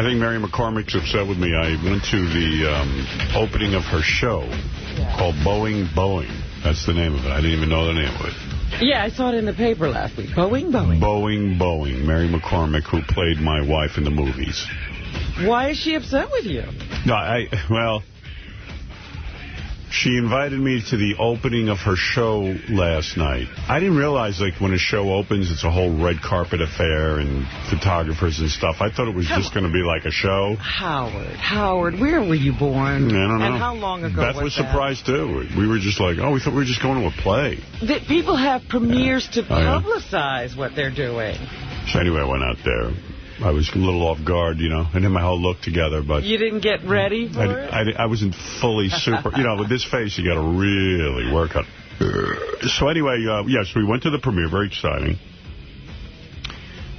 I think Mary McCormack's upset with me. I went to the um, opening of her show yeah. called Boeing Boeing. That's the name of it. I didn't even know the name of it. Yeah, I saw it in the paper last week. Boeing Boeing. Boeing Boeing. Mary McCormack, who played my wife in the movies. Why is she upset with you? No, I, well, she invited me to the opening of her show last night. I didn't realize, like, when a show opens, it's a whole red carpet affair and photographers and stuff. I thought it was Come just going to be like a show. Howard, Howard, where were you born? I don't know. And how long ago Beth was, was surprised, too. We were just like, oh, we thought we were just going to a play. The, people have premieres yeah. to publicize what they're doing. So anyway, I went out there. I was a little off guard, you know. I didn't have my whole look together, but... You didn't get ready for I, it? I, I wasn't fully super... you know, with this face, you got to really work on So anyway, uh, yes, we went to the premiere. Very exciting.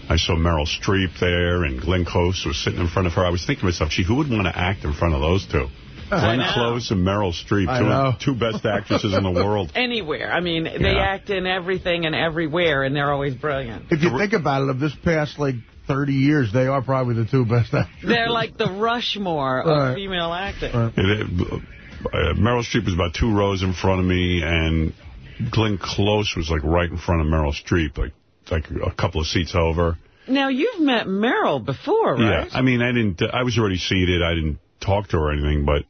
I saw Meryl Streep there, and Glenn Close was sitting in front of her. I was thinking to myself, gee, who would want to act in front of those two? Glenn Close and Meryl Streep, two, two best actresses in the world. Anywhere. I mean, they yeah. act in everything and everywhere, and they're always brilliant. If you think about it, of this past, like, 30 years, they are probably the two best actors. They're like the Rushmore of right. female acting. Right. uh, Meryl Streep was about two rows in front of me, and Glenn Close was like right in front of Meryl Streep, like like a couple of seats over. Now, you've met Meryl before, right? Yeah, I mean, I didn't. I was already seated. I didn't talk to her or anything, but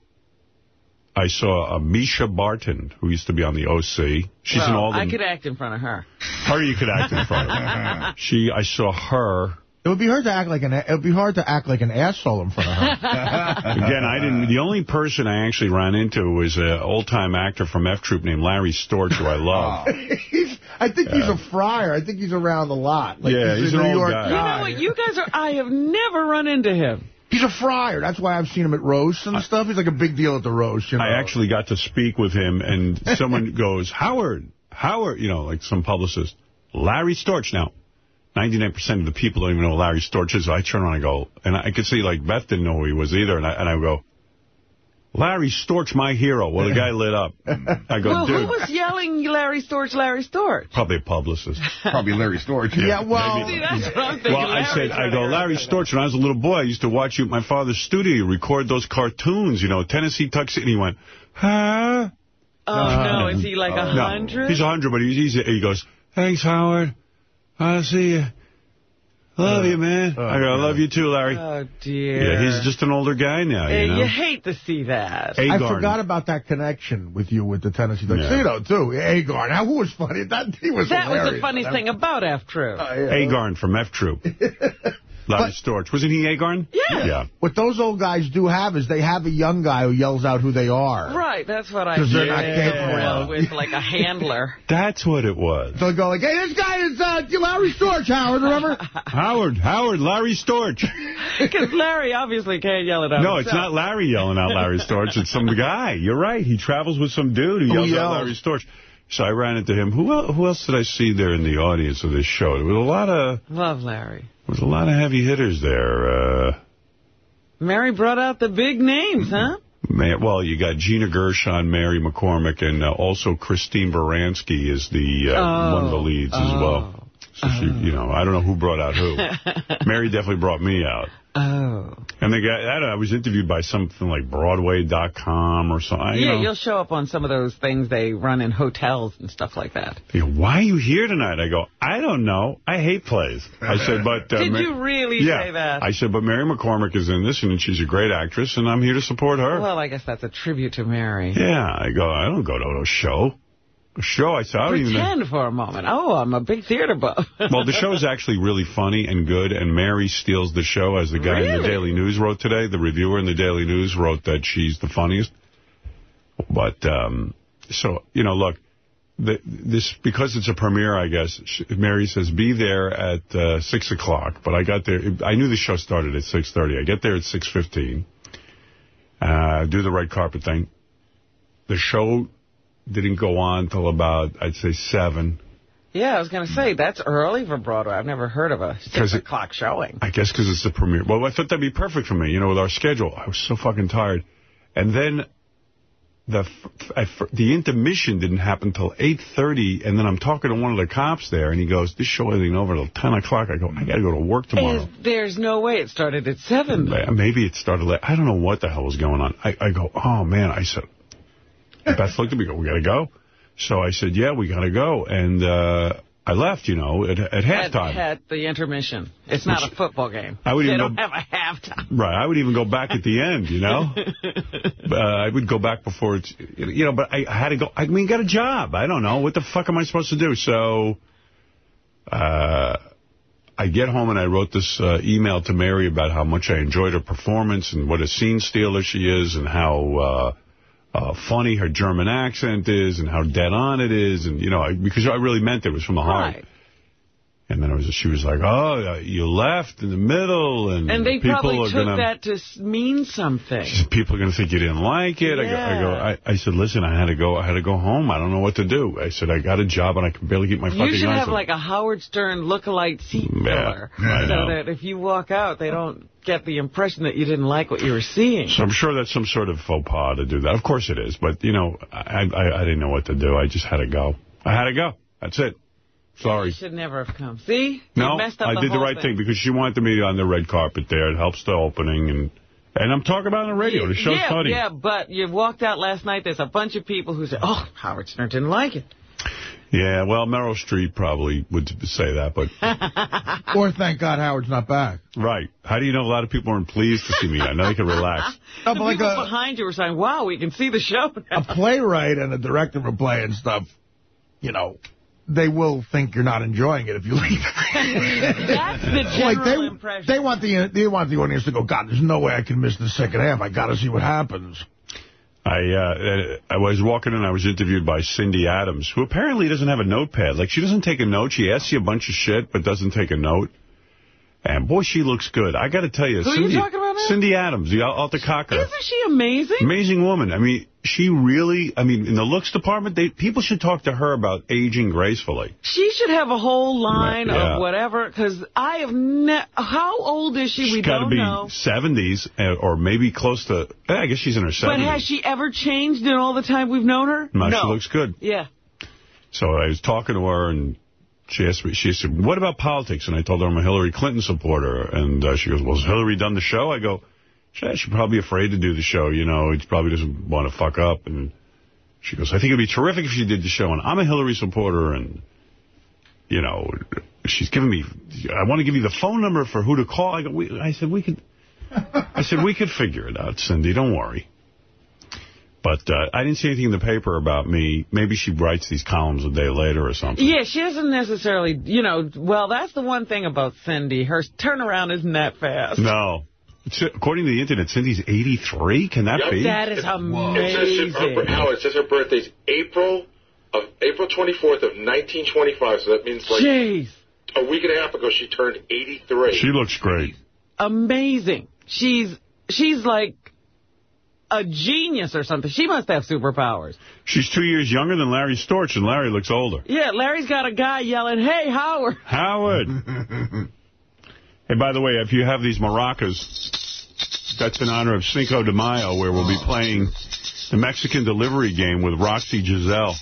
I saw uh, Mischa Barton, who used to be on the OC. She's well, in all the... I could act in front of her. Her, you could act in front of her. she, I saw her it would be hard to act like an. It would be hard to act like an asshole in front of her. Again, I didn't. The only person I actually ran into was an old-time actor from F Troop named Larry Storch, who I love. Oh. he's, I think he's a friar. I think he's around a lot. Like, yeah, he's, he's an New York guy. You know what? You guys are. I have never run into him. He's a friar. That's why I've seen him at roasts and stuff. He's like a big deal at the roast. You know? I actually got to speak with him, and someone goes, Howard, Howard, you know, like some publicist, Larry Storch. Now, 99% of the people don't even know Larry Storch is. So I turn around and go, and I could see, like, Beth didn't know who he was either. And I, and I go, Larry Storch, my hero. Well, the guy lit up. I go, well, dude. who was yelling Larry Storch, Larry Storch? Probably a publicist. Probably Larry Storch. Yeah, yeah well. See, that's what I'm thinking. Well, I said, I go, Larry Storch, when I was a little boy, I used to watch you at my father's studio. Record those cartoons, you know, Tennessee Tuxedo. And he went, huh? Oh, no. Is he like a uh, hundred? No, he's a hundred, but he's, he's, he goes, thanks, Howard. I'll see you. Love uh, you, man. Oh, I go, I love you too, Larry. Oh, dear. Yeah, he's just an older guy now, you know? You hate to see that. I forgot about that connection with you with the Tennessee Tuxedo, yeah. too. Agarn. Now, who was funny? That, he was that hilarious. was the funniest thing about F Troop. Uh, yeah. Agarn from F Troop. Larry Storch. Wasn't he Agarn? Yeah. yeah. What those old guys do have is they have a young guy who yells out who they are. Right, that's what I Because they're not capable. With like a handler. that's what it was. So they go like, hey, this guy is uh, Larry Storch, Howard, remember? Howard, Howard, Larry Storch. Because Larry obviously can't yell it out No, himself. it's not Larry yelling out Larry Storch. It's some guy. You're right. He travels with some dude who yells, who yells? out Larry Storch. So I ran into him. Who else, who else did I see there in the audience of this show? There was a lot of... Love Larry. There was a lot of heavy hitters there. Uh, Mary brought out the big names, huh? well, you got Gina Gershon, Mary McCormack, and uh, also Christine Baranski is the uh, oh. one of the leads oh. as well. So oh. she, you know, I don't know who brought out who. Mary definitely brought me out. Oh. And the guy, I, know, I was interviewed by something like Broadway.com or something. Yeah, know. you'll show up on some of those things they run in hotels and stuff like that. Go, Why are you here tonight? I go, I don't know. I hate plays. I said, but... Uh, Did you really yeah. say that? I said, but Mary McCormack is in this, and she's a great actress, and I'm here to support her. Well, I guess that's a tribute to Mary. Yeah, I go, I don't go to a show show. I saw. Pretend for a moment. Oh, I'm a big theater buff. well, the show is actually really funny and good, and Mary steals the show, as the guy really? in the Daily News wrote today. The reviewer in the Daily News wrote that she's the funniest. But, um, so, you know, look, the, this because it's a premiere, I guess, she, Mary says, be there at uh, 6 o'clock. But I got there, I knew the show started at 6.30. I get there at 6.15, uh, do the red carpet thing. The show didn't go on till about, I'd say, 7. Yeah, I was going to say, that's early for Broadway. I've never heard of a 6 o'clock showing. I guess because it's the premiere. Well, I thought that'd be perfect for me, you know, with our schedule. I was so fucking tired. And then the the intermission didn't happen until 8.30, and then I'm talking to one of the cops there, and he goes, this show isn't over until 10 o'clock. I go, I got to go to work tomorrow. There's no way it started at 7. Maybe it started late. I don't know what the hell was going on. I, I go, oh, man. I said, Beth looked at me go, we got to go. So I said, yeah, we got to go. And uh, I left, you know, at, at halftime. At, at the intermission. It's not a football game. I would they even don't go, have a halftime. Right. I would even go back at the end, you know. uh, I would go back before it's, you know, but I, I had to go. I mean, got a job. I don't know. What the fuck am I supposed to do? So uh, I get home and I wrote this uh, email to Mary about how much I enjoyed her performance and what a scene stealer she is and how... Uh, funny her German accent is and how dead on it is. And, you know, I, because I really meant it. it was from the heart. Right. And then it was, she was like, oh, you left in the middle. And, and they people probably are took gonna, that to mean something. Said, people are going to think you didn't like it. Yeah. I go, I, go I, I, said, listen, I had to go I had to go home. I don't know what to do. I said, I got a job and I can barely keep my fucking You should have like a Howard Stern lookalike seat yeah, filler. so that if you walk out, they don't get the impression that you didn't like what you were seeing. So I'm sure that's some sort of faux pas to do that. Of course it is. But, you know, I, I, I didn't know what to do. I just had to go. I had to go. That's it. Sorry. You should never have come. See? No, I the did the right thing. thing because she wanted me on the red carpet there. It helps the opening. And and I'm talking about on the radio. The show's yeah, funny. Yeah, but you walked out last night. There's a bunch of people who said, oh, Howard Stern didn't like it. Yeah, well, Meryl Streep probably would say that, but... or thank God Howard's not back. Right. How do you know a lot of people aren't pleased to see me? I know they can relax. no, the like people a, behind you were saying, wow, we can see the show now. A playwright and a director of a play and stuff, you know, they will think you're not enjoying it if you leave. That's the general like they, impression. They want, the, they want the audience to go, God, there's no way I can miss the second half. I got to see what happens. I uh, I was walking in, I was interviewed by Cindy Adams, who apparently doesn't have a notepad. Like, she doesn't take a note. She asks you a bunch of shit, but doesn't take a note. And, boy, she looks good. I got to tell you. Who Cindy, are you talking about now? Cindy Adams, the Alta Cocker. Isn't she amazing? Amazing woman. I mean, she really, I mean, in the looks department, they people should talk to her about aging gracefully. She should have a whole line yeah. of whatever, because I have never, how old is she? She's we don't know. She's got to be 70s, uh, or maybe close to, I guess she's in her 70s. But has she ever changed in all the time we've known her? No, no. she looks good. Yeah. So I was talking to her, and she asked me, she said, what about politics? And I told her I'm a Hillary Clinton supporter. And uh, she goes, well, has Hillary done the show? I go, she's probably afraid to do the show. You know, he probably doesn't want to fuck up. And she goes, I think it'd be terrific if she did the show. And I'm a Hillary supporter. And, you know, she's giving me, I want to give you the phone number for who to call. I, go, we, I said, we could, I said, we could figure it out, Cindy. Don't worry. But uh, I didn't see anything in the paper about me. Maybe she writes these columns a day later or something. Yeah, she doesn't necessarily, you know, well, that's the one thing about Cindy. Her turnaround isn't that fast. No. According to the Internet, Cindy's 83? Can that yep. be? That is amazing. It says her, Howard, it says her birthday's April of April 24th of 1925, so that means like Jeez. a week and a half ago she turned 83. She looks great. Amazing. She's she's like a genius or something. She must have superpowers. She's two years younger than Larry Storch, and Larry looks older. Yeah, Larry's got a guy yelling, hey, Howard. Howard. hey, by the way, if you have these maracas, that's in honor of Cinco de Mayo, where we'll be playing the Mexican delivery game with Roxy Jezel.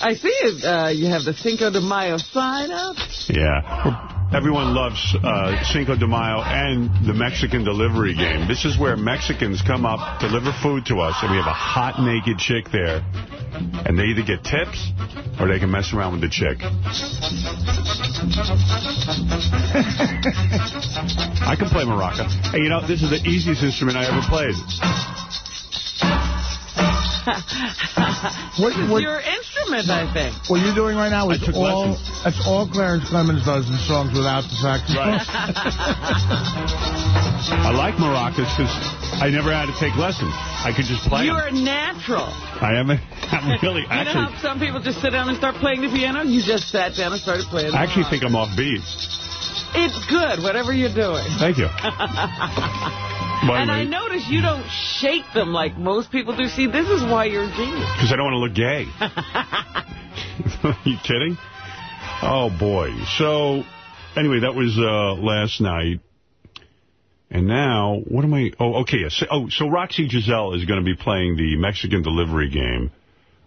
I see it. Uh, you have the Cinco de Mayo sign up. Yeah. Everyone loves uh, Cinco de Mayo and the Mexican delivery game. This is where Mexicans come up, deliver food to us, and we have a hot, naked chick there. And they either get tips or they can mess around with the chick. I can play maraca. You know, this is the easiest instrument I ever played. what, what, your instrument, I think. What you're doing right now is all lessons. that's all Clarence Clemons does in songs without the saxophone. Right. I like maracas because I never had to take lessons. I could just play You're them. natural. I am. A, I'm really, you actually... know how some people just sit down and start playing the piano? You just sat down and started playing I actually think I'm off beat. It's good, whatever you're doing. Thank you. And I notice you don't shake them like most people do. See, this is why you're a genius. Because I don't want to look gay. Are you kidding? Oh, boy. So, anyway, that was uh, last night. And now, what am I... Oh, okay. So, oh, so Roxy Jezel is going to be playing the Mexican delivery game.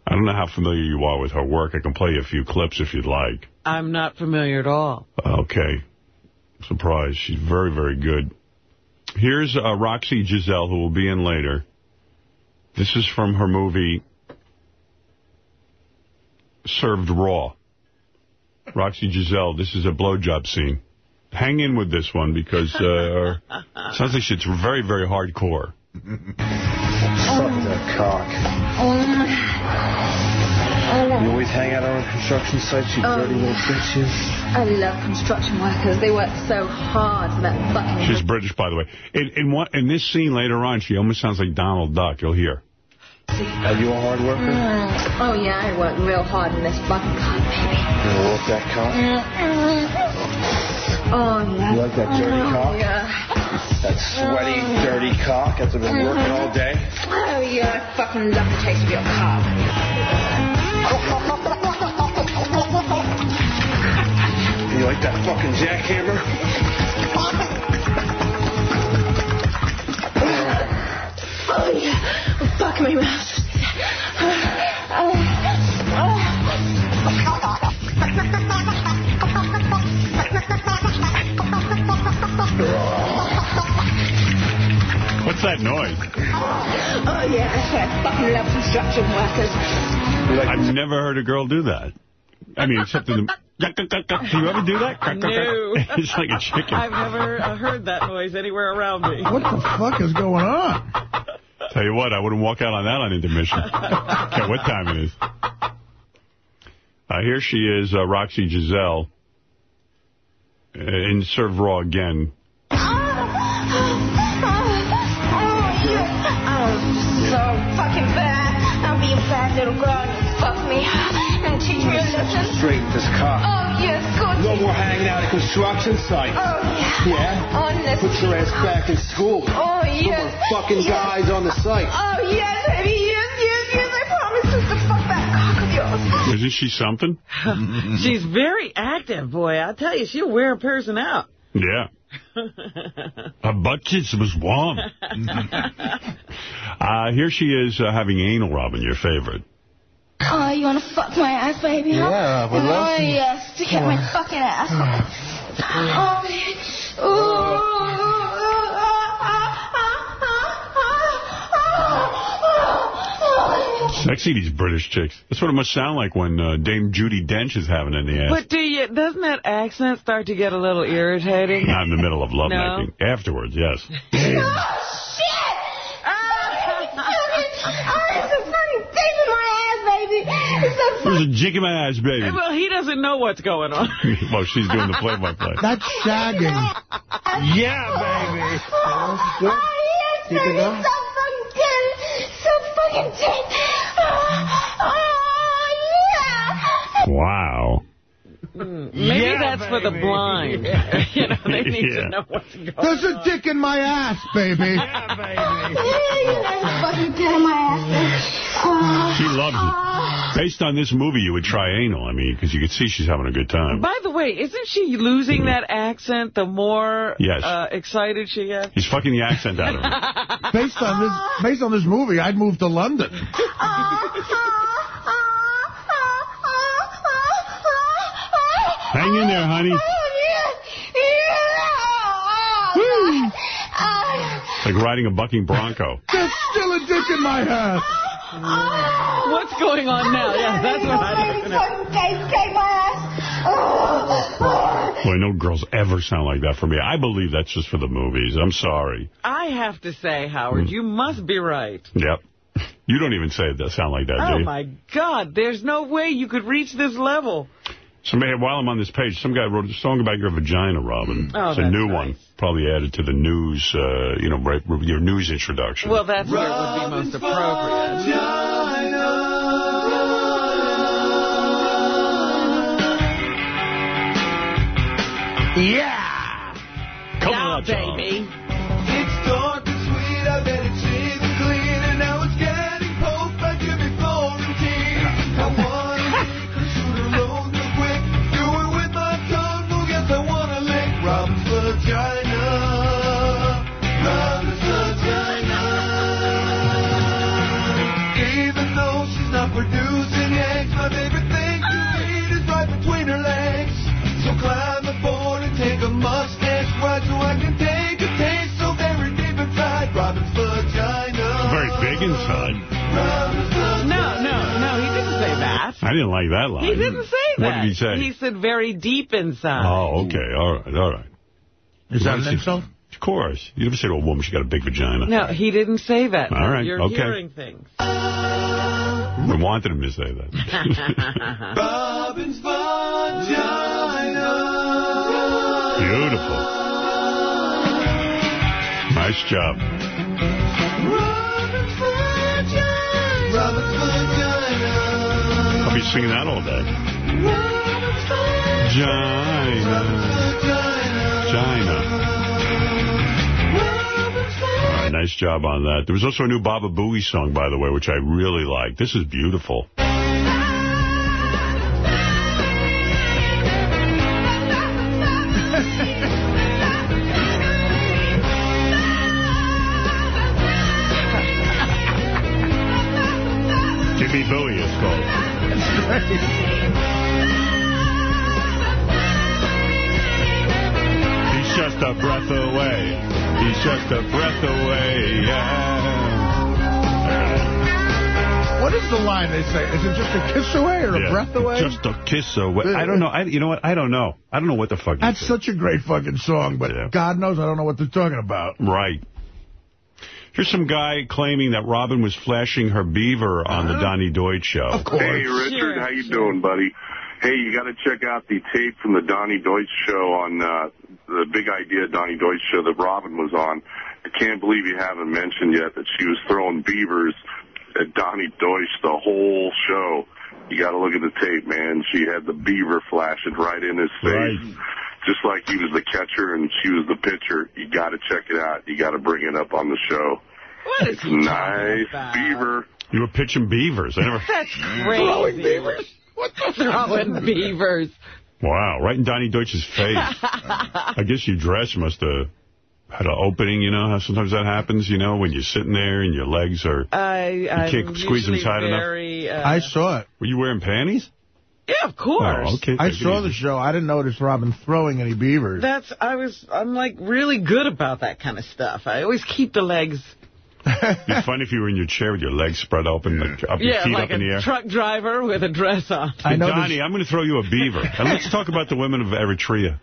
I don't know how familiar you are with her work. I can play you a few clips if you'd like. I'm not familiar at all. Okay. Surprise. She's very, very good. Here's uh, Roxy Jezel, who will be in later. This is from her movie Served Raw. Roxy Jezel, this is a blowjob scene. Hang in with this one because uh, sounds like it's very, very hardcore. Suck that cock. You always hang out on construction sites, you dirty little bitch, you. I love construction workers. They work so hard for that fucking... She's British, by the way. In, in, one, in this scene later on, she almost sounds like Donald Duck. You'll hear. Are you a hard worker? Mm. Oh, yeah, I work real hard in this fucking car, baby. You gonna work that cock? Oh, yeah. You like that dirty oh, cock? Yeah. That sweaty, dirty cock that's been working all day? Oh, yeah, I fucking love the taste of your cock. You like that fucking jackhammer? Oh, yeah. Oh, fuck my mouth. What's that noise? Oh, yeah, I swear, I fucking love construction workers. I've never heard a girl do that. I mean, except in the... Do you ever do that? No. It's like a chicken. I've never heard that noise anywhere around me. What the fuck is going on? Tell you what, I wouldn't walk out on that on intermission. care what time it is. Uh, here she is, uh, Roxy Jezel, uh, in Serve Raw again. Little girl and fuck me and teach me a lesson. Straight this cock. Oh, yes, good. No more hanging out at construction sites. Oh, yeah. Yeah? On this. Put your ass back in school. Oh, No more fucking yes. guys on the site. Oh, yes, baby. Yes, yes, yes. I promise just to fuck that cock of yours. Isn't she something? She's very active, boy. I tell you, she'll wear a person out. Yeah. Her butt cheeks was warm. uh, here she is uh, having anal, Robin, your favorite. Oh, you want to fuck my ass, baby? Huh? Yeah, I would love Oh, to. yes. Stick it in my fucking ass. Oh, ooh. Sexy, these British chicks. That's what it must sound like when uh, Dame Judi Dench is having it in the ass. But do you, doesn't that accent start to get a little irritating? Not in the middle of No. lovemaking. Afterwards, yes. Oh, shit! Oh, it's a fucking dick in my ass, baby. It's a There's a jig in my ass, baby. Well, he doesn't know what's going on. well, she's doing the play-by-play. That's shagging. Yeah, baby. Oh, yes, Keep it baby. up. So fucking good. So fucking dick. Oh, yeah. Maybe Yeah, that's for the baby. blind. you know, they need Yeah. to know what's going There's on. a dick in my ass, baby. Yeah, baby. Yeah, you know, fucking dick in my ass. Oh. She uh, loves it. Uh. Based on this movie, you would try anal. I mean, because you could see she's having a good time. By the way, isn't she losing that accent the more Yes. uh, excited she gets? He's fucking the accent out of her. Based on this, based on this movie, I'd move to London. Uh, Hang in there, honey. Like riding a bucking bronco. There's still a dick in my ass. What's going on now? Yeah, that's what I don't. Boy, no girls ever sound like that for me. I believe that's just for the movies. I'm sorry. I have to say, Howard, hmm. you must be right. Yep. You don't even say that sound like that, do Oh, my God. There's no way you could reach this level. Somebody, while I'm on this page, some guy wrote a song about your vagina, Robin. Oh, it's a new nice. one. Probably added to the news, uh, you know, right, your news introduction. Well, that's where it would be most appropriate. Yeah. Come Yeah, on, Tom. baby. I didn't like that line. He didn't say that. What did he say? He said very deep inside. Oh, okay. All right. All right. Is that an What is he- insult? Of course. You never say to a woman she got a big vagina. No, he didn't say that. All right, You're okay. hearing things. We wanted him to say that. Robin's vagina. Beautiful. Nice job. Be singing that all day. Robin's vagina. Vagina. Vagina. All ah, right, nice job on that. There was also a new Baba Booey song, by the way, which I really like. This is beautiful. Jimmy Bowie is called. He's just a breath away. He's just a breath away, yeah. What is the line they say? Is it just a kiss away or a Yeah. breath away? Just a kiss away. I don't know. I, you know what? I don't know. I don't know what the fuck That's such a great fucking song, but Yeah. God knows I don't know what they're talking about. Right. Here's some guy claiming that Robin was flashing her beaver on the Donny Deutsch show. Of course. Hey, Richard, Sure, how you sure. doing, buddy? Hey, you got to check out the tape from the Donny Deutsch show on uh, the Big Idea Donny Deutsch show that Robin was on. I can't believe you haven't mentioned yet that she was throwing beavers at Donny Deutsch the whole show. You got to look at the tape, man. She had the beaver flashing right in his face. Right. Just like he was the catcher and she was the pitcher. You got to check it out. You got to bring it up on the show. What is he Nice beaver. You were pitching beavers. I never. That's crazy. What the Throwing beavers. Wow, right in Donny Deutsch's face. I guess your dress must have had an opening, you know how sometimes that happens, you know, when you're sitting there and your legs are... I, I'm can't squeeze them usually tight enough? Uh, I saw it. Were you wearing panties? Yeah, of course. Oh, okay. I saw easy. the show. I didn't notice Robin throwing any beavers. That's, I was, I'm like really good about that kind of stuff. I always keep the legs, It'd be fun if you were in your chair with your legs spread open, like, up your yeah, feet like up in the a air. truck driver with a dress on. I Hey, noticed, Donny, I'm going to throw you a beaver. and let's talk about the women of Eritrea.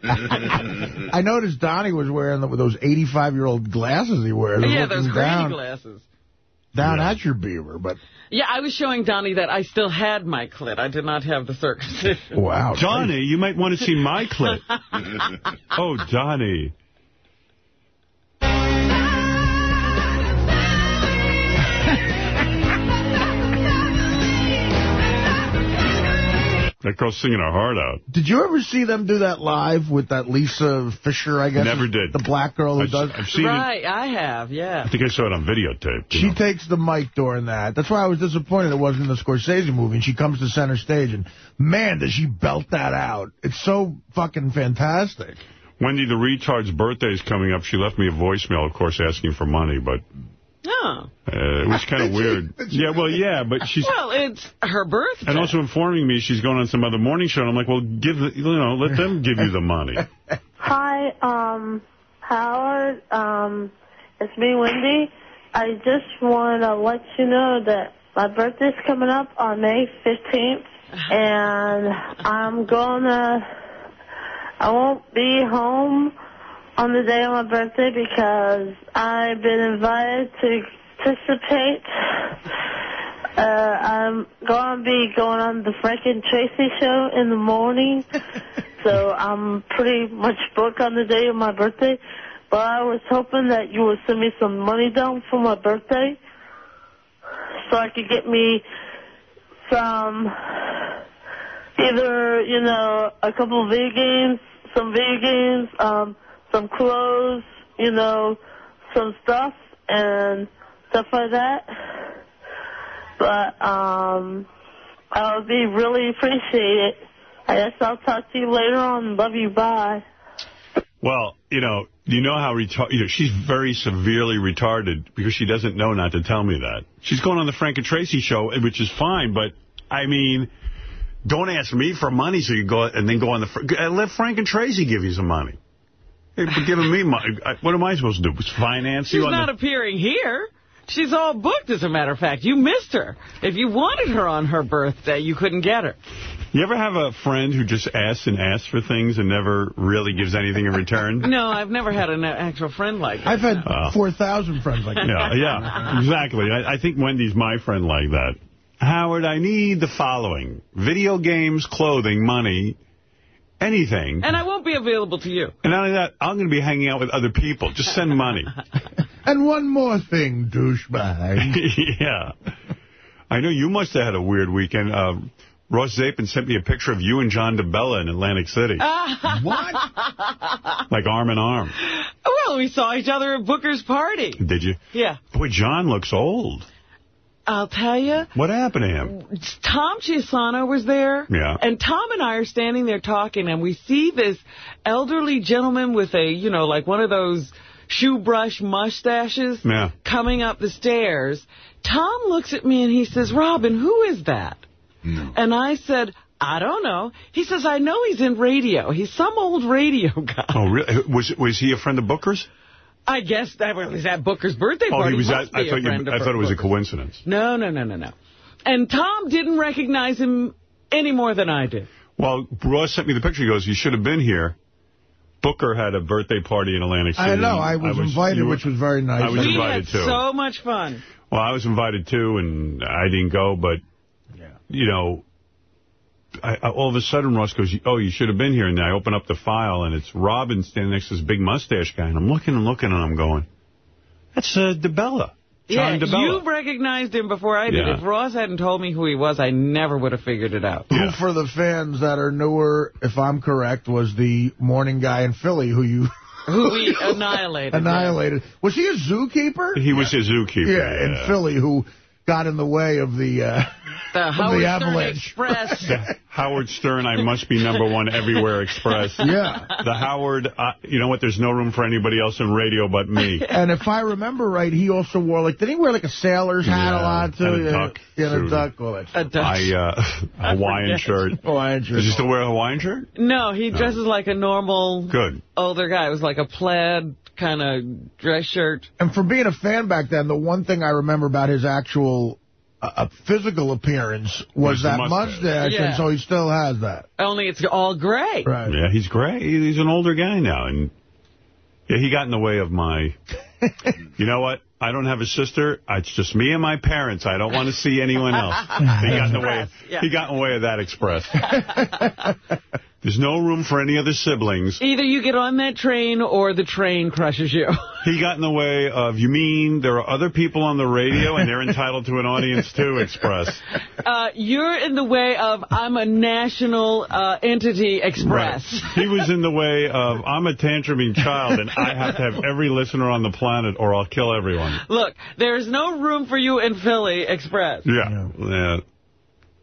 I noticed Donny was wearing the, those 85-year-old glasses he wears. Yeah, those granny down, glasses. Down Yeah. at your beaver. But, Yeah, I was showing Donny that I still had my clit. I did not have the circumcision. wow. Donny, you might want to see my clit. oh, Donny. That girl's singing her heart out. Did you ever see them do that live with that Lisa Fischer, I guess? Never did. The black girl who I've, does... I've seen it. Right, I have, yeah. I think I saw it on videotape. She know. takes the mic during that. That's why I was disappointed it wasn't in the Scorsese movie. And she comes to center stage, and man, does she belt that out. It's so fucking fantastic. Wendy, the retard's birthday is coming up. She left me a voicemail, of course, asking for money, but Oh. uh, it was kind of weird. Yeah, well, yeah, but she's... Well, it's her birthday. And also informing me she's going on some other morning show. And I'm like, well, give the, you know, let them give you the money. Hi, um, Howard. Um, it's me, Wendy. I just want to let you know that my birthday's coming up on May 15th, and I'm gonna. I won't be home on the day of my birthday because I've been invited to participate. Uh, I'm gonna be going on the Frank and Tracy show in the morning. So I'm pretty much booked on the day of my birthday. But I was hoping that you would send me some money down for my birthday so I could get me some either, you know, a couple of video games, some video games, um, some clothes, you know, some stuff and stuff like that. But um I would be really appreciated. I guess I'll talk to you later on. Love you. Bye. Well, you know, you know how retarded, you know, she's very severely retarded because she doesn't know not to tell me that. She's going on the Frank and Tracy show, which is fine, but, I mean, don't ask me for money so you go and then go on the, let Frank and Tracy give you some money. They're giving me money. I- What am I supposed to do? Finance She's you on not the... appearing here. She's all booked, as a matter of fact. You missed her. If you wanted her on her birthday, you couldn't get her. You ever have a friend who just asks and asks for things and never really gives anything in return? No, I've never had an actual friend like that. I've had Oh. 4,000 friends like that. Yeah, yeah, exactly. I, I think Wendy's my friend like that. Howard, I need the following. Video games, clothing, money, anything. And I won't be available to you. And not only that, I'm going to be hanging out with other people. Just send money. And one more thing, douchebag. yeah. I know you must have had a weird weekend. Uh, Ross Zapin sent me a picture of you and John DeBella in Atlantic City. what? Like arm in arm. Well, we saw each other at Booker's party. Did you? Yeah. Boy, John looks old. I'll tell you, What happened to him? Tom Chiusano was there. Yeah. And Tom and I are standing there talking, and we see this elderly gentleman with a, you know, like one of those shoe brush mustaches Yeah. coming up the stairs. Tom looks at me and he says, Robin, who is that? And I said, I don't know. He says, I know he's in radio. He's some old radio guy. Oh, really? Was was he a friend of Booker's? I guess that was at Booker's birthday oh, party. Oh, party. he was. Must At, I thought you. I thought it was a coincidence. No, no, no, no, no. And Tom didn't recognize him any more than I did. Well, Ross sent me the picture. He goes, "You should have been here." Booker had a birthday party in Atlantic City. I know. I was, invited, were- which was very nice. I was we invited had too. so much fun. Well, I was invited too, and I didn't go. But yeah. you know, I, I, all of a sudden Ross goes, "Oh, you should have been here." And I open up the file, and it's Robin standing next to this big mustache guy, and I'm looking and looking, and I'm going, "That's uh, DeBella." John yeah, DeBella. you recognized him before I did. Yeah. If Ross hadn't told me who he was, I never would have figured it out. Who, for the fans that are newer, if I'm correct, was the morning guy in Philly who you Who we annihilated. annihilated. Was he a zookeeper? He was a zookeeper. Yeah, in Philly, who got in the way of the uh, The of Howard the Stern avalanche. Express. The Howard Stern, I must be number one everywhere express. Yeah. The Howard, uh, you know what, there's no room for anybody else in radio but me. And if I remember right, he also wore like did he wear like a sailor's hat a lot too? and a duck yeah, and a duck. All that. A duck. I, uh, Hawaiian shirt. Hawaiian shirt. Does he still wear a Hawaiian shirt? No, he dresses like a normal Good. older guy. It was like a plaid kind of dress shirt. And from being a fan back then, the one thing I remember about his actual uh, uh, physical appearance was, Was that mustache. mustache, Yeah. and so he still has that. Only it's all gray. Right. Yeah, he's gray. He's an older guy now. And yeah, he got in the way of my... you know what? I don't have a sister. It's just me and my parents. I don't want to see anyone else. He got in the way. Express, yeah. He got in the way of that express. There's no room for any other siblings. Either you get on that train or the train crushes you. He got in the way of, you mean there are other people on the radio and they're entitled to an audience too, Express? Uh, you're in the way of I'm a national uh, entity express. He was in the way of, I'm a tantruming child and I have to have every listener on the planet or I'll kill everyone. Look, there's no room for you in Philly Express. Yeah. yeah.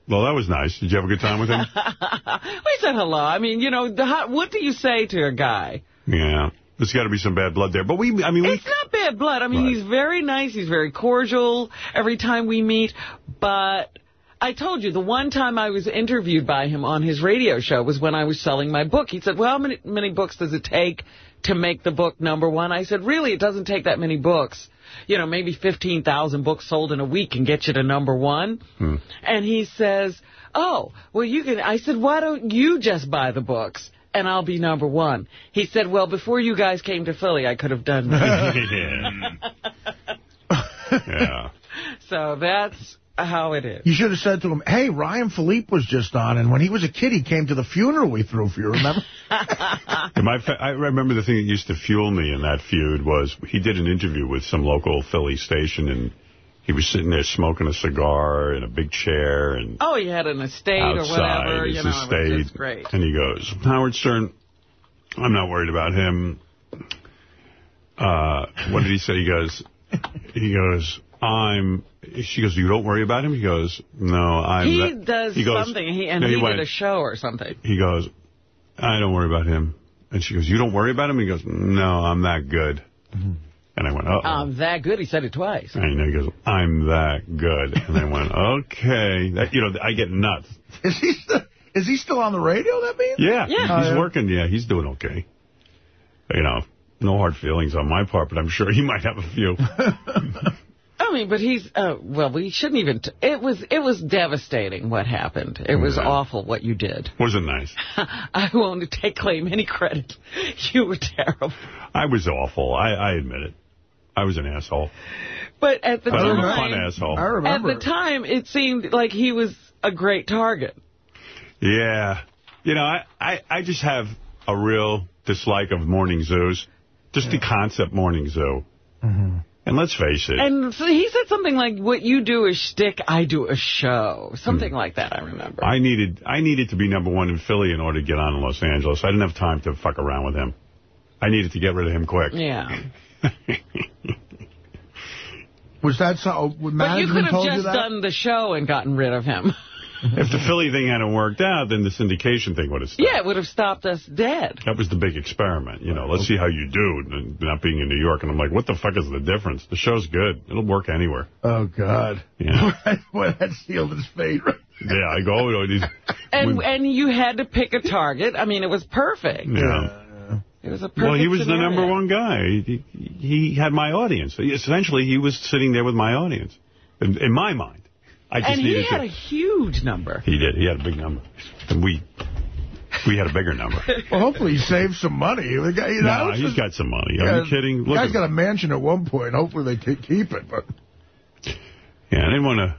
Well, that was nice. Did you have a good time with him? we said hello. I mean, you know, the, what do you say to a guy? Yeah. There's got to be some bad blood there. But we, I mean, we... It's not bad blood. I mean, he's very nice. He's very cordial every time we meet. But I told you, the one time I was interviewed by him on his radio show was when I was selling my book. He said, well, how many, many books does it take to make the book number one? I said, really, it doesn't take that many books. You know, maybe 15,000 books sold in a week can get you to number one. Hmm. And he says, oh, well, you can. I said, why don't you just buy the books? And I'll be number one. He said, well, before you guys came to Philly, I could have done that. yeah. yeah. So that's how it is. You should have said to him, hey, Ryan Phillippe was just on, and when he was a kid, he came to the funeral we threw for you, remember? And my fa- I remember the thing that used to fuel me in that feud was he did an interview with some local Philly station, and he was sitting there smoking a cigar in a big chair and Oh, he had an estate outside or whatever. his You know, it was estate. just great. And he goes, Howard Stern, I'm not worried about him. Uh, what did he say? He goes, he goes, I'm, she goes, you don't worry about him? He goes, no, I'm. He does he goes, something, he, and no, he, he did a show or something. he goes, I don't worry about him. And she goes, you don't worry about him? He goes, no, I'm that good. Mm-hmm. And I went, uh-oh. I'm that good. He said it twice. and he goes, I'm that good. And I went, okay. That, you know, I get nuts. Is he still, is he still on the radio, that means? Yeah, Yeah. he's Oh, yeah. working. Yeah, he's doing okay. You know, no hard feelings on my part, but I'm sure he might have a few. I mean, but he's, uh, well, we shouldn't even, t it was it was devastating what happened. It was Yeah. awful what you did. Wasn't nice. I won't take claim any credit. You were terrible. I was awful. I, I admit it. I was an asshole. But at the I was a time, fun asshole. I at the time, it seemed like he was a great target. Yeah. You know, I, I, I just have a real dislike of morning zoos. Just the concept morning zoo. And let's face it. And so he said something like, what you do is shtick, I do a show. Something hmm. like that, I remember. I needed I needed to be number one in Philly in order to get on in Los Angeles. I didn't have time to fuck around with him. I needed to get rid of him quick. yeah. Was that so? Would But you could have told you just that? done the show and gotten rid of him. if the Philly thing hadn't worked out, then the syndication thing would have stopped. Yeah, it would have stopped us dead. That was the big experiment. You know, let's see how you do, not being in New York. And I'm like, what the fuck is the difference? The show's good. It'll work anywhere. Oh, God. Yeah. Boy, that sealed his fate. Yeah, I go, oh, these, And we- and you had to pick a target. I mean, it was perfect. yeah. It was a perfect Well, he was the number one guy. He, he had my audience. Essentially, he was sitting there with my audience. In, in my mind. I just And he had to. a huge number. He did. He had a big number. And we we had a bigger number. Well, hopefully he saved some money. The guy, you know, no, it's he's just- got some money. yeah, Are you kidding? The Look guy's at, got a mansion at one point. Hopefully they ke- keep it. But yeah, I didn't want to...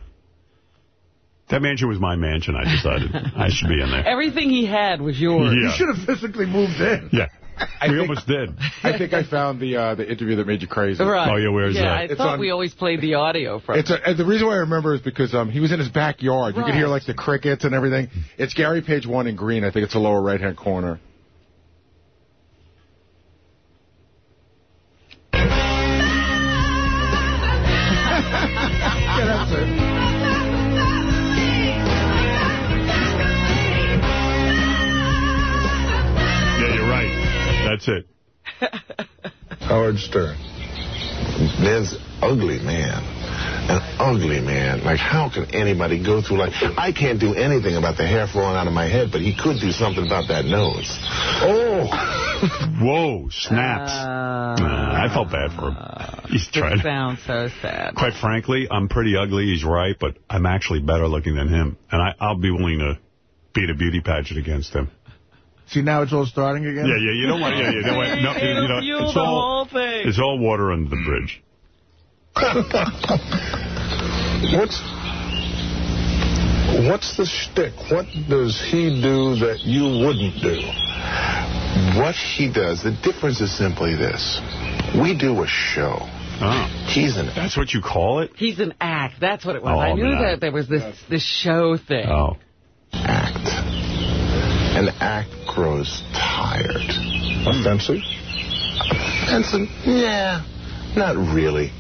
That mansion was my mansion, I decided. I should be in there. Everything he had was yours. you should have physically moved in. Yeah. I we think- almost did. I think I found the uh, the interview that made you crazy. Right. Oh, yeah, where's yeah, that? I It's thought on- we always played the audio from It's a, the reason why I remember is because um, he was in his backyard. You could hear like the crickets and everything. It's Gary Page one in green. I think it's the lower right hand corner. That's it. Howard Stern. Man's ugly man. An ugly man. Like, how can anybody go through like... I can't do anything about the hair falling out of my head, but he could do something about that nose. Oh! Whoa, snaps. Uh, Nah, I felt bad for him. He's trying It to... sounds so sad. Quite frankly, I'm pretty ugly. He's right, but I'm actually better looking than him. And I, I'll be willing to beat a beauty pageant against him. See, now it's all starting again? Yeah, yeah, you know what? Yeah, yeah, you know what? No, you know, Fuel it's all, it's all water under the bridge. What's... What's the shtick? What does he do that you wouldn't do? What he does, the difference is simply this. We do a show. Oh, He's an that's what you call it? He's an act. That's what it was. Oh, I knew man. that there was this this show thing. Oh. act. An act grows tired. Offensive? Offensive? Yeah, not really.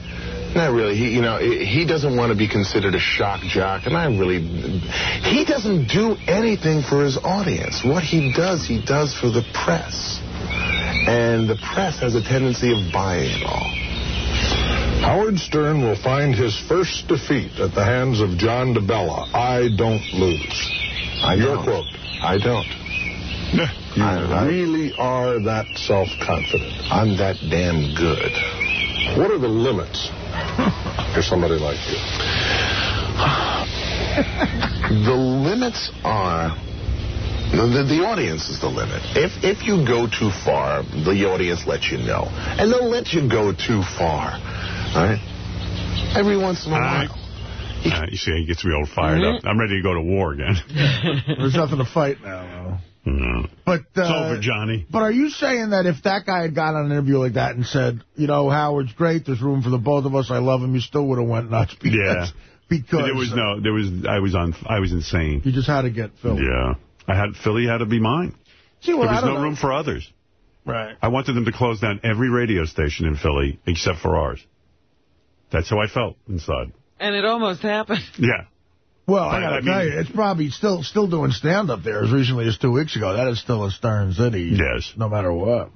Not really. He, you know, he doesn't want to be considered a shock jock, and I really, he doesn't do anything for his audience. What he does, he does for the press, and the press has a tendency of buying it all. Howard Stern will find his first defeat at the hands of John DeBella. I don't lose. I Your don't. quote. I don't. You I- I- really are that self-confident. I'm that damn good. What are the limits for somebody like you? The limits are the, the, the audience is the limit. If if you go too far, the audience lets you know, and they'll let you go too far. All right. Every once in a while. Uh, you see, he gets me all fired up. I'm ready to go to war again. There's nothing to fight now. Mm. But uh, It's over, Johnny. But are you saying that if that guy had gone on an interview like that and said, you know, Howard's great, there's room for the both of us, I love him, you still would have went nuts? Because, Yeah. Because There was no, there was, I was on, I was insane. you just had to get Philly. Yeah. I had, Philly had to be mine. See, well, there was no know. room for others. Right. I wanted them to close down every radio station in Philly except for ours. That's how I felt inside. And it almost happened. Yeah. Well, I gotta I tell you, it's probably still still doing stand-up there as recently as two weeks ago. That is still a Stern City. Yes. No matter what.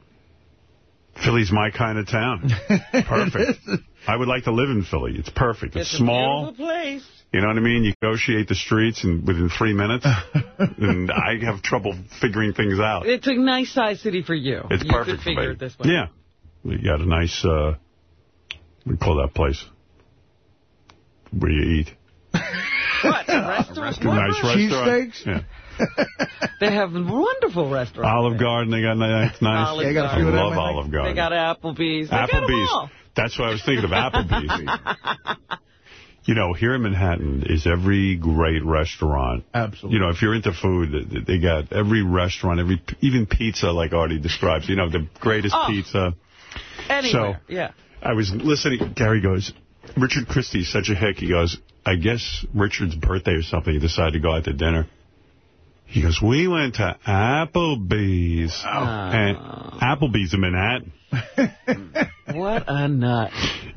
Philly's my kind of town. Perfect. I would like to live in Philly. It's perfect. It's, It's small. a place. You know what I mean? You negotiate the streets and within three minutes. and I have trouble figuring things out. It's a nice size city for you. It's you perfect could for figure me. it this way. Yeah. We got a nice, uh, what do you call that place? Where you eat. What, a restaurant? A nice restaurant. Cheesesteaks? Yeah. They have wonderful restaurants. Olive Garden, they got nice. nice. Olive Yeah, got a I few of them, love I think. Olive Garden. They got Applebee's. They got 'em Applebee's. all. That's what I was thinking of, Applebee's. you know, here in Manhattan is every great restaurant. Absolutely. You know, if you're into food, they got every restaurant, every even pizza, like Artie describes. You know, the greatest Oh. pizza. Anywhere, yeah. I was listening. Gary goes, Richard Christy's such a hick. He goes, I guess Richard's birthday or something. He decided to go out to dinner. He goes, we went to Applebee's. And Applebee's in Manhattan. What a nut.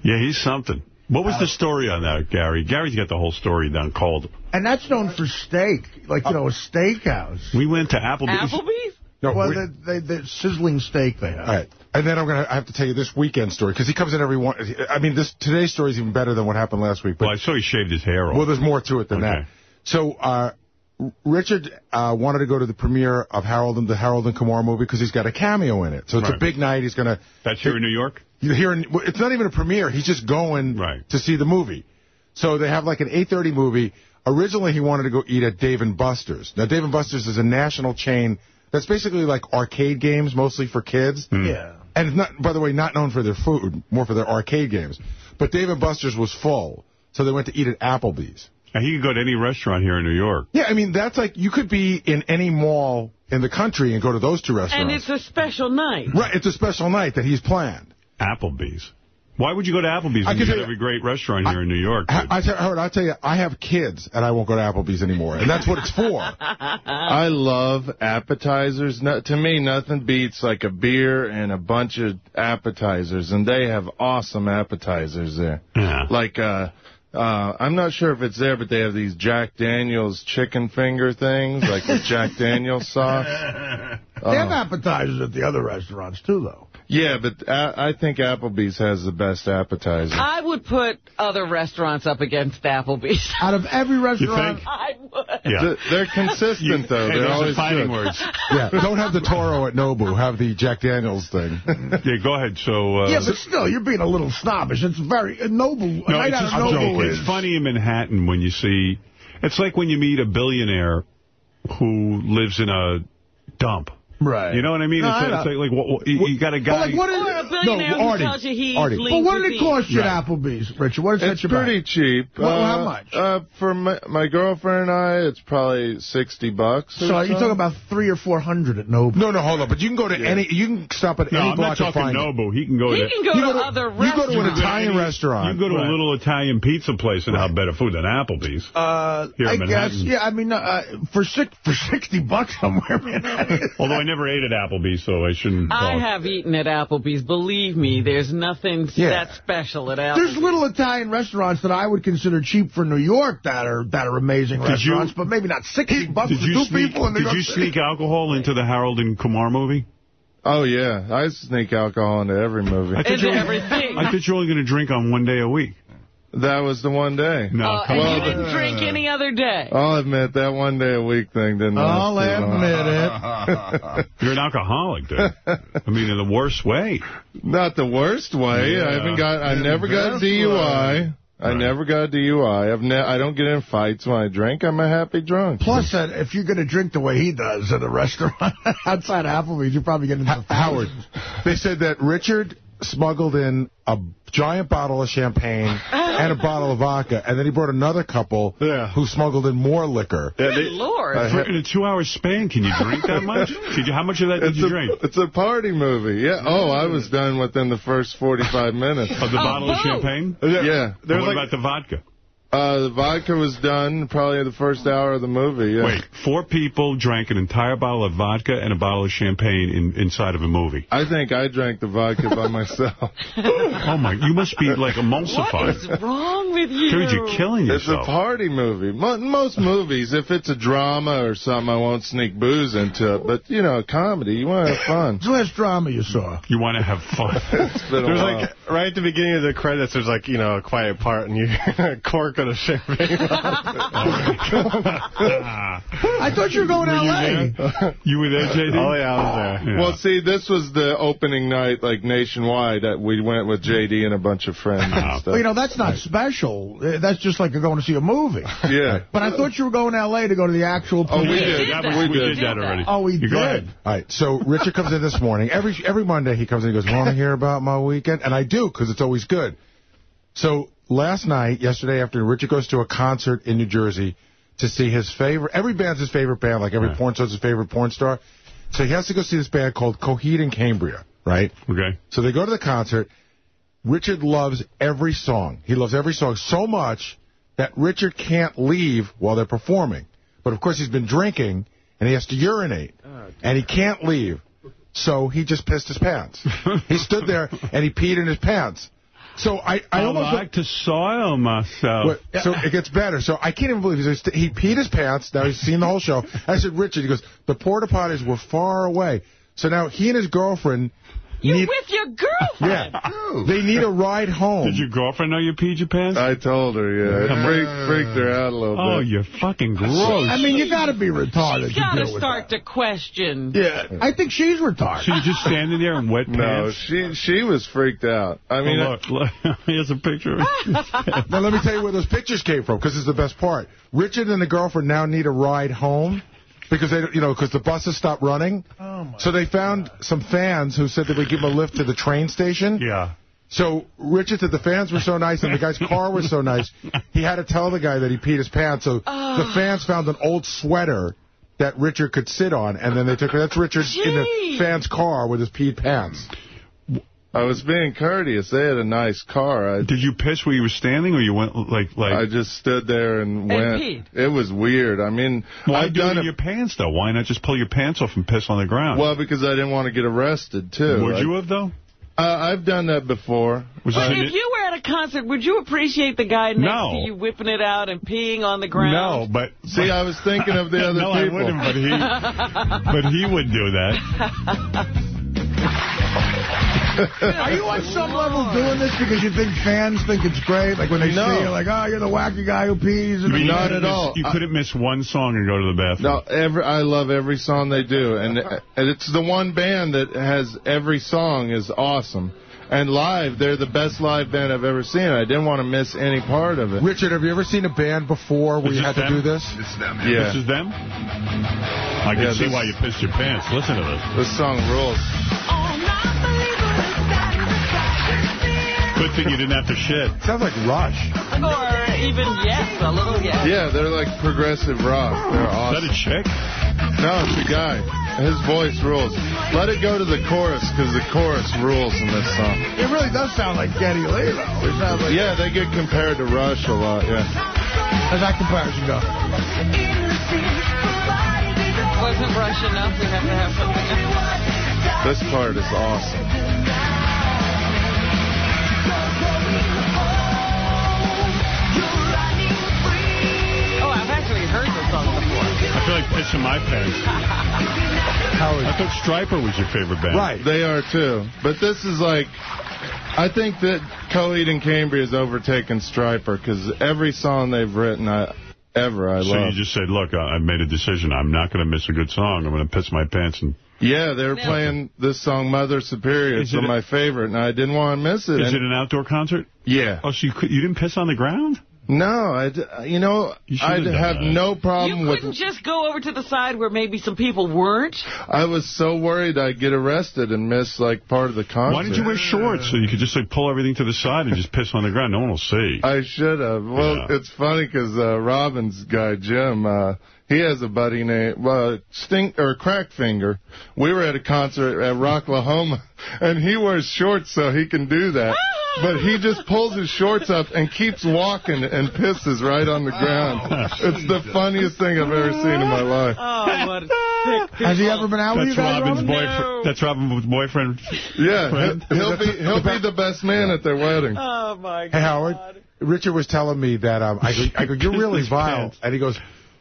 Yeah, he's something. What was the uh, story on that, Gary? Gary's got the whole story down cold. And that's known for steak, like, you oh. know, a steakhouse. We went to Applebee's. Applebee's? No, well, we- the, the, the sizzling steak they have. All right. And then I'm going to I have to tell you this weekend story because he comes in every one. I mean, this today's story is even better than what happened last week. But Well, I saw he shaved his hair off. Well, there's more to it than Okay. that. So, uh, Richard uh, wanted to go to the premiere of Harold and the Harold and Kumar movie because he's got a cameo in it. So it's a big night. He's going to. That's here in New York? You hear? well, It's not even a premiere. He's just going Right. to see the movie. So they have like an 8:30 movie. Originally, he wanted to go eat at Dave and Buster's. Now, Dave and Buster's is a national chain that's basically like arcade games, mostly for kids. Hmm. Yeah. And it's not, by the way, not known for their food, more for their arcade games. But Dave and Buster's was full, so they went to eat at Applebee's. And he could go to any restaurant here in New York. Yeah, I mean, that's like, you could be in any mall in the country and go to those two restaurants. And it's a special night. right, it's a special night that he's planned. Applebee's. Why would you go to Applebee's I when can you tell got you- every great restaurant here in New York? I, dude? I tell, Howard, I'll tell you, I have kids, and I won't go to Applebee's anymore, and that's what it's for. I love appetizers. No, to me, nothing beats like a beer and a bunch of appetizers, and they have awesome appetizers there. Yeah. Like, uh, uh, I'm not sure if it's there, but they have these Jack Daniels chicken finger things, like with Jack Daniels sauce. They have appetizers at the other restaurants, too, though. Yeah, but I I think Applebee's has the best appetizer. I would put other restaurants up against Applebee's. Out of every restaurant... I would. Yeah. Th- They're consistent, though. Hey, They're always fighting good. words. yeah, don't have the Toro at Nobu, have the Jack Daniels thing. Yeah, go ahead. So, uh, Yeah, but still, you're being a little snobbish. It's very uh, noble. a no, night it's, out just of a joke. is... It's funny in Manhattan when you see. It's like when you meet a billionaire who lives in a dump. Right. You know what I mean? No, it's, I like, it's like, like what, what, you, you got a But, guy. like, what is Or a billionaire No, Artie. tells you he's Artie. But what did it cost you Right. at Applebee's, Richard? What did it It's set you pretty back? cheap. Well, uh, how much? Uh, for my, my girlfriend and I, it's probably 60 bucks. So you're talking about three or four hundred at Nobu. No, no, hold on. But you can go to any, you can stop at no, any I'm block not and talking find it. Nobu. He can go He to. can go You to go to- other you go to an. Italian any- restaurant. You go to Right. a little Italian pizza place and have better food than Applebee's. Uh, I guess, yeah, I mean, uh, for six, for 60 bucks somewhere, man. Although I never ate at Applebee's, so I shouldn't. I have eaten at Applebee's. Believe me, there's nothing Yeah. that special at Applebee's. There's little Italian restaurants that I would consider cheap for New York that are that are amazing Did you- restaurants, but maybe not 60 bucks Did for you two sneak? people in New Did York you City. sneak alcohol into the Harold and Kumar movie? Oh, yeah. I sneak alcohol into every movie. I thought Into you were- everything. I thought you were only going to drink on one day a week. That was the one day. No, Oh, and on. you didn't drink any other day. I'll admit that one day a week thing didn't I'll too long. admit it. You're an alcoholic, dude. I mean, in the worst way. Not the worst way. Yeah. I haven't got. I In never got a best DUI. I Right. never got a DUI. I've ne- I don't get in fights when I drink. I'm a happy drunk. Plus, that if you're going to drink the way he does at a restaurant outside Applebee's, you're probably getting into the Howard, they said that Richard smuggled in a giant bottle of champagne and a bottle of vodka, and then he brought another couple Yeah. who smuggled in more liquor. Yeah, Good Lord. For, in a two-hour span, can you drink that much? Did you, how much of that did It's you a, drink? it's a party movie. Yeah. Oh, I was done within the first 45 minutes. Of the Oh, bottle of champagne? Yeah. And what about the vodka? Uh, the vodka was done probably the first hour of the movie. Yeah. Wait, four people drank an entire bottle of vodka and a bottle of champagne in, inside of a movie. I think I drank the vodka by myself. Oh, my, you must be like What emulsified. is wrong with you? Dude, you're killing yourself. It's a party movie. Mo- Most movies, if it's a drama or something, I won't sneak booze into it. But, you know, a comedy, you want to have fun. What's the last drama you saw? You want to have fun. It's been a There's while. like, right at the beginning of the credits, there's like, you know, a quiet part, and you cork on a champagne. I thought you were going to L.A. You were there, JD? Oh, yeah, I was there. Well, see, this was the opening night, like, nationwide. That we went with J.D. and a bunch of friends and stuff. Well, you know, that's not special. Uh, That's just like you're going to see a movie. Yeah. But I thought you were going to L.A. to go to the actual Oh, we premiere. did. That We we did. did that already. Oh, we You did. Go ahead. All right, so Richard comes in this morning. Every every Monday he comes in and goes, want to hear about my weekend? And I do, because it's always good. So last night, yesterday afternoon, Richard goes to a concert in New Jersey to see his favorite, every band's his favorite band, like every Right. porn star's his favorite porn star. So he has to go see this band called Coheed and Cambria, right? Okay. So they go to the concert. Richard loves every song. He loves every song so much that Richard can't leave while they're performing. But of course he's been drinking and he has to urinate. Oh, and he can't leave. So he just pissed his pants. he stood there and he peed in his pants. So I, I I almost like to soil myself. Wait, so it gets better. So I can't even believe he, he peed his pants. Now he's seen the whole show. I said, Richard, he goes, the porta potties were far away. So now he and his girlfriend You need, with your girlfriend? yeah, they need a ride home. Did your girlfriend know you peed your pants? I told her, yeah. It freaked, freaked her out a little bit. oh, you're fucking gross. I mean, you got to be retarded You to gotta deal with start to question. Yeah, I think she's retarded. So you're just standing there in wet pants? No, pants? she she was freaked out. I oh, mean, Oh, look, look, here's a picture. Now, let me tell you where those pictures came from, because it's the best part. Richard and the girlfriend now need a ride home because they, you know, because the buses stopped running. Oh, so they found some fans who said they would give them a lift to the train station. yeah. So Richard said the fans were so nice and the guy's car was so nice, he had to tell the guy that he peed his pants. So the fans found an old sweater that Richard could sit on, and then they took That's Richard in the fan's car with his peed pants. I was being courteous. They had a nice car. I, Did you piss where you were standing, or you went like like? I just stood there and went. peed. It was weird. I mean, why I've do it done in your pants though? Why not just pull your pants off and piss on the ground? Well, because I didn't want to get arrested too. Would I- you have though? Uh, I've done that before. Was But if you were at a concert, would you appreciate the guy next No. to you whipping it out and peeing on the ground? no, but See, I was thinking of the other no, people. I wouldn't. But he, but he would do that. Are you on some level doing this because you think fans think it's great? Like when they No. see you, like, oh, you're the wacky guy who pees. And you Not couldn't at miss- all. You I- couldn't miss one song and go to the bathroom. No, every I love every song they do, and and it's the one band that has every song is awesome. And live, they're the best live band I've ever seen. I didn't want to miss any part of it. Richard, have you ever seen a band before where Is you this had to do this? This is them. Yeah, This is them? I can Yeah, see why you pissed your pants. Listen to this. this song rules. Good thing you didn't have to shit. Sounds like Rush. Or even yes, a little yes. Yeah, they're like progressive rock. They're Is that a chick? No, it's a guy. His voice rules. Let it go to the chorus because the chorus rules in this song. It really does sound like Geddy Lee, though. It sounds like, Yeah, they get compared to Rush a lot. Yeah. How's that comparison go? Wasn't Rush enough? We have to have something else. This part is awesome. Pissing my pants. I thought Stryper was your favorite band. Right. They are too. But this is like, I think that Coheed and Cambria has overtaken Stryper because every song they've written, I ever, I So love. So you just said, look, I I made a decision. I'm not going to miss a good song. I'm going to piss my pants. And Yeah, they were playing this song Mother Superior. It's my favorite, and I didn't want to miss it. Is And- it an outdoor concert? yeah. Oh, so you, you didn't piss on the ground? No, I, d- you know, You I'd have that. no problem with. You couldn't just go over to the side where maybe some people weren't? I was so worried I'd get arrested and miss like part of the concert. Why didn't you wear shorts so you could just like pull everything to the side and just piss on the ground? No one will see. I should have. Well, Yeah. it's funny because uh, Robin's guy Jim, uh, he has a buddy named uh, Stink or Crack Finger. We were at a concert at Rocklahoma, and he wears shorts so he can do that. But he just pulls his shorts up and keeps walking and pisses right on the ground. It's the funniest thing I've ever seen in my life. Oh, what a sick Has he ever been out with you That's guys, Robin's Robin? boyfriend. No. That's Robin's boyfriend. Yeah, Friend? he'll be he'll be the best man at their wedding. Oh, my God. Hey, Howard, Richard was telling me that, um, I go, I go you're really His vile. And he goes,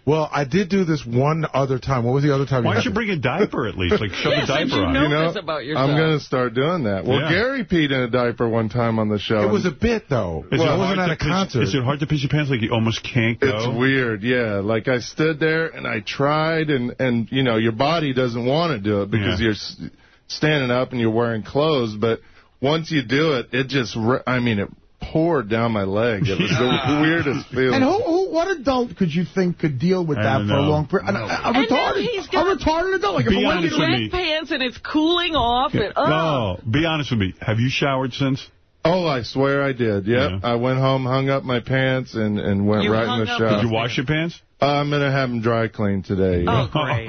well, I did do this one other time. What was the other time? Why don't you bring a diaper at least? Like, shove Yeah, a diaper you on. know You know, about yourself. I'm going to start doing that. Well, Yeah. Gary peed in a diaper one time on the show. It was a bit, though. Is Well, it I wasn't at a to piss- concert. Is it hard to piss your pants like you almost can't go? It's weird, yeah. Like I stood there and I tried, and and you know your body doesn't want to do it because Yeah. you're standing up and you're wearing clothes. But once you do it, it just, I mean, it poured down my leg. It was the weirdest feeling. And who, who, what adult could you think could deal with that don't for a long period? A, a And retarded, he's got- a retarded adult. Like if Be a honest with me. Wet pants and it's cooling off. And, oh. No, be honest with me. Have you showered since? Oh, I swear I did. Yep. Yeah. I went home, hung up my pants, and and went You right in the shower. Did you wash your pants? I'm gonna have them dry cleaned today. Oh, great.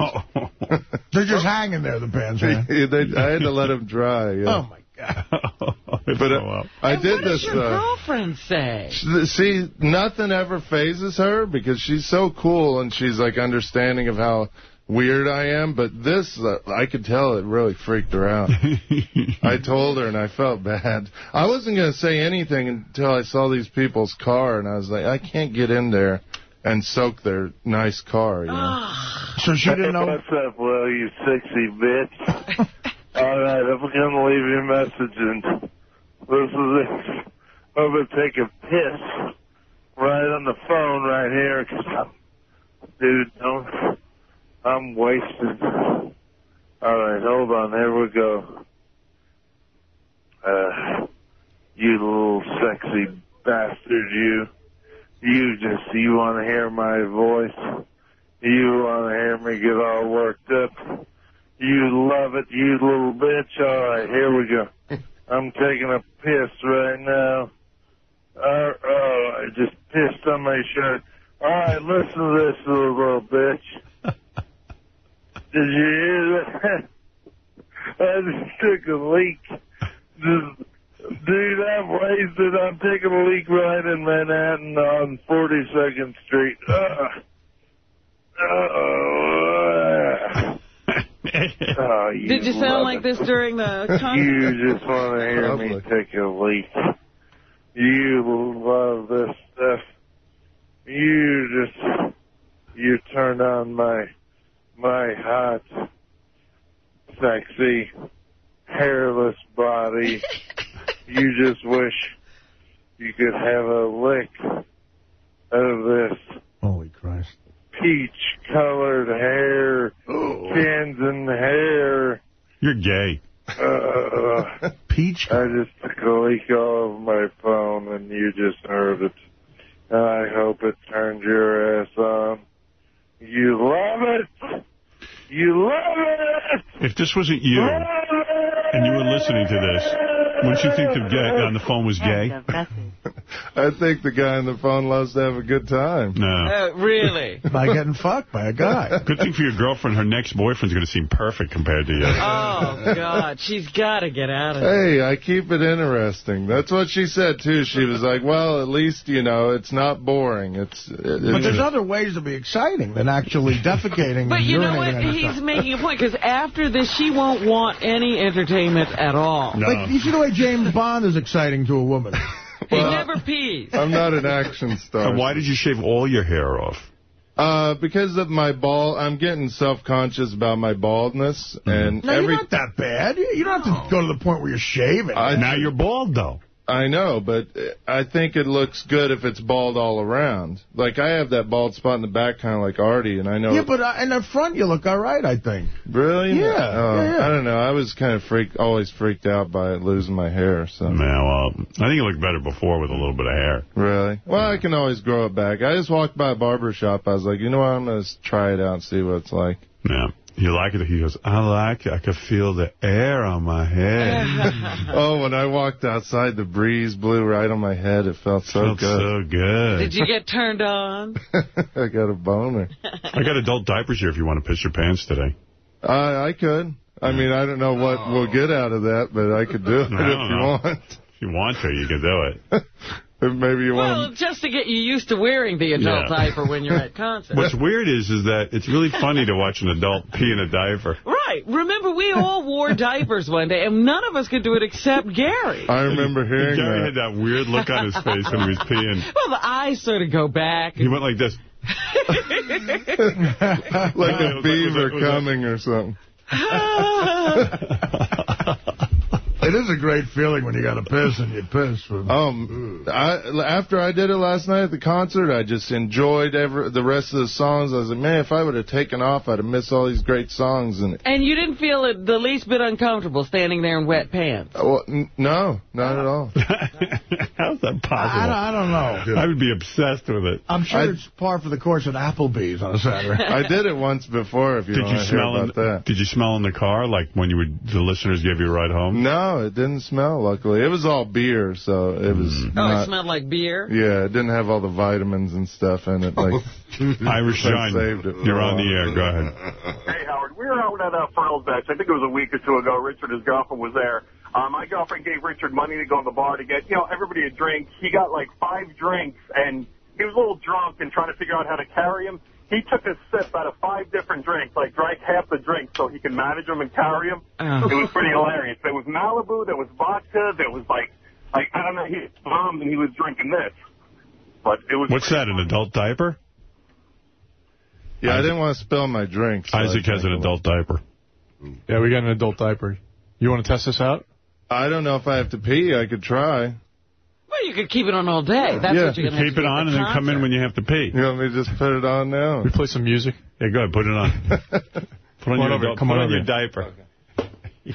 They're just hanging there, the pants, man. They- I had to let them dry. Yeah. Oh, my God. but uh, I And did what does this. your uh, girlfriend say? See, nothing ever phases her because she's so cool and she's like understanding of how weird I am. But this, uh, I could tell it really freaked her out. I told her and I felt bad. I wasn't going to say anything until I saw these people's car and I was like, I can't get in there and soak their nice car. You know? So she didn't know. What's up, Will, you sexy bitch? All right, I'm going to leave you a message, and this is it. I'm going to take a piss right on the phone right here, because I'm, dude, don't, I'm wasted. All right, hold on, here we go. Uh, you little sexy bastard, you. You just, you want to hear my voice? You want to hear me get all worked up? You love it, you little bitch. All right, here we go. I'm taking a piss right now. Uh, oh, I just pissed on my shirt. All right, listen to this little, little bitch. Did you hear that? I just took a leak. Just, dude, I'm wasted. I'm taking a leak right in Manhattan on 42nd Street. Uh, uh, oh, you Did you sound like this during the concert? You just want to hear me take a leak. You love this stuff. You just, you turn on my, my hot, sexy, hairless body. you just wish you could have a lick of this Holy Christ. Peach-colored hair, Kansan hair. You're gay. Uh, Peach. I just took a leak all of my phone, and you just heard it. I hope it turned your ass on. You love it. You love it. If this wasn't you, and you were listening to this, wouldn't you think the guy on the phone was gay? I think the guy on the phone loves to have a good time. No. Uh, really? By getting fucked by a guy. Good thing for your girlfriend, her next boyfriend's going to seem perfect compared to you. Oh, God. She's got to get out of there. Hey, I keep it interesting. That's what she said, too. She was like, well, at least, you know, it's not boring. It's, it, But there's other ways to be exciting than actually defecating But you know what? He's making a point, because after this, she won't want any entertainment at all. Like, you see the way James Bond is exciting to a woman. He never pees. I'm not an action star. And why did you shave all your hair off? Uh, because of my bald, I'm getting self-conscious about my baldness, and No, every you're not that bad. You you don't have to go to the point where you're shaving. I- now you're bald, though. I know, but I think it looks good if it's bald all around. Like I have that bald spot in the back, kind of like Artie, and I know. yeah, but uh, in the front you look all right, I think. really, Yeah, Oh, yeah, yeah. I don't know. I was kind of freaked, always freaked out by losing my hair. So Man, well, I think it looked better before with a little bit of hair. really, well, I can always grow it back. I just walked by a barber shop. I was like, you know what? I'm gonna try it out and see what it's like. Yeah. You like it? He goes, I like it. I could feel the air on my head. oh, when I walked outside, the breeze blew right on my head. It felt so Felt good. so good. Did you get turned on? I got a boner. I got adult diapers here if you want to piss your pants today. I I could. I mean, I don't know what we'll get out of that, but I could do it I if don't you know. want. If you want to, you can do it. If maybe you Well, want. just to get you used to wearing the adult Yeah. diaper when you're at concerts. What's weird is is that it's really funny to watch an adult pee in a diaper. Right. Right. Remember, we all wore diapers one day, and none of us could do it except Gary. I remember hearing Gary that. had that weird look on his face when he was peeing. Well, the eyes sort of go back. He went like this. like a beaver coming or something. It is a great feeling when you got to piss and you piss. Um, I, after I did it last night at the concert, I just enjoyed every, the rest of the songs. I was like, man, if I would have taken off, I'd have missed all these great songs. And And you didn't feel it the least bit uncomfortable standing there in wet pants? well, n- no, not at all. How's that possible? I, don't- I don't know. I would be obsessed with it. I'm sure I- it's par for the course at Applebee's on a Saturday. I did it once before. If you Did want you to hear smell about in, that. Did you smell in the car like when you would the listeners gave you a ride home? No, it didn't smell. Luckily, it was all beer, so it was Oh, it smelled like beer? Yeah, it didn't have all the vitamins and stuff in it. Like Irish I John, saved it. you're on the air. Go ahead. Hey, Howard. We were out at uh, Carlsbad's. I think it was a week or two ago. Richard, his girlfriend, was there. Uh, my girlfriend gave Richard money to go to the bar to get, you know, everybody a drink. He got like five drinks, and he was a little drunk and trying to figure out how to carry him. He took a sip out of five different drinks, like drank half the drink so he can manage them and carry them. Oh. It was pretty hilarious. There was Malibu, there was vodka, there was like, like I don't know, he bombed and he was drinking this. But it was What's that? An adult diaper? Yeah, I didn't want to spill my drink. so Isaac has an adult diaper. Yeah, we got an adult diaper. You want to test this out? I don't know if I have to pee. I could try. Well, you could keep it on all day. That's Yeah, what you're going to keep it on and then come in when you have to pee. You want me to just put it on now? We play some music. Yeah, go ahead. Put it on. Put on Come on your, over, come put on on over your here. diaper.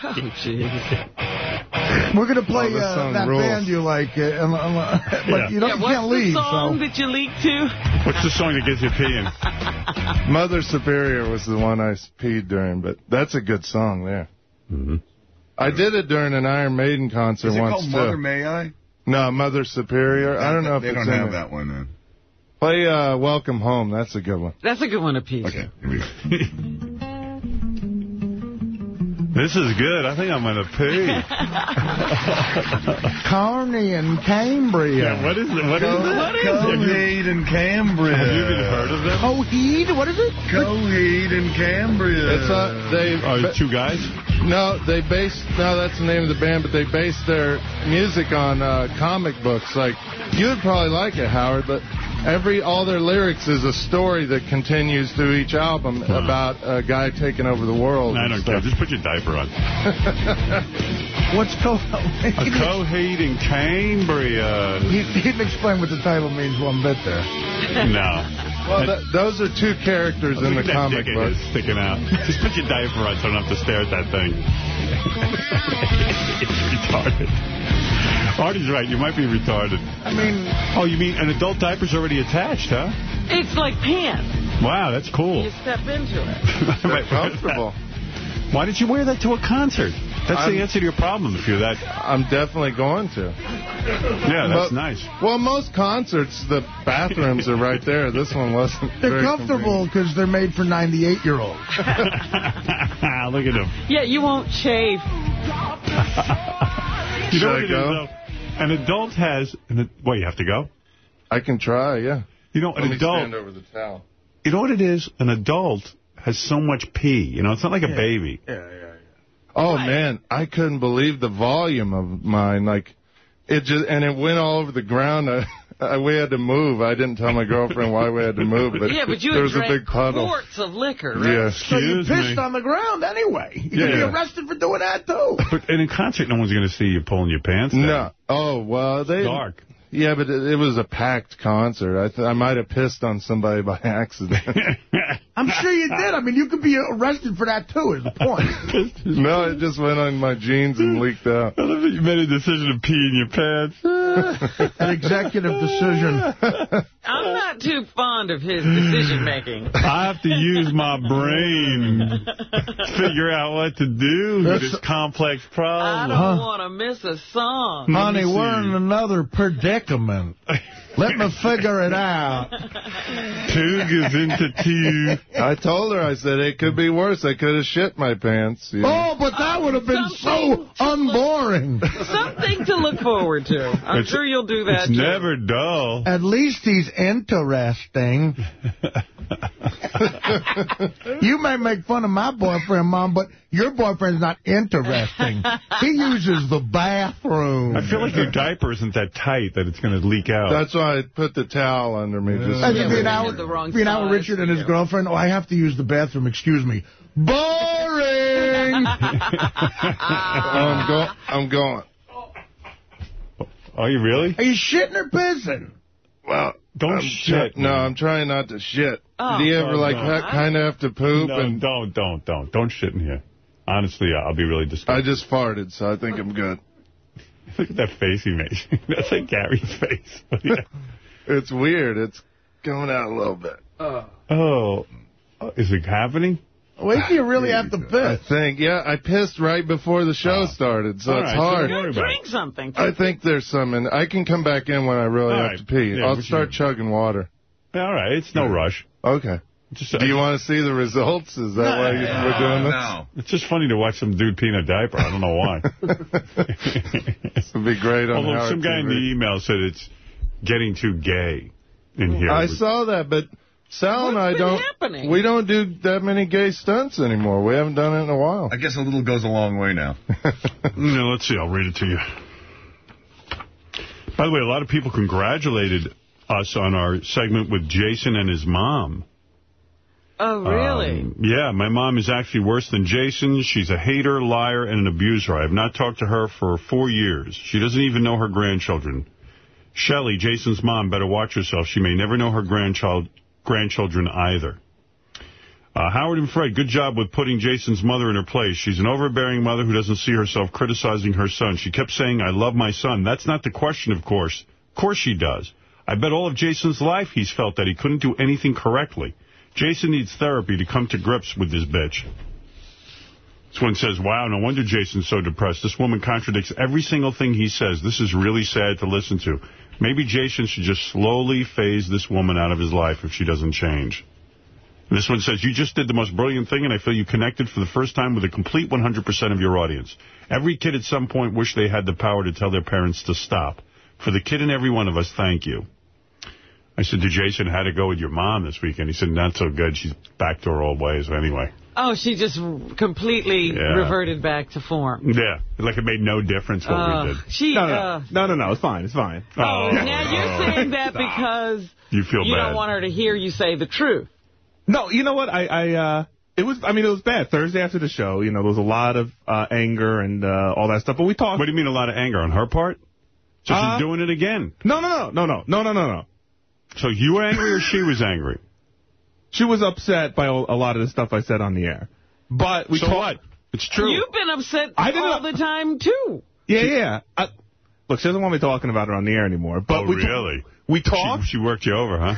Oh, jeez. We're going to play Oh, uh, that rules. band you like, uh, um, um, uh, but Yeah. you, don't, Yeah, you can't the leave. song so. that you leaked to? What's the song that gets you peeing? Mother Superior was the one I peed during, but that's a good song there. Mm-hmm. I did it during an Iron Maiden concert Is it once called too. Mother May I? No, Mother Superior. I don't know if they it's don't in have it. that one then. Play uh, Welcome Home. That's a good one. That's a good one apiece. Okay, here we go. This is good. I think I'm going to pee. Carney and Cambria. yeah, what is it? What is it? What is it? Coheed and Cambria. Have you even heard of them? Coheed? What is it? Coheed and Cambria. It's uh, they. Oh, two guys? No, they based. No, that's the name of the band, but they based their music on uh, comic books. Like you would probably like it, Howard, but every all their lyrics is a story that continues through each album about a guy taking over the world. I don't care. Just put your diaper on. What's co A Coheed and Cambria. he, he didn't explain what the title means one bit there. No. Well, th- those are two characters in the at that comic dick book. is sticking out. Just put your diaper on so I don't have to stare at that thing. it's retarded. Artie's right. You might be retarded. I mean, Oh, you mean an adult diaper's already attached, huh? It's like pants. Wow, that's cool. You step into it. They're comfortable. Why did you wear that to a concert? That's I'm- the answer to your problem if you're that... I'm definitely going to. Yeah, that's But- nice. Well, most concerts, the bathrooms are right there. This one wasn't. they're comfortable because they're made for 98-year-olds. Look at him. Yeah, you won't chafe. You Should know I what it is, go? Though? An adult has... An, what, you have to go? I can try, yeah. You know, Let an adult... stand over the towel. You know what it is? An adult has so much pee. You know, it's not like a baby. Yeah, yeah, yeah. Oh man, I couldn't believe the volume of mine. Like it just and it went all over the ground. I, I we had to move. I didn't tell my girlfriend why we had to move, but, yeah, but you there had was a big puddle. quarts of liquor, right? Yeah. So you pissed me. on the ground anyway. You could Yeah. be arrested for doing that, too. But in a concert, no one's going to see you pulling your pants down. No. Oh well, they Dark. Yeah, but it, it was a packed concert. I th I might have pissed on somebody by accident. I'm sure you did. I mean, you could be arrested for that, too, is the point. no, it just went on my jeans and leaked out. I love that you made a decision to pee in your pants. An executive decision. I'm not too fond of his decision making. I have to use my brain to figure out what to do with this complex problem. I don't want to miss a song. Honey, we're in another predicament. Let me figure it out. Tug is into two. I told her, I said, it could be worse. I could have shit my pants. you know. Oh, but that would have been so unboring. Something to look forward to. I'm It's- sure you'll do that. It's too. never dull. At least he's interesting. you may make fun of my boyfriend, Mom, but your boyfriend's not interesting. He uses the bathroom. I feel like your diaper isn't that tight that it's going to leak out. That's why I put the towel under me. Just As Yeah, being out, the wrong being out with. Richard and his girlfriend, oh, I have to use the bathroom, excuse me. Boring! I'm, go I'm going. Are you really? Are you shitting or pissing? Well, Don't I'm shit, no. I'm trying not to shit. Oh. Do you ever, Oh, like, no. kind of have to poop? No, and don't, don't, don't. Don't shit in here. Honestly, I'll be really I just farted, so I think I'm good. Look at that face he makes. That's like Gary's face. Yeah. It's weird. It's going out a little bit. Uh. Oh. Oh, Is it happening? Wait till you really have to piss. I think, yeah, I pissed right before the show Oh. started, so All it's right, so hard. don't Drink something. I think there's some in. I can come back in when I really All have right. to pee. Yeah, I'll start you- chugging water. All right, it's no rush. Okay. Just, Do you uh, want to see the results? Is that why you, we're doing this? No. It's just funny to watch some dude pee in a diaper. I don't know why. This would be great on Although Howard some guy in the email said it's getting too gay in here. I saw that, but Sal and I don't. happening? We don't do that many gay stunts anymore. We haven't done it in a while. I guess a little goes a long way now. No, let's see. I'll read it to you. By the way, a lot of people congratulated us on our segment with Jason and his mom. Oh, really? Um, yeah, my mom is actually worse than Jason. She's a hater, liar, and an abuser. I have not talked to her for four years. She doesn't even know her grandchildren. Shelley, Jason's mom, better watch herself. She may never know her grandchild, grandchildren either. Uh, Howard and Fred, good job with putting Jason's mother in her place. She's an overbearing mother who doesn't see herself criticizing her son. She kept saying, I love my son. That's not the question, of course. Of course she does. I bet all of Jason's life he's felt that he couldn't do anything correctly. Jason needs therapy to come to grips with this bitch. This one says, wow, no wonder Jason's so depressed. This woman contradicts every single thing he says. This is really sad to listen to. Maybe Jason should just slowly phase this woman out of his life if she doesn't change. And this one says, you just did the most brilliant thing, and I feel you connected for the first time with a complete 100% of your audience. Every kid at some point wished they had the power to tell their parents to stop. For the kid in every one of us, thank you. I said to Jason, how to go with your mom this weekend? He said, not so good. She's back to her old ways anyway. Oh, she just completely Yeah. reverted back to form. Yeah, like it made no difference what Uh, we did. she, No, no, uh, no, no, no, it's fine, it's fine. oh, now you're oh. saying that because You feel you bad. don't want her to hear you say the truth. No, you know what? I, I, uh, it was, I mean, it was bad. Thursday after the show, you know, there was a lot of uh, anger and uh, all that stuff. But we talked. What do you mean a lot of anger on her part? So Uh, she's doing it again. No, no, no, no, no, no, no, no, no. So you were angry or she was angry? She was upset by a a lot of the stuff I said on the air. But we so talked. what? It's true. You've been upset I didn't- all the time, too. Yeah, yeah. yeah. I, look, she doesn't want me talking about her on the air anymore. But oh, we really? we talked. She, she worked you over, huh?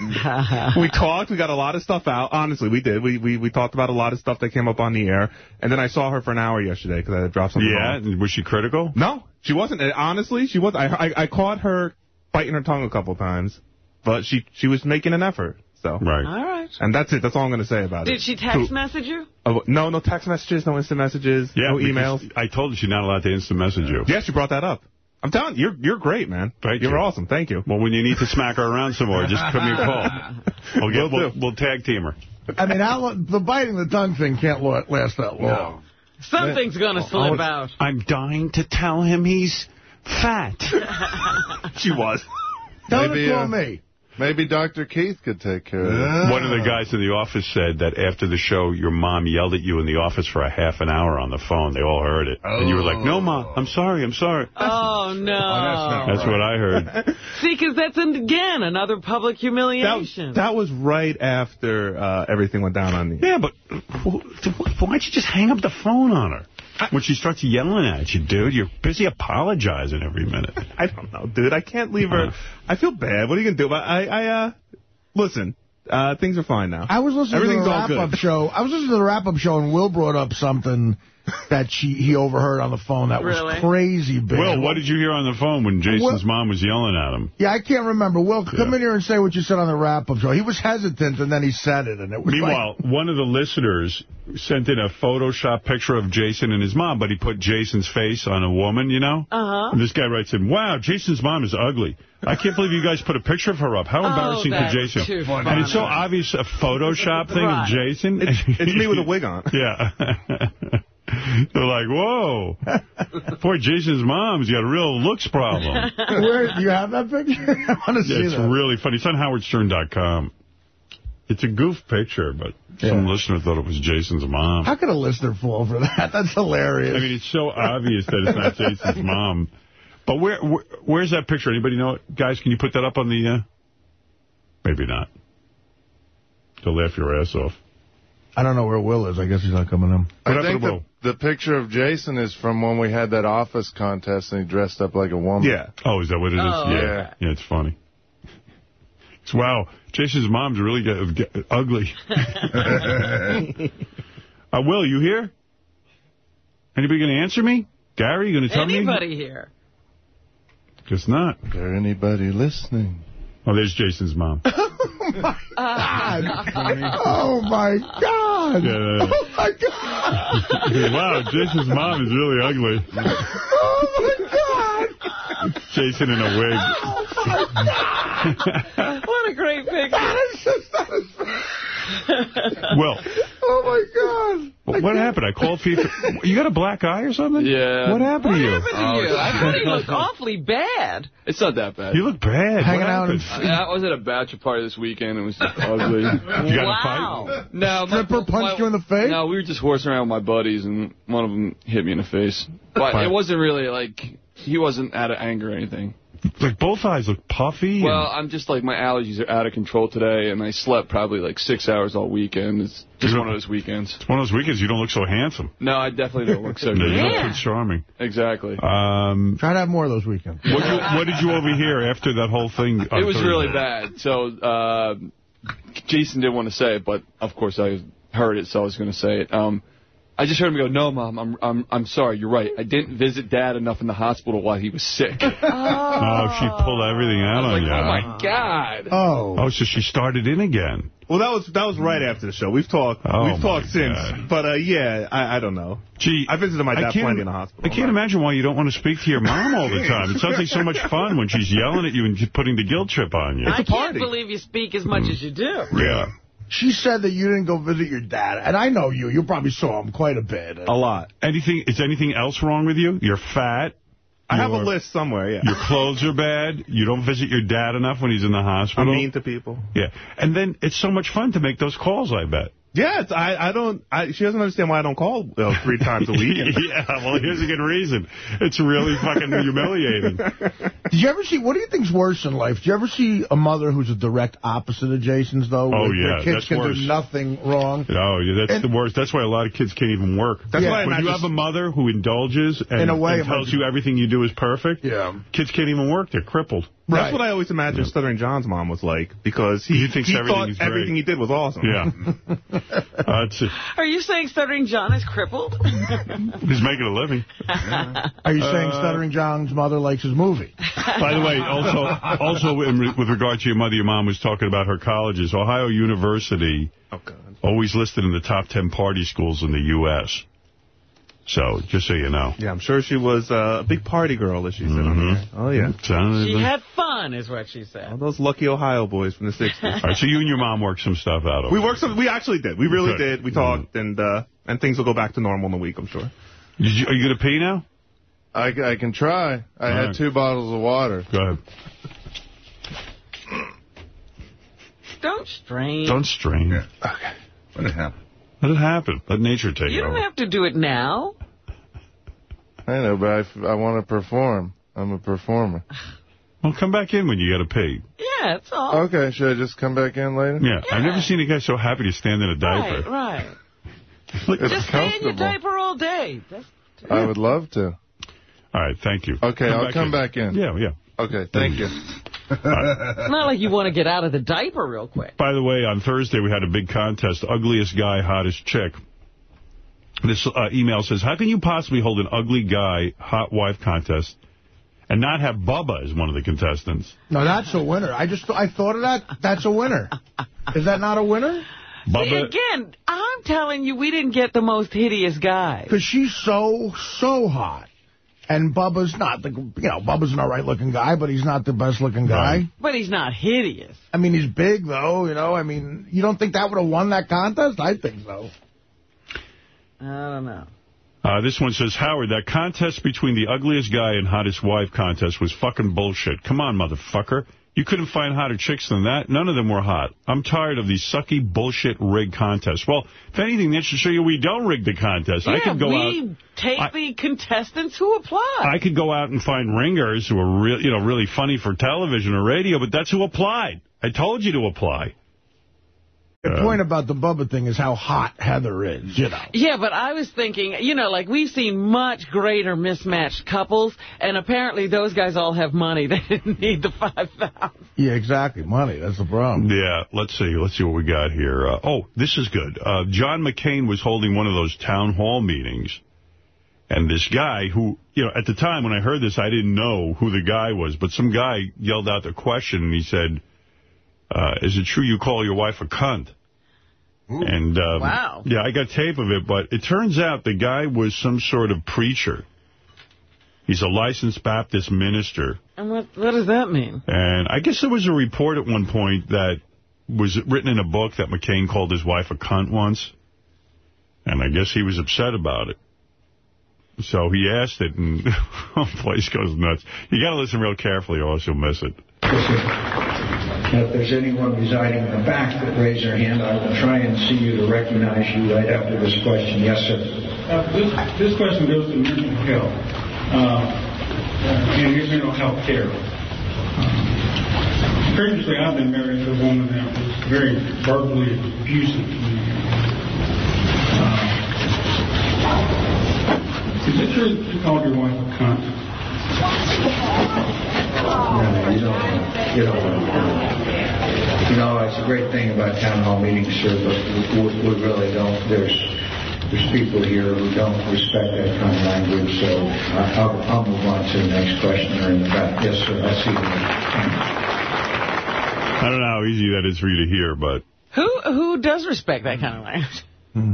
we talked. We got a lot of stuff out. Honestly, we did. We we we talked about a lot of stuff that came up on the air. And then I saw her for an hour yesterday because I had dropped something. Yeah? off. Was she critical? No, she wasn't. Honestly, she was. I, I I caught her biting her tongue a couple times, but she she was making an effort. So Right. All right. and that's it. That's all I'm going to say about it. Did she text Who- message you? Oh, no, no text messages, no instant messages, Yeah, no emails. I told her she's not allowed to instant message you. Yes, you brought that up. I'm telling you, you're you're great, man. Thank you're you. awesome. Thank you. Well, when you need to smack her around some more, just give me a call. We'll, get, we'll, we'll tag team her. I mean, how long, the biting the tongue thing can't last that long. Something's going to slip out. I'm dying to tell him he's fat. She was. Tell her Maybe, call uh, me. Maybe Dr. Keith could take care of it. One of the guys in the office said that after the show, your mom yelled at you in the office for a half an hour on the phone. They all heard it. And you were like, no, Mom, I'm sorry, I'm sorry. Oh, no. That's what I heard. See, because that's, again, another public humiliation. that was right after uh, everything went down on the. Yeah, but why'd you just hang up the phone on her? When she starts yelling at you, dude, you're busy apologizing every minute. I don't know, dude. I can't leave her. I feel bad. What are you gonna do? But I, I, uh, listen. uh, things are fine now. I was listening to the wrap-up show. I was listening to the wrap-up show, and Will brought up something that she he overheard on the phone that Really? was crazy big. Will, what did you hear on the phone when Jason's mom was yelling at him? Yeah, I can't remember. Will, come in here and say what you said on the wrap-up show. He was hesitant, and then he said it, and it was Meanwhile, one of the listeners sent in a Photoshop picture of Jason and his mom, but he put Jason's face on a woman, you know? Uh-huh. And this guy writes in, wow, Jason's mom is ugly. I can't believe you guys put a picture of her up. How Oh, embarrassing for Jason. too And it's so obvious a Photoshop thing Right. of Jason. It's, it's me with a wig on. Yeah. They're like, whoa. Poor Jason's mom's got a real looks problem. Where, do you have that picture? I want to Yeah, see it's that. really funny. It's on howardstern.com. It's a goof picture, but some listener thought it was Jason's mom. How could a listener fall for that? That's hilarious. I mean, it's so obvious that it's not Jason's mom. But where, where where's that picture? Anybody know it? Guys, can you put that up on the... Uh... Maybe not. They'll laugh your ass off. I don't know where Will is. I guess he's not coming in. I What think happened to the, the picture of Jason is from when we had that office contest and he dressed up like a woman. Yeah. Oh, is that what it is? Oh, yeah. okay. Yeah, it's funny. It's, wow, Jason's mom's really get, get, ugly. uh, Will, you here? Anybody going to answer me? Gary, you going to tell me? Anybody here? Guess not. Is there anybody listening? Oh, there's Jason's mom. God. oh, my God. Yeah. Oh, my God. wow, Jason's mom is really ugly. Oh, my God. Jason in a wig. Oh my God. What a great picture. That is just, that is, Will, oh, my God. what happened? I called for you. got a black eye or something? Yeah. What happened What to you? happened to you? Oh, I thought he looked awfully bad. It's not that bad. You look bad. Hanging what out in happened? I I was at a bachelor party this weekend. It was just ugly. You got in a wow. fight? No, my- Stripper punched my- you in the face? No, we were just horsing around with my buddies, and one of them hit me in the face. But Fine. it wasn't really like he wasn't out of anger or anything. Like both eyes look puffy. Well, and- I'm just like my allergies are out of control today, and I slept probably like six hours all weekend. It's just one of those weekends. it's one of those weekends you don't look so handsome. No, I definitely don't look so No, good. you Yeah. look so charming. Exactly. Um, Try to have more of those weekends. what, you, what did you overhear after that whole thing? It was Thursday? really bad. So uh, Jason didn't want to say it, but of course I heard it, so I was going to say it. Um, I just heard him go, "No, mom, I'm I'm I'm sorry. You're right. I didn't visit dad enough in the hospital while he was sick." Oh, she pulled everything out on like, you. oh my god. Oh. Oh, so she started in again. Well, that was that was right after the show. We've talked Oh, we've my talked since, God. but uh, yeah, I, I don't know. Gee, I visited my dad can't- plenty in the hospital. I can't imagine why you don't want to speak to your mom all the time. It sounds like so much fun when she's yelling at you and putting the guilt trip on you. I can't believe you speak as much as you do. Yeah. She said that you didn't go visit your dad, and I know you. You probably saw him quite a bit. A lot. Anything? Is anything else wrong with you? You're fat. I have a list somewhere. Yeah. Your clothes are bad. You don't visit your dad enough when he's in the hospital. I'm hospital. mean to people. Yeah. And then it's so much fun to make those calls, I bet. Yeah, it's, I I don't. I, she doesn't understand why I don't call uh, three times a week. yeah, well, here's a good reason. It's really fucking humiliating. Did you ever see, what do you think's worse in life? Did you ever see a mother who's a direct opposite of Jason's, though? Oh, where yeah, their kids that's can worse. do nothing wrong? Oh, yeah, that's And- the worst. That's why a lot of kids can't even work. That's when why I you imagine- have a mother who indulges and, In a way, and tells you everything you do is perfect, Yeah. kids can't even work. They're crippled. That's what I always imagined Stuttering John's mom was like because he, He thinks everything thought great. everything he did was awesome. Yeah. uh, Are you saying Stuttering John is crippled? he's making a living. Are you saying Uh, Stuttering John's mother likes his movie? By the way, also, also in, re- with regard to your mother, your mom was talking about her colleges. Ohio University, Oh God. always listed in the top 10 party schools in the U.S. So, just so you know. Yeah, I'm sure she was uh, a big party girl, as she said on Mhm. Oh yeah. She had fun, is what she said. All those lucky Ohio boys from the 60s. All right, so you and your mom worked some stuff out. over we worked some. We actually did. We really Okay. did. We talked, and uh, and things will go back to normal in a week, I'm sure. Did you, are you going to pee now? I, I can try. I All had right. two bottles of water. Go ahead. Don't strain. Don't strain. Okay. What did happen? Let it happen. Let nature take you over. You don't have to do it now. I know, but I want to perform. I'm a performer. Well, come back in when you got to pee. Yeah, it's all. Okay, should I just come back in later? Yeah, I've never seen a guy so happy to stand in a diaper. right. Look, It's Just stay in your diaper all day. That's, I would love to. All right, thank you. Okay, I'll come back in. Yeah, yeah. Okay, thank you. Not like you want to get out of the diaper real quick. By the way, on Thursday we had a big contest, ugliest guy, hottest chick. This uh, email says, how can you possibly hold an ugly guy, hot wife contest and not have Bubba as one of the contestants? No, that's a winner. I just I thought of that. That's a winner. Is that not a winner? See, again, I'm telling you, we didn't get the most hideous guy. Because she's so, so hot. And Bubba's not the, you know, Bubba's an all right looking guy, but he's not the best looking guy. But he's not hideous. I mean, he's big, though, you know. I mean, you don't think that would have won that contest? I think so. I don't know. Uh, this one says, Howard, that contest between the ugliest guy and hottest wife contest was fucking bullshit. Come on, motherfucker. You couldn't find hotter chicks than that? None of them were hot. I'm tired of these sucky bullshit rig contests. Well, if anything, that should show you we don't rig the contest. Yeah, I could go we out... take I- the contestants who apply. I could go out and find ringers who are real, you know, really funny for television or radio, but that's who applied. I told you to apply. The Uh, point about the Bubba thing is how hot Heather is, you know. Yeah, but I was thinking, you know, like we've seen much greater mismatched couples, and apparently those guys all have money. They didn't need the 5000 Yeah, exactly. Money, that's the problem. Yeah, let's see. Let's see what we got here. Uh, oh, this is good. Uh, John McCain was holding one of those town hall meetings. And this guy who, you know, at the time when I heard this, I didn't know who the guy was. But some guy yelled out the question and he said, uh, is it true you call your wife a cunt? And um, Wow. Yeah, I got tape of it, but it turns out the guy was some sort of preacher. He's a licensed Baptist minister. And what, what does that mean? And I guess there was a report at one point that was written in a book that McCain called his wife a cunt once. And I guess he was upset about it. So he asked it, and the place goes nuts. You got to listen real carefully, or else you'll miss it. If there's anyone residing in the back that raise their hand, I will try and see you to recognize you right after this question. Yes, sir. Uh, this, this question goes to mental health uh, and mental health care. Previously, I've been married to a woman that was very verbally abusive. to me. Uh, is it true that you called your wife a cunt? No, you don't. You don't. You know, it's a great thing about town hall meetings, sir, but we, we really don't. There's there's people here who don't respect that kind of language, so I- I'll, I'll move on to the next questioner in the back. Yes, sir. I see you. I don't know how easy that is for you to hear, but Who who does respect that kind of language? Hmm.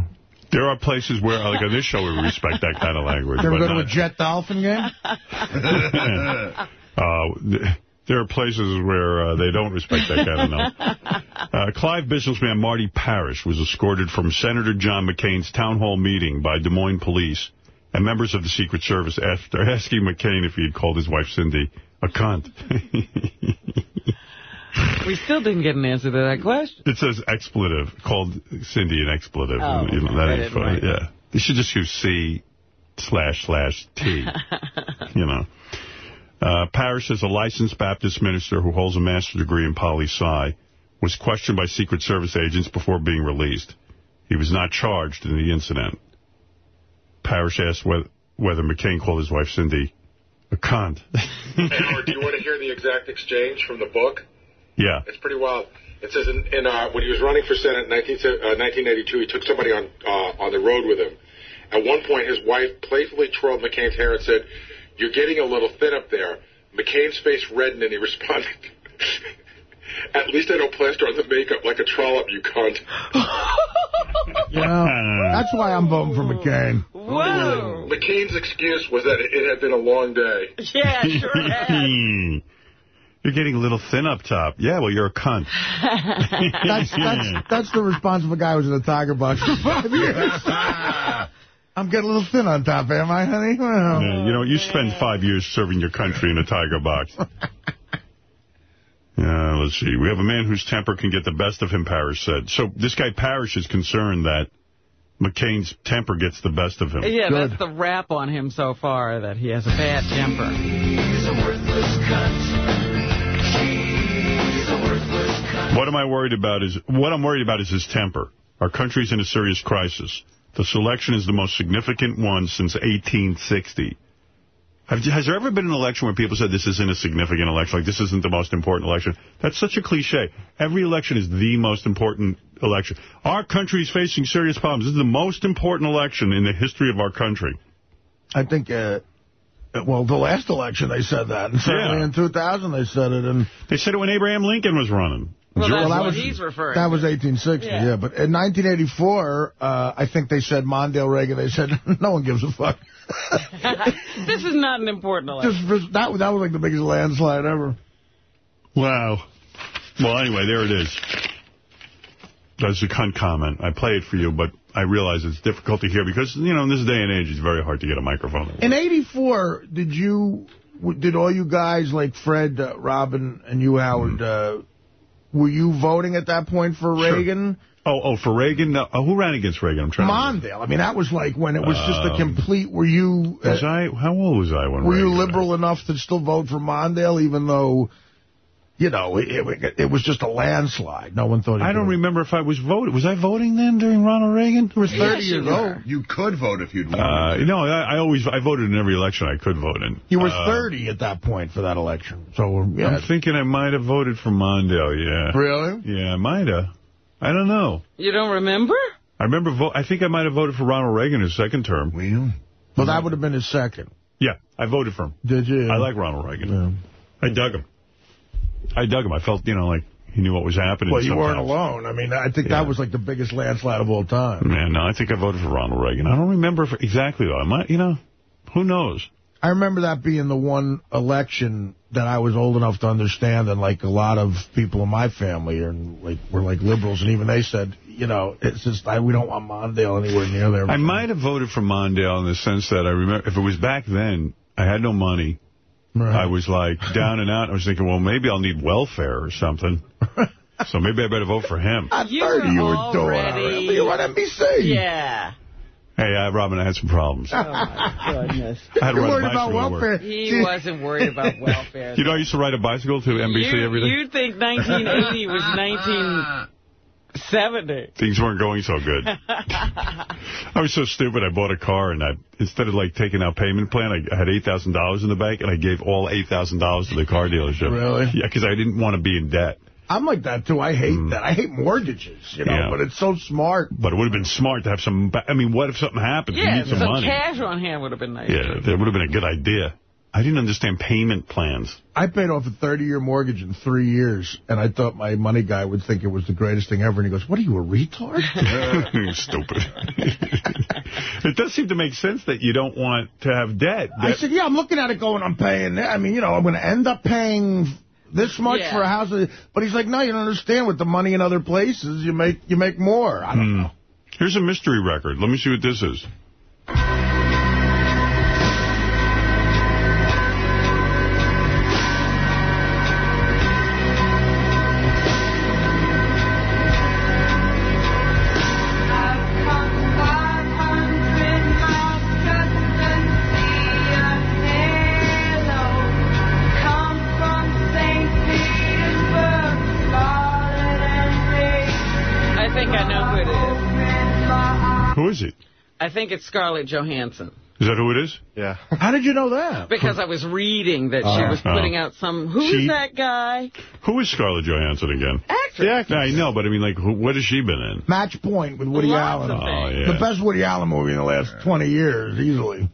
there are places where, like on this show, we respect that kind of language. You ever but go to a not- Jet Dolphin game? Uh, there are places where uh, they don't respect that kind of. Uh, Clive businessman Marty Parrish was escorted from Senator John McCain's town hall meeting by Des Moines police and members of the Secret Service after asking McCain if he had called his wife Cindy a cunt. We still didn't get an answer to that question. it says expletive, called Cindy an expletive. Oh, you know, that ain't funny. Yeah. They should just use C slash slash T. you know. Uh, Parrish is a licensed Baptist minister who holds a master's degree in poli-sci, was questioned by Secret Service agents before being released. He was not charged in the incident. Parrish asked whether, whether McCain called his wife Cindy a cunt. Howard, do you want to hear the exact exchange from the book? yeah. It's pretty wild. It says in, in uh, when he was running for Senate in 19, uh, 1982, he took somebody on uh, on the road with him. At one point, his wife playfully twirled McCain's hair and said, "You're getting a little thin up there." McCain's face reddened and he responded, "At least I don't plaster on the makeup like a trollop, you cunt." You know, that's why I'm voting for McCain. Whoa. McCain's excuse was that it, it had been a long day. Yeah, sure You're getting a little thin up top. Yeah, well, you're a cunt. That's, that's, that's the response of a guy who was in a tiger box for five years. I'm getting a little thin on top, am I, honey? Well, Yeah, you know, you spend five years serving your country in a tiger box. Uh, let's see. We have a man whose temper can get the best of him, Parrish said. So this guy Parrish is concerned that McCain's temper gets the best of him. Yeah, that's the rap on him so far, that he has a bad temper. What am I worried about is what I'm worried about is his temper. Our country's in a serious crisis. The selection is the most significant one since 1860. Have, has there ever been an election where people said this isn't a significant election, like this isn't the most important election? That's such a cliche. Every election is the most important election. Our country is facing serious problems. This is the most important election in the history of our country. I think, uh, well, the last election they said that. And certainly Yeah. in 2000 they said it. And They said it when Abraham Lincoln was running. Well, George- that's that what was- he's referring That to. was 1860, Yeah. yeah. But in 1984, uh, I think they said Mondale Reagan. They said no one gives a fuck. this is not an important election. Just that, that was like the biggest landslide ever. Wow. Well, anyway, there it is. That's a cunt comment. I play it for you, but I realize it's difficult to hear because, you know, in this day and age, it's very hard to get a microphone. In 84, did you, did all you guys, like Fred, uh, Robin, and you, Howard, uh, were you voting at that point for Sure. Reagan? Oh, oh, for Reagan? No, oh, who ran against Reagan? I'm trying Mondale. I mean, that was like when it was just a Um, complete, were you... to... Was I, how old was I when Were you liberal enough to still vote for Mondale, even though, you know, it, it, it was just a landslide? No one thought he I don't remember if I was voting. Was I voting then during Ronald Reagan? You were 30 years old. You could vote if you'd Uh, no, I, I always I voted in every election I could vote in. You were Uh, 30 at that point for that election. So, yeah. I'm thinking I might have voted for Mondale, yeah. Really? Yeah, I might have. I don't know. You don't remember? I remember, vo I think I might have voted for Ronald Reagan in his second term. Well, Well, that would have been his second. Yeah, I voted for him. Did you? I like Ronald Reagan. I dug him. I dug him. I felt, you know, like he knew what was happening. Well, you weren't alone. I mean, I think Yeah. that was like the biggest landslide of all time. Man, no, I think I voted for Ronald Reagan. I don't remember if, exactly, though. I might, you know, who knows? I remember that being the one election that I was old enough to understand, and like a lot of people in my family are like were like liberals, and even they said, you know, it's just I, we don't want Mondale anywhere near there. I might have voted for Mondale in the sense that I remember, if it was back then, I had no money. I was like down and out. I was thinking, well, maybe I'll need welfare or something. so maybe I better vote for him. At You 30, you were doing already- You were on NBC. Yeah. Hey, uh, Robin, I had some problems. Oh, my goodness. I had to You're ride worried about bicycle work. welfare. He wasn't worried about welfare. You know, I used to ride a bicycle to NBC you, every day. you think 1980 was 1970. Things weren't going so good. I was so stupid. I bought a car, and I instead of like taking out payment plan, I, I had $8,000 in the bank, and I gave all $8,000 to the car dealership. Really? Yeah, because I didn't want to be in debt. I'm like that too. I hate that. I hate mortgages, you know, Mm. Yeah. but it's so smart. But it would have been smart to have some... I mean, what if something happens? you Yeah, need some, some money. cash on hand would have been nice. Yeah, that would have been a good idea. I didn't understand payment plans. I paid off a 30-year mortgage in three years, and I thought my money guy would think it was the greatest thing ever. And he goes, what are you, a retard? Stupid. it does seem to make sense that you don't want to have debt. I said, yeah, I'm looking at it going, I'm paying, I mean, you know, I'm going to end up paying this much Yeah. for a house. But he's like, no, you don't understand. With the money in other places, you make you make more. I don't Hmm. know. Here's a mystery record. Let me see what this is. I think it's Scarlett Johansson. Is that who it is? Yeah. How did you know that? Because I was reading that she Oh. was putting uh, out some... Who's She- that guy? Who is Scarlett Johansson again? Actress. Yeah, I know, but I mean, like, who, what has she been in? Match Point with Woody Lots Allen. of Oh, yeah. The best Woody Allen movie in the last 20 years, easily.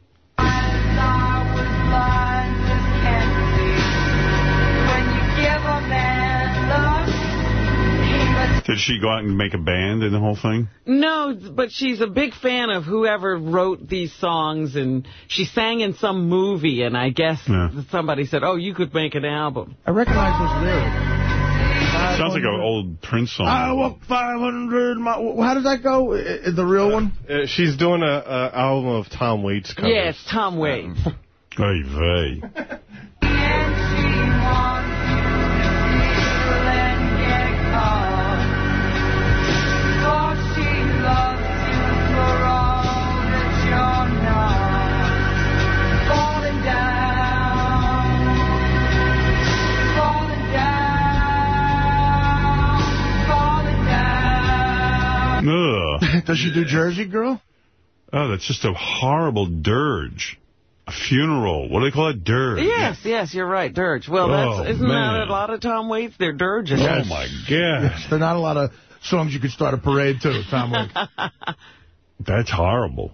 Did she go out and make a band and the whole thing? No, but she's a big fan of whoever wrote these songs, and she sang in some movie, and I guess Yeah. somebody said, oh, you could make an album. I recognize those lyrics. Sounds like an old Prince song. I walk 500 miles. How does that go? I- I- The real one? Uh, she's doing a, a album of Tom Waits covers. Yeah, it's Tom Waits. Oy vey. Ugh. Does she do Jersey Girl? Oh, that's just a horrible dirge. A funeral. What do they call it? Dirge. Yes, yes, you're right, dirge. Well, Oh, that's isn't man. that a lot of Tom Waits? They're dirges. Oh, my God. Yes, there are not a lot of songs you could start a parade to, Tom Waits. That's horrible.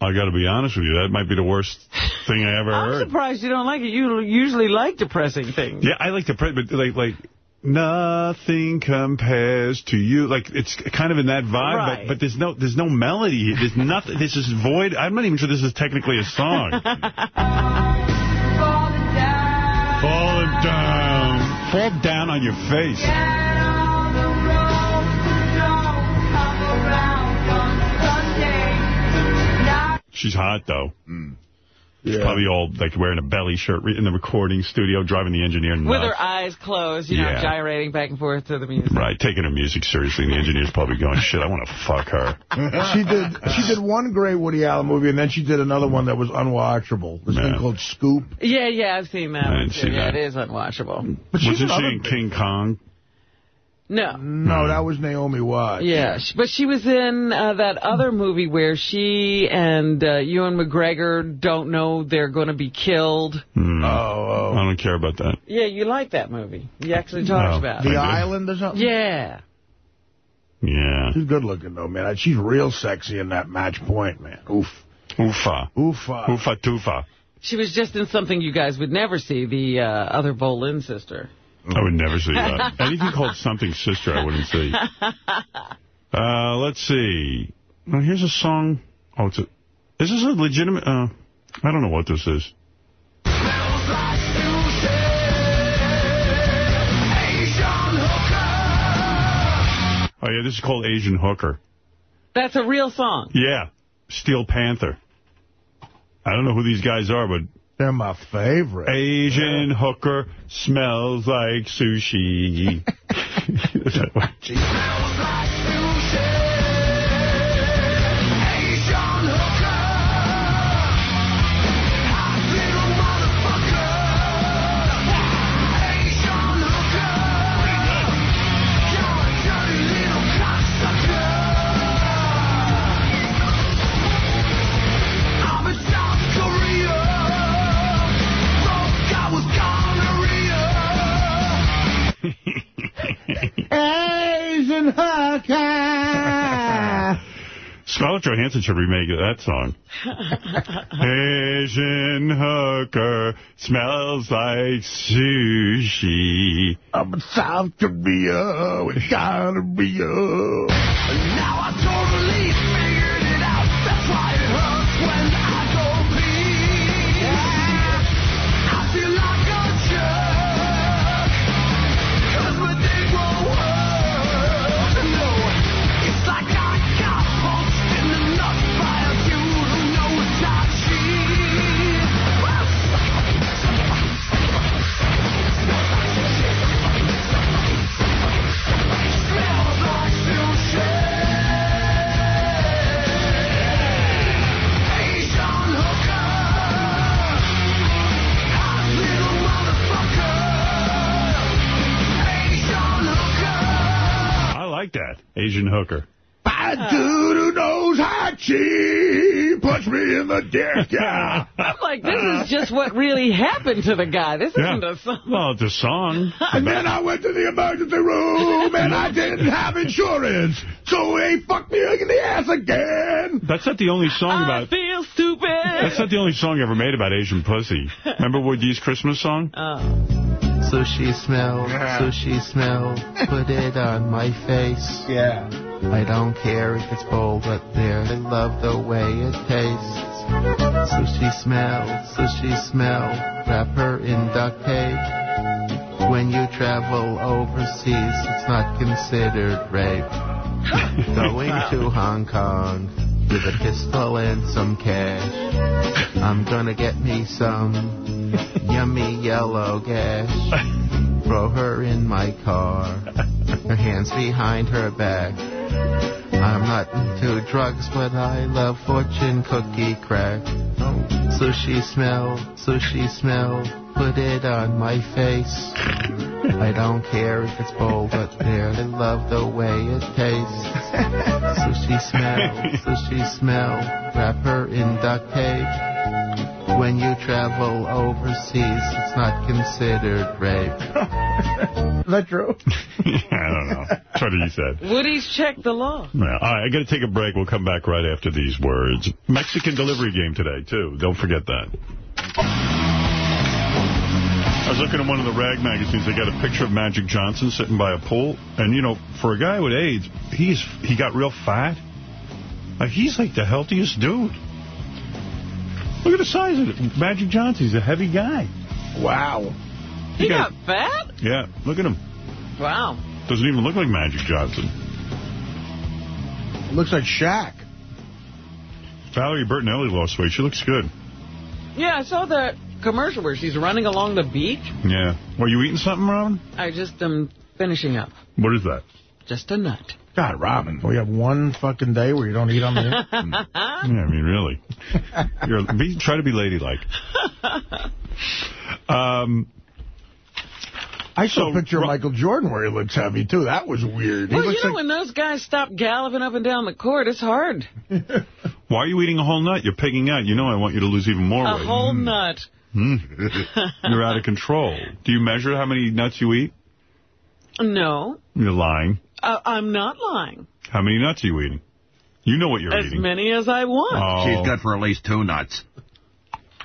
I got to be honest with you. That might be the worst thing I ever I'm heard. surprised you don't like it. You usually like depressing things. Yeah, I like the pre- but like like nothing compares to you. Like it's kind of in that vibe, Right. but but there's no there's no melody. There's nothing. This is void. I'm not even sure this is technically a song. Falling down, fall down on your face. She's hot though. Mm. She's probably all like wearing a belly shirt in the recording studio, driving the engineer nuts. With her eyes closed, you know, Yeah. gyrating back and forth to the music. Right, taking her music seriously, and the engineer's probably going, shit, I want to fuck her. she did she did one great Woody Allen movie, and then she did another one that was unwatchable. This thing called Scoop. Yeah, yeah, I've seen that I one, didn't too. see Yeah, that. it is unwatchable. Wasn't she in King Kong? No. No, that was Naomi Watts. Yeah, but she was in uh, that other movie where she and uh, Ewan McGregor don't know they're going to be killed. Hmm. Oh, I don't care about that. Yeah, you like that movie. You actually talked Oh, about The. Island or something? Yeah. Yeah. She's good looking, though, man. She's real sexy in that match point, man. Oof. Oofa. Oofa. Oofa toofa. She was just in something you guys would never see, the uh, other Boleyn sister. I would never see that. Anything called something sister, I wouldn't see. Uh, let's see. Oh, here's a song. Oh, it's a. Is this a legitimate? Uh, I don't know what this is. Oh yeah, this is called Asian Hooker. That's a real song. Yeah, Steel Panther. I don't know who these guys are, but they're my favorite. Asian hooker smells like sushi. Is that what- Asian hooker. Scarlett Johansson should remake that song. Asian hooker smells like sushi. I'm in South Korea with gonorrhea. Now I totally Asian hooker. Bad dude who knows how Hachi. Punch me in the dick, yeah. I'm like, this is just what really happened to the guy. This Yeah. isn't a song. Well, it's a song. And then I went to the emergency room and I didn't have insurance. So he fucked me in the ass again. That's not the only song I about... feel stupid. That's not the only song ever made about Asian pussy. Remember Woodie's Christmas song? Uh. Sushi smell, sushi smell, put it on my face. Yeah. I don't care if it's bold up there, I love the way it tastes. Sushi smell, sushi smell, wrap her in duct tape. When you travel overseas, it's not considered rape. Going to Hong Kong with a pistol and some cash. I'm gonna get me some yummy yellow gash. Throw her in my car, her hands behind her back. I'm not into drugs, but I love fortune cookie crack. Sushi smell, sushi smell, put it on my face. I don't care if it's bold but there, I love the way it tastes. Sushi smell, sushi smell, wrap her in duct tape. When you travel overseas, it's not considered rape. Is that true? I don't know. That's what he said. Woody's checked the law. Yeah. All right, I got to take a break. We'll come back right after these words. Mexican delivery game today, too. Don't forget that. I was looking at one of the rag magazines. They got a picture of Magic Johnson sitting by a pool. And, you know, for a guy with AIDS, he's he got real fat. Like, he's like the healthiest dude. Look at the size of it. Magic Johnson. He's a heavy guy. Wow. He got fat? Yeah, look at him. Wow. Doesn't even look like Magic Johnson. Looks like Shaq. Valerie Bertinelli lost weight. She looks good. Yeah, I saw that commercial where she's running along the beach. Yeah. Were you eating something, Robin? I just am finishing up. What is that? Just a nut. God, Robin, we have one fucking day where you don't eat on the air? Yeah, I mean, really. You're, be, try to be ladylike. Um, I saw So, a picture of Michael Jordan where he looks heavy, too. That was weird. He Well, you know, like when those guys stop galloping up and down the court, it's hard. why are you eating a whole nut? You're pigging out. You know I want you to lose even more A weight. whole nut. Hmm. You're out of control. Do you measure how many nuts you eat? No, You're lying. uh, I'm not lying. How many nuts are you eating? You know what you're As eating. As many as I want. Oh. She's good for at least two nuts.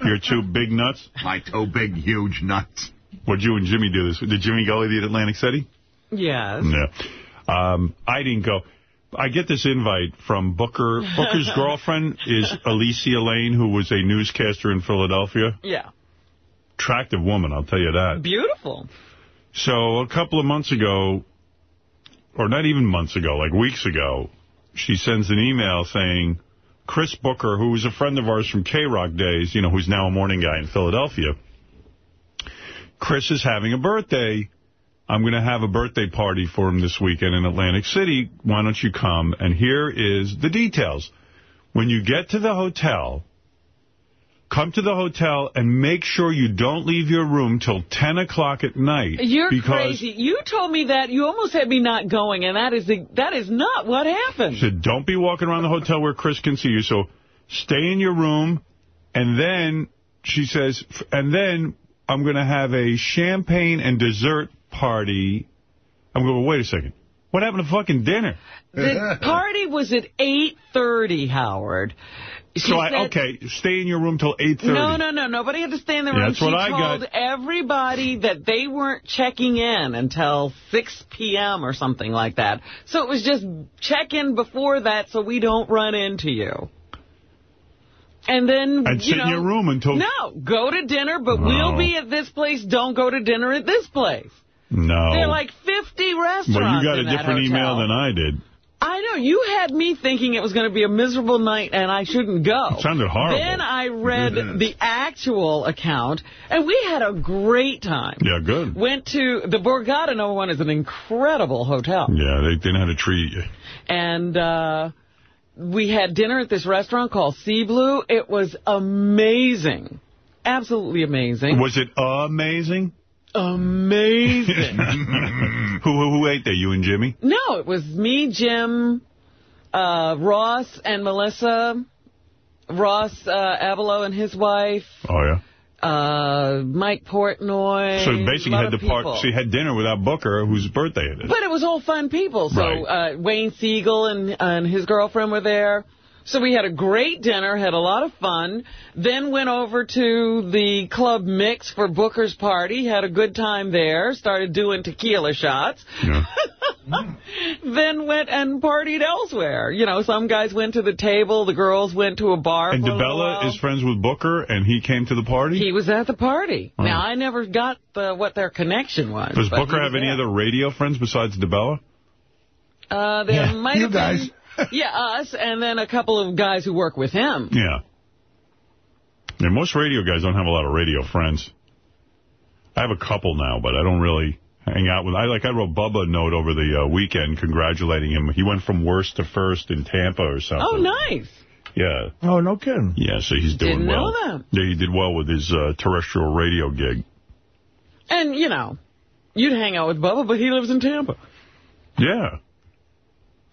Your two big nuts? My two big, huge nuts. What'd you and Jimmy do this? Did Jimmy go to Atlantic City? Yes. No. Um, I didn't go. I get this invite from Booker. Booker's girlfriend is Alicia Lane, who was a newscaster in Philadelphia. Yeah. Attractive woman, I'll tell you that. Beautiful. So a couple of months ago, or not even months ago, like weeks ago, she sends an email saying, Chris Booker, who was a friend of ours from K-Rock days, you know, who's now a morning guy in Philadelphia, Chris is having a birthday. I'm going to have a birthday party for him this weekend in Atlantic City. Why don't you come? And here is the details. When you get to the hotel, come to the hotel and make sure you don't leave your room till 10 o'clock at night. You're crazy. You told me that. You almost had me not going, and that is the, that is not what happened. She said, don't be walking around the hotel where Chris can see you. So stay in your room. And then, she says, and then I'm going to have a champagne and dessert party. I'm going, to wait a second. What happened to fucking dinner? The party was at 8.30, Howard. So, I, okay, stay in your room till 8.30. No, no, no. Nobody had to stay in the room. that's she what I told got. everybody that they weren't checking in until 6 p.m. or something like that. So it was just check in before that so we don't run into you. And then, sit know, in your room until... No, go to dinner, but No. we'll oh. be at this place. Don't go to dinner at this place. No. There are like 50 restaurants well, you got a different hotel. email than I did. I know. You had me thinking it was going to be a miserable night and I shouldn't go. It sounded horrible. Then I read the actual account, and we had a great time. Yeah, good. Went to the Borgata number one is an incredible hotel. Yeah, they didn't know how to treat you. And uh, we had dinner at this restaurant called Sea Blue. It was amazing. Absolutely amazing. Was it amazing? Amazing. who, who who ate there? You and Jimmy? No, it was me, Jim, uh, Ross, and Melissa. Ross uh, Avalo and his wife, Oh yeah. uh, Mike Portnoy. So basically, had of the part. people. So had dinner without Booker, whose birthday it is. But it was all fun people. So Right. uh, Wayne Siegel and, and his girlfriend were there. So we had a great dinner, had a lot of fun. Then went over to the Club Mix for Booker's party, had a good time there, started doing tequila shots. then went and partied elsewhere. You know, some guys went to the table, the girls went to a bar and for a little DeBella is friends with Booker, and he came to the party. He was at the party. Oh. Now, I never got the, what their connection was. Does Booker was have any other radio friends besides DeBella? Uh, there Yeah, might you have guys. Been, yeah, us, and then a couple of guys who work with him. Yeah. Yeah, most radio guys don't have a lot of radio friends. I have a couple now, but I don't really hang out with. I like I wrote Bubba a note over the uh, weekend congratulating him. He went from worst to first in Tampa or something. Oh, nice. Yeah. Oh, no kidding. Yeah, so he's doing Didn't know that. Yeah, he did well with his uh, terrestrial radio gig. And, you know, you'd hang out with Bubba, but he lives in Tampa. Yeah.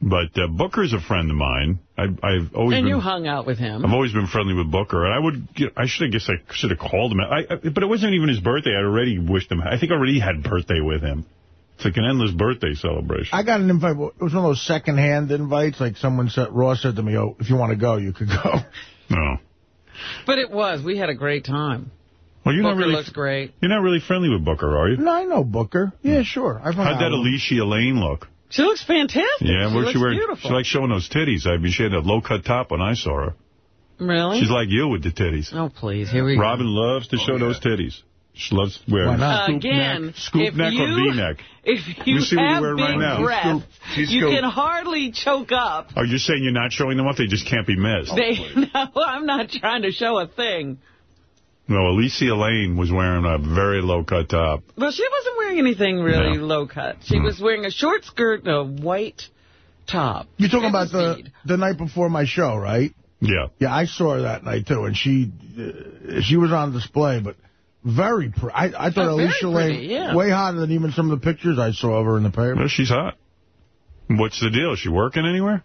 But uh, Booker's a friend of mine. I, I've always And been, you hung out with him. I've always been friendly with Booker, and I would, you know, I should have guess I should have called him. I, I, but it wasn't even his birthday. I already wished him. I think I already had birthday with him. It's like an endless birthday celebration. I got an invite. It was one of those second-hand invites. Like someone said, Ross said to me, "Oh, if you want to go, you could go." No. But it was. We had a great time. Well, you're Booker not really. looks great. You're not really friendly with Booker, are you? No, I know Booker. Yeah, sure. I've hung How'd that. Alicia Lane look? She looks fantastic. Yeah, she where's looks she wearing? beautiful. She likes showing those titties. I mean, she had a low-cut top when I saw her. really? She's like you with the titties. Oh, please. Here we go. Robin loves to show oh, those titties. She loves wearing scoop Again, neck, scoop neck you, or V-neck. If you see what you're have wearing big right now. breasts, She's you can hardly choke up. Are you're saying you're not showing them off? They just can't be missed. They, no, I'm not trying to show a thing. No, Alicia Lane was wearing a very low-cut top. Well, she wasn't wearing anything really No. low cut. She was wearing a short skirt and a white top. You're talking about the the night before my show, right? Yeah. Yeah, I saw her that night, too, and she uh, she was on display, but very pretty. I, I thought Oh, Alicia pretty, Lane yeah. way hotter than even some of the pictures I saw of her in the paper. Well, she's hot. What's the deal? Is she working anywhere?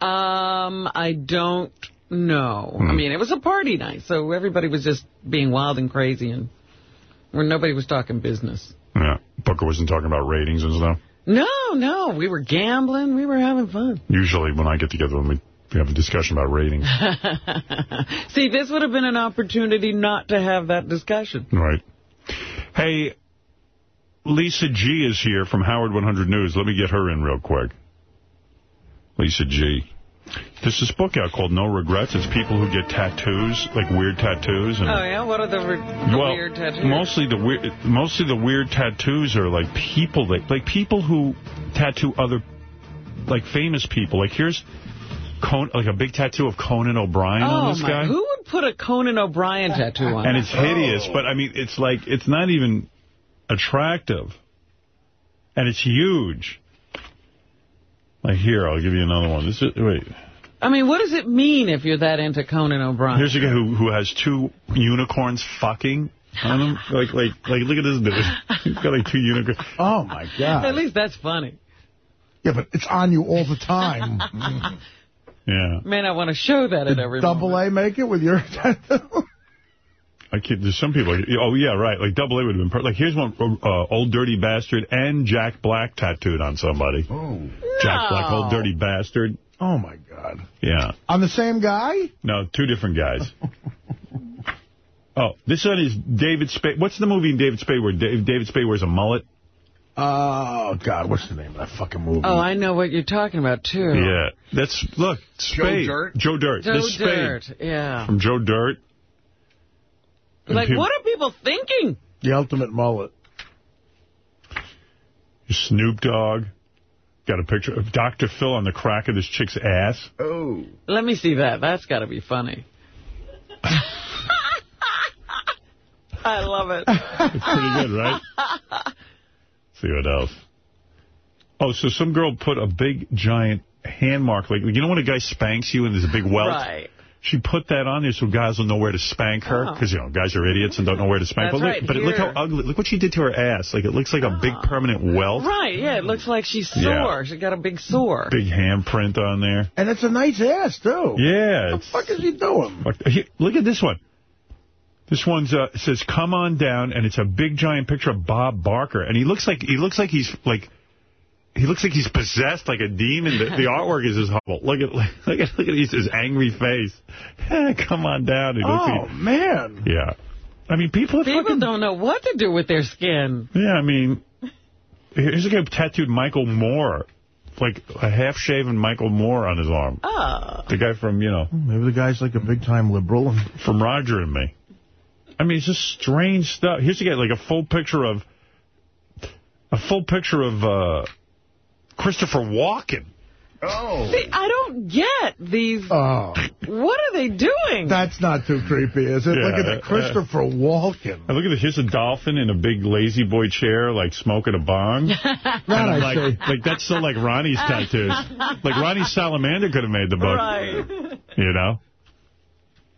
Um, I don't know. Hmm. I mean, it was a party night, so everybody was just being wild and crazy, and where nobody was talking business. Yeah. Booker wasn't talking about ratings and stuff. No, no, we were gambling. We were having fun. Usually when I get together, when we, we have a discussion about ratings. See, this would have been an opportunity not to have that discussion. Right. Hey, Lisa G is here from Howard 100 News. Let me get her in real quick. Lisa G. There's this book out called No Regrets. It's people who get tattoos, like weird tattoos. And, Oh, yeah? What are the, the well, weird tattoos? mostly the weird, mostly the weird tattoos are like people that, like people who tattoo other, like famous people. Like here's, Con, like a big tattoo of Conan O'Brien oh, on this oh, my. guy. Who would put a Conan O'Brien tattoo on? and it's oh. hideous, but I mean, it's like, it's not even attractive. And it's huge. Like here, I'll give you another one. This is, wait. I mean, what does it mean if you're that into Conan O'Brien? Here's a guy who, who has two unicorns fucking on him. Like, like, like, look at this dude. He's got like two unicorns. Oh, my God. At least that's funny. Yeah, but it's on you all the time. Yeah. Man, I want to show that at every Double A make it with your tattoo? I kid, there's some people, like, oh yeah, right, like Double A would have been, per like here's one, uh, Old Dirty Bastard and Jack Black tattooed on somebody. Oh. Jack Black, Old Dirty Bastard. Oh, my God. Yeah. On the same guy? No, two different guys. oh, this one is David Spade. What's the movie in David Spade where Dave, David Spade wears a mullet? Oh, God, what's the name of that fucking movie? Oh, I know what you're talking about, too. Yeah. That's, look, Spade. Dirt? Joe Dirt. Joe Dirt, yeah. From Joe Dirt. And Like, people- what are people thinking? The ultimate mullet. Snoop Dogg. Got a picture of Dr. Phil on the crack of this chick's ass. Oh. Let me see that. That's got to be funny. I love it. It's pretty good, right? see what else. Oh, so some girl put a big, giant hand mark, like, you know when a guy spanks you and there's a big welt? Right. She put that on there so guys will know where to spank her, Oh. because, you know, guys are idiots and don't know where to spank. That's but look, right, but look how ugly, look what she did to her ass. Like, it looks like a big permanent welt. Right, yeah, it looks like she's sore. Yeah. She got a big sore. Big handprint on there. And it's a nice ass, too. Yeah. What the fuck is he doing? Fuck- Look at this one. This one uh, says "Come on down," and it's a big giant picture of Bob Barker, and he looks like he looks like he's like he looks like he's possessed like a demon. The, the artwork is his humble. Look at look at look at his, his angry face. Come on down. He looks Oh, like- man. yeah. I mean, people. Are People fucking, don't know what to do with their skin. Yeah, I mean, here's a guy who tattooed Michael Moore, like a half-shaven Michael Moore on his arm. Oh. The guy from you know. Maybe the guy's like a big-time liberal. from Roger and me. I mean, it's just strange stuff. Here's again, like a full picture of a full picture of uh, Christopher Walken. Oh. See, I don't get these. Oh. What are they doing? That's not too creepy, is it? Yeah, Look at the Christopher Walken. And look at this. Here's a dolphin in a big lazy boy chair, like smoking a bong. That I'm I like, see. like that's still like Ronnie's tattoos. Like Ronnie Salamander could have made the book. Right. You know,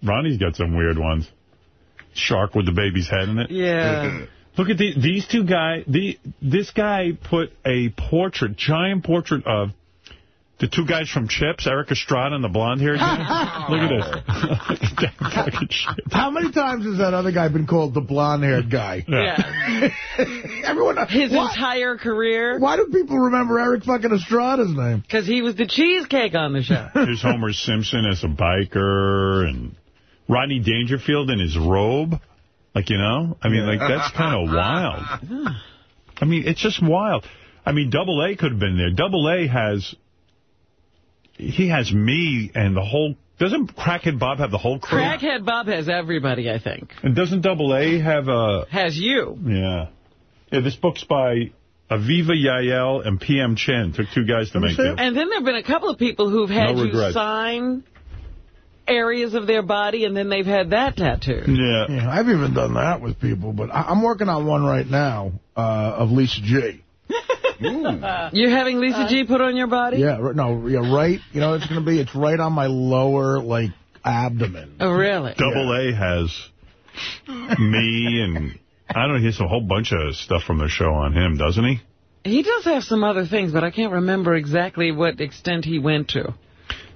Ronnie's got some weird ones. Shark with the baby's head in it. Yeah. Look at the, these two guys. The this guy put a portrait, giant portrait of The two guys from Chips, Erik Estrada and the blonde-haired guy. Look at this. Oh. Damn fucking shit. How many times has that other guy been called the blonde-haired guy? Yeah. Everyone, uh, His why, entire career. why do people remember Erik fucking Estrada's name? Because he was the cheesecake on the show. Here's Homer Simpson as a biker and Rodney Dangerfield in his robe. Like, you know? I mean, like, that's kind of wild. I mean, it's just wild. I mean, Double A could have been there. Double A has, he has me and the whole, doesn't Crackhead Bob have the whole crew? Crackhead Bob has everybody, I think. And doesn't Double A have a, Has you. yeah. Yeah, this book's by Aviva Yael and P.M. Chen. Took two guys to make it. And then there have been a couple of people who've had No you sign areas of their body, and then they've had that tattooed. Yeah. I've even done that with people, but I, I'm working on one right now uh, of Lisa G. You're having Lisa G put on your body? Yeah, r- no, yeah, right. You know, it's going to be. It's right on my lower like abdomen. Oh, really? Double A has me and I don't know. He has a whole bunch of stuff from the show on him, doesn't he? He does have some other things, but I can't remember exactly what extent he went to.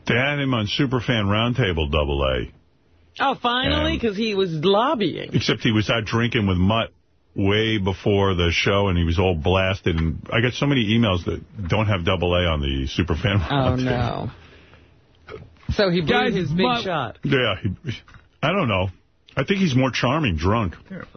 They had him on Superfan Roundtable Double A, Oh, finally? Because he was lobbying. except he was out drinking with Mutt way before the show, and he was all blasted. And I got so many emails that don't have Double A on the Superfan Oh, Roundtable. no. So he blew his big shot. Yeah, he, I don't know. I think he's more charming drunk.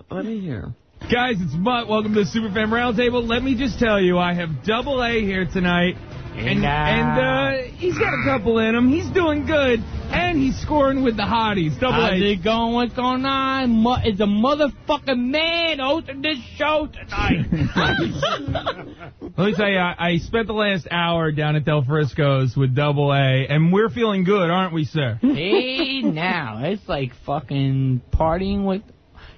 Let me hear. Guys, it's Mutt. Welcome to the Superfan Roundtable. Let me just tell you, I have Double A here tonight. And, and uh, he's got a couple in him. He's doing good. And he's scoring with the hotties. Double How's A. it going? What's going on? A motherfucking man hosting this show tonight? Let me tell you, I, I spent the last hour down at Del Frisco's with Double A, and we're feeling good, aren't we, sir? hey, now. It's like fucking partying with...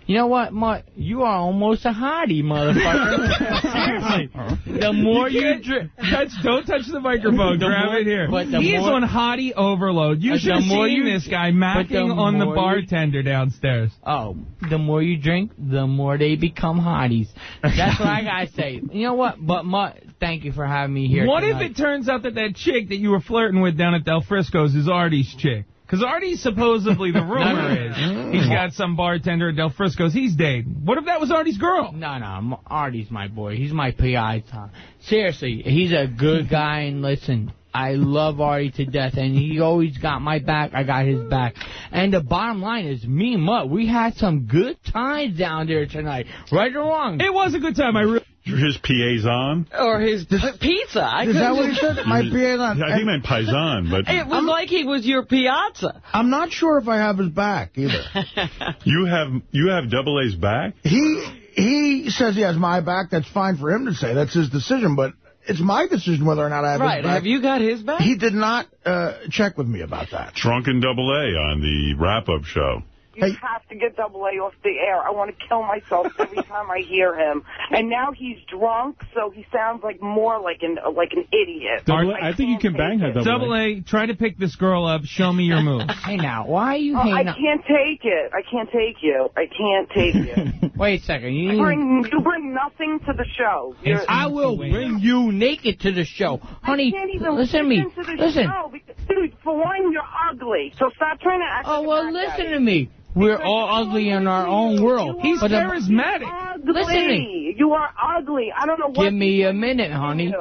You know what, Mutt? You are almost a hottie, motherfucker. Seriously. The more you, drink... touch, don't touch the microphone. The Grab more- it here. but the he is more- on hottie overload. You Uh, should have seen you- this guy but the macking on the more you- bartender downstairs. Oh, the more you drink, the more they become hotties. That's what I gotta say. You know what? But Mutt, thank you for having me here. What tonight. if it turns out that that chick that you were flirting with down at Del Frisco's is Artie's chick? Because Artie's supposedly the rumor is he's got some bartender at Del Frisco's he's dating. What if that was Artie's girl? No, no, Artie's my boy. He's my PI. Tom. Seriously, he's a good guy, and listen, I love Artie to death, and he always got my back. I got his back. And the bottom line is, me and Mutt, we had some good times down there tonight. Right or wrong? It was a good time. I really. His PA's on? Or his p- pizza. I Is that what he said? My PA's on. I think he meant Paisan, but It was like he was your piazza. I'm not sure if I have his back either. you have you have Double A's back? he he says he has my back. That's fine for him to say. That's his decision. But it's my decision whether or not I have Right. his back. Have you got his back? He did not uh, check with me about that. Drunken Double A on the wrap-up show. You have to get Double A off the air. I want to kill myself every time I hear him. And now he's drunk, so he sounds like more like an like an idiot. Double I think you can bang her, Double A, try to pick this girl up. Show me your moves. hey now, why are you Oh, I hating? on- can't take it. I can't take you. I can't take you. Wait a second. You You bring you bring nothing to the show. You're- I will bring you naked to the show, honey. I can't even listen to me. To the Listen. Show because, dude, for one, you're ugly. So stop trying to act. Oh like well, listen guy. to me. We're all ugly in our own world. He's But charismatic. Listen to me. You are ugly. I don't know what. Give me a minute, honey.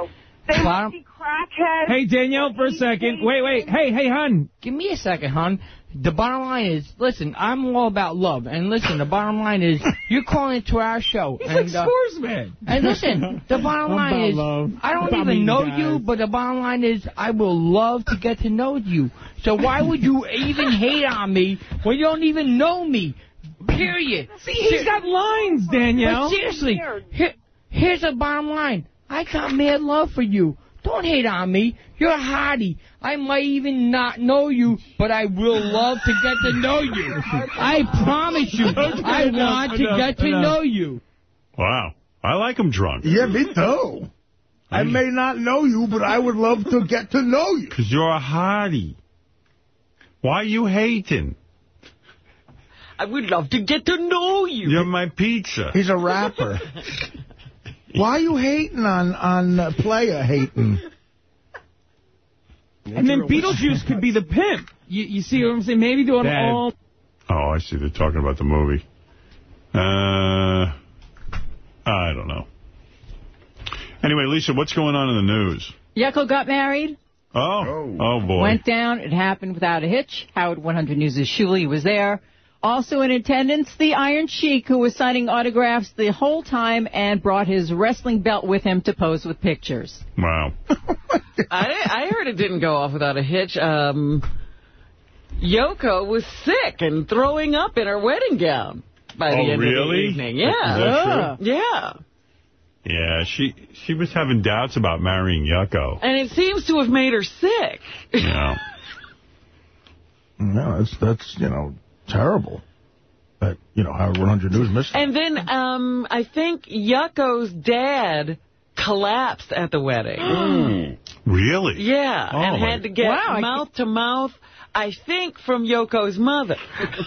Bottom-. Hey, Danielle, for a second. Wait, wait. Hey, hey, hon. Give me a second, hon. The bottom line is, listen, I'm all about love. And listen, the bottom line is, you're calling into our show. He's and, like uh, sportsman. And listen, the bottom line is, love. I don't About even know guys. you, but the bottom line is, I will love to get to know you. So why would you even hate on me when you don't even know me? Period. See, he's got lines, Danielle. But seriously, here, here's the bottom line. I got mad love for you. Don't hate on me. You're a hottie. I might even not know you, but I will love to get to know you. I promise you. I enough, want to enough, get to know you. Wow. I like him drunk. Yeah, me too. I may not know you, but I would love to get to know you. Because you're a hottie. Why you hating? I would love to get to know you. You're my pizza. He's a rapper. Why are you hating on on uh, player hating? And then Beetlejuice could be the pimp. You, you see what I'm saying? Maybe doing Dad. all... Oh, I see. They're talking about the movie. Uh, I don't know. Anyway, Lisa, what's going on in the news? Yucko got married. Oh, oh, boy. Went down. It happened without a hitch. Howard 100 News' is Shuli was there. Also in attendance, the Iron Sheik, who was signing autographs the whole time and brought his wrestling belt with him to pose with pictures. Wow. I, I heard it didn't go off without a hitch. Um, Yoko was sick and throwing up in her wedding gown by the Oh, end really? of the evening. Is Yeah. that true? Yeah. Yeah, she she was having doubts about marrying Yucko. And it seems to have made her sick. Yeah. No, that's, that's, you know, terrible. That, you know, Howard 100 News missed. And then um, I think Yucko's dad collapsed at the wedding. Really? Yeah, Oh, and my- had to get mouth-to-mouth Wow, I mouth to mouth, I think, from Yoko's mother.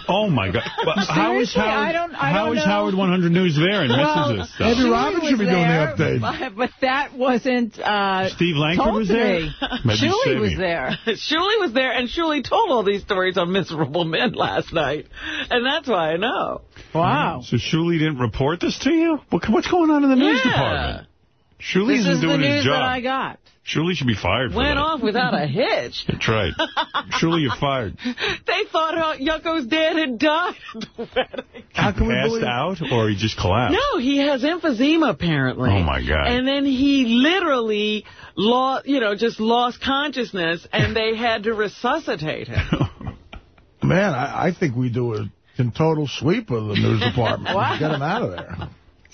Oh, my God. But how is Howard, I don't- I how don't is. Howard 100 News there and Well, misses this stuff? Maybe Robin should be was doing the update. But, but that wasn't uh, Steve Langford was there? me. Maybe Shuli Sammy. was there. Shuli was there, and Shuli told all these stories on Miserable Men last night. And that's why I know. Wow. So Shuli didn't report this to you? What, what's going on in the news Yeah. department? Shuli This isn't is the doing his news job. that I got. Shuli should be fired for Went that. off without a hitch. That's right. Shuli, you're fired. They thought Yucko's dad had died at the wedding. How can we Passed believe... out or he just collapsed? No, he has emphysema apparently. Oh, my God. And then he literally lost, you know, just lost consciousness, and they had to resuscitate him. Man, I, I think we do a in total sweep of the news department. Wow. Get him out of there.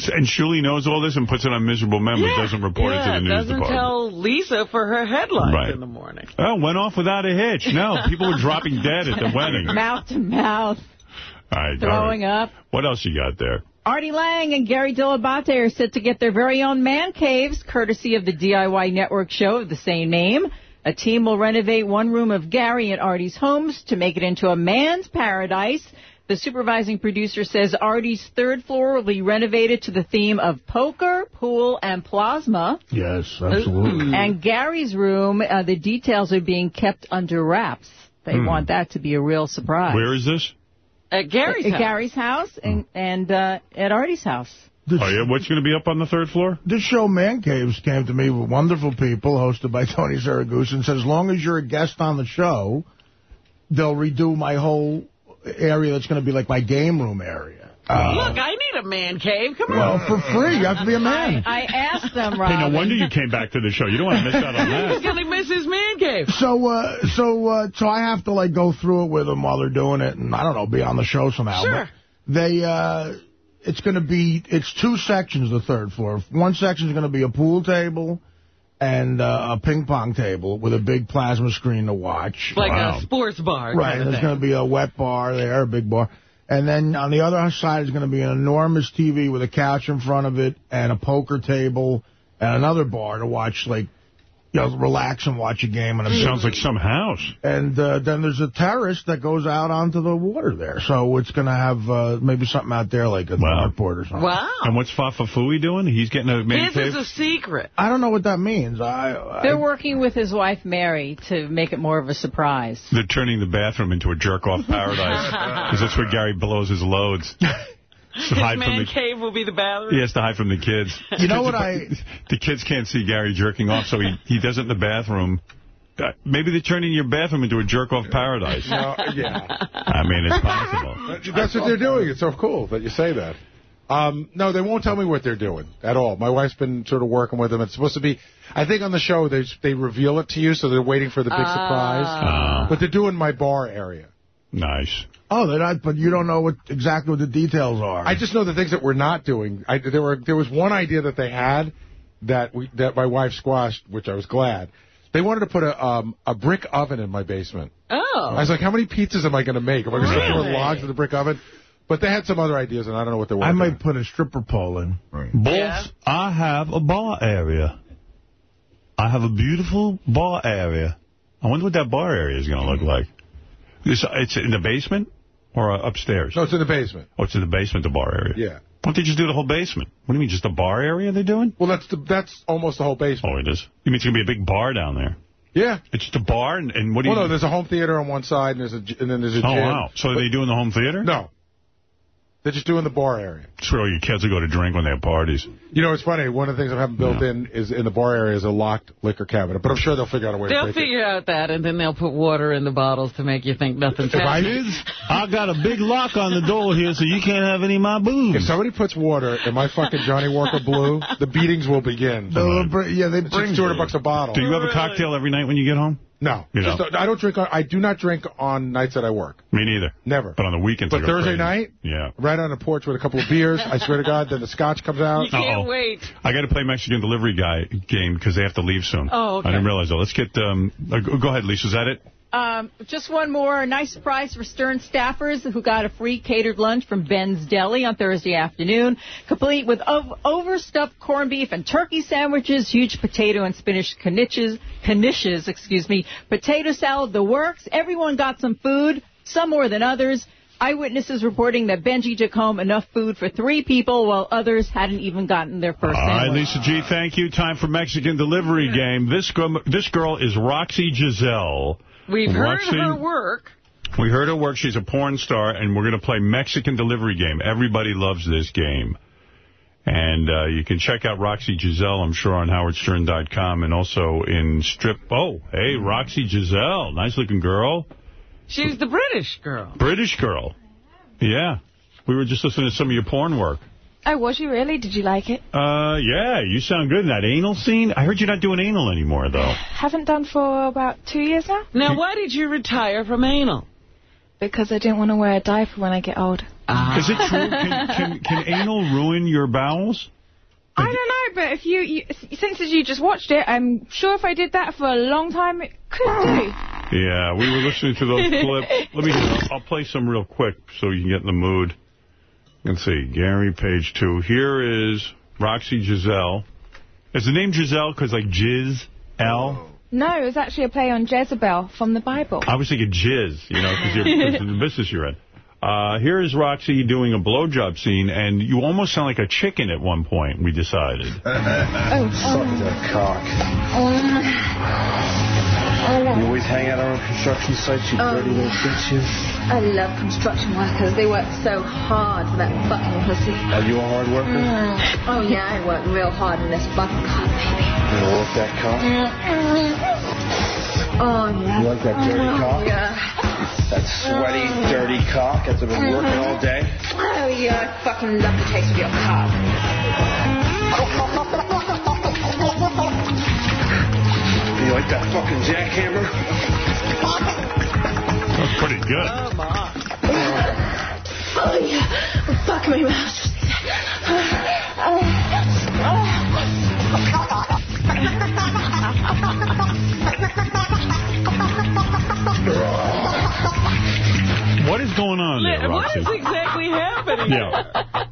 And Shuli knows all this and puts it on Miserable Men, but doesn't report yeah, it to the news doesn't department. tell Lisa for her headlines Right. in the morning. Oh, went off without a hitch. No, people were dropping dead at the wedding. Mouth to mouth, right, all throwing right. up. What else you got there? Artie Lang and Gary Dell'Abate are set to get their very own man caves, courtesy of the DIY network show of the same name. A team will renovate one room of Gary and Artie's homes to make it into a man's paradise. The supervising producer says Artie's third floor will be renovated to the theme of poker, pool, and plasma. Yes, absolutely. And Gary's room, uh, the details are being kept under wraps. They Hmm. want that to be a real surprise. Where is this? At Gary's at house. Gary's house and, and uh, at Artie's house. Oh, yeah? What's going to be up on the third floor? This show, Man Caves, came to me with wonderful people, hosted by Tony Siragusa, and said, as long as you're a guest on the show, they'll redo my whole area that's going to be like my game room area. Uh, Look, I need a man cave. Come well, on. for free. You have to be a man. I asked them, Hey, no wonder you came back to the show. You don't want to miss out on that. He's that. going to miss his man cave. So, uh, so, uh, so I have to like go through it with them while they're doing it, and I don't know, be on the show somehow. Sure. But They, uh, it's going to be, it's two sections. The third floor. One section is going to be a pool table and uh, a ping pong table with a big plasma screen to watch. Like Wow. a sports bar. Right, Kind of there's going to be a wet bar there, a big bar. And then on the other side is going to be an enormous TV with a couch in front of it and a poker table and another bar to watch, like, you know, relax and watch a game. And a Sounds like some house. And uh, then there's a terrace that goes out onto the water there. So it's going to have uh, maybe something out there like a Wow. dartboard or something. Wow. And what's Fafa Fui doing? He's getting a man His cave? is a secret. I don't know what that means. I, I They're working with his wife, Mary, to make it more of a surprise. They're turning the bathroom into a jerk-off paradise. Because that's where Gary blows his loads. To His hide from man the, cave will be the bathroom. he has to hide from the kids. You know what I... The kids can't see Gary jerking off, so he, he does it in the bathroom. Uh, Maybe they're turning your bathroom into a jerk-off paradise. No, yeah. I mean, it's possible. That's what they're doing. It's so cool that you say that. Um, no, they won't tell me what they're doing at all. My wife's been sort of working with them. It's supposed to be, I think on the show they they reveal it to you, so they're waiting for the big surprise. Ah. But they're doing my bar area. Nice. Oh, they're not, but you don't know what exactly what the details are. I just know the things that we're not doing. I, there were there was one idea that they had that we that my wife squashed, which I was glad. They wanted to put a um, a brick oven in my basement. Oh. I was like, how many pizzas am I going to make? Am I going to Really? put logs in the brick oven? But they had some other ideas, and I don't know what they were. I might put a stripper pole in. Bolts, I have a bar area. I have a beautiful bar area. I wonder what that bar area is going to look like. It's, it's in the basement or uh, upstairs? No, it's in the basement. Oh, it's in the basement, the bar area. Yeah. Why don't they just do the whole basement? What do you mean, just the bar area they're doing? Well, that's the, that's almost the whole basement. Oh, it is? You mean it's going to be a big bar down there? Yeah. It's just a bar, and, and what do Well, you... no, there's a home theater on one side, and there's a, and then there's a oh, gym. wow. So are they doing the home theater? No. They're just doing the bar area. It's where all your kids will go to drink when they have parties. You know, it's funny. One of the things I haven't built in is in the bar area is a locked liquor cabinet. But I'm sure they'll figure out a way They'll break it. figure out that, and then they'll put water in the bottles to make you think nothing's happening. I got a big lock on the door here, so you can't have any of my booze. If somebody puts water in my fucking Johnnie Walker Blue, the beatings will begin. yeah, they It's bring like 200 bucks a bottle. Do you have a cocktail every night when you get home? No. You Just. I don't drink. On, I do not drink on nights that I work. Me neither. Never. But on the weekends, I But go Thursday crazy. night, Yeah. right on the porch with a couple of beers. I swear to God, then the scotch comes out. You can't Uh-oh. wait. I got to play Mexican delivery guy game because they have to leave soon. Oh, okay. I didn't realize that. Let's get. Um, uh, go go ahead, Lisa. Is that it? Um, just one more A nice surprise for Stern staffers who got a free catered lunch from Ben's Deli on Thursday afternoon, complete with ov- overstuffed corned beef and turkey sandwiches, huge potato and spinach knishes, knishes, excuse me, potato salad, the works. Everyone got some food, some more than others. Eyewitnesses reporting that Benji took home enough food for three people, while others hadn't even gotten their first All right, sandwich. Lisa G. Thank you. Time for Mexican delivery game. This girl, this girl is Roxy Jezel. We've heard her work. We heard her work. She's a porn star, and we're going to play Mexican delivery game. Everybody loves this game. And uh, you can check out Roxy Jezel, I'm sure, on howardstern.com and also in Strip. Oh, hey, Roxy Jezel. Nice-looking girl. She's the British girl. British girl. Yeah. We were just listening to some of your porn work. Oh, was you really? Did you like it? Uh, yeah, you sound good in that anal scene. I heard you're not doing anal anymore, though. Haven't done for about two years now. Now, why did you retire from anal? Because I didn't want to wear a diaper when I get old. Ah. Is it true? Can, can, can anal ruin your bowels? I don't know, but if you, you, since you just watched it, I'm sure if I did that for a long time, it could do. Yeah, we were listening to those clips. Let me. I'll, I'll play some real quick so you can get in the mood. Let's see, Gary, page two. Here is Roxy Jezel. Is the name Jezel because like Jiz L? No, it was actually a play on Jezebel from the Bible. I was thinking Jizz, you know, because you're 'cause of the business you're in. Uh, here is Roxy doing a blowjob scene, and you almost sound like a chicken at one point, we decided. Oh, Suck that cock. You always hang out on construction sites, you oh, dirty little bitch, you. I love construction workers. They work so hard for that fucking pussy. Are you a hard worker? Mm. Oh, yeah, I work real hard in this fucking car, baby. You work that cock? Oh, yeah. You like that dirty mm-hmm. cock? Yeah. That sweaty, mm-hmm. dirty cock that's been working all day? Oh, yeah, I fucking love the taste of your cock. You like that fucking jackhammer? That's pretty good. Oh, yeah. Fuck my mouth. What is going on there, What Roxy? is exactly happening? Yeah.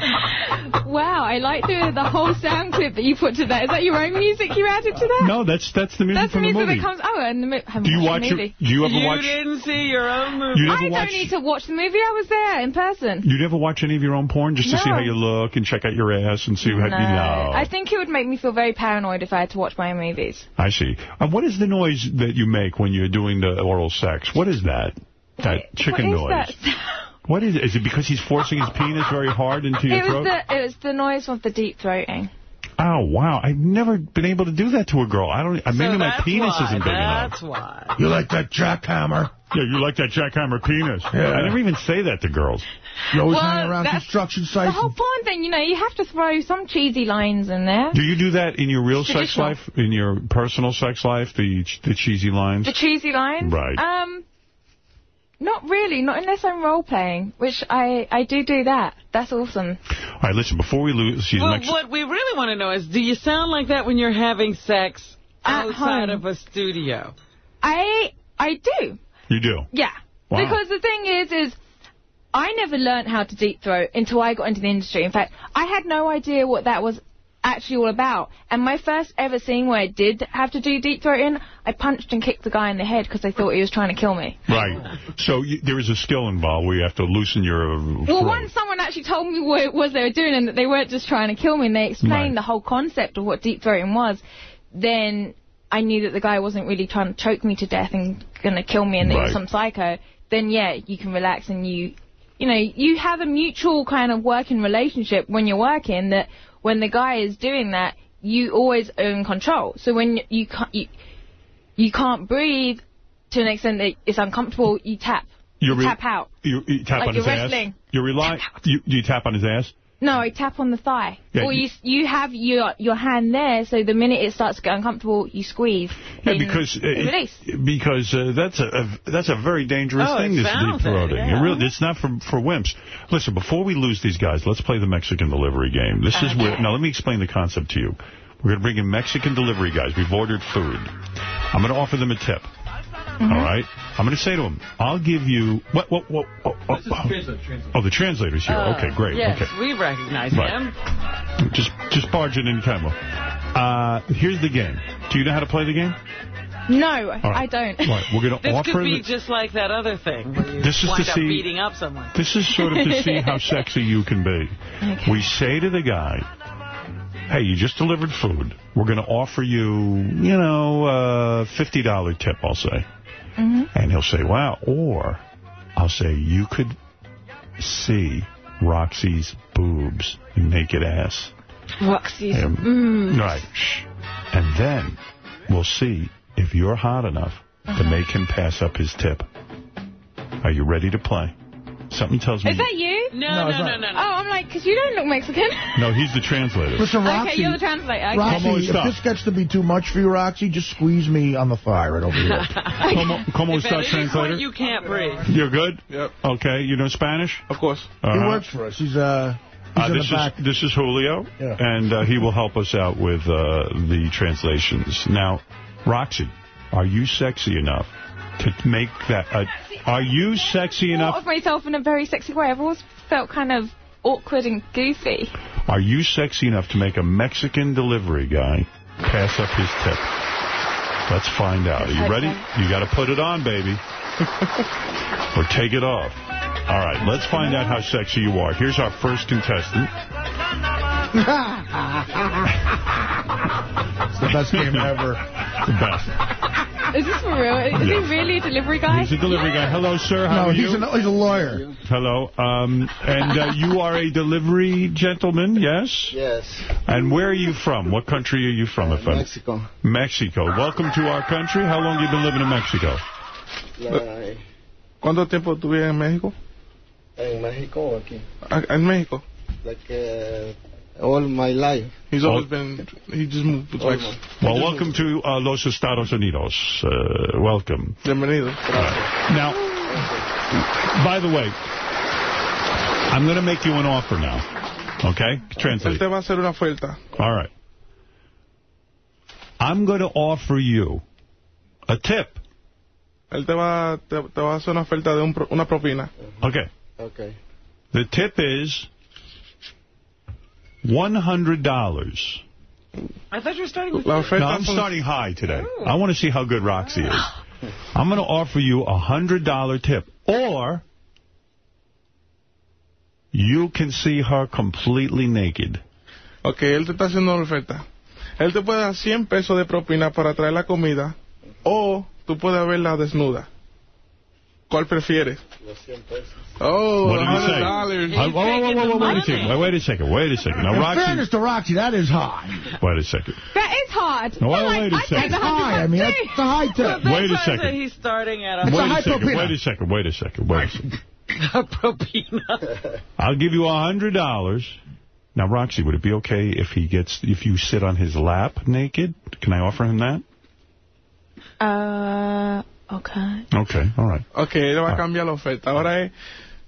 Wow, I like the the whole sound clip that you put to that. Is that your own music you added to that? No, that's that's the music That's the from the music movie. that comes. Oh, and the mo- Do you watch the your- movie. do you ever you watch- didn't see your own movie. You never I watch- don't need to watch the movie. I was there in person. You never watch any of your own porn just to see how you look and check out your ass and see how no. you know? I think it would make me feel very paranoid if I had to watch my own movies. I see. Uh, what is the noise that you make when you're doing the oral sex? What is that? That chicken what noise. that? What is it? Is it because he's forcing his penis very hard into your It was throat? the it was the noise of the deep throating. Oh, wow. I've never been able to do that to a girl. I don't. maybe my penis why, isn't big enough. That's enough. why. You like that jackhammer? Yeah, you like that jackhammer penis. Yeah. I never even say that to girls. You always Well, hang around that's construction The whole porn thing, you know, you have to throw some cheesy lines in there. Do you do that in your real sex life, in your personal sex life, the the cheesy lines? The cheesy lines? Right. Um, not really, not unless I'm role playing, which I, I do do that. That's awesome. All right, listen, before we lose, she's Well, next. what we really want to know is, do you sound like that when you're having sex At outside home. of a studio? I I do. You do? Yeah. Wow. Because the thing is, is I never learned how to deep throat until I got into the industry. In fact, I had no idea what that was actually all about. And my first ever scene where I did have to do deep throating, I punched and kicked the guy in the head because I thought he was trying to kill me. Right. So you, there is a skill involved where you have to loosen your uh, Well, throat. once someone actually told me what it was they were doing and that they weren't just trying to kill me and they explained Right. the whole concept of what deep throating was, then I knew that the guy wasn't really trying to choke me to death and going to kill me and that he was some psycho, then yeah, you can relax and you, you know, you have a mutual kind of working relationship when you're working that when the guy is doing that, you always own control. So when you can't, you, you can't breathe to an extent that it's uncomfortable, you tap. You tap out. You, you tap Like on his you're ass? wrestling. You rely. You, you tap on his ass? No, I tap on the thigh. Yeah, or you- you you have your your hand there, so the minute it starts to get uncomfortable, you squeeze. Yeah, because uh, you release. because uh, that's a, a that's a very dangerous Oh, thing. This sounds deep it, throating. yeah. It really, it's not for for wimps. Listen, before we lose these guys, let's play the Mexican delivery game. This is where now. Let me explain the concept to you. We're going to bring in Mexican delivery guys. We've ordered food. I'm going to offer them a tip. Mm-hmm. All right. I'm going to say to him, I'll give you what what what. what, what oh, the translator's here. Uh, okay, great. Yes, Okay. we recognize Right. him. Just just barge in anytime. Uh, here's the game. Do you know how to play the game? No, right. I don't. Right, we're going to This offer. could be the- just like that other thing where you This is to wind up see- beating up someone. This is sort of to see how sexy you can be. Okay. We say to the guy, hey, you just delivered food. We're going to offer you, you know, a $50 tip, I'll say. Mm-hmm. And he'll say, wow. Or I'll say, you could see Roxy's boobs, naked ass. Roxy's. Um, Mm. Right. And then we'll see if you're hot enough Uh-huh. to make him pass up his tip. Are you ready to play? Something tells me... Is that you? No, No, no, no, not. Oh, I'm like, because you don't look Mexican. No, he's the translator. Listen, Roxy. Okay, you're the translator. Okay. Roxy, Como if esta? this gets to be too much for you, Roxy, just squeeze me on the thigh right over here. Como, como if at está, translator? you can't breathe. You're good? Yep. Okay, you know Spanish? Of course. He Uh-huh. works for us. He's uh, he's Uh, in this the back. is this is Julio, Yeah. and uh, he will help us out with uh, the translations. Now, Roxy, are you sexy enough to make that? Uh, are you sexy enough? of myself in a very sexy way. I've always felt kind of awkward and goofy. Are you sexy enough to make a Mexican delivery guy pass up his tip? Let's find out. Are you Okay. ready? You got to put it on, baby, or take it off. All right, let's find out how sexy you are. Here's our first contestant. It's the best game ever. The best. Is this for real? Is Yes. he really a delivery guy? He's a delivery guy. Hello, sir. How no, are he's, you? an, he's a lawyer. Hello. Um, and uh, you are a delivery gentleman, yes? Yes. And where are you from? What country are you from? if I'm- Mexico. Mexico. Welcome to our country. How long have you been living in Mexico? La- ¿Cuánto tiempo tú vives en México? en México o aquí. Ah, En México. Like uh, all my life. He's always been, he just moved to Mexico. Well, welcome to uh, Los Estados Unidos. Uh, welcome. Bienvenido. Now, by the way, I'm going to make you an offer now. Okay? Él Translate. te va a hacer una oferta. All right. I'm going to offer you a tip. Él te va, te, te va a hacer una oferta de un, pro- una propina. Okay. Okay. The tip is $100. I thought you were starting with No, I'm starting high today. I want to see how good Roxy is. I'm going to offer you a $100 tip. Or you can see her completely naked. Ok, él te está haciendo una oferta. Él te puede dar 100 pesos de propina para traer la comida o tú puedes verla desnuda. ¿Cuál prefieres? Los 100 pesos. Oh, What did he say? $100. Uh, whoa, whoa, whoa, whoa, whoa, wait a second. Wait, wait a second. Wait a second. Now, In fairness to Roxy, that is high. wait a second. That is hard. No, I'm wait, like, wait a I second. take That's high. I mean, that's too. the high tip. Wait a That's why I said second. he's starting at a Wait high a second. Wait a second. Wait a second. Wait a second. propina. I'll give you a hundred dollars. Now, Roxy, would it be okay if he gets if you sit on his lap naked? Can I offer him that? Uh, okay. Okay, all right. Ok, él va a cambiar la oferta. Ahora es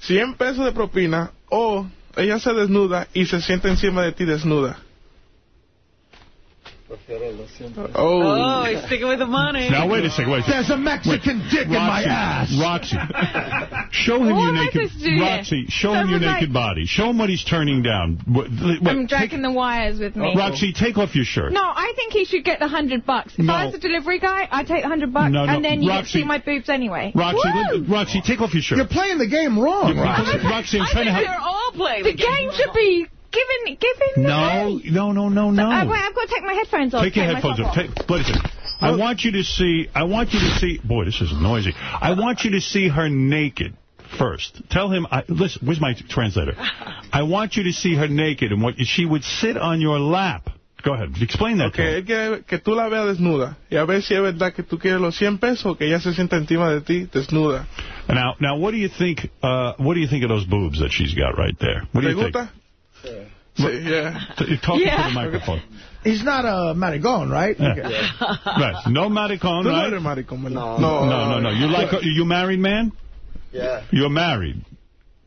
100 pesos de propina o ella se desnuda y se sienta encima de ti desnuda. Oh. Oh, he's sticking with the money. Now, wait a second. Wait. There's a Mexican dick in my ass. Roxy, show him What your naked. supposed to do here? Roxy, show him your naked like- body. Show him what he's turning down. Wait, wait, I'm take- dragging the wires with me. Roxy, take off your shirt. No, I think he should get the hundred bucks. If No. I was a delivery guy, I'd take the hundred bucks, No, no, and then you get Roxy- see my boobs anyway. Roxy, let- Roxy, take off your shirt. You're playing the game wrong, You're- Roxy. Roxy, I'm I trying to think help. they're all playing The game should be given, given. No, no, no, no, no. I've got to take my headphones off. Take your headphones off. Take, wait a second. I want you to see, I want you to see, boy, this is noisy. I want you to see her naked first. Tell him, I, listen, where's my translator? I want you to see her naked and what she would sit on your lap. Go ahead, explain that to Que, him. él quiere que tú la veas desnuda y a ver si es verdad que tú quieres los 100 pesos o que ella se sienta encima de ti desnuda. Now, now, what do you think, uh, what do you think of those boobs that she's got right there? What do you think? Gusta? Sí, yeah. T- Talk Yeah. into the microphone. He's not a maricón, right? Yeah. Okay. Right. No maricon, Tú no right? eres maricón, ¿verdad? No, no, no, no. You like, are you married, man? Yeah. You're married.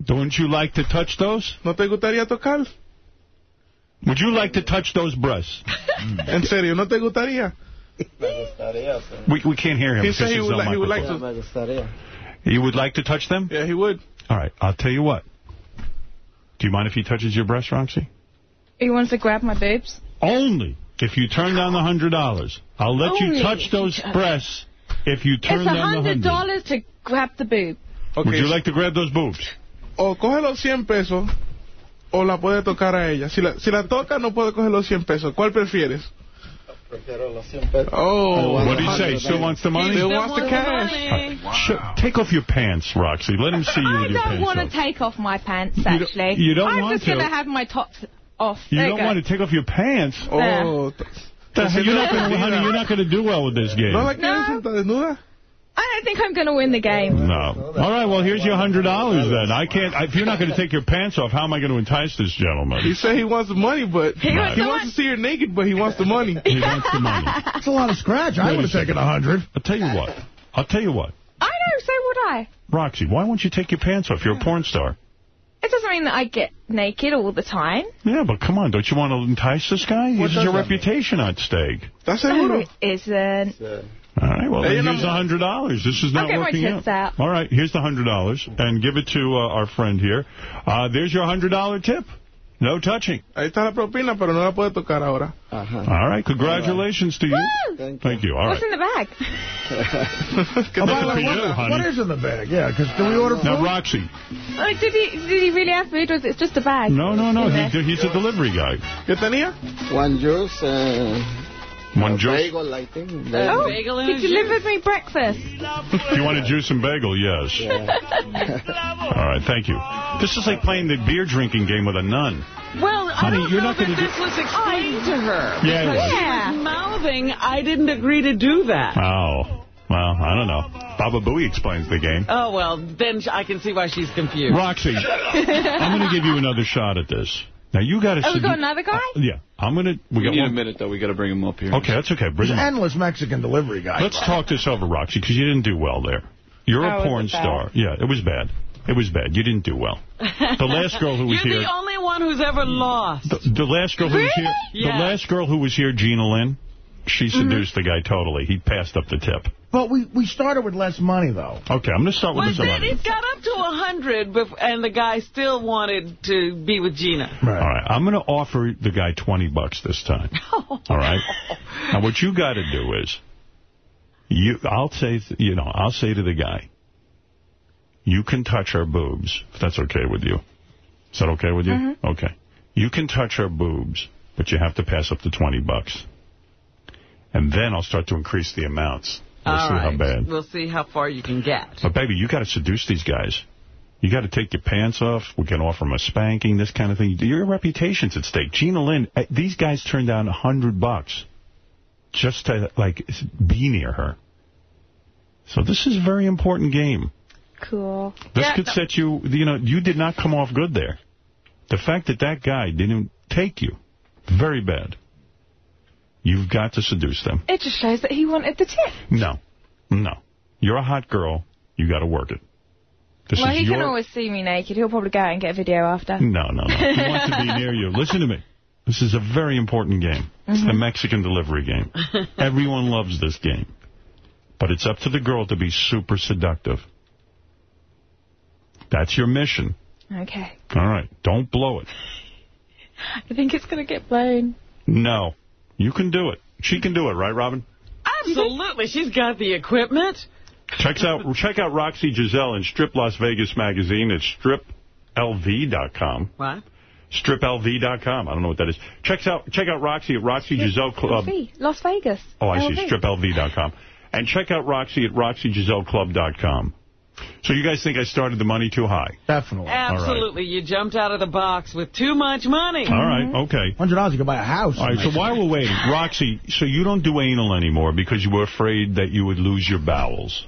Don't you like to touch those? ¿No te gustaría tocar? Would you like to touch those breasts? Mm. ¿En serio? ¿No te gustaría? Me gustaría. We, we can't hear him. He because said he would, like, he would like to. Me gustaría. You would like to touch them? Yeah, he would. All right. I'll tell you what. Do you mind if he touches your breast, Roxy? He wants to grab my boobs. Only if you turn down the $100. I'll let Only you touch those turn- breasts if you turn It's a down the hundred 100 dollars to grab the boob. Would you like to grab those boobs? O coge los 100 pesos o la puede tocar a ella. Si la, si la toca, no puede coger los 100 pesos. ¿Cuál prefieres? Prefiero los 100 pesos. Oh. What did he say? Still wants the money? Still wants the cash. Sure. Take off your pants, Roxy. Let him see you I with your don't want to take off my pants, You don't- actually. you don't I'm want just going to. to have my tops off. You there don't want to take off your pants? Oh. The you're not going to, honey, you're not going to do well with this game. ¿No la quieres sentar desnuda? I don't think I'm going to win the game. No. All right, well, here's your $100 then. I can't, if you're not going to take your pants off, how am I going to entice this gentleman? He said he wants the money, but he, wants the wants to see her naked, but he wants the money. He wants the money. That's a lot of scratch. I Wait would a have taken second. a hundred. I'll tell you what. I'll tell you what. I know, so would I. Roxy, why won't you take your pants off? You're a porn star. It doesn't mean that I get naked all the time. Yeah, but come on. Don't you want to entice this guy? What This is your that reputation at stake. ¿Estás No, seguro? it isn't. All right, well, Ella then here's the $100. This is not I'll get my working out. out. All right, here's the $100, and give it to uh, our friend here. Uh, there's your $100 tip. No touching. Ahí está la propina, pero no la puede tocar ahora. All right, congratulations to you. Thank you. All What's in the bag? Oh, by the for you, what, honey. what is in the bag? Yeah, because do we order food? Now, Roxy. Like, did he did he really have food, or is it just a bag? No, no, no. He, he's a delivery guy. ¿Qué tenía? One juice, uh, One juice. bagel, I think. Oh, bagel he delivered me breakfast. If you want a juice and bagel, yes. All right, thank you. This is like playing the beer drinking game with a nun. Well, I Honey, don't you're know not that gonna do- this was explained to her. Yeah, it because was. she was mouthing, I didn't agree to do that. Oh, well, I don't know. Baba Booey explains the game. Oh, well, then I can see why she's confused. Roxy, I'm going to give you another shot at this. Now, you got to Oh, we got another guy? Uh, yeah, I'm going to... We, got need one- a minute, though. We got to bring him up here. Okay, that's okay. Bring He's him an up. endless Mexican delivery guy. Let's talk this over, Roxy, because you didn't do well there. You're Oh, a porn it bad? star. Yeah, it was bad. It was bad. You didn't do well. The last girl who was here. You're here... the only one who's ever lost. The, the last girl who was here... Yeah. The last girl who was here, Gina Lynn, she seduced the guy totally. He passed up the tip. But we, we started with less money, though. Okay, I'm going to start with But this then money. it got up to a 100, bef- and the guy still wanted to be with Gina. Right. All right, I'm going to offer the guy 20 bucks this time. All right? Now, what you got to do is, you, I'll say, you know, I'll say to the guy, you can touch her boobs, if that's okay with you. Is that okay with you? Mm-hmm. Okay. You can touch her boobs, but you have to pass up the 20 bucks. And then I'll start to increase the amounts. We'll All see how bad. We'll see how far you can get. But, baby, you got to seduce these guys. You got to take your pants off. We can offer them a spanking, this kind of thing. Your reputation's at stake. Gina Lynn, uh, these guys turned down a hundred bucks just to, like, be near her. So this is a very important game. Cool. This Yeah, could no- set you, you know, you did not come off good there. The fact that that guy didn't take you, very bad. You've got to seduce them. It just shows that he wanted the tip. No, no. You're a hot girl. You got to work it. This well, he your... can always see me naked. He'll probably go out and get a video after. No, no, no. He wants to be near you. Listen to me. This is a very important game. It's the Mhm. Mexican delivery game. Everyone loves this game. But it's up to the girl to be super seductive. That's your mission. Okay. All right. Don't blow it. I think it's going to get blown. No. You can do it. She can do it, right, Robin? Absolutely. She's got the equipment. Checks out, check out Roxy Jezel in Strip Las Vegas magazine at striplv.com. What? StripLV.com. I don't know what that is. Check out oh, check out Roxy at Roxy Jezel Club. LV, Las Vegas. Oh, I see. StripLV.com. And check out Roxy at RoxyJezelClub.com. So you guys think I started the money too high? Definitely. Absolutely. You jumped out of the box with too much money. All right, okay. $100 you can buy a house. All right, so while we're waiting, Roxy, so you don't do anal anymore because you were afraid that you would lose your bowels.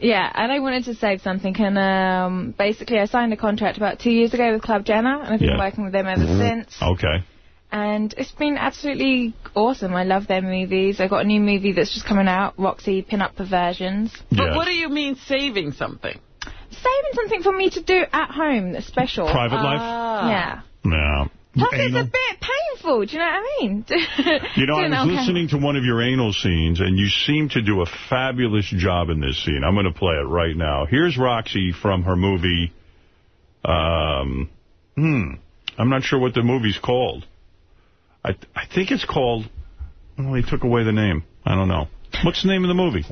Yeah, and I wanted to say something. And um, basically, I signed a contract about two years ago with Club Jenna, and I've been Yeah. working with them ever since. Okay. And it's been absolutely awesome. I love their movies. I got a new movie that's just coming out, Roxy Pin-Up Perversions. But what do you mean saving something? Saving something for me to do at home that's special. Private life? Ah. Yeah. No. Plus, it's a bit painful. Do you know what I mean? You know, I was okay. listening to one of your anal scenes, and you seem to do a fabulous job in this scene. I'm going to play it right now. Here's Roxy from her movie. Um, hmm. I'm not sure what the movie's called. I I think it's called. Well, they took away the name. I don't know. What's the name of the movie?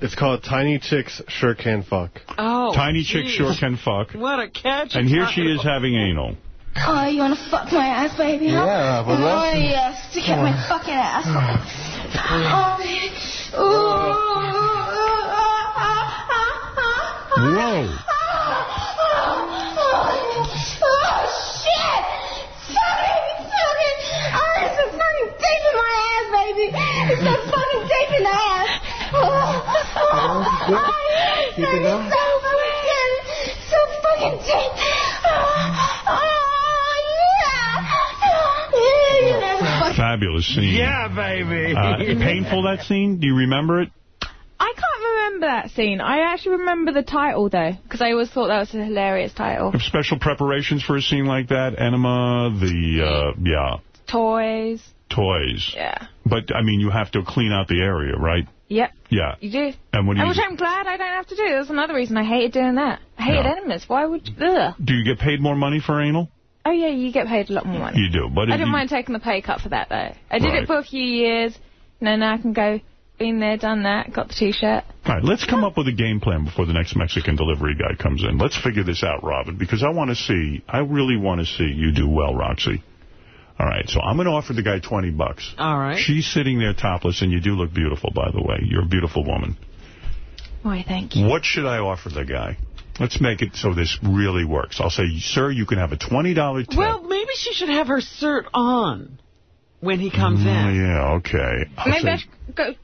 It's called Tiny Chicks Sure Can Fuck. Oh, Tiny Chick geez. Sure Can Fuck. What a catch. And here she is having anal. Oh, you wanna fuck my ass, baby, huh? Yeah, I would love oh, to. yeah, stick out my fucking ass. Oh, Whoa. Oh, shit! Fucking, fucking, oh, there's some fucking tape in my ass, baby. There's some fucking tape in the ass. Oh, oh, oh, Keep it up. So fucking, so fucking tape. Oh, oh, yeah. Yeah, you never fucking Fabulous scene. Yeah, baby. Uh, painful, that scene? Do you remember it? I can't remember that scene. I actually remember the title, though, because I always thought that was a hilarious title. Special preparations for a scene like that? Enema, the, uh, yeah, Toys. toys. Yeah. But, I mean, you have to clean out the area, right? Yep. Yeah. You do. And what do you Which do? I'm glad I don't have to do. That's another reason I hated doing that. I hated Yeah. enemas. Why would you... Ugh. Do you get paid more money for anal? Oh, yeah, you get paid a lot more money. You do. But I didn't you- mind taking the pay cut for that, though. I did Right. it for a few years. You know, now I can go, been there, done that, got the T-shirt. All right, let's come up with a game plan before the next Mexican delivery guy comes in. Let's figure this out, Robin, because I want to see, I really want to see you do well, Roxy. All right, so I'm going to offer the guy 20 bucks. All right. She's sitting there topless, and you do look beautiful, by the way. You're a beautiful woman. Why, thank you. What should I offer the guy? Let's make it so this really works. I'll say, sir, you can have a $20 tip. Well, maybe she should have her cert on when he comes in. Oh, in. yeah, okay. I'll Maybe say- I should go...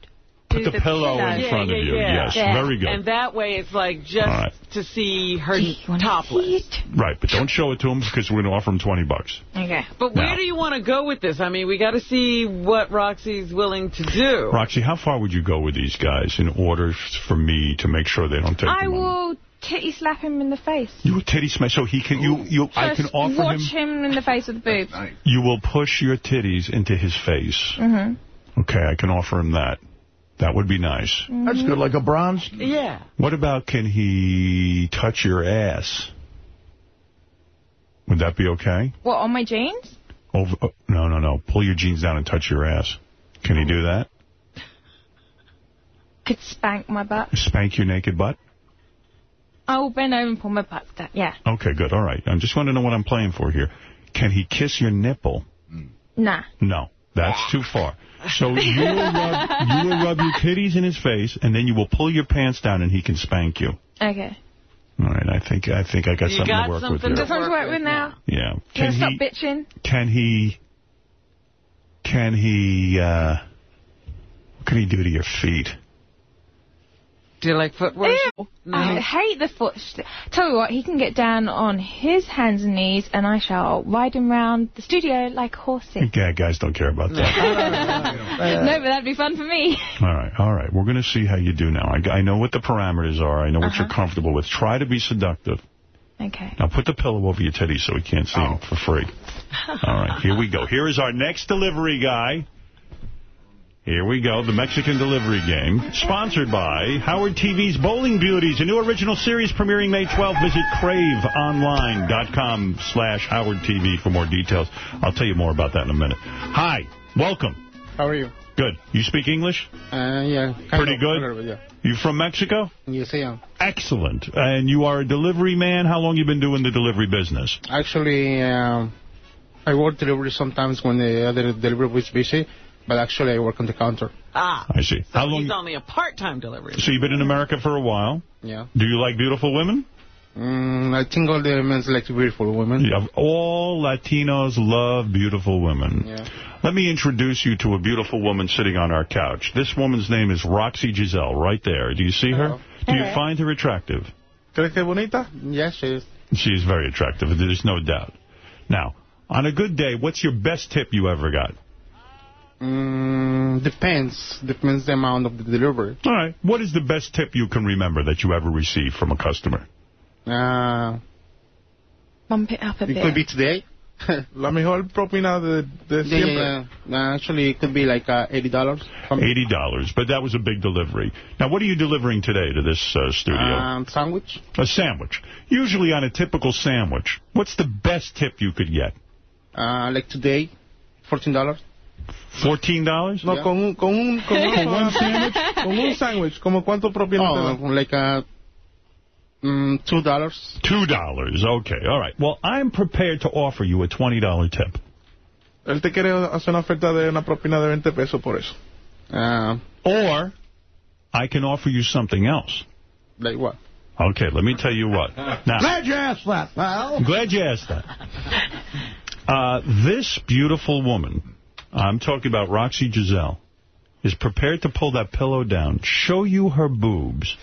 Put do the pillow in Yeah, front yeah, of you. yeah. Yes, Yeah. very good. And that way it's like just All right. to see her topless. Right, but don't show it to him because we're going to offer him 20 bucks. Okay. But where do you want to go with this? I mean, we got to see what Roxy's willing to do. Roxy, how far would you go with these guys in order f- for me to make sure they don't take I the will titty slap him in the face. You will titty smash, so he can. You, you. I can Just offer watch him. him in the face with the boobs. You will push your titties into his face. Mm-hmm. Okay, I can offer him that. That would be nice. Mm-hmm. That's good, like a bronze. Yeah. What about can he touch your ass? Would that be okay? Well, on my jeans? Over, oh, no, no, no. Pull your jeans down and touch your ass. Can he do that? Could spank my butt. Spank your naked butt? I will bend over and pull my butt down. Yeah. Okay, good. All right. I just want to know what I'm playing for here. Can he kiss your nipple? Nah. No, that's too far. So you will, rub, you will rub your titties in his face, and then you will pull your pants down, and he can spank you. Okay. All right, I think I think I got You something got to work something with to here. work with now? Yeah. Can gonna stop bitching? Can he? Can he? uh What can he do to your feet? Do you like foot Ew. I hate the foot. Tell you what, he can get down on his hands and knees, and I shall ride him round the studio like a horsey. Yeah, guys don't care about that. no, but that'd be fun for me. All right, all right. We're going to see how you do now. I, I know what the parameters are. I know what you're Uh-huh. comfortable with. Try to be seductive. Okay. Now put the pillow over your titties so he can't see them for free. All right, here we go. Here is our next delivery guy. Here we go, the Mexican delivery game, sponsored by Howard TV's Bowling Beauties, a new original series premiering May 12th. Visit craveonline.com slash Howard TV for more details. I'll tell you more about that in a minute. Hi, welcome. How are you? Good. You speak English? Uh, yeah. Pretty of, good? a little bit, yeah. You from Mexico? Yes, I am. Excellent. And you are a delivery man? How long you been doing the delivery business? Actually, um, I work delivery sometimes when the other delivery is busy, but actually I work on the counter. Ah, I see. so How long? he's only a part-time delivery. So you've been in America for a while. Yeah. Do you like beautiful women? Mm, I think all the men like beautiful women. Yeah, all Latinos love beautiful women. Yeah. Let me introduce you to a beautiful woman sitting on our couch. This woman's name is Roxy Jezel, right there. Do you see her? Do you find her attractive? ¿Crees que es bonita? Yes, she is. She's very attractive. There's no doubt. Now, on a good day, what's your best tip you ever got? Mm, depends. Depends the amount of the delivery. All right. What is the best tip you can remember that you ever received from a customer? Uh, Bump it up a it bit. could be today. La mejor propina de, de Yeah, siempre. yeah, yeah. Uh, actually, it could be like uh, $80. $80, but that was a big delivery. Now, what are you delivering today to this uh, studio? Um, sandwich. a sandwich. Usually on a typical sandwich, what's the best tip you could get? Uh, like today, $14. $14? No, con un, con un, con una Con one sandwich? Con un sándwich. ¿Como cuánto propina te Oh, dan? like uh, mm, $2. $2. Okay, all right. Well, I'm prepared to offer you a $20 tip. Él te quiere hacer una oferta de una propina de 20 pesos por eso. Uh, or I can offer you something else. Like what? Okay, let me tell you what. Now, Glad you asked that, pal. I'm glad you asked that. Uh, this beautiful woman, I'm talking about Roxy Jezel, is prepared to pull that pillow down, show you her boobs,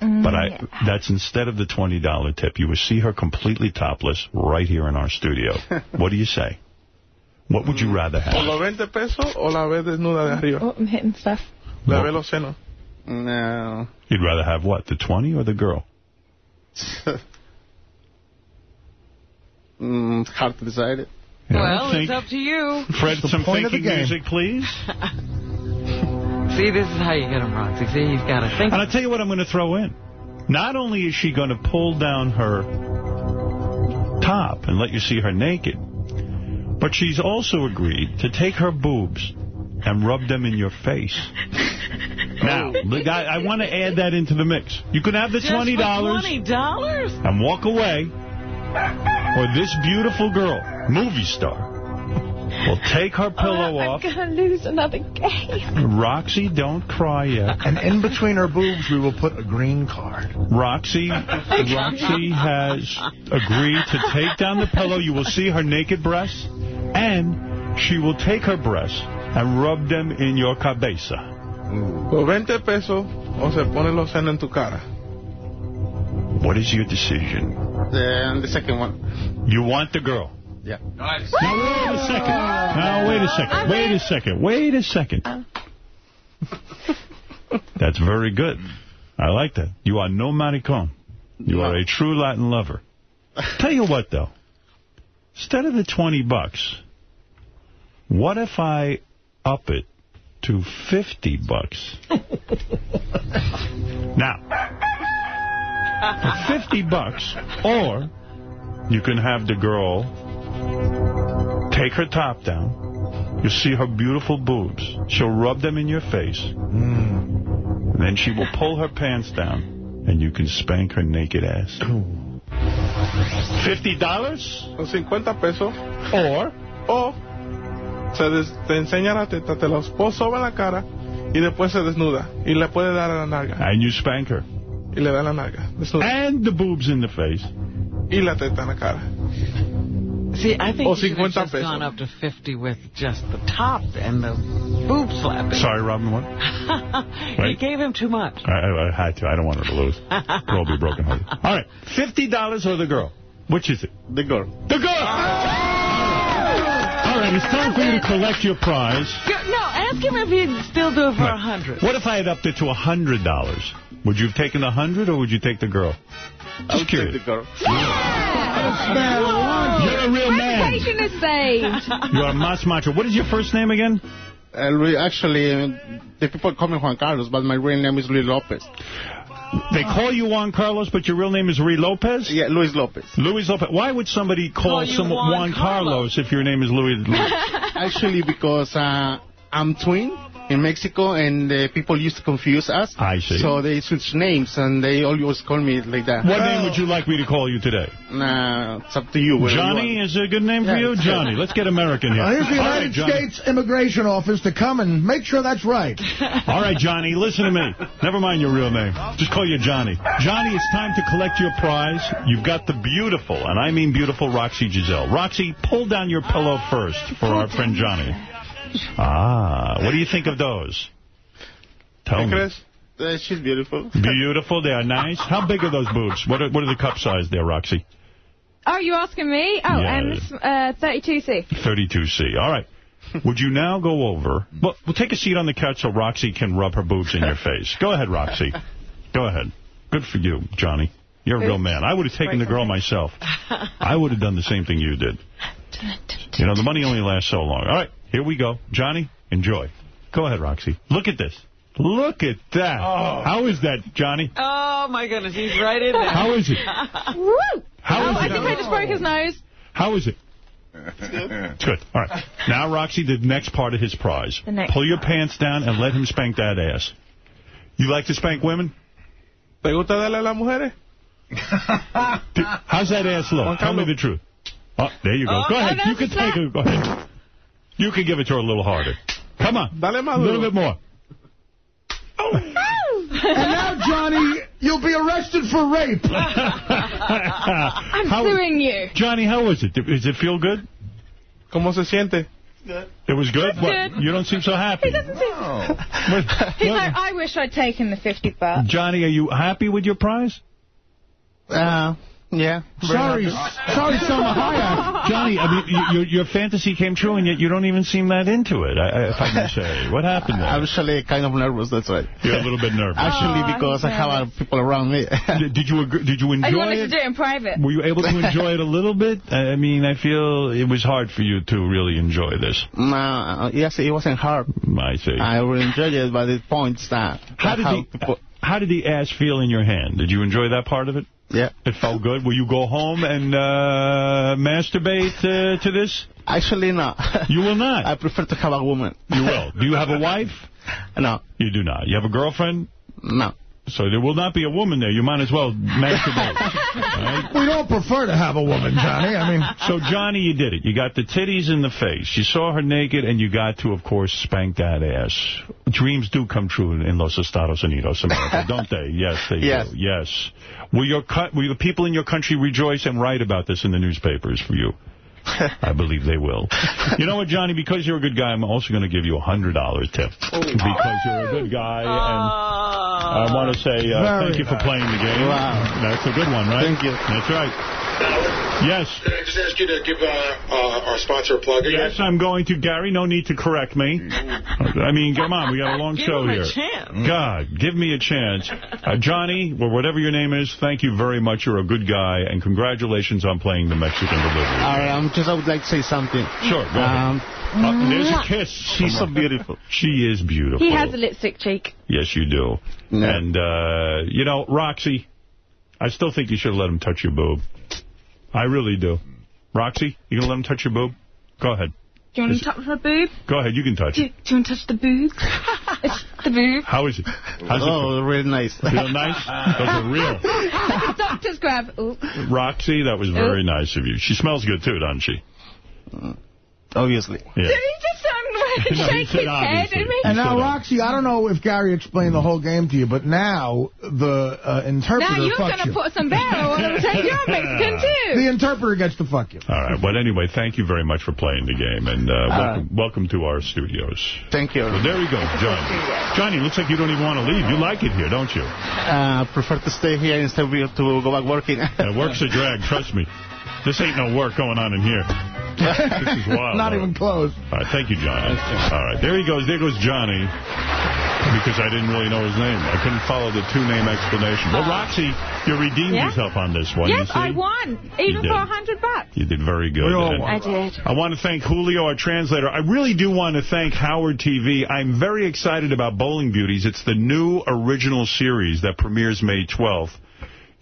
but I that's instead of the $20 tip. You will see her completely topless right here in our studio. what do you say? What would you rather O have? los 20 pesos o la ves desnuda de arriba. Oh, I'm hitting stuff. La ves los senos. No. You'd rather have what, the 20 or the girl? mm, hard to decide it. Well, think- it's up to you. Fred, some point thinking music, please. See, this is how you get him, Roxy. See, he's got to think. And I'll tell you what I'm going to throw in. Not only is she going to pull down her top and let you see her naked, but she's also agreed to take her boobs and rub them in your face. Now, look, I, I want to add that into the mix. You can have the Just $20 $20? and walk away, or this beautiful girl, movie star, will take her pillow oh, I'm off. going to lose another game. Roxy, don't cry yet. And in between her boobs, we will put a green card. Roxy, Roxy has agreed to take down the pillow. You will see her naked breasts, and she will take her breasts and rub them in your cabeza. Por 20 pesos o se pone los senos en tu cara. What is your decision? The, the second one. You want the girl. Yeah. Now, wait a second. Now, wait a second. Wait a second. Wait a second. Uh. That's very good. I like that. You are no maricon. You are a true Latin lover. Tell you what, though. Instead of the 20 bucks, what if I up it to 50 bucks? now, for 50 bucks, or you can have the girl take her top down. You'll see her beautiful boobs. She'll rub them in your face. And then she will pull her pants down, and you can spank her naked ass. $50? Con 50 pesos. Or O se des- te enseña la teta, te los pone sobre la cara y después se desnuda. Y le puede dar a la nalga. And you spank her. Y le da la nalga. Desnuda. And the boobs in the face. Y la teta en la cara. See, I think o you have just pesos. gone up to 50 with just the top and the boob slapping. Sorry, Robin, what? you gave him too much. I, I, I had to. I don't want her to lose. Girl will be broken hearted. All right. $50 or the girl? Which is it? The girl. The girl! Ah! All right, it's time for you to collect your prize. No, ask him if he'd still do it for a 100 What if I had upped it to a $100? Would you have taken the 100 or would you take the girl? Just curious. The girl. You're a real man. Reputation is saved. You are mas macho. What is your first name again? Uh, Luis- actually, uh, the people call me Juan Carlos, but my real name is Luis Lopez. They call you Juan Carlos, but your real name is Rui Lopez? Yeah, Luis Lopez. Luis Lopez. Why would somebody call, Call someone Juan Juan Carlos if your name is Louis? Actually, because uh, I'm twin, in Mexico, and uh, people used to confuse us. I see. So they switched names, and they always call me like that. What name would you like me to call you today? Nah, it's up to you. whatever you Johnny is a good name for Yeah, you? it's good. Johnny. Let's get American here. Here's the All right, United Johnny. States Immigration Office to come and make sure that's right. All right, Johnny, listen to me. Never mind your real name. Just call you Johnny. Johnny, it's time to collect your prize. You've got the beautiful, and I mean beautiful, Roxy Jezel. Roxy, pull down your pillow first for our friend Johnny. Ah, what do you think of those? Tell me. Uh, she's beautiful. Beautiful, they are nice. How big are those boobs? What are, what are the cup size there, Roxy? Oh, you asking me? Oh, Yeah. um, s- uh, 32C. 32C. All right. Would you now go over... Well, we'll take a seat on the couch so Roxy can rub her boobs in your face. Go ahead, Roxy. Go ahead. Good for you, Johnny. You're a real man. I would have taken the girl myself. I would have done the same thing you did. You know, the money only lasts so long. All right, here we go. Johnny, enjoy. Go ahead, Roxy. Look at this. Look at that. Oh. How is that, Johnny? Oh, my goodness. He's right in there. How is it? Woo! How oh, is I it? think I just broke his nose. How is it? It's good. All right. Now, Roxy, the next part of his prize. The next Pull your pants down and let him spank that ass. You like to spank women? ¿Te gusta darle a las mujeres? How's that ass look? Tell me the truth. Oh, there you go. Oh, go ahead. oh, You can take it. Go ahead. You can give it to her a little harder. Come on. Dale A little bit more. Oh. and now, Johnny, you'll be arrested for rape. I'm How- suing you. Johnny, how was it? Does it feel good? ¿Cómo se siente? It was good? What? good. You don't seem so happy. He doesn't seem... What- He's like, I wish I'd taken the 50 bucks. Johnny, are you happy with your prize? Uh, yeah. Sorry, sorry, Salma Hayek. Johnny, I mean, y- your, your fantasy came true, and yet you don't even seem that into it, I, I- if I may say. What happened there? I'm actually kind of nervous, that's right. You're a little bit nervous. Actually, Oh, because I have a lot of people around me. Did, did you agree, did you I enjoy wanted it? to do it in private. Were you able to enjoy it a little bit? I I mean, I feel it was hard for you to really enjoy this. no, yes, it wasn't hard. I see. I really enjoyed it, but the points that How did the people, how did the ass feel in your hand? Did you enjoy that part of it? Yeah. It felt good. Will you go home and uh, masturbate uh, to this? Actually, no. You will not. I prefer to have a woman. You will. Do you have a wife? No, You do not. You have a girlfriend? no. So there will not be a woman there. You might as well masturbate. Right? We don't prefer to have a woman, Johnny. I mean, So, Johnny, you did it. You got the titties in the face. You saw her naked, and you got to, of course, spank that ass. Dreams do come true in Los Estados Unidos, America, don't they? Yes, they Yes. do. Yes. Will your will the people in your country rejoice and write about this in the newspapers for you? I believe they will. You know what, Johnny? Because you're a good guy, I'm also going to give you a $100 tip. Oh. Because you're a good guy, and oh. I want to say uh, thank you for playing the game. Wow. That's a good one, right? Thank you. That's right. Yes. Can I just ask you to give uh, uh, our sponsor a plug again? Yes, I'm going to. Gary, no need to correct me. I mean, come on, we got a long Give show him a here. chance. God, give me a chance. Uh, Johnny, or whatever your name is, thank you very much. You're a good guy, and congratulations on playing the Mexican delivery. All right, um, just I would like to say something. Sure, go ahead. Um, Uh, there's a kiss. she's so beautiful. She is beautiful. He has a lipstick cheek. Yes, you do. Yeah. And, uh, you know, Roxy, I still think you should let him touch your boob. I really do. Roxy, you going to let him touch your boob? Go ahead. Do you want Is- to touch my boob? Go ahead, you can touch Do, it. do you want to touch the boob? it's the boob. How is it? How's oh, really nice. it? Feel nice? Those are real. Doctor's grab. Ooh. Roxy, that was very nice of you. She smells good, too, doesn't she? Obviously. Yeah. Did he just No, he shake said his head at me? and now. Roxy, I don't know if Gary explained the whole game to you, but now the uh, interpreter Now you're going to you. put some barrel on him saying you're Mexican too. The interpreter gets to fuck you. All right. But anyway, thank you very much for playing the game, and uh, welcome, welcome to our studios. Thank you. Well, there we go, Johnny. Johnny, looks like you don't even want to leave. You like it here, don't you? Uh, prefer to stay here instead of to go back working. Uh, work's a drag, trust me. This ain't no work going on in here. This is wild. Not though. even close. All right, thank you, Johnny. All right, there he goes. There goes Johnny. Because I didn't really know his name. I couldn't follow the two-name explanation. Well, oh. Roxy, you redeemed Yeah. yourself on this one. you Yes, see? I won. Even did. for a hundred bucks. You did very good. We all And won. I did. I want to thank Julio, our translator. I really do want to thank Howard TV. I'm very excited about Bowling Beauties. It's the new original series that premieres May 12th.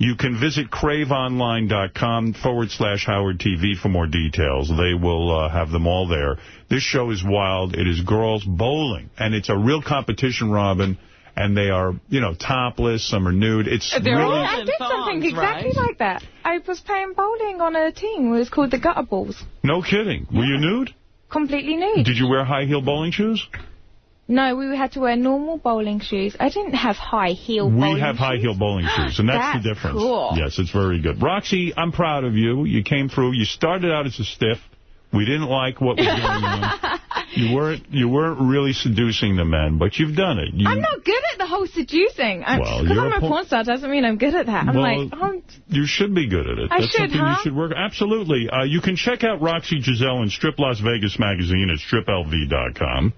You can visit craveonline.com forward slash Howard TV for more details. They will uh, have them all there. This show is wild. It is girls bowling, and it's a real competition, Robin. And they are, you know, topless. Some are nude. It's They're really... all I did something exactly like that. I was playing bowling on a team. It was called the Gutter Balls. No kidding. Were you nude? Completely nude. Did you wear high heel bowling shoes? No, we had to wear normal bowling shoes. I didn't have high heel bowling We have high heel bowling shoes, and that's, That's the difference. cool. Yes, it's very good. Roxy, I'm proud of you. You came through. You started out as a stiff. We didn't like what was going on. You weren't you weren't really seducing the men, but you've done it. You, I'm not good at the whole seducing. Well, Because you're I'm a a porn star doesn't mean I'm good at that. I'm Well, like, oh, You should be good at it. I That's should, something huh? you should work. Absolutely. Uh, you can check out Roxy Jezel in Strip Las Vegas magazine at striplv.com.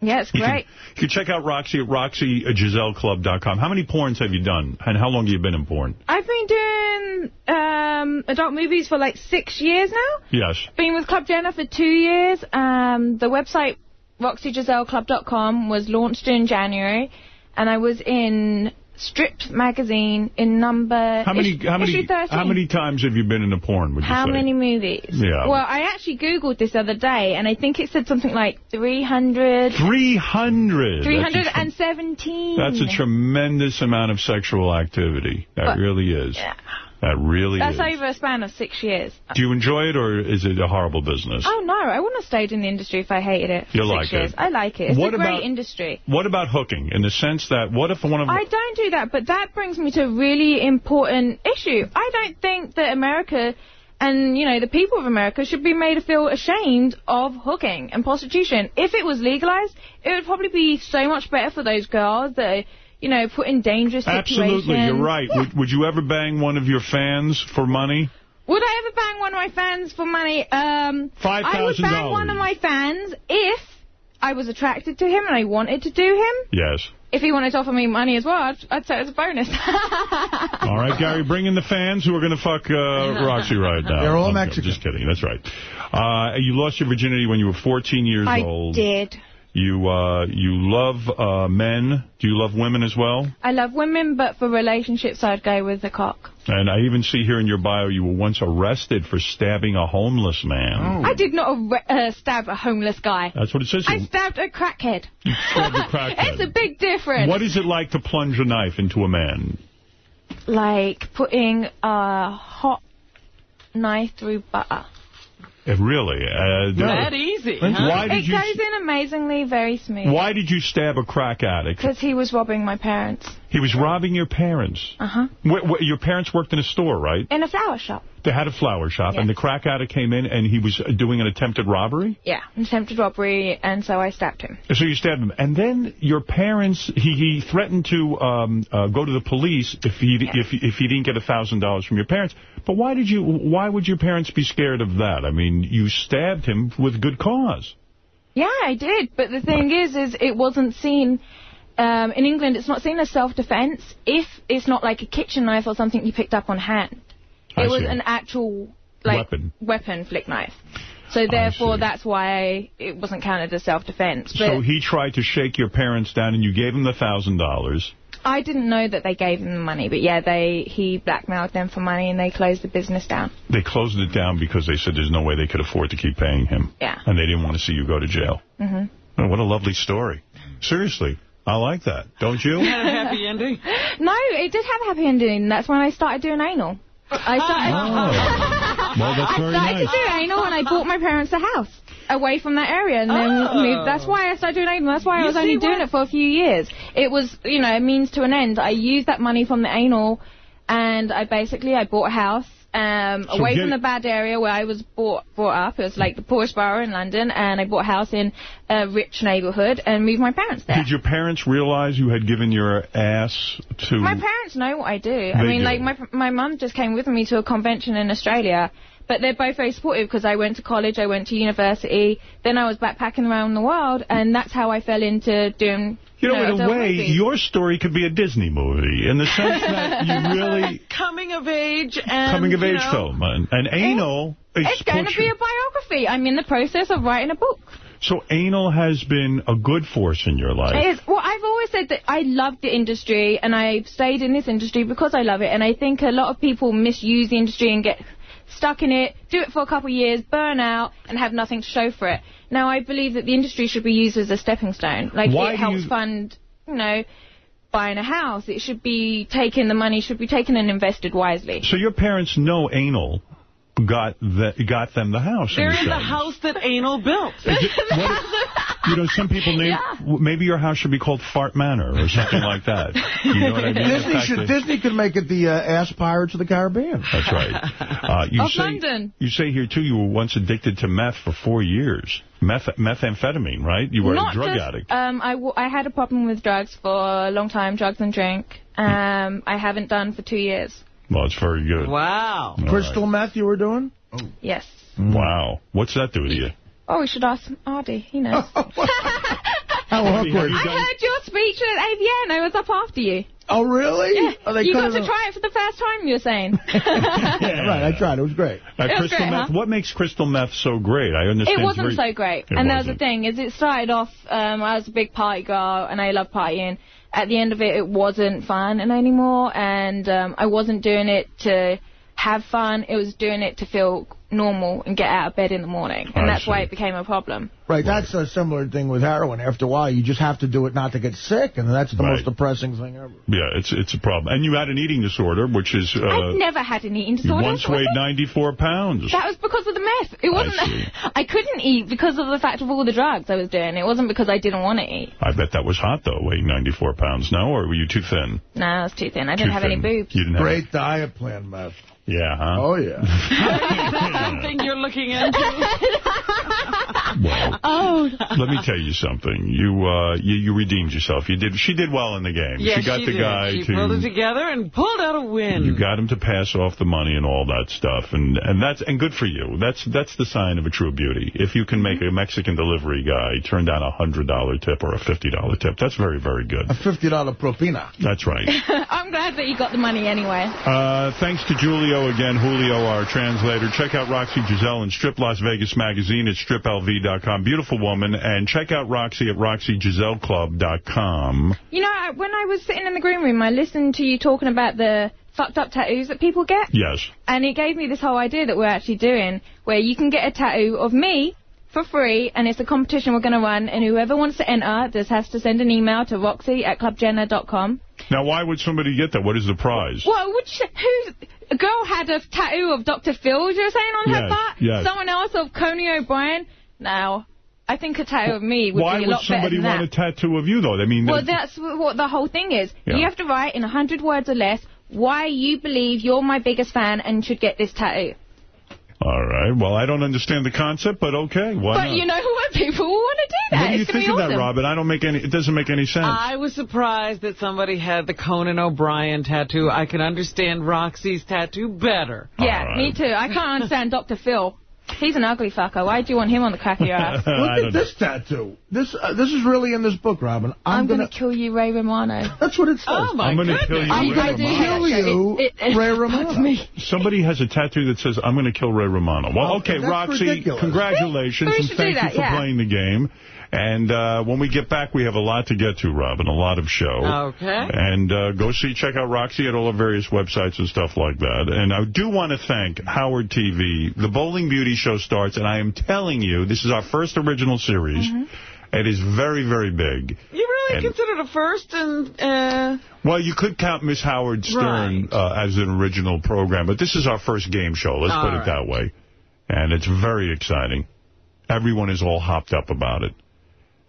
yeah, it's You can, great. you can check out Roxy at roxyjezelclub.com. How many porns have you done, and how long have you been in porn? I've been doing um, adult movies for like six years now. Yes. Been with Club Jenna for two years. Um, the website RoxyJezelClub.com was launched in January, and I was in Stripped magazine in number How many how many how many times have you been in a porn? Would you How say? many movies? Yeah. Well, I actually Googled this other day, and I think it said something like 300... 300. 317. That's a tremendous amount of sexual activity. That But- really is. That really That's is. over a span of six years. Do you enjoy it, or is it a horrible business? Oh, no, I wouldn't have stayed in the industry if I hated it for You six like years. it. I like it. It's What a great industry. What about hooking, in the sense that what if one of I don't do that, but that brings me to a really important issue. I don't think that America and, you know, the people of America should be made to feel ashamed of hooking and prostitution. If it was legalized, it would probably be so much better for those girls that are, you know, put in dangerous situations. Absolutely, you're right. Would, would you ever bang one of your fans for money? Would I ever bang one of my fans for money? Um, I would bang one of my fans if I was attracted to him and I wanted to do him. Yes. If he wanted to offer me money as well, I'd, I'd say it's a bonus. All right, Gary, bring in the fans who are going to fuck uh, Roxy right now. They're all I'm Mexican. Just kidding. That's right. Uh, you lost your virginity when you were 14 years I old. did. You uh, you love uh, men. Do you love women as well? I love women, but for relationships, I'd go with the cock. And I even see here in your bio you were once arrested for stabbing a homeless man. I did not uh, stab a homeless guy. That's what it says I stabbed a crackhead. Stabbed a crackhead. It's a big difference. What is it like to plunge a knife into a man? Like putting a hot knife through butter. It really. Uh, That easy, Why huh? did it you? goes in amazingly very smooth. Why did you stab a crack addict? Because he was robbing my parents. He was robbing your parents. Uh-huh. Your parents worked in a store, right? In a flower shop. They had a flower shop, and the crack addict came in, and he was doing an attempted robbery? Yeah, attempted robbery, and so I stabbed him. So you stabbed him. And then your parents, he, he threatened to um, uh, go to the police if he if if he didn't get a $1,000 from your parents. But why did you? Why would your parents be scared of that? I mean, you stabbed him with good cause. Yeah, I did. But the thing is, is it wasn't seen... Um, in England, it's not seen as self-defense if it's not like a kitchen knife or something you picked up on hand. I It was see. an actual like Weapon. weapon flick knife. So therefore, that's why it wasn't counted as self-defense. So he tried to shake your parents down, and you gave him the $1,000. I didn't know that they gave him the money. But yeah, they he blackmailed them for money, and they closed the business down. They closed it down because they said there's no way they could afford to keep paying him. Yeah. And they didn't want to see you go to jail. Mm -hmm. Oh, what a lovely story. Seriously, I like that. Don't you? Had a happy ending? No, it did have a happy ending. That's when I started doing anal. I ah. started. Oh. Well, that's very I started nice. to do anal when I bought my parents a house away from that area, and then Oh. moved. That's why I started doing anal. That's why I was only doing what- it for a few years. It was, you know, a means to an end. I used that money from the anal, and I basically I bought a house. Um, So away from the bad area where I was brought, brought up, it was like the poorest borough in London, and I bought a house in a rich neighbourhood and moved my parents there. Did your parents realize you had given your ass to... My parents know what I do. I mean, do. like, my my mum just came with me to a convention in Australia, but they're both very supportive because I went to college, I went to university, then I was backpacking around the world, and that's how I fell into doing. You know, in a way, your story could be a Disney movie in the sense that you really... Coming of age and coming of age know, film. And, and anal is It's going to be a biography. I'm in the process of writing a book. So anal has been a good force in your life. It is. Well, I've always said that I love the industry and I've stayed in this industry because I love it. And I think a lot of people misuse the industry and get stuck in it, do it for a couple of years, burn out, and have nothing to show for it. Now, I believe that the industry should be used as a stepping stone. Like, Why it helps you- fund, you know, buying a house. It should be taken, the money should be taken and invested wisely. So your parents know anal got the, got them the house. They're in the house that anal built. You know, some people name, w- maybe your house should be called Fart Manor or something like that. You know what I mean? Disney should Disney could make it the uh, Ass Pirates of the Caribbean. That's right. Uh, you Of say, London. You say here, too, you were once addicted to meth for four years. Meth, methamphetamine, right? You were Not a drug just, addict. Um, I, w- I had a problem with drugs for a long time, drugs and drink. Um, I haven't done for two years. Well, it's very good. Wow. All Crystal meth you were doing? Oh. Yes. Wow. What's that do to you? Oh, we should ask Artie. He knows. How awkward. I heard your speech at AVN. I was up after you. Oh, really? Yeah. Oh, you got could've- to try it for the first time, you were saying. Yeah, right. I tried. It was great. Uh, It was crystal great, meth. huh? What makes crystal meth so great? I understand. It wasn't very- so great. It and that was the thing, is it started off, um, I was a big party girl, and I love partying. At the end of it, it wasn't fun anymore, and um, I wasn't doing it to have fun. It was doing it to feel normal and get out of bed in the morning. And I that's why it became a problem. Right, that's a similar thing with heroin. After a while, you just have to do it not to get sick, and that's the Right. most depressing thing ever. Yeah, it's it's a problem. And you had an eating disorder, which is... Uh, I've never had an eating disorder. you disorder. once weighed 94 pounds. That was because of the meth. It wasn't. see. I, couldn't eat because of the fact of all the drugs I was doing. It wasn't because I didn't want to eat. I bet that was hot, though, weighing 94 pounds. No, or were you too thin? No, I was too thin. I didn't Too have any boobs. You didn't have Great diet plan, meth. Yeah, huh? Oh, yeah. Is that something you're looking into? Oh. Let me tell you something. You uh, you, you redeemed yourself. You did. She did well in the game. Yes, she got the did. guy She to. pulled it together and pulled out a win. You got him to pass off the money and all that stuff, and and that's and good for you. That's that's the sign of a true beauty. If you can make a Mexican delivery guy turn down a hundred dollar tip or a fifty dollar tip, that's very very good. A $50 propina. That's right. I'm glad that you got the money anyway. Uh, thanks to Julio again, Julio, our translator. Check out Roxy Jezel in Strip Las Vegas magazine at striplv.com. Beautiful woman. And check out Roxy at roxyjezelclub.com. You know, I- when I was sitting in the green room, I listened to you talking about the fucked up tattoos that people get. Yes. And it gave me this whole idea that we're actually doing, where you can get a tattoo of me for free, and it's a competition we're going to run, and whoever wants to enter just has to send an email to roxy at clubjenna.com. Now, why would somebody get that? What is the prize? Well, which, who's, a girl had a tattoo of Dr. Phil, you were saying, on her butt? yes. Someone else of Conan O'Brien? Now, I think a tattoo of me would be a lot better Why would somebody want that. a tattoo of you, though? I mean, Well, that's what the whole thing is. Yeah. You have to write in a 100 words or less why you believe you're my biggest fan and should get this tattoo. All right. Well, I don't understand the concept, but okay. Why but not? you know what? People will want to do that. what do you it's think be of that. Robin? I don't make any. It doesn't make any sense. I was surprised that somebody had the Conan O'Brien tattoo. I can understand Roxy's tattoo better. Yeah, me too. I can't understand Dr. Phil. He's an ugly fucker. Why do you want him on the crack of your ass? Look at this tattoo. This uh, this is really in this book, Robin. I'm, I'm gonna. kill you, Ray Romano. That's what it says. Oh, my I'm gonna kill you, I, Ray I do Romano. have you, It- it- Ray Romano. me. Somebody has a tattoo that says, I'm going to kill Ray Romano. Well, Oh, okay, that's Roxy, ridiculous. congratulations, We and should do thank that, you for yeah. playing the game. And uh, when we get back, we have a lot to get to, Robin, a lot of show. Okay. And uh, go see, check out Roxy at all the various websites and stuff like that. And I do want to thank Howard TV. The Bowling Beauty show starts, and I am telling you, this is our first original series. Mhm. It is very, very big. You really And- consider it a first and... Uh, Well, you could count Miss Howard Stern uh, as an original program, but this is our first game show, let's All put it that way. And it's very exciting. Everyone is all hopped up about it.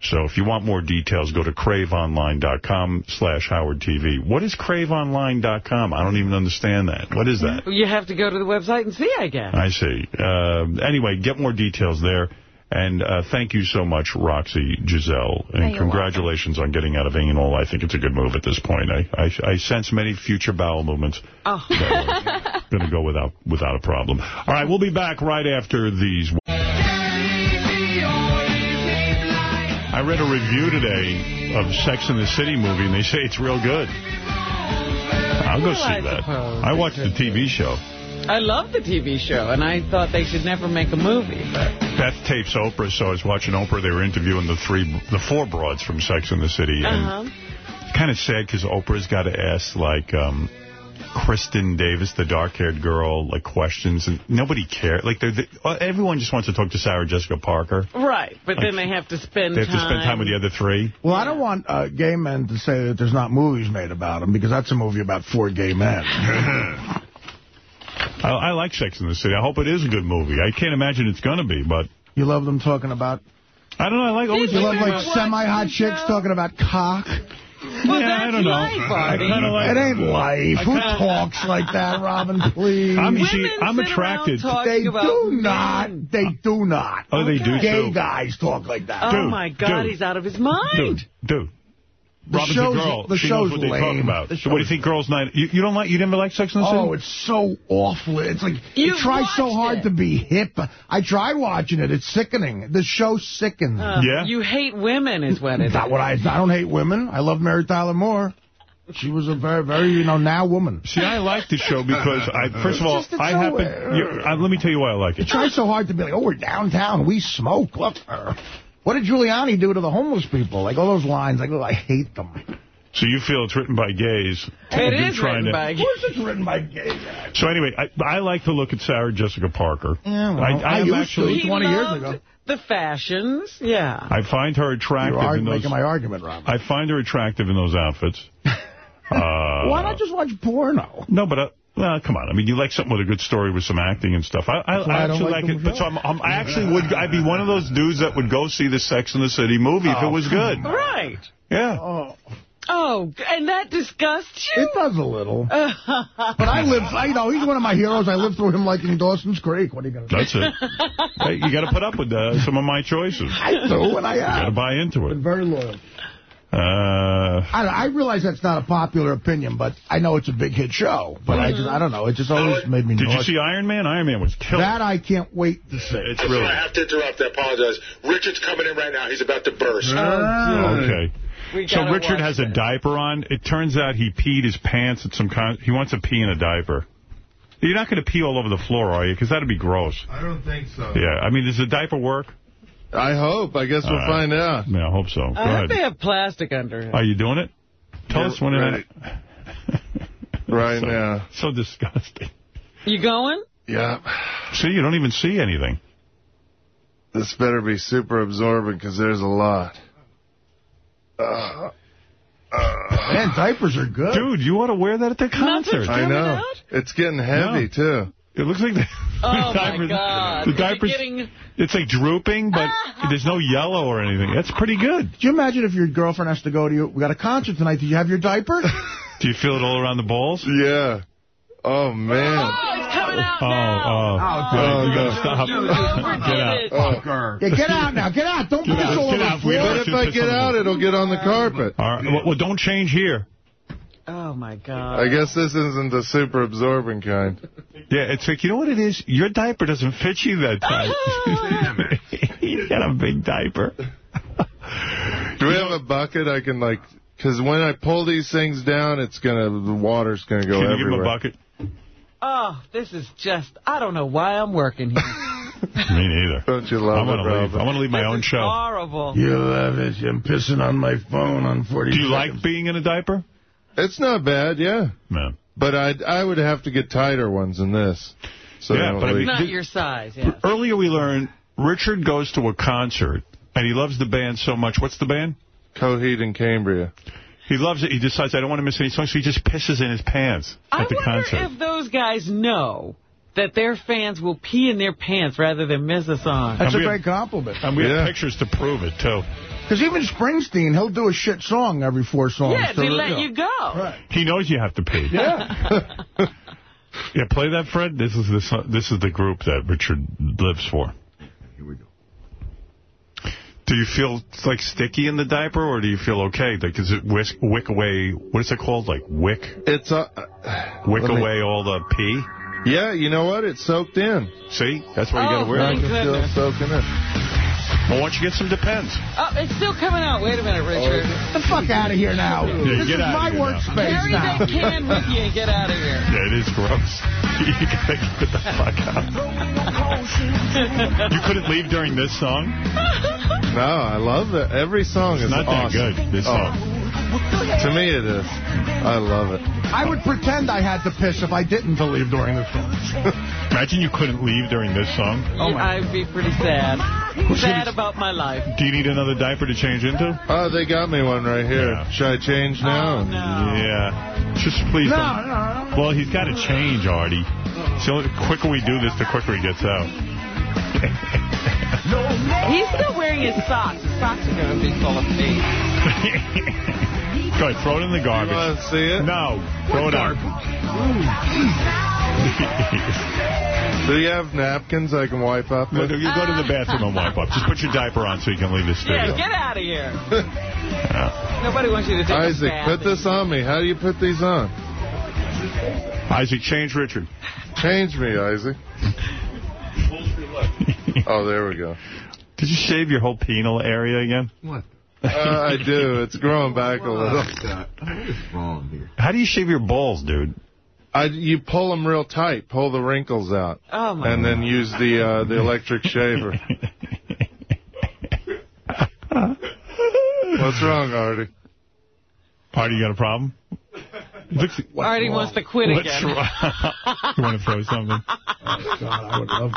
So if you want more details, go to craveonline.com slash Howard TV. What is craveonline.com? I don't even understand that. What is that? you have to go to the website and see, I guess. I see. Uh, anyway, get more details there. And uh, thank you so much, Roxy Jezel. And you're congratulations on getting out of anal. I think it's a good move at this point. I, I, I sense many future bowel movements Oh. going to go without without a problem. All right, we'll be back right after these. I read a review today of Sex in the City movie, and they say it's real good. I'll go Well, see I that. I watched the TV show. I love the TV show, and I thought they should never make a movie. Beth tapes Oprah, so I was watching Oprah. They were interviewing the three, the four broads from Sex and the City. And uh-huh. kind of sad because Oprah's got to ask, like, um, Kristin Davis, the dark-haired girl, like, questions, and nobody cares. Like, they're, they, uh, everyone just wants to talk to Sarah Jessica Parker. Right, but Like, then they have to spend They have to spend time with the other three. Well, I don't want uh, gay men to say that there's not movies made about them, because that's a movie about four gay men. I, I like Sex in the City. I hope it is a good movie. I can't imagine it's going to be, but... You love them talking about... I don't know. I like always... You love, like, semi-hot chicks talking about cock? Well, yeah, I don't know. life, I Artie. kind of like It ain't life. Who talks like that, Robin, please? I'm, Women see, I'm sit around attracted. talking They about do men. not. They do not. Oh, they do, Gay too. guys talk like that. Oh, Dude, my God, dude. he's out of his mind. Dude, dude. The Robin's show's- a girl. the she knows show's what they talk lame. about. The So what do you think girls' night... You, you don't like... You never like Sex and the City? Oh, it's so awful. It's like, You you try so hard it. to be hip. I tried watching it. It's sickening. The show sickens. Uh, Yeah? You hate women is what it is. Not what I, I don't hate women. I love Mary Tyler Moore. She was a very, very, you know, now woman. See, I like the show because, I first of all, just- I so, happen... uh, you uh, let me tell you why I like You it. try so hard to be like, oh, we're downtown. We smoke. Look. What did Giuliani do to the homeless people? Like all those lines. Like, oh, I hate them. So you feel it's written by gays. It You're is trying written to- by Of course it's written by gay guys. So anyway, I, I like to look at Sarah Jessica Parker. Yeah, well, I, I am used actually, to. 20 years ago. the fashions, yeah. I find her attractive You're in those. making my argument, Rob. I find her attractive in those outfits. uh, Why not just watch porno? No, but uh, well, come on. I mean, you like something with a good story with some acting and stuff. I, I, That's why I I actually like like, it. But so I'm, I'm, I actually would. I'd be one of those dudes that would go see the Sex and the City movie if it was good. Right. Yeah. Oh, Oh, and that disgusts you? it does a little. But I live, I, you know, he's one of my heroes. I lived through him like in Dawson's Creek. What are you going to do? That's it. hey, you got to put up with uh, some of my choices. I do, and I You got to buy into Been it. very loyal. Uh, I, I realize that's not a popular opinion, but I know it's a big hit show. But I just, I don't know. It just always made me did you see Iron Man? Iron Man was killer. That I can't wait to see. It's I'm really. I have to interrupt. I apologize. Richard's coming in right now. He's about to burst. Okay. So Richard watch has a that. diaper on. It turns out he peed his pants at some kind. He wants to pee in a diaper. You're not going to pee all over the floor, are you? Because that'd be gross. I don't think so. Yeah. I mean, does the diaper work? I hope. I guess we'll All right. find out. Yeah, I hope so. Go I hope ahead. they have plastic under it. Are you doing it? Tell Yeah, us when ready. it. Right so, now. So disgusting. You going? Yeah. See, you don't even see anything. This better be super absorbent because there's a lot. Uh, uh, Man, diapers are good. Dude, you ought to wear that at the concert. I know. out? It's getting heavy, too. It looks like the, Oh, the my diapers, God. The Is it diapers, getting- it's like drooping, but there's no yellow or anything. That's pretty good. Do you imagine if your girlfriend has to go to you? We got a concert tonight. Do you have your diaper? Do you feel it all around the balls? Yeah. Oh, man. Oh, it's coming out Oh, now. oh. Oh, oh you no. gotta stop. Overdid Get out. it. Oh. yeah, get out now. Get out. Don't put Get this out, all over the floor. What don't if I get out? It'll get on the carpet. All right. Well, well, don't change here. Oh, my God. I guess this isn't the super absorbent kind. Yeah, it's like, you know what it is? Your diaper doesn't fit you that tight. you got a big diaper. Do we have a bucket I can, like... Because when I pull these things down, it's gonna... The water's gonna go Can you give him a bucket? Oh, this is just, I don't know why I'm working here. Me neither. Don't you love I want it, to leave. Robin? I want to leave my This own is show. horrible. You love it. I'm pissing on my phone on 40 Do you seconds. like being in a diaper? It's not bad, yeah. Man. But I I would have to get tighter ones than this. So Yeah, but I mean- Not your size, yeah. Earlier we learned Richard goes to a concert, and he loves the band so much. What's the band? Coheed and Cambria. He loves it. He decides, I don't want to miss any songs, so he just pisses in his pants I at the wonder concert. if those guys know that their fans will pee in their pants rather than miss a song. That's And a we great compliment. And we Yeah. have pictures to prove it, too. Because even Springsteen, he'll do a shit song every four songs. Yeah, they the- let you go. Right. He knows you have to pee. Yeah. Yeah, play that, Fred. This is the so- this is the group that Richard lives for. Here we go. Do you feel like sticky in the diaper, or do you feel okay? Like, does it whisk, wick away? What is it called? Like wick, It's uh, wick Let me- away all the pee? yeah, you know what? It's soaked in. See, that's why you Oh, got to wear it. Thank can feel it goodness. soaking in. Well, why don't you get some Depends? Oh, it's still coming out. Wait a minute, Richard. Oh, get the fuck out of here now. Yeah, this get is outta my here now. workspace Carry now. that can with you and get out of here. Yeah, it is gross. you gotta get the fuck out. you couldn't leave during this song? No, I love it. Every song It's is not that good, this Oh. song. To me, it is. I love it. I would pretend I had to piss if I didn't to leave during this song. Imagine you couldn't leave during this song. Oh Yeah, I'd be pretty sad. Sad about my life. Do you need another diaper to change into? Oh, they got me one right here. Should I change oh, now? Oh, no. Yeah. Just please No, don't. no, no. Well, he's got to change, Artie. So the quicker we do this, the quicker he gets out. He's still wearing his socks. His socks are going to be full of pee. Go ahead, throw it in the garbage. want to see it? No, throw it out. Do you have napkins I can wipe up No, with? no, you go to the bathroom and wipe up. Just put your diaper on so you can leave the studio. Yeah, studio. get out of here. Yeah. Nobody wants you to take Isaac, a bath. put this on me. How do you put these on? Isaac, change Richard. Change me, Isaac. Oh, there we go. Did you shave your whole penal area again? What? Uh, I do. It's growing back a little. What is wrong here? How do you shave your balls, dude? I, you pull them real tight, pull the wrinkles out, Oh, my and then use the uh, the electric shaver. What's wrong, Artie? Artie, you got a problem? Looks, Artie wants to quit What's again. you want to throw something? Oh, God, I would love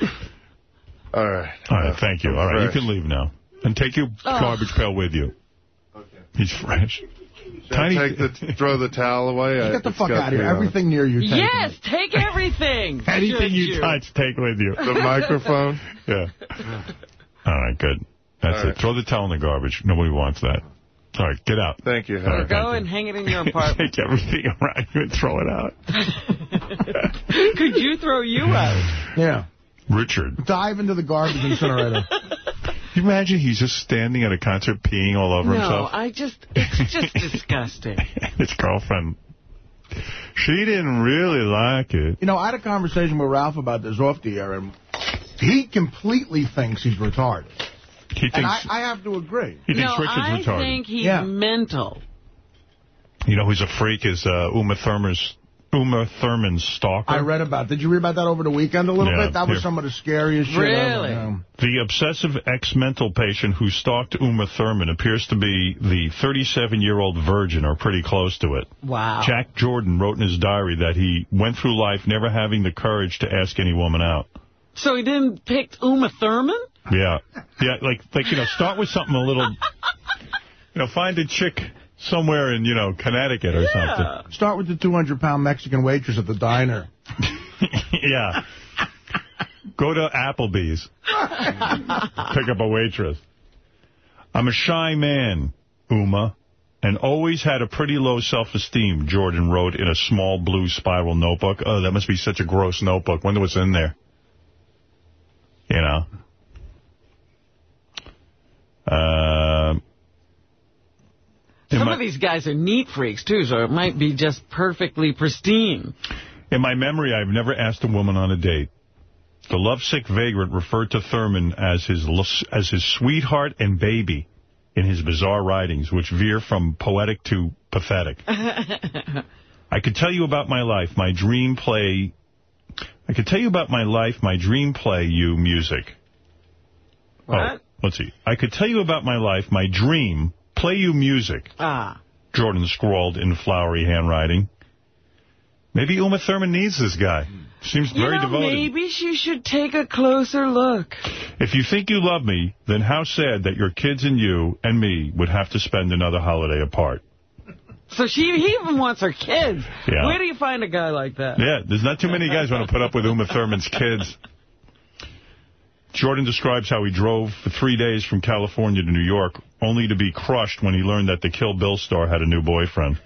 to. All right. All right, thank you. All right, you can leave now. And take your Oh. garbage pail with you. Okay. He's fresh. Should I take the, throw the towel away? I- Get the fuck out of here. me on it. Everything near you. take Yes, take everything. Anything should you touch, take with you. The microphone? Yeah. All right, good. That's All it. right. Throw the towel in the garbage. Nobody wants that. All right, get out. Thank you, All right, Go thank and hang it in your apartment. Take everything around you and throw it out. Could you throw you out? Yeah. Richard, Dive into the garbage incinerator. can you imagine he's just standing at a concert peeing all over No, himself? I just, it's just disgusting. His girlfriend, she didn't really like it. You know, I had a conversation with Ralph about this off the air, and he completely thinks he's retarded. He thinks, And I, I have to agree. he thinks no, Richard's I retarded. think he's Yeah. mental. You know who's a freak is uh, Uma Thurman's Uma Thurman's stalker. I read about Did you read about that over the weekend a little Yeah, bit? That was here. some of the scariest shit Really? ever. Yeah. The obsessive ex-mental patient who stalked Uma Thurman appears to be the 37-year-old virgin or pretty close to it. Wow. Jack Jordan wrote in his diary that he went through life never having the courage to ask any woman out. So he didn't pick Uma Thurman? Yeah. Yeah, like, like you know, start with something a little, you know, find a chick somewhere in, you know, Connecticut or something. Start with the 200-pound Mexican waitress at the diner. yeah. Go to Applebee's. Pick up a waitress. I'm a shy man, Uma, and always had a pretty low self-esteem, Jordan wrote in a small blue spiral notebook. Oh, that must be such a gross notebook. Wonder what's in there. You know? Uh, in Some my- of these guys are neat freaks, too, so it might be just perfectly pristine. In my memory, I've never asked a woman on a date. The lovesick vagrant referred to Thurman as his as his sweetheart and baby in his bizarre writings, which veer from poetic to pathetic. I could tell you about my life, my dream play. I could tell you about my life, my dream play, you music. What? Oh, let's see. I could tell you about my life, my dream, play you music. Ah. Jordan scrawled in flowery handwriting. Maybe Uma Thurman needs this guy. Seems You very know, devoted. maybe she should take a closer look. If you think you love me, then how sad that your kids and you and me would have to spend another holiday apart. So she he even wants her kids. Yeah. Where do you find a guy like that? Yeah, there's not too many guys want to put up with Uma Thurman's kids. Jordan describes how he drove for three days from California to New York, only to be crushed when he learned that the Kill Bill star had a new boyfriend.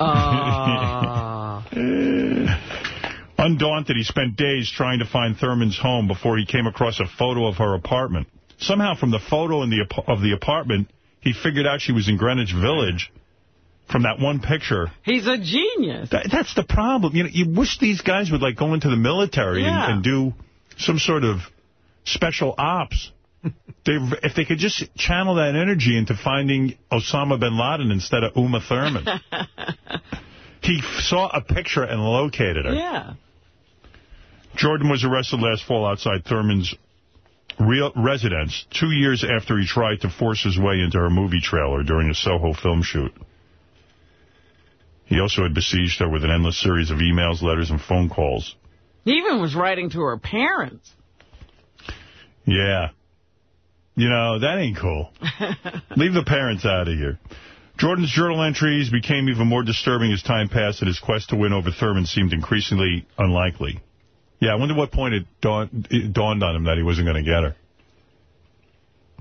Ah. Undaunted, he spent days trying to find Thurman's home before he came across a photo of her apartment. Somehow, from the photo in the of the apartment, he figured out she was in Greenwich Village from that one picture. He's a genius. That, that's the problem. You know, you wish these guys would like go into the military Yeah. and, and do some sort of special ops. They, if they could just channel that energy into finding Osama bin Laden instead of Uma Thurman. he saw a picture and located her. Yeah. Jordan was arrested last fall outside Thurman's real residence two years after he tried to force his way into her movie trailer during a Soho film shoot. He also had besieged her with an endless series of emails, letters, and phone calls. He even was writing to her parents. Yeah. You know, that ain't cool. Leave the parents out of here. Jordan's journal entries became even more disturbing as time passed and his quest to win over Thurman seemed increasingly unlikely. Yeah, I wonder what point it dawned, it dawned on him that he wasn't going to get her.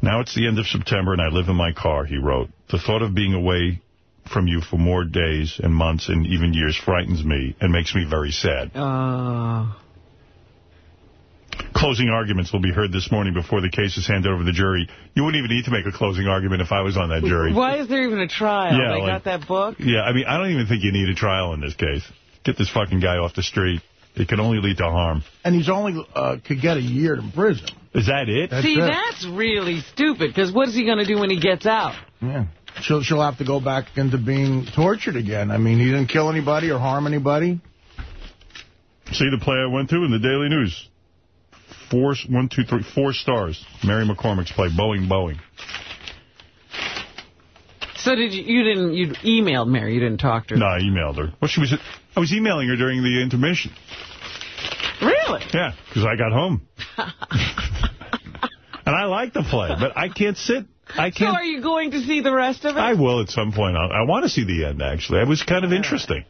Now it's the end of September and I live in my car, he wrote. The thought of being away from you for more days and months and even years frightens me and makes me very sad. Uh, Closing arguments will be heard this morning before the case is handed over to the jury. You wouldn't even need to make a closing argument if I was on that jury. why is there even a trial? Yeah, they like- got that book? Yeah, I mean, I don't even think you need a trial in this case. Get this fucking guy off the street. It can only lead to harm. And he's only uh, could get a year in prison. Is that it? That's See, it. that's really stupid, because what is he going to do when he gets out? Yeah. She'll, she'll have to go back into being tortured again. I mean, he didn't kill anybody or harm anybody. See the play I went to in the Daily News. Four, one, two, three, four stars. Mary McCormack's play, Boeing, Boeing. So did you, you didn't, you emailed Mary, you didn't talk to her? No, I emailed her. Well, she was. I was emailing her during the intermission. Really? Yeah, because I got home. and I like the play, but I can't sit. I can't. So are you going to see the rest of it? I will at some point. I, I want to see the end, actually. It was kind of interesting.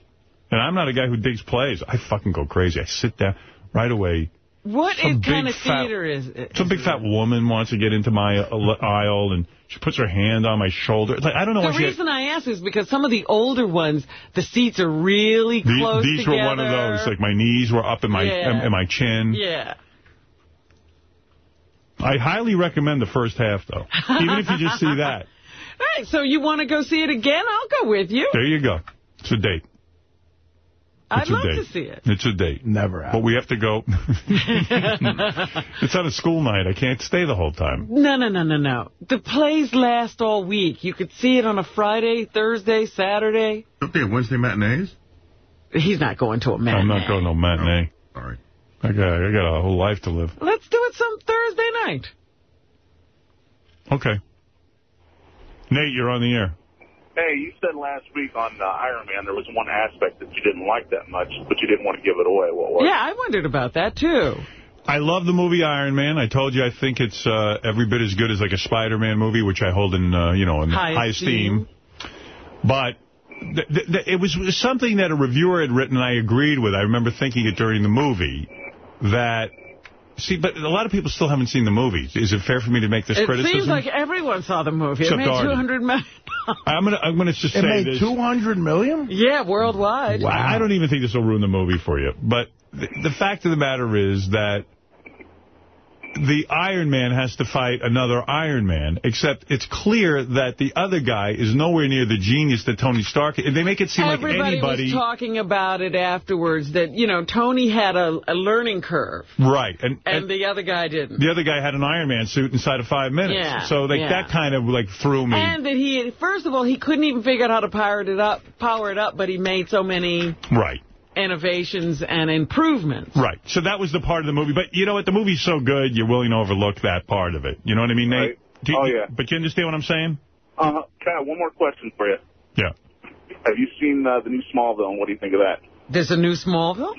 And I'm not a guy who digs plays. I fucking go crazy. I sit down right away. What kind of fat- theater is it? Some big fat woman wants to get into my uh, aisle, and she puts her hand on my shoulder. It's like, I don't know The reason I ask is because some of the older ones, the seats are really The- close these together. were one of those. Like, my knees were up in my Yeah. in my chin. Yeah. I highly recommend the first half, though. Even if you just see that. All right, so you want to go see it again? I'll go with you. There you go. It's a date. I'd It's a love date. to see it. It's a date. Never But we have to go. it's on a school night. I can't stay the whole time. No, no, no, no, no. The plays last all week. You could see it on a Friday, Thursday, Saturday. Don't they have Wednesday matinees? He's not going to a matinee. I'm not going to a matinee. Oh, all right. I got, I got a whole life to live. Let's do it some Thursday night. Okay. Nate, you're on the air. Hey, you said last week on uh, Iron Man there was one aspect that you didn't like that much, but you didn't want to give it away. What was Yeah, I wondered about that, too. I love the movie Iron Man. I told you I think it's uh, every bit as good as like a Spider-Man movie, which I hold in, uh, you know, in High high, esteem. esteem. But th th th it was something that a reviewer had written and I agreed with. I remember thinking it during the movie that... See, but a lot of people still haven't seen the movie. Is it fair for me to make this It criticism? seems like everyone saw the movie. Except it made Artie. 200 million. I'm gonna I'm gonna just It say made $200 million? Yeah, worldwide. I I don't even think this will ruin the movie for you. But the, the fact of the matter is that the Iron Man has to fight another Iron Man, except it's clear that the other guy is nowhere near the genius that Tony Stark is. They make it seem Everybody like anybody... was talking about it afterwards, that, you know, Tony had a, a learning curve, Right. And, and, and the other guy didn't. the other guy had an Iron Man suit inside of five minutes. Yeah, so like yeah. that kind of like threw me. And that he, first of all, he couldn't even figure out how to power it up, power it up, but he made so many Right. Innovations and improvements. Right. So that was the part of the movie. But you know what? The movie's so good, you're willing to overlook that part of it. You know what I mean, Nate? Right. Do you- Oh, yeah. But you understand what I'm saying? Uh, Kat, one more question for you. Yeah. Have you seen uh, the new Smallville, and what do you think of that? There's a new Smallville?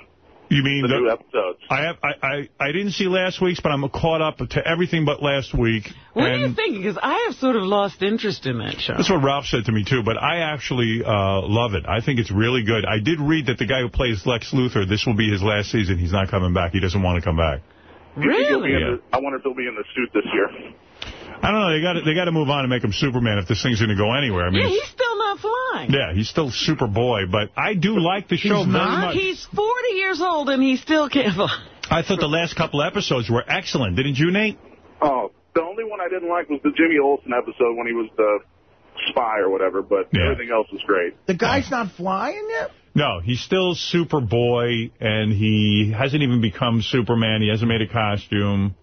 You mean The the, new episodes. I have I, I I didn't see last week's, but I'm caught up to everything but last week. What and do you think? Because I have sort of lost interest in that show. That's what Ralph said to me, too, but I actually uh, love it. I think it's really good. I did read that the guy who plays Lex Luthor, this will be his last season. He's not coming back. He doesn't want to come back. Do you think he'll be in Yeah. the, I wonder if he'll be in the suit this year. I don't know. They got they got to move on and make him Superman if this thing's going to go anywhere. I mean, yeah, he's still not flying. yeah, he's still Superboy, but I do like the show very much. He's 40 years old and he still can't fly. I thought the last couple episodes were excellent. Didn't you, Nate? Oh, the only one I didn't like was the Jimmy Olsen episode when he was the spy or whatever, but Yeah. everything else was great. The guy's not flying yet? No, he's still Superboy, and he hasn't even become Superman. He hasn't made a costume.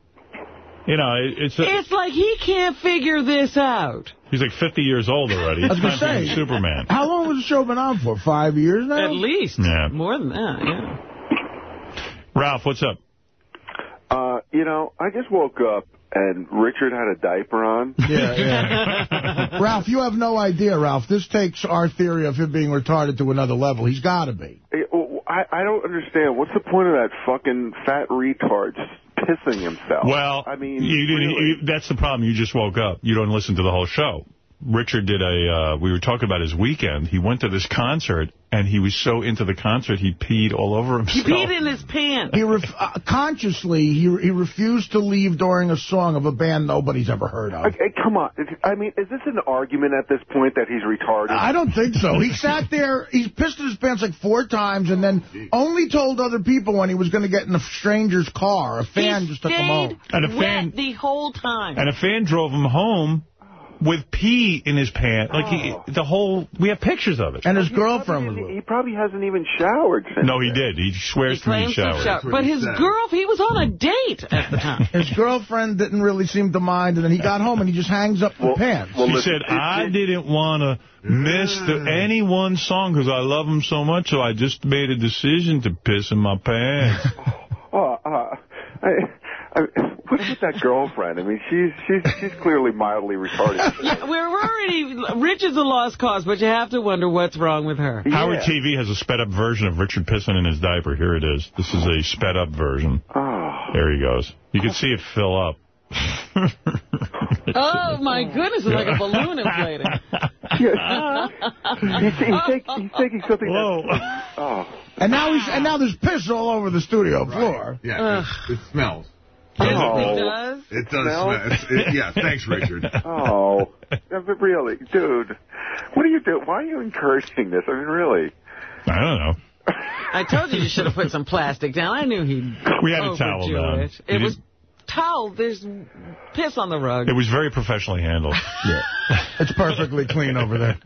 You know, it, it's... A, It's like he can't figure this out. he's like 50 years old already. I was gonna say. Superman. How long was the show been on for? Five years now? At least. Yeah. More than that, yeah. Ralph, what's up? Uh, you know, I just woke up and Richard had a diaper on. Yeah, yeah. Ralph, you have no idea, Ralph. This takes our theory of him being retarded to another level. He's got to be. I, I don't understand. What's the point of that fucking fat retard pissing himself? Well, I mean, you really. you, that's the problem. You just woke up. You don't listen to the whole show. Richard did a, uh, we were talking about his weekend. He went to this concert, and he was so into the concert, he peed all over himself. He peed in his pants. He ref uh, consciously he he refused to leave during a song of a band nobody's ever heard of. Okay, come on. I mean, is this an argument at this point that he's retarded? I don't think so. He sat there, he pissed in his pants like four times, and then only told other people when he was going to get in a stranger's car. A fan he just took him home. And a fan- the whole time. And a fan drove him home with pee in his pants. Like, he, the whole, we have pictures of it. And his He girlfriend was He probably hasn't even showered since. No, he did. He swears to me he showered. shower. But his girl, he was on a date at the time. His girlfriend didn't really seem to mind, and then he got home and he just hangs up the pants. she said, I didn't want to miss the, any one song because I love him so much, so I just made a decision to piss in my pants. Oh, uh, I, I, what's with that girlfriend? I mean, she's she's she's clearly mildly retarded. Yeah, we're already, Rich is a lost cause, but you have to wonder what's wrong with her. Howard TV has a sped-up version of Richard pissing in his diaper. Here it is. This is a sped-up version. Oh. There he goes. You can see it fill up. Oh, my goodness, it's like a balloon inflating. he's, he's, take, he's taking something that's... Oh. And now he's and now there's piss all over the studio floor. Yeah, it, it smells. Oh. It does? It does Smell? smell. It's, it, yeah, thanks, Richard. Oh, but really, dude, what are you doing? Why are you encouraging this? I mean, really. I don't know. I told you you should have put some plastic down. I knew he'd We had a towel overdo down. It, We it was didn't- towel. There's piss on the rug. It was very professionally handled. Yeah. It's perfectly clean over there.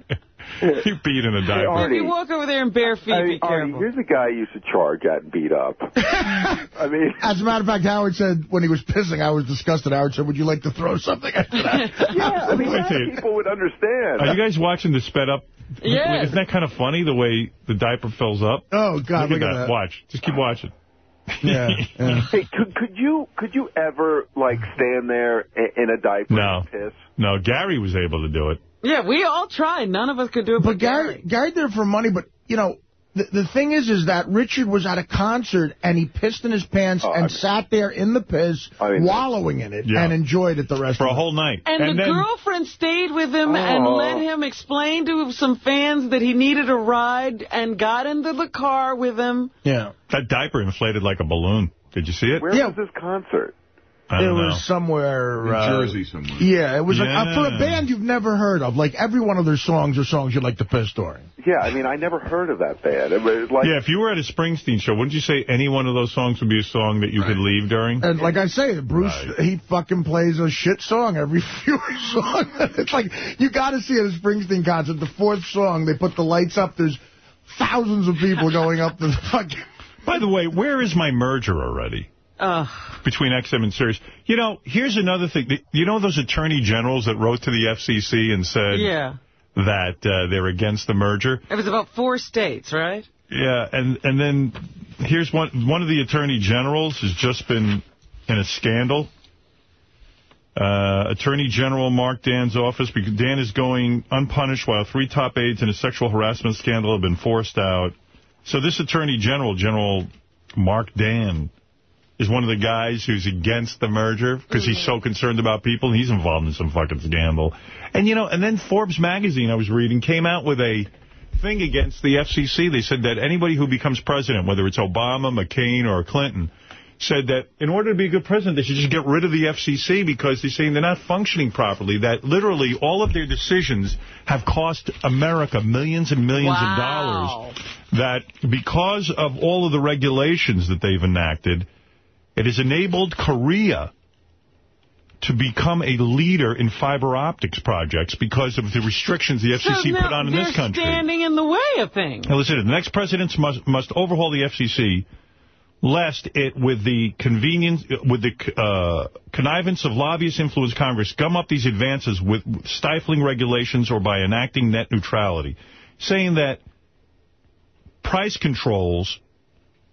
he peed in a diaper. If you walk over there in bare feet, I be mean, Artie, here's a guy you used to charge at and beat up. I mean, As a matter of fact, Howard said when he was pissing, I was disgusted. Howard said, would you like to throw something at that? yeah, I mean, Wait a lot till of you- people would understand. Are you guys watching the sped up? Yes. Isn't that kind of funny, the way the diaper fills up? Oh, God, look, look at at that. that. Watch. Just keep watching. Yeah, yeah. Hey, could could you could you ever like stand there i- in a diaper No. and piss? No, Gary was able to do it. Yeah, we all tried. None of us could do it. But Gary, Gary did it for money, but, you know, the, the thing is, is that Richard was at a concert and he pissed in his pants Oh, I and mean- sat there in the piss, I mean- wallowing in it, Yeah. and enjoyed it the rest For of a the whole night. And, the then, girlfriend stayed with him and Oh. let him explain to some fans that he needed a ride and got into the car with him. Yeah. That diaper inflated like a balloon. Did you see it? Where Yeah. was this concert? I It don't know. was somewhere... In uh, Jersey somewhere. Yeah, it was like, uh, for a band you've never heard of. Like, every one of their songs are songs you'd like to piss during. Yeah, I mean, I never heard of that band. It was like, Yeah, if you were at a Springsteen show, wouldn't you say any one of those songs would be a song that you could leave during? And like I say, Bruce, Right. he fucking plays a shit song every few song. it's like, you got to see at a Springsteen concert, the fourth song, they put the lights up, there's thousands of people going up the fucking... By the way, where is my merger already? Ugh. between XM and Sirius. You know, here's another thing. You know those attorney generals that wrote to the FCC and said Yeah. that uh, they're against the merger? It was about four states, right? Yeah, and and then here's one one of the attorney generals has just been in a scandal. Uh, attorney General Marc Dann's office, because Dann is going unpunished while three top aides in a sexual harassment scandal have been forced out. So this Attorney General, General Marc Dann, is one of the guys who's against the merger because he's so mm. concerned about people. He's involved in some fucking scandal. And, you know, and then Forbes magazine I was reading came out with a thing against the FCC. They said that anybody who becomes president, whether it's Obama, McCain, or Clinton, said that in order to be a good president, they should just get rid of the FCC because they're saying they're not functioning properly, that literally all of their decisions have cost America millions and millions Wow. of dollars, that because of all of the regulations that they've enacted, it has enabled Korea to become a leader in fiber optics projects because of the restrictions the FCC so put on in they're this country. standing in the way of things. Now listen, the next president must must overhaul the FCC, lest it, with the convenience, with the uh, connivance of lobbyists influence Congress, gum up these advances with stifling regulations or by enacting net neutrality, saying that price controls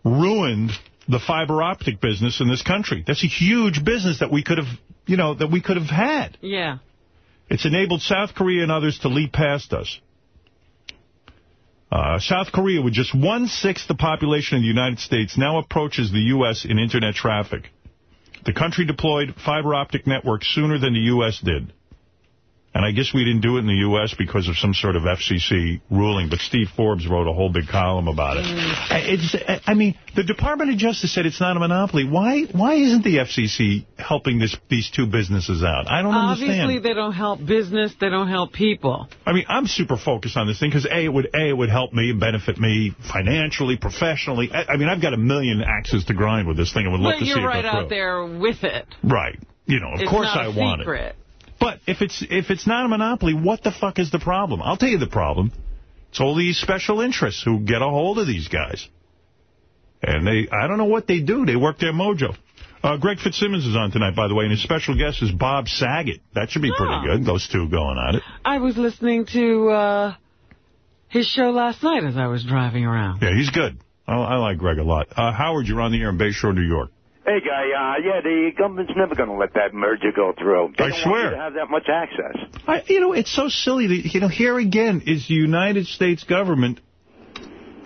ruined the fiber optic business in this country. That's a huge business that we could have, you know, that we could have had. Yeah. It's enabled South Korea and others to leap past us. Uh, South Korea, with just one-sixth the population of the United States, now approaches the U.S. in Internet traffic. The country deployed fiber optic networks sooner than the U.S. did. And I guess we didn't do it in the U.S. because of some sort of FCC ruling, but Steve Forbes wrote a whole big column about it. Mm. It's, I mean, the Department of Justice said it's not a monopoly. Why Why isn't the FCC helping this these two businesses out? I don't Obviously, understand. they don't help business. They don't help people. I mean, I'm super focused on this thing because, A, it would A, it would help me and benefit me financially, professionally. I, I mean, I've got a million axes to grind with this thing. I would love But to see you're it right out through. there with it. Right. You know, of it's course I I a want it. But if it's if it's not a monopoly, what the fuck is the problem? I'll tell you the problem. It's all these special interests who get a hold of these guys. And they, I don't know what they do. They work their mojo. Uh, Greg Fitzsimmons is on tonight, by the way, and his special guest is Bob Saget. That should be pretty Oh. good, those two going at it. I was listening to uh, his show last night as I was driving around. Yeah, he's good. I, I like Greg a lot. Uh, Howard, you're on the air in Bayshore, New York. Hey, guy, uh, yeah, the government's never going to let that merger go through. They I don't swear. want to have that much access. I, you know, it's so silly. That, you know, here again is the United States government,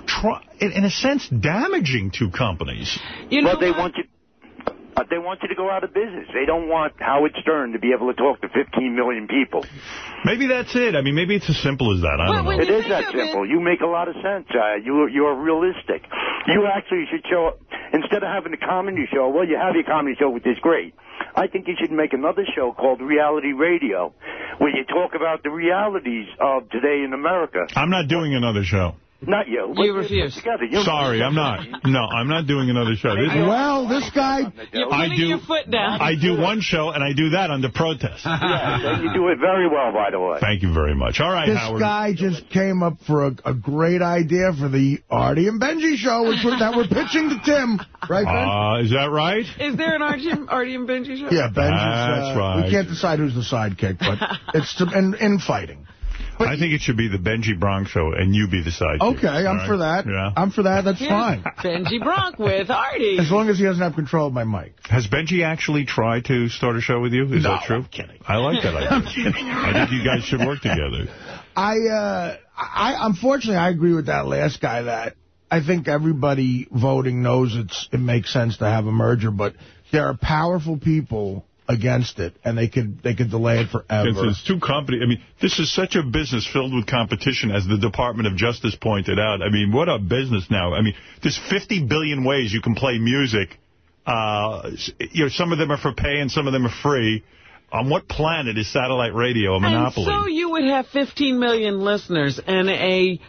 try, in, in a sense, damaging two companies. You well, they want you. Uh, they want you to go out of business. They don't want Howard Stern to be able to talk to 15 million people. Maybe that's it. I mean, maybe it's as simple as that. I don't know. It is that simple. You make a lot of sense. Uh, you, you're realistic. You actually should show, instead of having a comedy show, well, you have your comedy show, which is great. I think you should make another show called Reality Radio, where you talk about the realities of today in America. I'm not doing another show. Not you. You refuse. Together. You Sorry, I'm not. No, I'm not doing another show. This, Well, this guy... You're I putting do- your foot down. I do one show, and I do that under protest. yeah, you do it very well, by the way. Thank you very much. All right, This Howard. guy just came up for a, a great idea for the Artie and Benji show, which we're, that we're pitching to Tim. Right, Ben? Uh, is that right? Is there an Artie, Artie and Benji show? yeah, Benji's... That's uh, right. We can't decide who's the sidekick, but it's to, in, in fighting. I think it should be the Benji Bronk show, and you be the sidekick. Okay, I'm All right? for that. Yeah. I'm for that. That's Here's fine. Benji Bronk with Artie. As long as he doesn't have control of my mic. Has Benji actually tried to start a show with you? Is No, that true? I'm kidding. I like that idea. I'm kidding. I think you guys should work together. I, uh, I, unfortunately, I agree with that last guy that I think everybody voting knows it's it makes sense to have a merger, but there are powerful people against it, and they could they could delay it forever. It's, it's two company. I mean, this is such a business filled with competition, as the Department of Justice pointed out. I mean, what a business now. I mean, there's 50 billion ways you can play music. Uh, you know, some of them are for pay and some of them are free. On what planet is satellite radio a monopoly? And so you would have 15 million listeners and a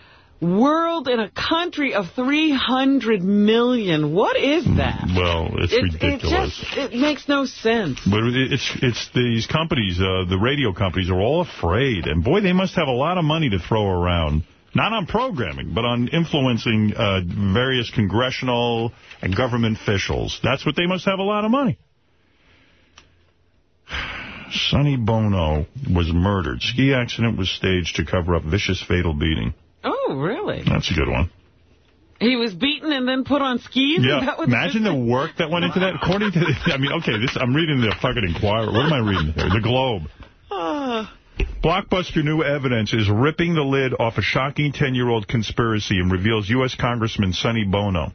world in a country of 300 million. What is that? well, it's, It, it ridiculous. just it makes no sense. But it's it's these companies, uh, the radio companies, are all afraid. And, boy, they must have a lot of money to throw around. Not on programming, but on influencing uh, various congressional and government officials. That's what they must have a lot of money. Sonny Bono was murdered. Ski accident was staged to cover up vicious fatal beating. Oh, really? That's a good one. He was beaten and then put on skis? Yeah, imagine the work that went into that. According to, I mean, okay, this I'm reading the fucking Inquirer. What am I reading here? The Globe. Ah. Blockbuster new evidence is ripping the lid off a shocking 10-year-old conspiracy and reveals U.S. Congressman Sonny Bono.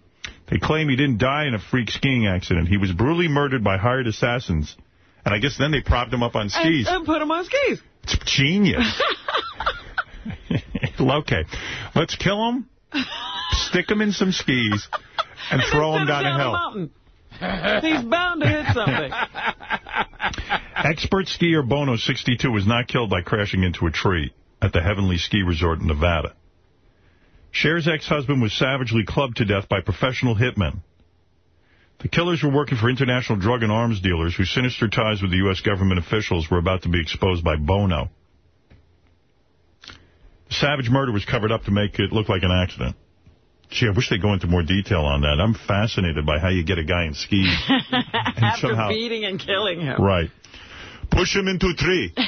They claim he didn't die in a freak skiing accident. He was brutally murdered by hired assassins. And I guess then they propped him up on skis. and, and put him on skis. It's genius. okay, let's kill him, stick him in some skis, and throw him Send down a hill. mountain. He's bound to hit something. Expert skier Bono, 62, was not killed by crashing into a tree at the Heavenly Ski Resort in Nevada. Cher's ex-husband was savagely clubbed to death by professional hitmen. The killers were working for international drug and arms dealers whose sinister ties with the U.S. government officials were about to be exposed by Bono. The savage murder was covered up to make it look like an accident. Gee, I wish they'd go into more detail on that. I'm fascinated by how you get a guy in skis. After somehow- beating and killing him. Right. Push him into a tree.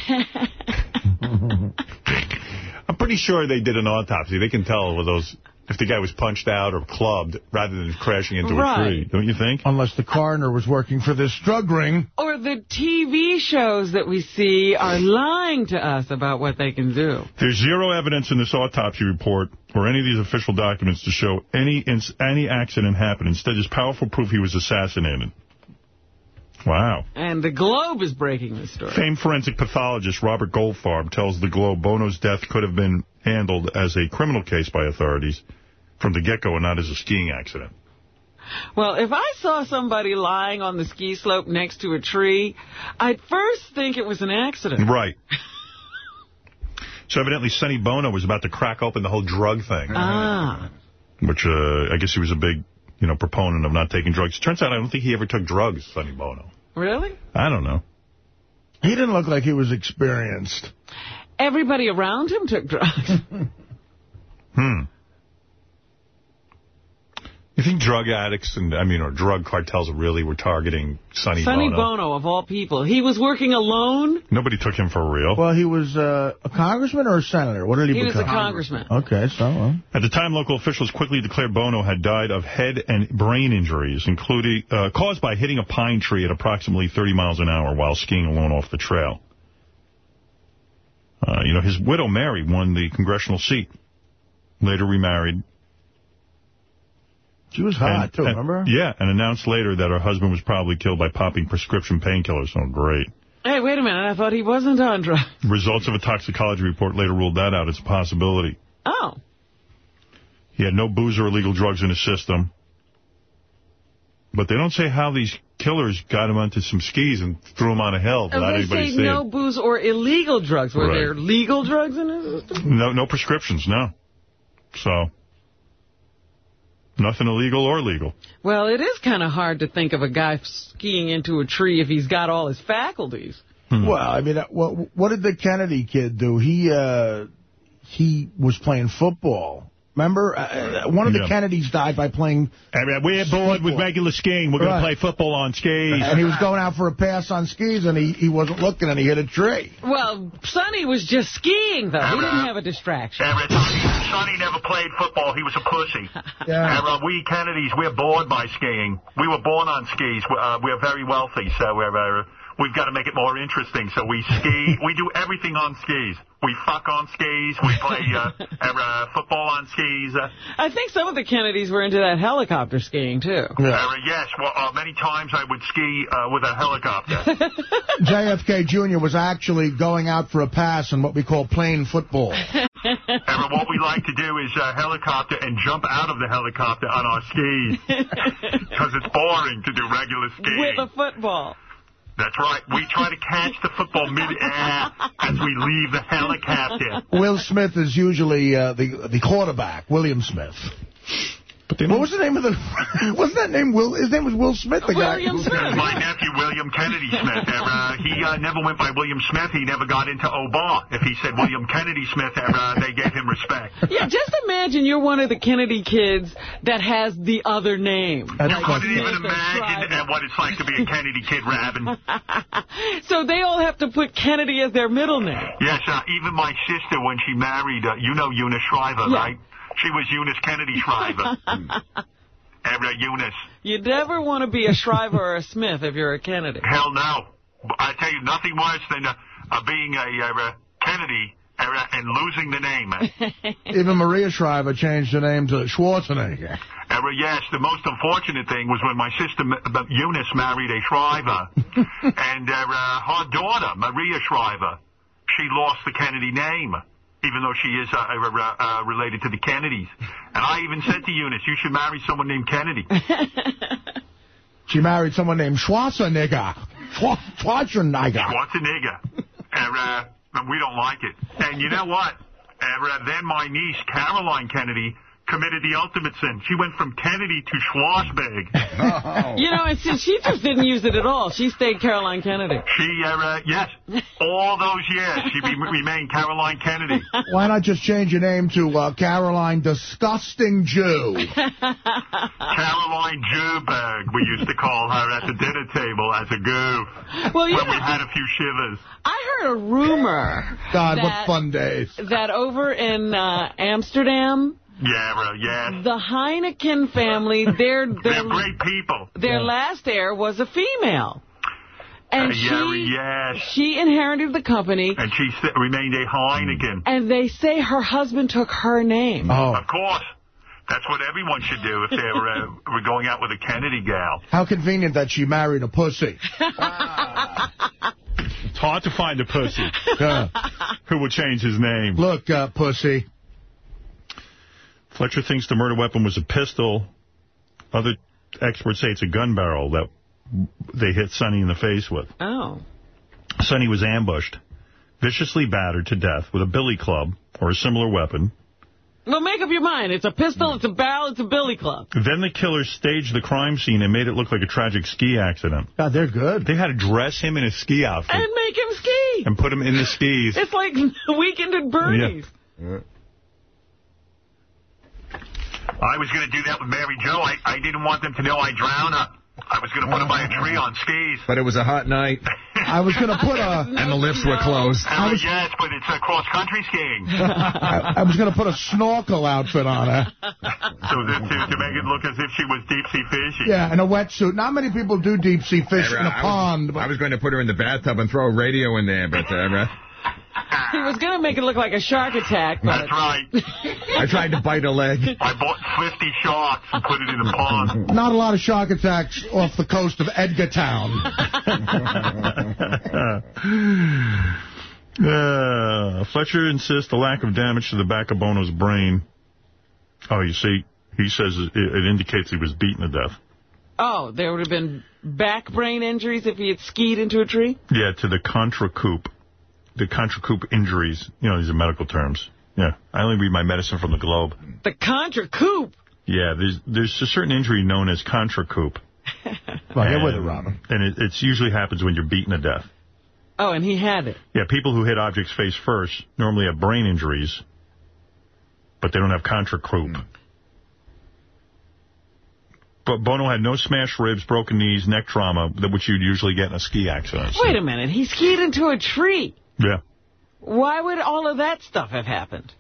I'm pretty sure they did an autopsy. They can tell with those if the guy was punched out or clubbed rather than crashing into Right. a tree. Don't you think? Unless the coroner was working for this drug ring. Or the TV shows that we see are lying to us about what they can do. There's zero evidence in this autopsy report or any of these official documents to show any ins- any accident happened. Instead, there's powerful proof he was assassinated. Wow. And the Globe is breaking this story. Famed forensic pathologist Robert Goldfarb tells the Globe Bono's death could have been handled as a criminal case by authorities from the get-go and not as a skiing accident. Well, if I saw somebody lying on the ski slope next to a tree, I'd first think it was an accident. Right. So evidently Sonny Bono was about to crack open the whole drug thing, Ah. which uh, I guess he was a big, you know, proponent of not taking drugs. Turns out I don't think he ever took drugs, Sonny Bono. Really? I don't know. He didn't look like he was experienced. Everybody around him took drugs. Hmm. You think drug addicts and, I mean, or drug cartels really were targeting Sonny, Sonny Bono? Bono, of all people. He was working alone. Nobody took him for real. Well, he was uh, a congressman or a senator? What did he, He was become? a congressman. Okay, so... uh, At the time, local officials quickly declared Bono had died of head and brain injuries, including uh, caused by hitting a pine tree at approximately 30 miles an hour while skiing alone off the trail. Uh, you know, his widow, Mary, won the congressional seat. Later remarried. She was hot, And- too, and- remember? Yeah, and announced later that her husband was probably killed by popping prescription painkillers. Oh, great. Hey, wait a minute. I thought he wasn't on drugs. Results of a toxicology report later ruled that out as a possibility. Oh. He had no booze or illegal drugs in his system. But they don't say how these killers got him onto some skis and threw him on a hill And without they anybody say seeing. no booze or illegal drugs. Were Right. there legal drugs in his system? No, no prescriptions, no. So, nothing illegal or legal. Well, it is kind of hard to think of a guy skiing into a tree if he's got all his faculties. Hmm. Well, I mean, uh, what, what did the Kennedy kid do? He uh, he was playing football. Remember? Uh, uh, one of the Yeah. Kennedys died by playing... I mean, we're bored with regular skiing. We're going to play football on skis. And he was going out for a pass on skis, and he, he wasn't looking, and he hit a tree. Well, Sonny was just skiing, though. He didn't have a distraction. Sonny never played football. He was a pussy. Yeah. And, uh, we Kennedys, we're bored by skiing. We were born on skis. We're, uh, we're very wealthy, so we're, uh, we've got to make it more interesting. So we ski. we do everything on skis. We fuck on skis. We play uh, uh, football on skis. Uh, I think some of the Kennedys were into that helicopter skiing, too. uh, yes, well, uh, many times I would ski uh, with a helicopter. JFK Jr. was actually going out for a pass in what we call playing football. And what we like to do is uh, helicopter and jump out of the helicopter on our skis because it's boring to do regular skiing. With a football. That's right. We try to catch the football mid-air as we leave the helicopter. Will Smith is usually uh, the the quarterback, William Smith. What was the name of the... Wasn't that name Will? His name was Will Smith, the guy. My nephew, William Kennedy Smith. Uh, he uh, never went by William Smith. He never got into Obama. If he said William Kennedy Smith, uh, they gave him respect. Yeah, just imagine you're one of the Kennedy kids that has the other name. That's you couldn't even imagine uh, what it's like to be a Kennedy kid, Robin. So they all have to put Kennedy as their middle name. Yes, uh, even my sister, when she married, uh, you know Eunice Shriver, Yeah. right? She was Eunice Kennedy Shriver. Ever Eunice. You never want to be a Shriver or a Smith if you're a Kennedy. Hell no. I tell you, nothing worse than uh, uh, being a uh, Kennedy uh, and losing the name. Even Maria Shriver changed her name to Schwarzenegger. Uh, yes, the most unfortunate thing was when my sister uh, Eunice married a Shriver, and uh, uh, her daughter, Maria Shriver, she lost the Kennedy name, even though she is uh, uh, uh, related to the Kennedys. And I even said to Eunice, you should marry someone named Kennedy. She married someone named Schwarzenegger. Schwa- Schwarzenegger. Schwarzenegger. And, uh, and we don't like it. And you know what? And, uh, then my niece, Caroline Kennedy, committed the ultimate sin. She went from Kennedy to Schlossberg. You know, and she just didn't use it at all. She stayed Caroline Kennedy. She, uh, uh, yes, all those years, she be, remained Caroline Kennedy. Why not just change your name to uh, Caroline Disgusting Jew? Caroline Jewberg, we used to call her at the dinner table as a goof. Well, you when we had a few shivers. I heard a rumor. God, what that- fun days. That over in uh, Amsterdam, Yeah, uh, yeah. the Heineken family, their their, They're great people. their last heir was a female. And Uh, yeah, she, yes. she inherited the company, And she remained a Heineken. and they say her husband took her name. Oh. Of course. That's what everyone should do if they're uh, were going out with a Kennedy gal. How convenient that she married a pussy. It's hard to find a pussy Yeah. who will change his name. Look, uh, pussy. Fletcher thinks the murder weapon was a pistol. Other experts say it's a gun barrel that they hit Sonny in the face with. Oh. Sonny was ambushed, viciously battered to death with a billy club or a similar weapon. Well, make up your mind. It's a pistol, it's a barrel, it's a billy club. Then the killers staged the crime scene and made it look like a tragic ski accident. God, they're good. They had to dress him in a ski outfit And make him ski. and put him in the skis. It's like Weekend at Bernie's. I was going to do that with Mary Jo. I, I didn't want them to know I drowned her. I was going to put her by a tree on skis. But it was a hot night. I was going to put a... And the lifts were closed. Oh, yes, but it's uh, cross-country skiing. I, I was going to put a snorkel outfit on her. so that, to, to make it look as if she was deep-sea fishing. Yeah, and a wetsuit. Not many people do deep sea fish in a I was- pond. I was going to put her in the bathtub and throw a radio in there, but uh, He was going to make it look like a shark attack, but... That's right. I tried to bite a leg. I bought 50 sharks and put it in a pond. Not a lot of shark attacks off the coast of Edgartown. Uh, Fletcher insists the lack of damage to the back of Bono's brain. Oh, you see, he says it, it indicates he was beaten to death. Oh, there would have been back brain injuries if he had skied into a tree? Yeah, to the contrecoup. The contrecoup injuries. You know, these are medical terms. Yeah, I only read my medicine from the Globe. The Contrecoup. Yeah, there's there's a certain injury known as contrecoup. Well, get with it, And- Robin. And it it's usually happens when you're beaten to death. Oh, and he had it. Yeah, people who hit objects face first normally have brain injuries, but they don't have contrecoup. Hmm. But Bono had no smashed ribs, broken knees, neck trauma, that which you'd usually get in a ski accident. Wait a minute. He skied into a tree. Yeah. Why would all of that stuff have happened?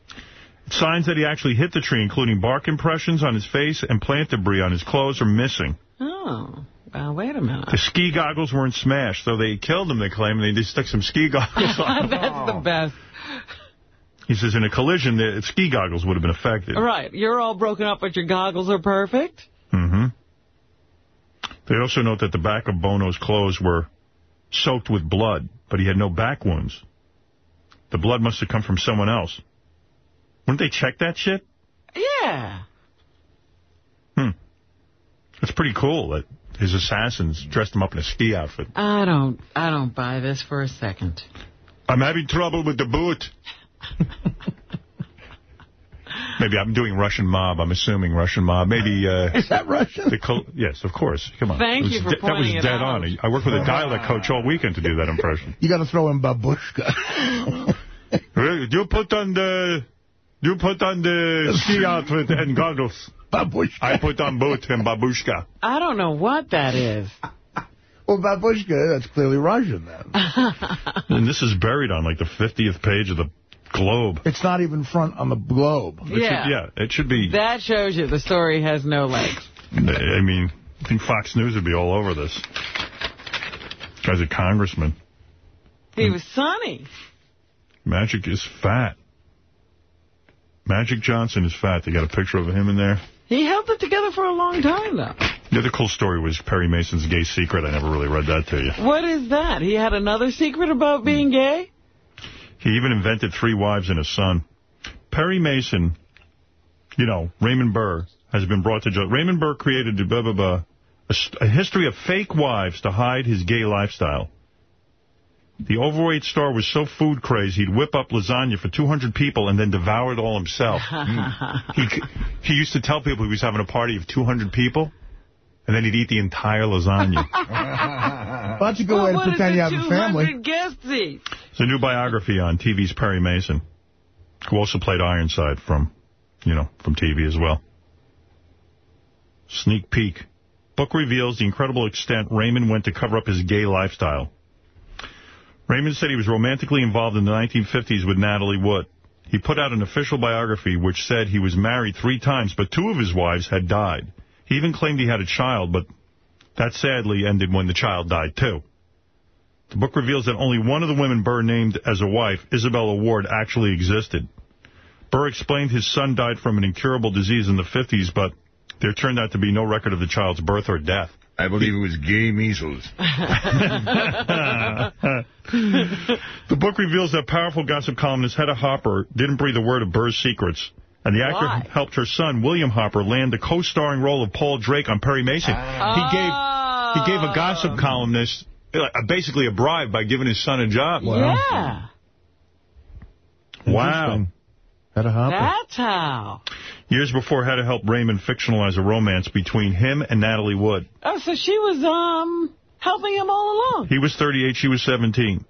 Signs that he actually hit the tree, including bark impressions on his face and plant debris on his clothes, are missing. Oh, well, wait a minute. The ski goggles weren't smashed, so they killed him, they claim, and they just stuck some ski goggles on. That's the best. He says in a collision, the ski goggles would have been affected. Right. You're all broken up, but your goggles are perfect? Mm-hmm. They also note that the back of Bono's clothes were soaked with blood, but he had no back wounds. The blood must have come from someone else. Wouldn't they check that shit? Yeah. Hmm. It's pretty cool that his assassins dressed him up in a ski outfit. I don't, I don't buy this for a second. I'm having trouble with the boot. Maybe I'm doing Russian mob. I'm assuming Russian mob. Maybe. Uh, Is that Russian? The yes, of course. Come on. Thank was you for de- That was it dead out. on. I worked with a dialect coach all weekend to do that impression. You got to throw in babushka. You put on the, you put on the ski outfit and goggles. Babushka. I put on boot and babushka. I don't know what that is. Well, babushka, that's clearly Russian then. And this is buried on like the 50th page of the Globe. It's not even front on the globe. It should- Yeah. yeah, it should be. That shows you the story has no legs. I mean, I think Fox News would be all over this. Guy's a congressman. He was sunny. Magic is fat. Magic Johnson is fat. They got a picture of him in there. He held it together for a long time, though. The other cool story was Perry Mason's gay secret. I never really read that to you. What is that? He had another secret about being gay? He even invented three wives and a son. Perry Mason, you know, Raymond Burr, has been brought to jail. Raymond Burr created blah, blah, blah, a, a history of fake wives to hide his gay lifestyle. The overweight star was so food crazy, he'd whip up lasagna for 200 people and then devour it all himself. he, he used to tell people he was having a party of 200 people, and then he'd eat the entire lasagna. Well, that's a good Well, way to what pretend you the have a family. 200 guests eat? It's a new biography on TV's Perry Mason, who also played Ironside from, you know, from TV as well. Sneak peek. Book reveals the incredible extent Raymond went to cover up his gay lifestyle. Raymond said he was romantically involved in the 1950s with Natalie Wood. He put out an official biography which said he was married three times, but two of his wives had died. He even claimed he had a child, but that sadly ended when the child died, too. The book reveals that only one of the women Burr named as a wife, Isabella Ward, actually existed. Burr explained his son died from an incurable disease in the 50s, but there turned out to be no record of the child's birth or death. I believe it was gay measles. the book reveals that powerful gossip columnist Hedda Hopper didn't breathe a word of Burr's secrets. And the actor Why? helped her son, William Hopper, land the co-starring role of Paul Drake on Perry Mason. He gave he gave a gossip columnist uh, basically a bribe by giving his son a job. Yeah. Wow. Hedda Hopper. That's how. Years before Hedda helped Raymond fictionalize a romance between him and Natalie Wood. Oh, so she was um helping him all along. He was 38, she was 17.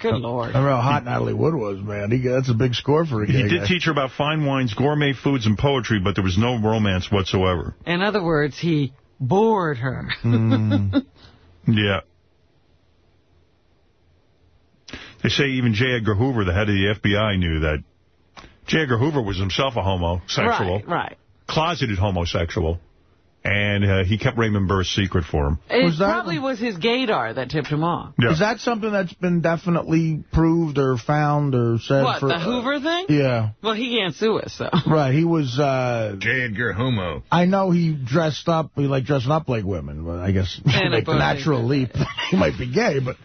Good Lord. I remember how hot Natalie Wood was, man. He, that's a big score for a gay He did guy. teach her about fine wines, gourmet foods, and poetry, but there was no romance whatsoever. In other words, he bored her. Mm. Yeah. They say even J. Edgar Hoover, the head of the FBI, knew that J. Edgar Hoover was himself a homosexual, Right, right. closeted homosexual, and uh, he kept Raymond Burr's secret for him. It Was that- probably was his gaydar that tipped him off. Yeah. Is that something that's been definitely proved or found or said? What, for, the Hoover thing? Yeah. Well, he can't sue us, so. Right, he was, uh... J. Edgar Homo. I know he dressed up, he liked dressing up like women, but I guess And make the a natural leap. he might be gay, but...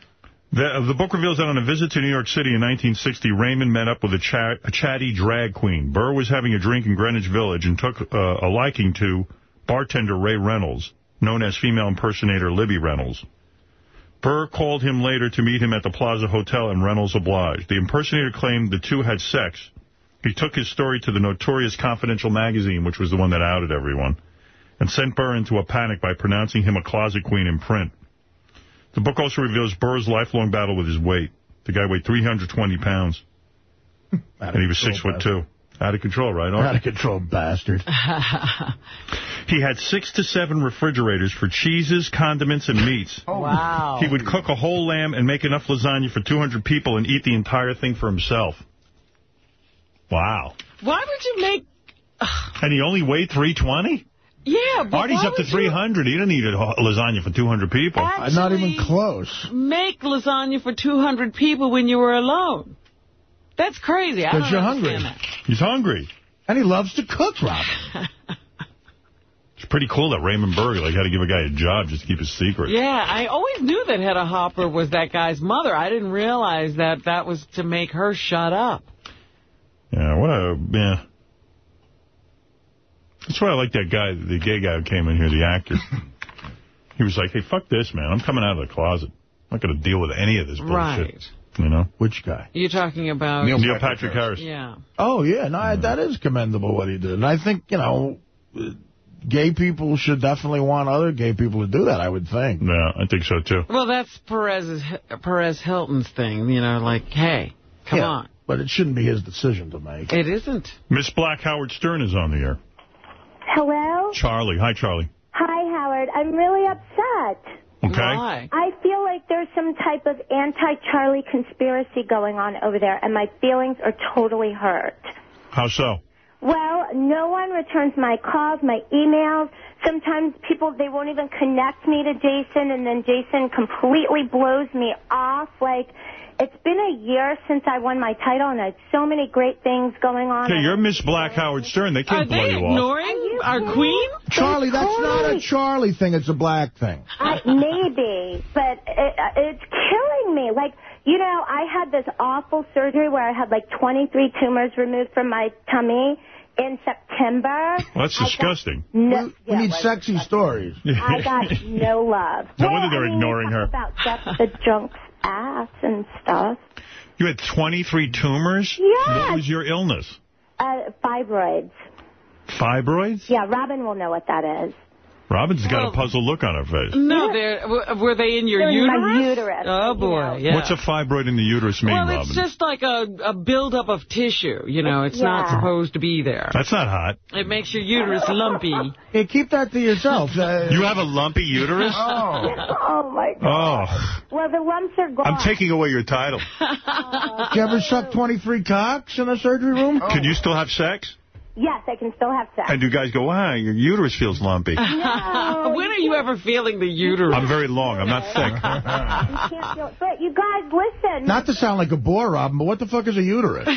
The, the book reveals that on a visit to New York City in 1960, Raymond met up with a, chat, a chatty drag queen. Burr was having a drink in Greenwich Village and took uh, a liking to bartender Ray Reynolds, known as female impersonator Libby Reynolds. Burr called him later to meet him at the Plaza Hotel, and Reynolds obliged. The impersonator claimed the two had sex. He took his story to the notorious Confidential magazine, which was the one that outed everyone, and sent Burr into a panic by pronouncing him a closet queen in print. The book also reveals Burr's lifelong battle with his weight. The guy weighed 320 pounds, and he was six foot two. Out of control, right? Out of control bastard. He had six to seven refrigerators for cheeses, condiments, and meats. Oh, Wow. He would cook a whole lamb and make enough lasagna for 200 people and eat the entire thing for himself. Wow. Why would you make... And he only weighed 320? Yeah, but Artie's up to would you 300. He didn't eat a lasagna for 200 people. Actually- Not even close. make lasagna for 200 people when you were alone? That's crazy. I don't Because you're hungry. He's hungry. And he loves to cook, Robin. It's pretty cool that Raymond Burr like, had to give a guy a job just to keep his secret. Yeah, I always knew that Hedda Hopper was that guy's mother. I didn't realize that that was to make her shut up. Yeah, what a, yeah. That's why I like that guy, the gay guy who came in here, the actor. he was like, hey, fuck this, man. I'm coming out of the closet. I'm not going to deal with any of this bullshit. Right. You know? Which guy? You're talking about... Neil, Patrick, Harris. Yeah. Oh, yeah. No, I- that is commendable what he did. And I think, you know, uh, gay people should definitely want other gay people to do that, I would think. Yeah, I think so, too. Well, that's Perez's, Perez Hilton's thing, you know, like, hey, come Yeah, on. But it shouldn't be his decision to make. It isn't. Miss Black, Howard Stern is on the air. Hello? Charlie. Hi, Charlie. Hi, Howard. I'm really upset. Okay. I feel like there's some type of anti-Charlie conspiracy going on over there, and my feelings are totally hurt. How so? Well, no one returns my calls, my emails. Sometimes people, they won't even connect me to Jason, and then Jason completely blows me off. Like, it's been a year since I won my title, and I had so many great things going on. Okay, you're Miss Black Howard Stern. They can't Are blow they you off. ignoring our queen? Charlie, that's not a Charlie thing. It's a black thing. I, maybe, but it, it's killing me. Like, you know, I had this awful surgery where I had like 23 tumors removed from my tummy in September. Well, that's disgusting. No, We need sexy stories. I got no love. No Well, wonder they're I mean, ignoring her. About sex, the junk ass and stuff. You had 23 tumors? Yes. What was your illness? Uh, fibroids. Fibroids? Yeah, Robin will know what that is. Robin's got a puzzled look on her face. No, they're, were they in your They're in uterus? my uterus, Oh, boy, know. yeah. What's a fibroid in the uterus mean, well, Robin? it's just like a, a buildup of tissue. You know, it's not supposed to be there. That's not hot. It makes your uterus lumpy. Hey, keep that to yourself. Uh, You have a lumpy uterus? Oh, my God. Oh, Well, the lumps are gone. I'm taking away your title. Did you ever suck 23 cocks in a surgery room? Can you still have sex? Yes, I can still have sex. And do guys go, wow, your uterus feels lumpy? No, when are you ever feeling the uterus? I'm very long. I'm not thick. You can't feel it. But you guys, listen. Not to sound like a bore, Robin, but what the fuck is a uterus?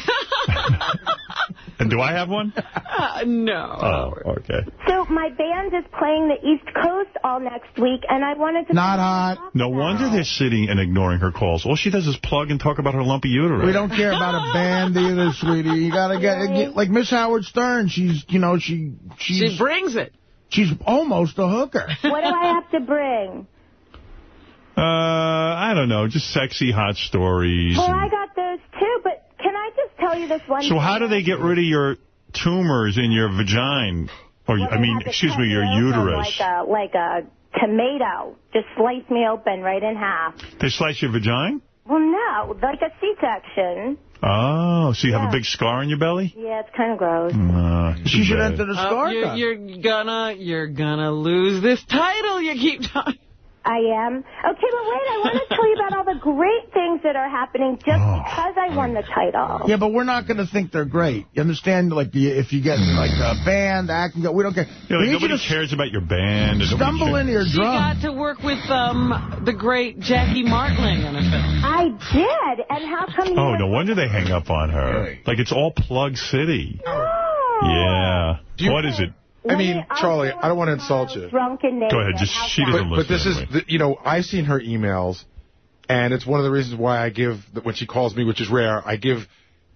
And do I have one? Uh, no. Oh, okay. So my band is playing the East Coast all next week, and I wanted to... Not hot. No wonder they're sitting and ignoring her calls. All she does is plug and talk about her lumpy uterus. We don't care about a band either, sweetie. You gotta get, get like Miss Howard Stern. She's, you know, she she's, She brings it. She's almost a hooker. What do I have to bring? Uh, I don't know, just sexy, hot stories. Well, I got those too, but can I just tell you this one So thing? how do they get rid of your tumors in your vagina? Or, I mean, excuse me, your uterus. Like a, like a tomato. Just slice me open right in half. They slice your vagina? Well, no, like a C-section. Oh, so you have a big scar on your belly? Yeah, it's kind of gross. Uh, She should bad. enter the Oh, scar you're, you're gonna, you're gonna lose this title. You keep talking. I am. Okay, but wait, I want to tell you about all the great things that are happening just Oh. because I won the title. Yeah, but we're not going to think they're great. You understand? Like, the, if you get like a band, acting, we don't care. Yeah, like, need you nobody cares about your band. and nobody stumble cares. in here She got to work with um, the great Jackie Martling in a film. I did, and how come you... Oh, no wonder they hang up on her. Like, it's all Plug City. Oh. Yeah. What is it? I mean, Charlie, I don't want to insult you. Drunken Go ahead. Just she doesn't but listen. But this is, the, you know, I've seen her emails, and it's one of the reasons why I give, when she calls me, which is rare, I give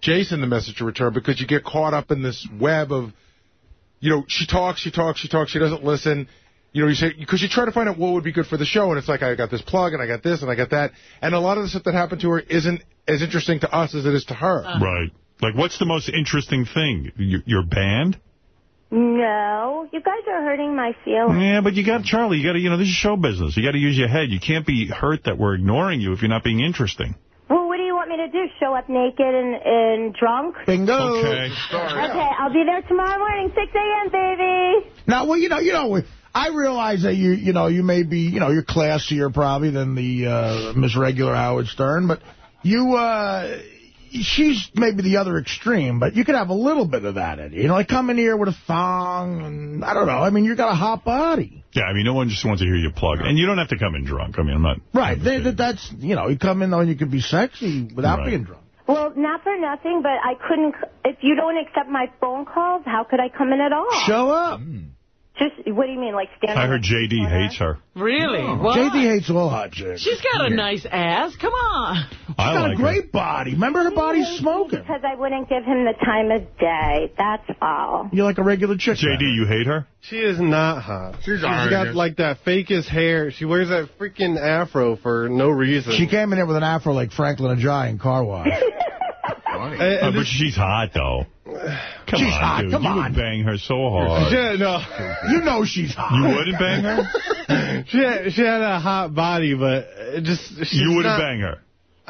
Jason the message to return because you get caught up in this web of, you know, she talks, she talks, she talks, she doesn't listen. You know, you say, because you try to find out what would be good for the show, and it's like, I got this plug, and I got this, and I got that. And a lot of the stuff that happened to her isn't as interesting to us as it is to her. Right. Like, what's the most interesting thing? Your, your band? No, you guys are hurting my feelings. Yeah, but you got, Charlie, you got to, you know, this is show business. You got to use your head. You can't be hurt that we're ignoring you if you're not being interesting. Well, what do you want me to do? Show up naked and, and drunk? Bingo. Okay. Okay, I'll be there tomorrow morning, 6 a.m., baby. Now, well, you know, you know, I realize that you, you know, you may be, you know, you're classier probably than the uh, Miss Regular Howard Stern, but you, uh, she's maybe the other extreme, but you could have a little bit of that in you. You know, like come in here with a thong, and I don't know. I mean, you've got a hot body. Yeah, I mean, no one just wants to hear you plug. And you don't have to come in drunk. I mean, I'm not... Right. They, that, that's, you know, you come in though and you can be sexy without Right. being drunk. Well, not for nothing, but I couldn't, if you don't accept my phone calls, how could I come in at all? Show up. Mm. Just, what do you mean, like stand I heard JD hates her. Really? Oh. What? JD hates all hot chicks. She's got a nice ass. Come on. She's I got like a great body. Remember her body's smoking. Because I wouldn't give him the time of day. That's all. You're like a regular chick. JD, you hate her? She is not hot. She's, She's got like that fakest hair. She wears that freaking afro for no reason. She came in here with an afro like Franklyn Ajaye in Car Wash. And- Uh, and but she's hot, though. Come She's on, hot, dude. come you on. would bang her so hard. Yeah, no. You know she's hot. You wouldn't bang her? she had, she had a hot body, but just she's You wouldn't not- bang her?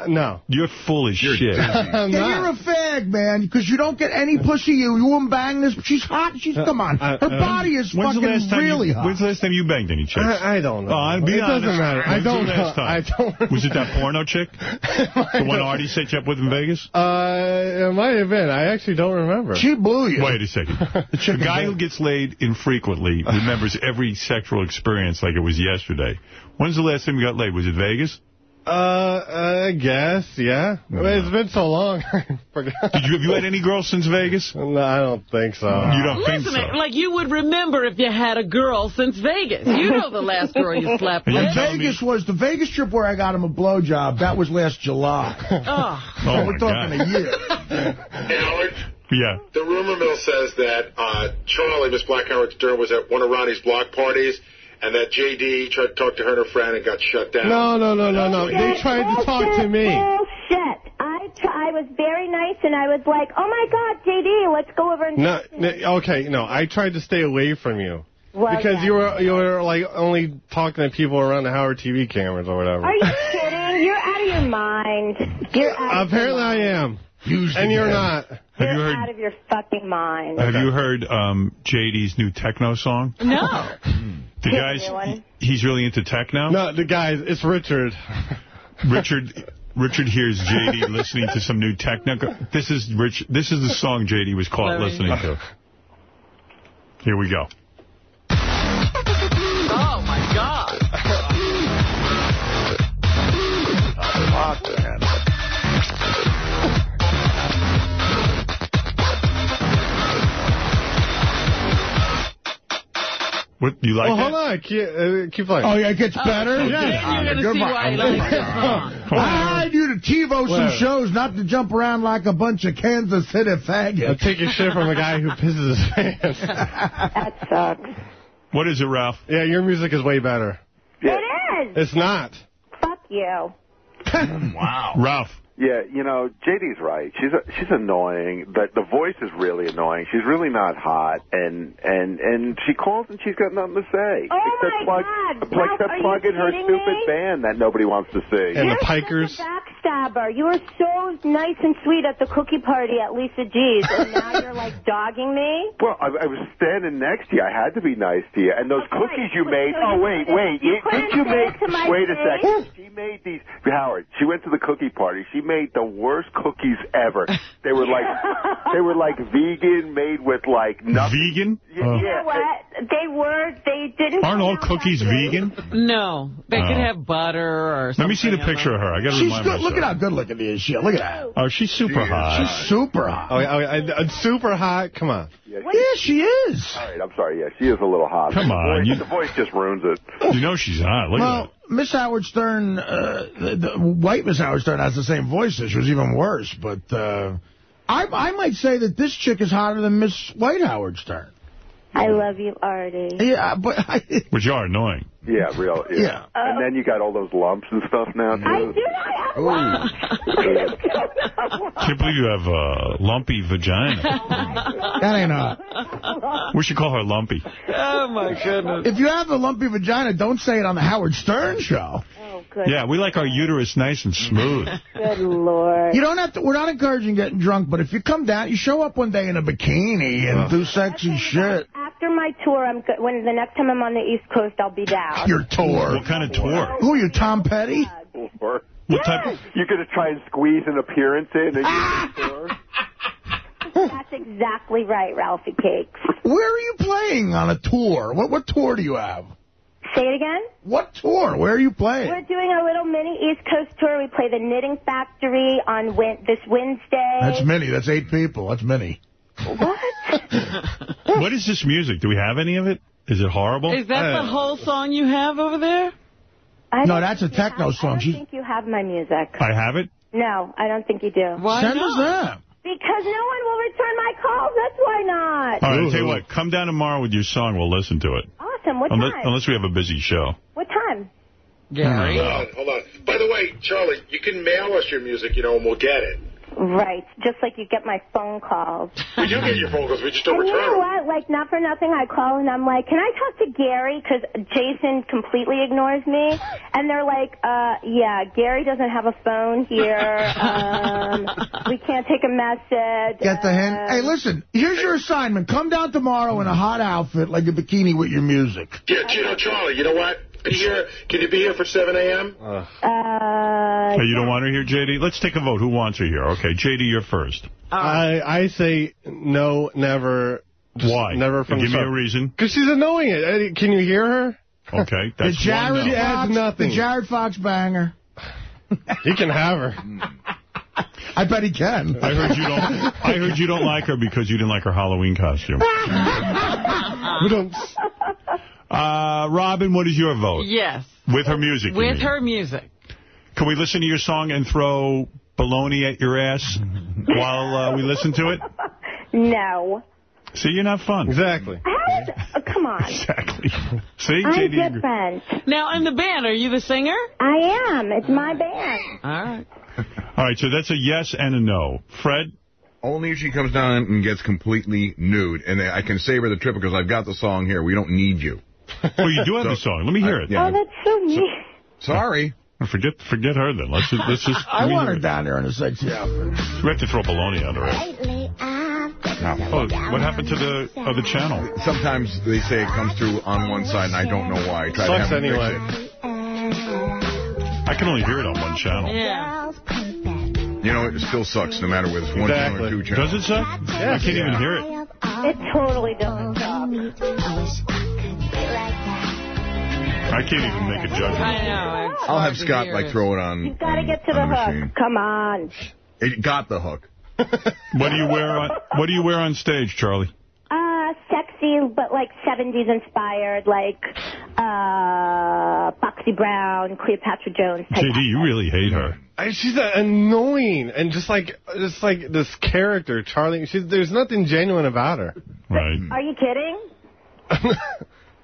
No. You're full of shit. I'm Yeah, not. you're a fag, man, because you don't get any pussy. You you wouldn't bang this. She's hot. She's come on. Her uh, body is When's the fucking last time really you, hot. When's the last time you banged any chicks? I, I don't know. Oh, I'd be it honest. doesn't matter. I When's the don't know. last time? I don't. Was it that porno chick? the one Artie set you up with in Vegas? Uh, it might have been. I actually don't remember. She blew you. Wait a second. The guy who gets laid infrequently remembers every sexual experience like it was yesterday. When's the last time you got laid? Was it Vegas? Uh, I guess, yeah. Well, It's been so long. Did you have you had any girls since Vegas? No, I don't think so. You don't think Listen, so? like you would remember if you had a girl since Vegas. You know the last girl you slept with. And Vegas was the Vegas trip where I got him a blowjob. That was last July. Oh. Oh, We're my talking God. a year. Howard, Yeah. the rumor mill says that uh, Charlie, Miss Black Howard Stern, was at one of Ronnie's block parties, and that J.D. tried to talk to her and her friend and got shut down. No, no, no, no, no. They tried to talk to me. Bullshit. I, I was very nice, and I was like, oh, my God, JD, let's go over and... No, no, okay, no. I tried to stay away from you. Well, because yeah. you were you were like only talking to people around the Howard TV cameras or whatever. Are you kidding? You're out of your mind. You're out Apparently I am. And you're not. Have you You're heard? out of your fucking mind. Have you heard um, JD's new techno song? No. The guys, he's really into techno. No, the guys, it's Richard. Richard. Richard hears JD listening to some new techno. This is Rich. This is the song JD was caught Larry. listening to. Here we go. Oh, my God. What you like well, that? hold on. Keep, uh, keep playing. Oh, yeah, it gets better? Yeah. You're gonna see why he likes this song. I need to TiVo some shows not to jump around like a bunch of Kansas City faggots. I'll take your shit from a guy who pisses his pants. that sucks. What is it, Ralph? Yeah, your music is way better. It is. It's not. Fuck you. wow. Ralph. Yeah, you know, JD's right. She's she's annoying. The the voice is really annoying. She's really not hot, and and and she calls and she's got nothing to say. Oh except my plug, God, except Ralph, are you plug in her kidding stupid me? band that nobody wants to see. And the You're Pikers. such a backstabber. You were so nice and sweet at the cookie party at Lisa G's, and now you're like dogging me. Well, I, I was standing next to you. I had to be nice to you. And those cookies you made. so Oh you wait, couldn't- wait. you You, did couldn't you say make? it to my Wait a face? second. She made these. Howard. She went to the cookie party. She made the worst cookies ever. They were like they were like vegan, made with like nothing. Vegan? Yeah. You know what? They were. They didn't. Aren't all cookies vegan? No. They could Oh. have butter or something. Let me see the picture of her. I got to She's remind good. Look at myself. how good looking she is. She, look at that. Oh, she's super hot. She's super hot. Oh, yeah, oh, uh, super hot. Come on. Yeah, Yeah, she is. All right, I'm sorry. Yeah, she is a little hot. Come The on, voice- you- the voice just ruins it. You know she's hot. Look Well, at Miss Howard Stern, uh, the, the white Miss Howard Stern has the same voice as she was even worse. But uh, I, I might say that this chick is hotter than Miss White Howard Stern. I love you, Artie. Yeah, but I, that. Which are annoying. Yeah, real. Yeah. Yeah. And then you got all those lumps and stuff now too. I do not have lumps. Can't believe you have a lumpy vagina. Oh, that ain't hot. We should call her Lumpy. Oh, my goodness. If you have a lumpy vagina, don't say it on the Howard Stern show. Oh, good. Yeah, we like our uterus nice and smooth. Good Lord. You don't have to. We're not encouraging getting drunk, but if you come down, you show up one day in a bikini and do sexy shit. After my tour, I'm go- when the next time I'm on the East Coast, I'll be down. Your tour. What kind of tour? Who are you, Tom Petty? Or What type? you're gonna try and squeeze an appearance in. And ah! That's exactly right, Ralphie Cakes. Where are you playing on a tour? What what tour do you have? Say it again. What tour? Where are you playing? We're doing a little mini East Coast tour. We play the Knitting Factory on win- this Wednesday. That's many. That's eight people. That's many. What? What is this music? Do we have any of it? Is it horrible? Is that the whole song you have over there? I No, that's a techno have- song. I don't She's- think you have my music. I have it? No, I don't think you do. Why Send not? us that. Because no one will return my calls. That's why not. All right, I'll tell you what. Come down tomorrow with your song. We'll listen to it. Awesome. What Unless, time? unless we have a busy show. What time? Gary. Hold on, hold on. By the way, Charlie, you can mail us your music, you know, and we'll get it. Right. Just like you get my phone calls. We do get your phone calls, we just don't And you return know what? Like, not for nothing, I call and I'm like, can I talk to Gary? Because Jason completely ignores me. And they're like, uh, yeah, Gary doesn't have a phone here. Um, we can't take a message. Get the hint. Uh, Hey, listen. Here's your assignment. Come down tomorrow in a hot outfit, like a bikini, with your music. Yeah, you know, Charlie, you know what? Be here. Can you be here for 7 a.m.? Uh, Hey, you don't want her here, J.D.? Let's take a vote. Who wants her here? Okay, J.D., you're first. I I say no, never. just Why? Never from Give me a reason. Because she's annoying it. Uh, Can you hear her? Okay, The that's Jared one no. She adds Fox, nothing. The Jared Fox banger. You can have her. I bet he can. I heard you don't. I heard you don't like her because you didn't like her Halloween costume. We don't. Uh, Robin, what is your vote? Yes. With her music. With her music. Can we listen to your song and throw baloney at your ass while uh, we listen to it? no. See, you're not fun. Exactly. I Oh, come on. Exactly. See, I'm JD? different. Now, in the band, are you the singer? I am. It's my band. All right. All right, so that's a yes and a no. Fred? Only if she comes down and gets completely nude. And I can save her the trip because I've got the song here. We don't need you. Well, you do have the song. Let me hear it. Yeah. Oh, that's so neat. Sorry. Forget forget her then. Let's just, let's just. I let want her down there in a sexy outfit. We have to throw baloney on her. Oh, what happened to the other channel? Sometimes they say it comes through on one side, and I don't know why. I try to Sucks have anyway. it. I can only hear it on one channel. Yeah. You know, it still sucks no matter whether it's one channel or two channels. Does it suck? I can't even hear it. It totally doesn't suck. I can't even make a judgment. I know. I'll have Scott like throw it on. You've got to get to on the machine. hook. Come on. It got the hook. What do you wear on What do you wear on stage, Charlie? Uh, sexy, but like 70s inspired, like uh, Foxy Brown, Cleopatra Jones type. JD, you really hate her. I, she's uh, annoying and just like just like this character, Charlie. She's there's nothing genuine about her. Right. Are you kidding?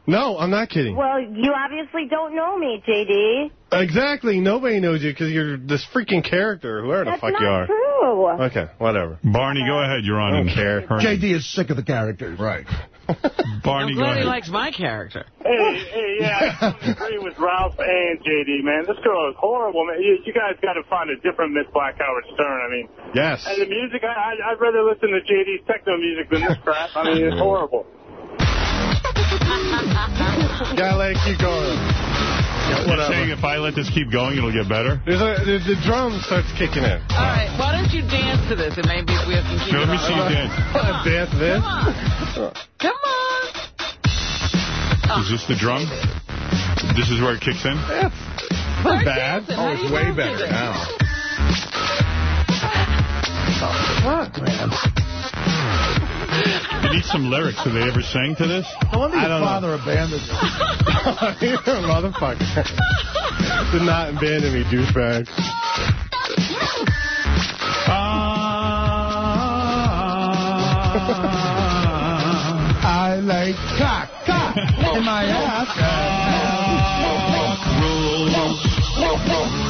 No, I'm not kidding. Well, you obviously don't know me, JD. Exactly. Nobody knows you because you're this freaking character, whoever the fuck you are. That's not true. Okay, whatever. Barney, go ahead. You're on. I don't care. JD is sick of the characters. Right. Barney, I'm go glad he ahead. likes my character. Hey, hey, yeah, I agree with Ralph and JD, man. This girl is horrible, man. You, you guys got to find a different Miss Black Howard Stern. I mean, Yes. and the music, I, I, I'd rather listen to JD's techno music than this crap. I mean, it's horrible. Gotta let it keep going. Yeah, You're saying if I let this keep going, it'll get better? There's a, the, the drum starts kicking in. All right, why don't you dance to this and maybe we can keep No, it let me on. see you dance. Dance this. Come on. Is this the drum? This is where it kicks in? Yeah. Not bad. Oh, it's way better now. Fuck, man. You need some lyrics. Have they ever sang to this? No wonder I your don't know. father abandoned you. You're a motherfucker. Did not abandon me, douchebag. Ah. I like cock, cock in my ass.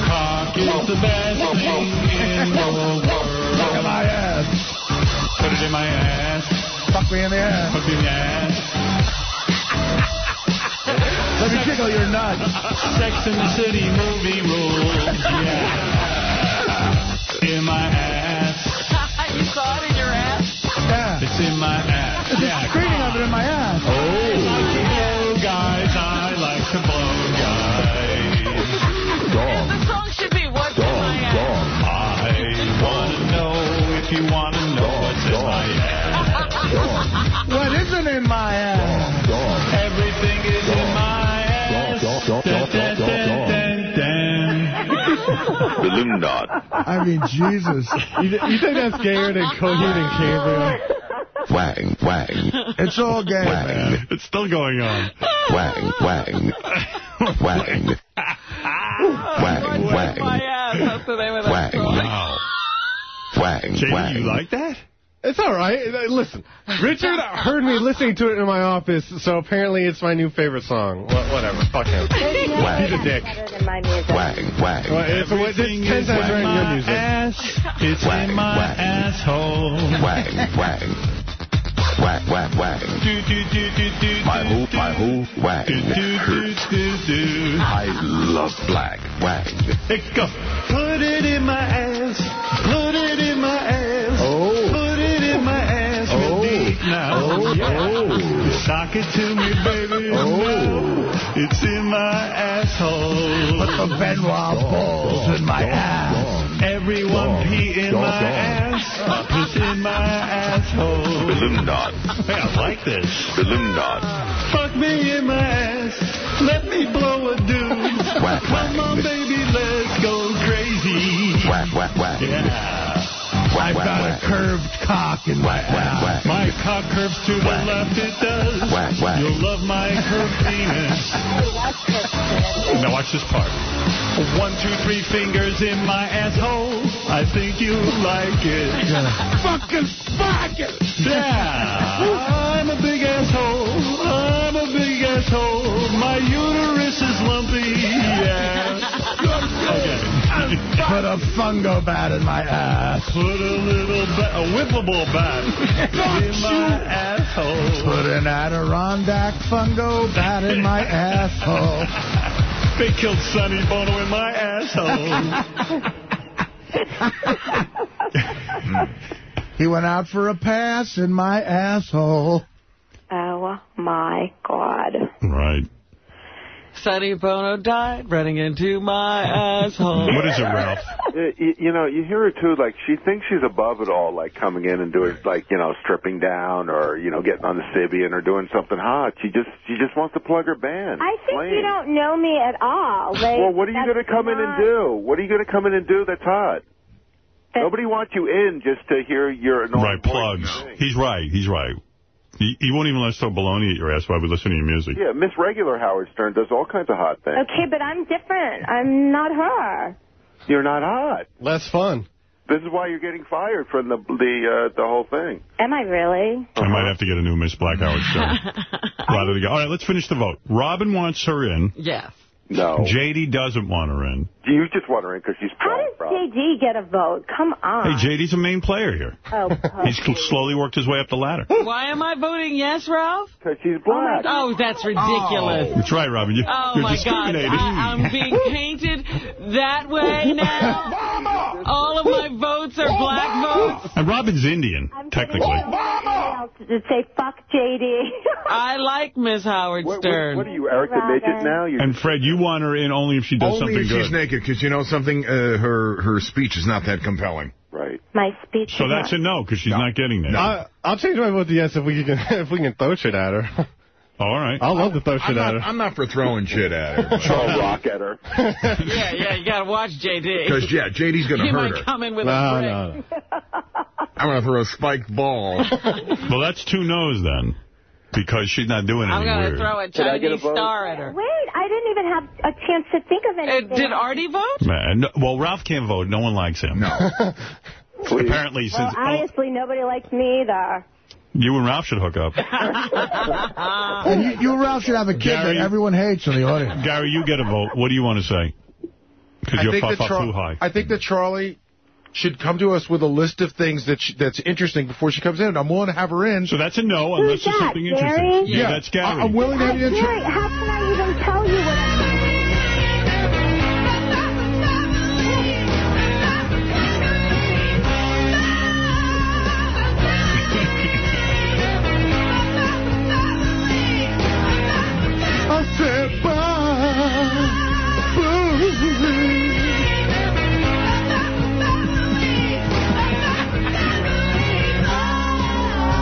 Cock is the best thing in the world. In my ass. Put it in my ass. Fuck me in the ass. Put it in the ass. Let me tickle your nuts. Sex in the City movie rules. Yeah. In my ass. you saw it in your ass? Yeah. It's in my ass. There's a Yeah. screening of it in my ass. Oh. Blow guys, I like to blow guys. Dog. The song should be What's in My Ass. I want to know if you want in my ass? Everything is in my ass. Dun. Balloon dot. I mean, Jesus. You, you think that's gayer than Coheed and Cambria? Wang, wang, It's all gay, man. It's still going on. wang, wang, wang, wang, What's my wang, ass? That's the name of that Wang. song. Wow. wang, JD, wang. you like that? It's all right. Listen, Richard heard me listening to it in my office, so apparently it's my new favorite song. Wha- whatever. Fuck him. There's no Wang. way He's a dick. better than my music. Wang, wang, Well, it's, it's Everything ten is times in better than your music. ass. It's Wang, in my wang. asshole. wang, wang. Wang, wang, wang. Do, do, do, do, do, My do, who, my who, wang. Do, do, do, Hurts. do, do. I love black, wang. It go. Put it in my ass. Put it in now. Oh. Yeah. Oh. Sock it to me, baby. Oh. It's in my asshole. Put the Ben Wa balls in my ass. Everyone pee in my ass. Piss in my asshole. Balloon dot. Hey, I like this. Balloon dot. Fuck me in my ass. Let me blow a dude. Whack, Come on, whack. baby, let's go crazy. Wang, wang, wang. Yeah. I've got a curved cock in my ass. My cock curves to the left, it does. You'll love my curved penis. Now watch this part. One, two, three fingers in my asshole. I think you like it. Fucking faggot! Yeah, I'm a big asshole. I'm a big asshole. My uterus is lumpy. Yeah. Okay. Put a fungo bat in my ass. Put a little bat, a whippable bat in my asshole. Put an Adirondack fungo bat in my asshole. They killed Sonny Bono in my asshole. He went out for a pass in my asshole. Oh, my God. Right. Sonny Bono died running into my asshole. What is it, Ralph? Uh, you, you know, you hear her too, like, she thinks she's above it all, like, coming in and doing, like, you know, stripping down or, you know, getting on the Sybian or doing something hot. She just, she just wants to plug her band. I think Plain. you don't know me at all. Like, Well, what are you going to come in and do? What are you going to come in and do that's hot? Nobody wants you in just to hear your annoying Right, plugs. He's right. He's right. He, he won't even let us throw baloney at your ass while we listen to your music. Yeah, Miss Regular Howard Stern does all kinds of hot things. Okay, but I'm different. I'm not her. You're not hot. Less fun. This is why you're getting fired from the the uh, the whole thing. Am I really? I might have to get a new Miss Black Howard Stern. Rather than go. All right, let's finish the vote. Robin wants her in. Yes. No. JD doesn't want her in. You just want her in because she's How does JD get a vote? Come on. Hey, JD's a main player here. Oh, He's slowly worked his way up the ladder. Why am I voting yes, Ralph? Because she's black. Oh, oh, that's ridiculous. That's right, Robin. You, Oh, you're my God. discriminating. I, I'm being painted that way now. All of my votes are black votes. And Robin's Indian, technically. else to say fuck JD. I like Miss Howard Stern. What What are you, Eric the Midget now? You're And Fred, you want her in only if she does Only something if she's naked, because you know something, uh, her her speech is not that compelling. Right. My speech. So that's a no, because she's not getting there. I, I'll change my vote to yes if we can if we can throw shit at her. All right. I'll love to throw I'm shit not, at her. I'm not for throwing shit at her. Throw a rock at her. yeah, yeah, you got to watch JD. Because, yeah, JD's going to You hurt might her. come in with No, a no, brick. I'm going to throw a spiked ball. Well, that's two no's then, because she's not doing I'm going to throw a Did I get a Chinese star at her. Wait, I didn't even have a chance to think of Uh, anything. did Artie vote? Man, no- well, Ralph can't vote. No one likes him. No. Apparently, Well, since oh, obviously nobody likes me either. you and Ralph should hook up. And you, you and Ralph should have a kid Gary- that everyone hates in the audience. Gary, you get a vote. What do you want to say? Because I you're think, puff up too high. I think that Charlie should come to us with a list of things that she, that's interesting before she comes in. I'm willing to have her in. So that's a no, unless there's something Gary? interesting. Yeah, Yeah, that's Gary. I- I'm willing to have you in. Gary, how can I even tell you what I'm I said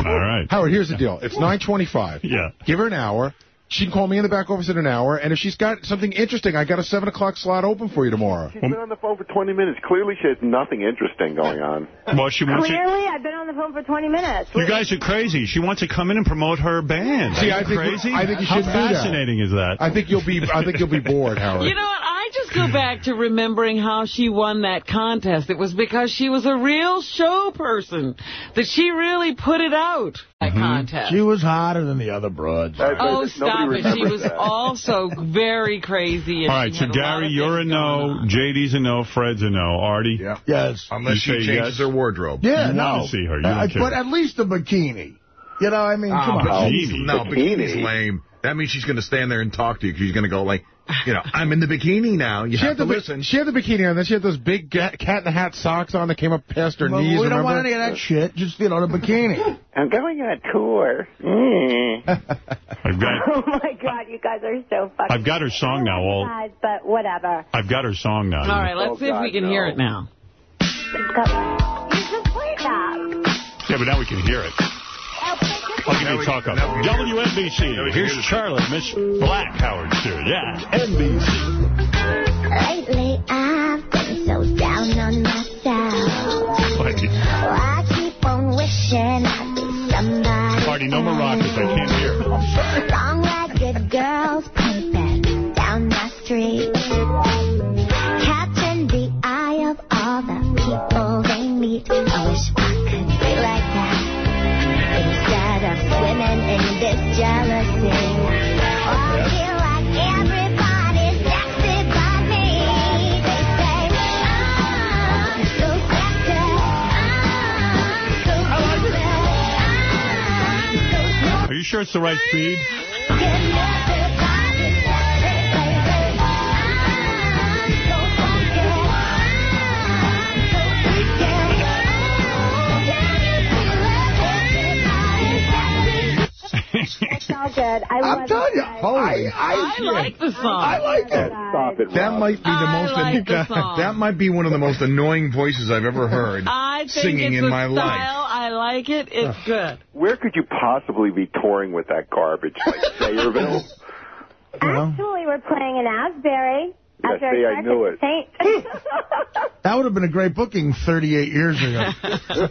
All right. Howard, here's the deal. It's 9.25. Yeah. Give her an hour. She can call me in the back office in an hour. And if she's got something interesting, I got a 7 o'clock slot open for you tomorrow. She's been on the phone for 20 minutes. Clearly, she has nothing interesting going on. Well, she wants you. Clearly, I've been on the phone for 20 minutes. You guys are crazy. She wants to come in and promote her band. See, Are I you think crazy? I think you How should do that. fascinating is that? I think you'll be I think you'll be bored, Howard. You know what? I just go back to remembering how she won that contest. It was because she was a real show person that she really put it out. That contest. She was hotter than the other broads. That- Oh, stop it. She was that. also very crazy. And All right, so had a lot Gary, you're a no. on. JD's a no. Fred's a no. Artie? Yeah. Yes. Unless You she say changes yes? her wardrobe. Yeah, You no. see her. You Uh, don't care. but at least a bikini. You know, I mean, Ah, come on. bikini. No, Bikini. bikini's lame. That means she's going to stand there and talk to you. She's going to go like, you know, I'm in the bikini now. You She have had, to the, listen. she had the bikini on, then she had those big cat in the hat socks on that came up past her Well, knees. we don't remember? want any of that shit. Just, you know, the bikini. I'm going on a tour. Mm. I've got Oh, my God, you guys are so fucking... I've got her song now. All Guys, but whatever. I've got her song now. All right, let's Oh, see if we God, can hear it now. It's got- You just played that. Yeah, but now we can hear it. I'll give you a talk up. WNBC. Here's Charlotte, Miss Black Howard Stewart. Yeah, NBC. Lately, I've been so down on myself. Oh, I keep on wishing I'd be somebody. Party, no more maracas. I can't hear. Long-legged girls pumping down my street. Catching the eye of all the people they meet. women in this jealousy. Are you sure it's the right speed? It's all good. I I'm love telling you, holy, I like the song. I like it. Stop it, That might be the I most. like the that might be one of the most annoying voices I've ever heard I think singing it's in a my style. life. I like it. It's good. Where could you possibly be touring with that garbage? Like Sayreville? Actually, we're playing in Asbury. Yeah, Asbury see, I Park knew it. That would have been a great booking 38 years ago.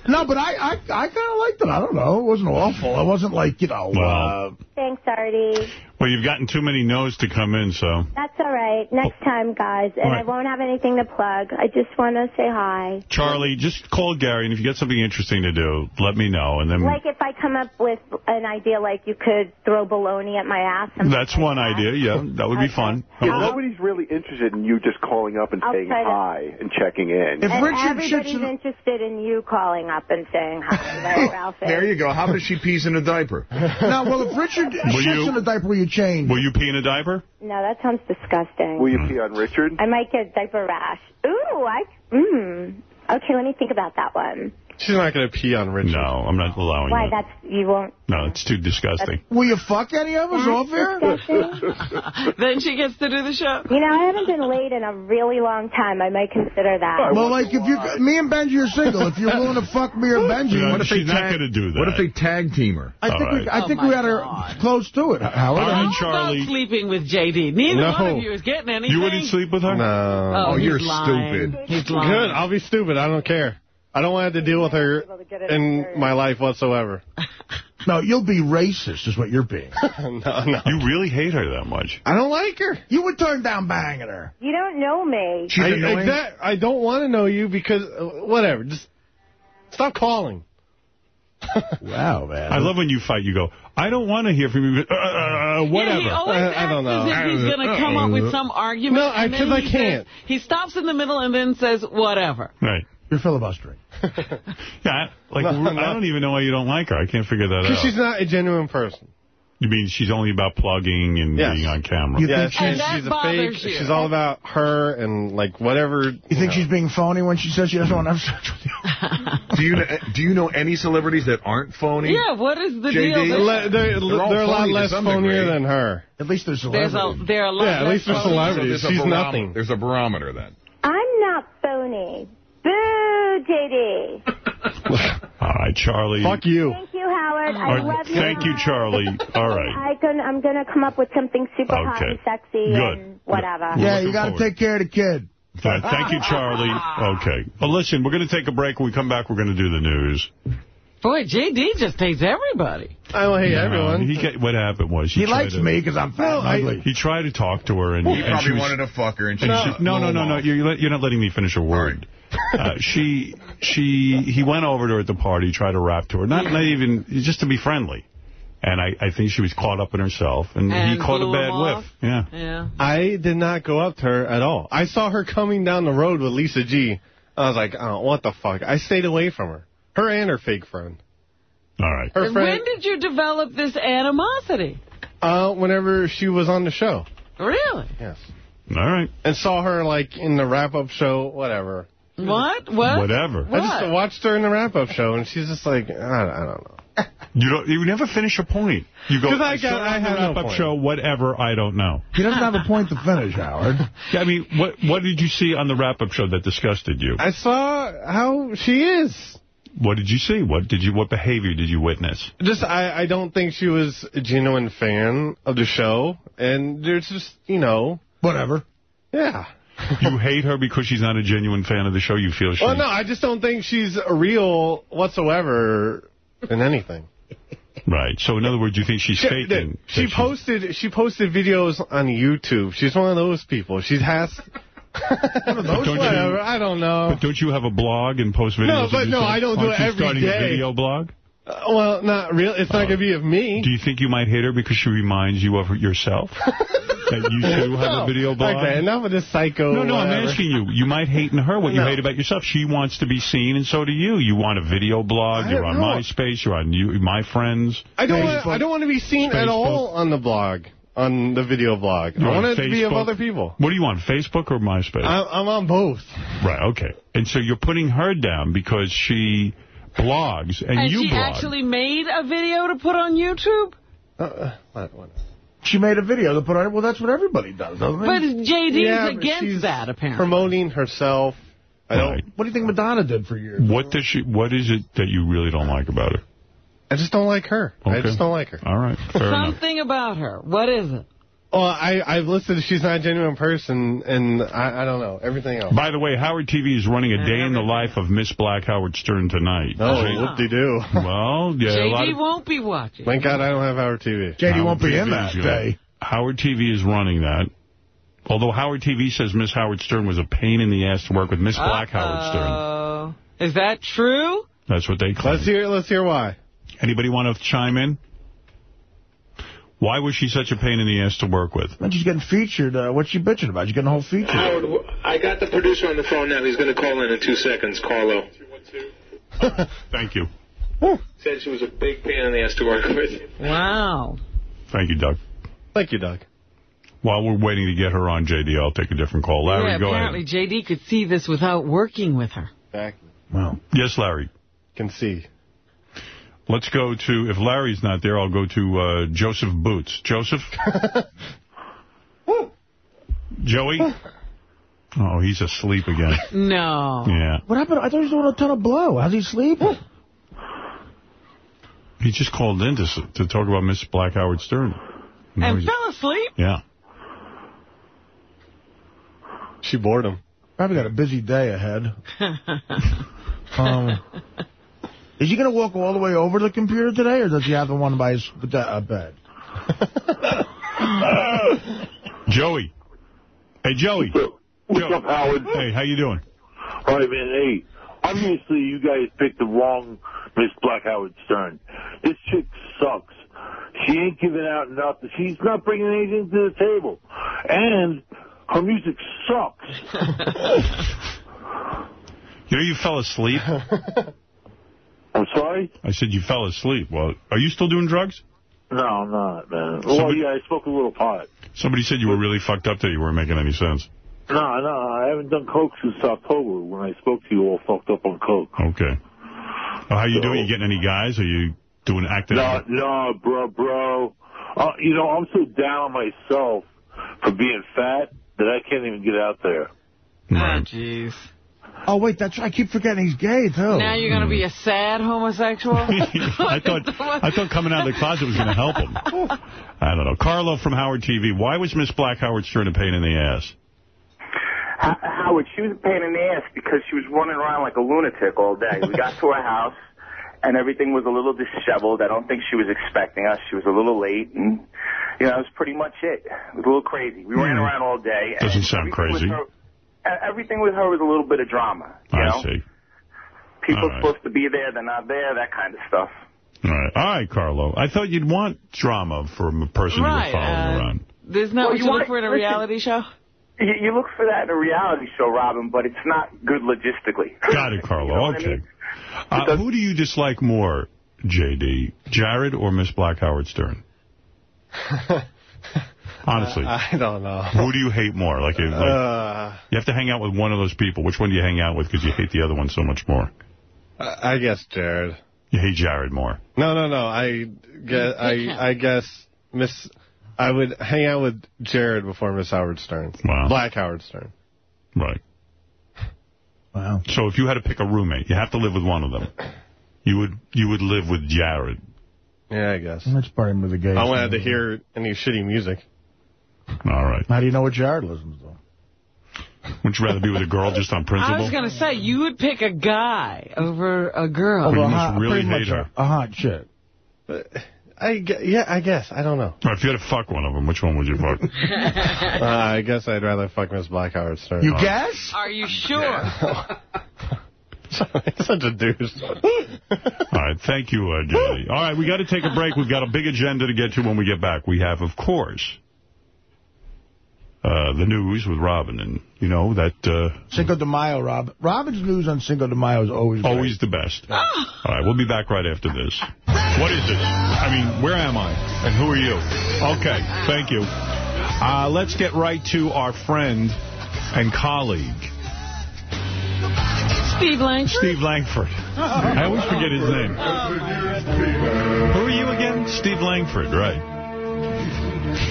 no, but I I, I kind of liked it. I don't know. It wasn't awful. It wasn't like, you know, Well. uh, Thanks, Artie. Well, you've gotten too many no's to come in, so. That's all right. Next time, guys. And Right. I won't have anything to plug. I just want to say hi. Charlie, just call Gary, and if you get something interesting to do, let me know. And then Like if I come up with an idea like you could throw baloney at my ass. something that's like one that. idea. Yeah, that would be fun. Yeah, nobody's really interested in you just calling up and I'll saying try to- hi and checking in. and everybody's interested in you calling up and saying hi. There you go. How does she pees in a diaper? no, well, if Richard Will shits you- in a diaper, will you change? Will you pee in a diaper? No, that sounds disgusting. Will you pee on Richard? I might get diaper rash. Ooh, I. Mmm. Okay, let me think about that one. She's not going to pee on Richard. No, I'm not allowing Why? it. That's you won't. No, it's too disgusting. Will you fuck any of us off here? then she gets to do the show. You know, I haven't been laid in a really long time. I might consider that. Well, like, if you, me and Benji are single. If you're willing to fuck me or Benji, What if they she's not tag- gonna do that. What if they tag team her? I think we, I think we oh had her close to it, Howard. All right, How about sleeping with J.D.? Neither No. one of you is getting anything. You wouldn't sleep with her? No. Oh, oh he's lying. He's lying. Good. I'll be stupid. I don't care. I don't want to have to deal with her in my life whatsoever. No, you'll be racist, is what you're being. no, no. You really hate her that much. I don't like her. You would turn down banging her. You don't know me. I, exact- I don't want to know you because, uh, whatever, just stop calling. wow, man. I love when you fight. You go, I don't want to hear from you. Uh, uh, whatever. Yeah, he always I- I don't know. as if he's going to come up with some argument. No, I- and then 'cause I he can't. says- he stops in the middle and then says, whatever. Right. You're filibustering. Yeah, I- like No, no. I don't even know why you don't like her. I can't figure that out. Because she's not a genuine person. You mean she's only about plugging and Yes. being on camera? yeah, she's, And that she's a fake. you. She's all about her and, like, whatever. You think she's being phony when she says she doesn't want to have sex with you? Do you kn- do you know any celebrities that aren't phony? Yeah, what is the JD? deal? They're, they're, They're they're a lot less some phonier degree. than her. At least there's There's celebrity. a, there are a lot Yeah, at less least they're celebrities. So there's a She's nothing. There's a barometer then. I'm not phony. Boo, JD. All right, Charlie. Fuck you. Thank you, Howard. I All right, love you. Thank you, Charlie. All right. I can, I'm going to come up with something super hot and sexy Good. and whatever. Yeah, you got to take care of the kid. All right, thank you, Charlie. Okay. Well, listen, we're going to take a break. When we come back, we're going to do the news. Boy, J.D. just hates everybody. I don't hate No, everyone. He get, what happened was he, He likes to, me because I'm fat Well, and I- ugly. He tried to talk to her, and, He and she was, wanted to fuck her, and she and said, she- no, no, no, no. You're, you're not letting me finish a word. Uh, she, she, he went over to her at the party, tried to rap to her, not, not even just to be friendly. And I, I think she was caught up in herself, and, And he caught a bad whiff. Yeah. Yeah. I did not go up to her at all. I saw her coming down the road with Lisa G. I was like, oh, what the fuck? I stayed away from her. Her and her fake friend. All right. Her friend, when did you develop this animosity? uh, whenever she was on the show. Really? Yes. All right. And saw her, like, in the wrap-up show, whatever. What? What? Whatever. I just watched her in the wrap-up show, and she's just like, I, I don't know. You don't. You never finish a point. You go. 'Cause I saw got- I on the had no wrap-up point. show. Whatever. I don't know. He doesn't have a point to finish, Howard. Yeah, I mean, what what did you see on the wrap-up show that disgusted you? I saw how she is. What did you see? What did you? What behavior did you witness? Just, I, I don't think she was a genuine fan of the show. And there's just, you know, Whatever. yeah. You hate her because she's not a genuine fan of the show. You feel she's Well, no, I just don't think she's real whatsoever in anything. right. So in other words, you think she's She, faking. she that she's- posted she posted videos on YouTube. She's one of those people. She has One of those. Don't you- I don't know. But don't you have a blog and post videos? No, but no. I don't do it every starting day. a video blog? Uh, well, not real. It's not going to be of me. Do you think you might hate her because she reminds you of yourself? that you two have a video blog? Okay, enough of this psycho. No, no, I'm asking you. You might hate in her what you hate about yourself. She wants to be seen, and so do you. You want a video blog. You're on know. MySpace. You're on you, My Friends. I don't. Want, I don't want to be seen at all on the blog, on the video blog. You're I want it to be of other people. What do you want, Facebook or MySpace? I, I'm on both. right, okay. And so you're putting her down because she blogs, and, And you she blog. actually made a video to put on YouTube? Uh, what, what? She made a video to put on it. Well, that's what everybody does, doesn't But it? JD's Yeah, against she's that, apparently. Promoting herself. I don't. Right. What do you think Madonna did for years? What does she? What is it that you really don't like about her? I just don't like her. I just don't like her. All right, fair enough. Something about her. What is it? Well, I, I've listened. She's not a genuine person, and I, I don't know everything else. By the way, Howard TV is running a day in the life of Miss Black Howard Stern tonight. Oh, Jay- whoop-de-doo. Well, yeah, JD of won't be watching. Thank God I don't have Howard TV. JD Howard won't be in TV that is gonna- day. Howard TV is running that. Although Howard TV says Miss Howard Stern was a pain in the ass to work with, Miss Black Howard Stern. Uh, is that true? That's what they claim. Let's hear. Let's hear why. Anybody want to chime in? Why was she such a pain in the ass to work with? And she's getting featured. Uh, what's she bitching about? She's getting a whole feature. Howard, I got the producer on the phone now. He's going to call in in two seconds, Carlo. Thank you. Said she was a big pain in the ass to work with. Wow. Thank you, Doug. Thank you, Doug. While we're waiting to get her on, JD, I'll take a different call. Larry, yeah, go apparently ahead. JD could see this without working with her. Exactly. Wow. Yes, Larry. Can see. Let's go to, if Larry's not there, I'll go to uh, Joseph Boots. Joseph? Joey? Oh, he's asleep again. No. Yeah. What happened? I thought he was doing a ton of blow. How's he sleep? He just called in to, to talk about Miss Black Howard Stern. Now And fell asleep? Yeah. She bored him. Probably got a busy day ahead. Um, is he going to walk all the way over to the computer today, or does he have the one by his uh, bed? Joey. Hey, Joey. What's Joe- up, Howard? Hey, how you doing? All right, man. Hey, obviously you guys picked the wrong Miss Black Howard Stern. This chick sucks. She ain't giving out nothing. She's not bringing anything to the table. And her music sucks. You know you fell asleep? I'm sorry? I said you fell asleep. Well, are you still doing drugs? No, I'm not, man. Well, yeah, I smoke a little pot. Somebody said you were really fucked up that you weren't making any sense. No, no, I haven't done coke since October when I spoke to you all fucked up on coke. Okay. Oh, how you doing? You getting any guys? Are you doing active? No, no, bro, bro. Uh, you know, I'm so down on myself for being fat that I can't even get out there. Oh, jeez. Oh, wait, that's right. I keep forgetting he's gay, too. Now you're going to be a sad homosexual? I thought I thought coming out of the closet was going to help him. I don't know. Carlo from Howard TV. Why was Miss Black Howard Stern a pain in the ass? H- Howard, she was a pain in the ass because she was running around like a lunatic all day. We got to her house, and everything was a little disheveled. I don't think she was expecting us. She was a little late, and, you know, that was pretty much it. It was a little crazy. We ran Hmm. around all day. Doesn't and sound everything with crazy. her- everything with her was a little bit of drama, you I know? see. People right. supposed to be there, they're not there, that kind of stuff. All right. All right, Carlo. I thought you'd want drama from a person Right, you were following uh, around. There's not. Well, what you you want- look for in a listen, reality show? You, you look for that in a reality show, Robin, but it's not good logistically. Got it, Carlo. You know what I okay. mean? Uh, who do you dislike more, J.D., Jared or Miss Black Howard Stern? Honestly. I don't know. Who do you hate more? Like, you- like Uh, you have to hang out with one of those people. Which one do you hang out with because you hate the other one so much more? I I guess Jared. You hate Jared more. No, no, no. I guess I I guess Miss. I would hang out with Jared before Miss Howard Stern. Wow. Black Howard Stern. Right. Wow. So if you had to pick a roommate, you have to live with one of them. You would you would live with Jared. Yeah, I guess. That's part of the gay. I wanted to hear any shitty music. All right. How do you know what Jared listens to? Would you rather be with a girl just on principle? I was going to say, you would pick a guy over a girl. But you Well, must hot- really pretty hate her. A, a hot chick. I yeah, I guess. I don't know. All right, if you had to fuck one of them, which one would you fuck? Uh, I guess I'd rather fuck Miss Black Howard Stern. You guess? Are you sure? Such a douche. All right, thank you, uh, Jenny. All right, we got to take a break. We've got a big agenda to get to when we get back. We have, of course, uh, the news with Robin. And, you know, that... Uh, Cinco de Mayo, Rob. Robin's news on Cinco de Mayo is always great. Always the best. All right, we'll be back right after this. What is it? I mean, where am I? And who are you? Okay, thank you. Uh, let's get right to our friend and colleague, Steve Langford? Steve Langford. I always forget his name. Who are you again? Steve Langford, right.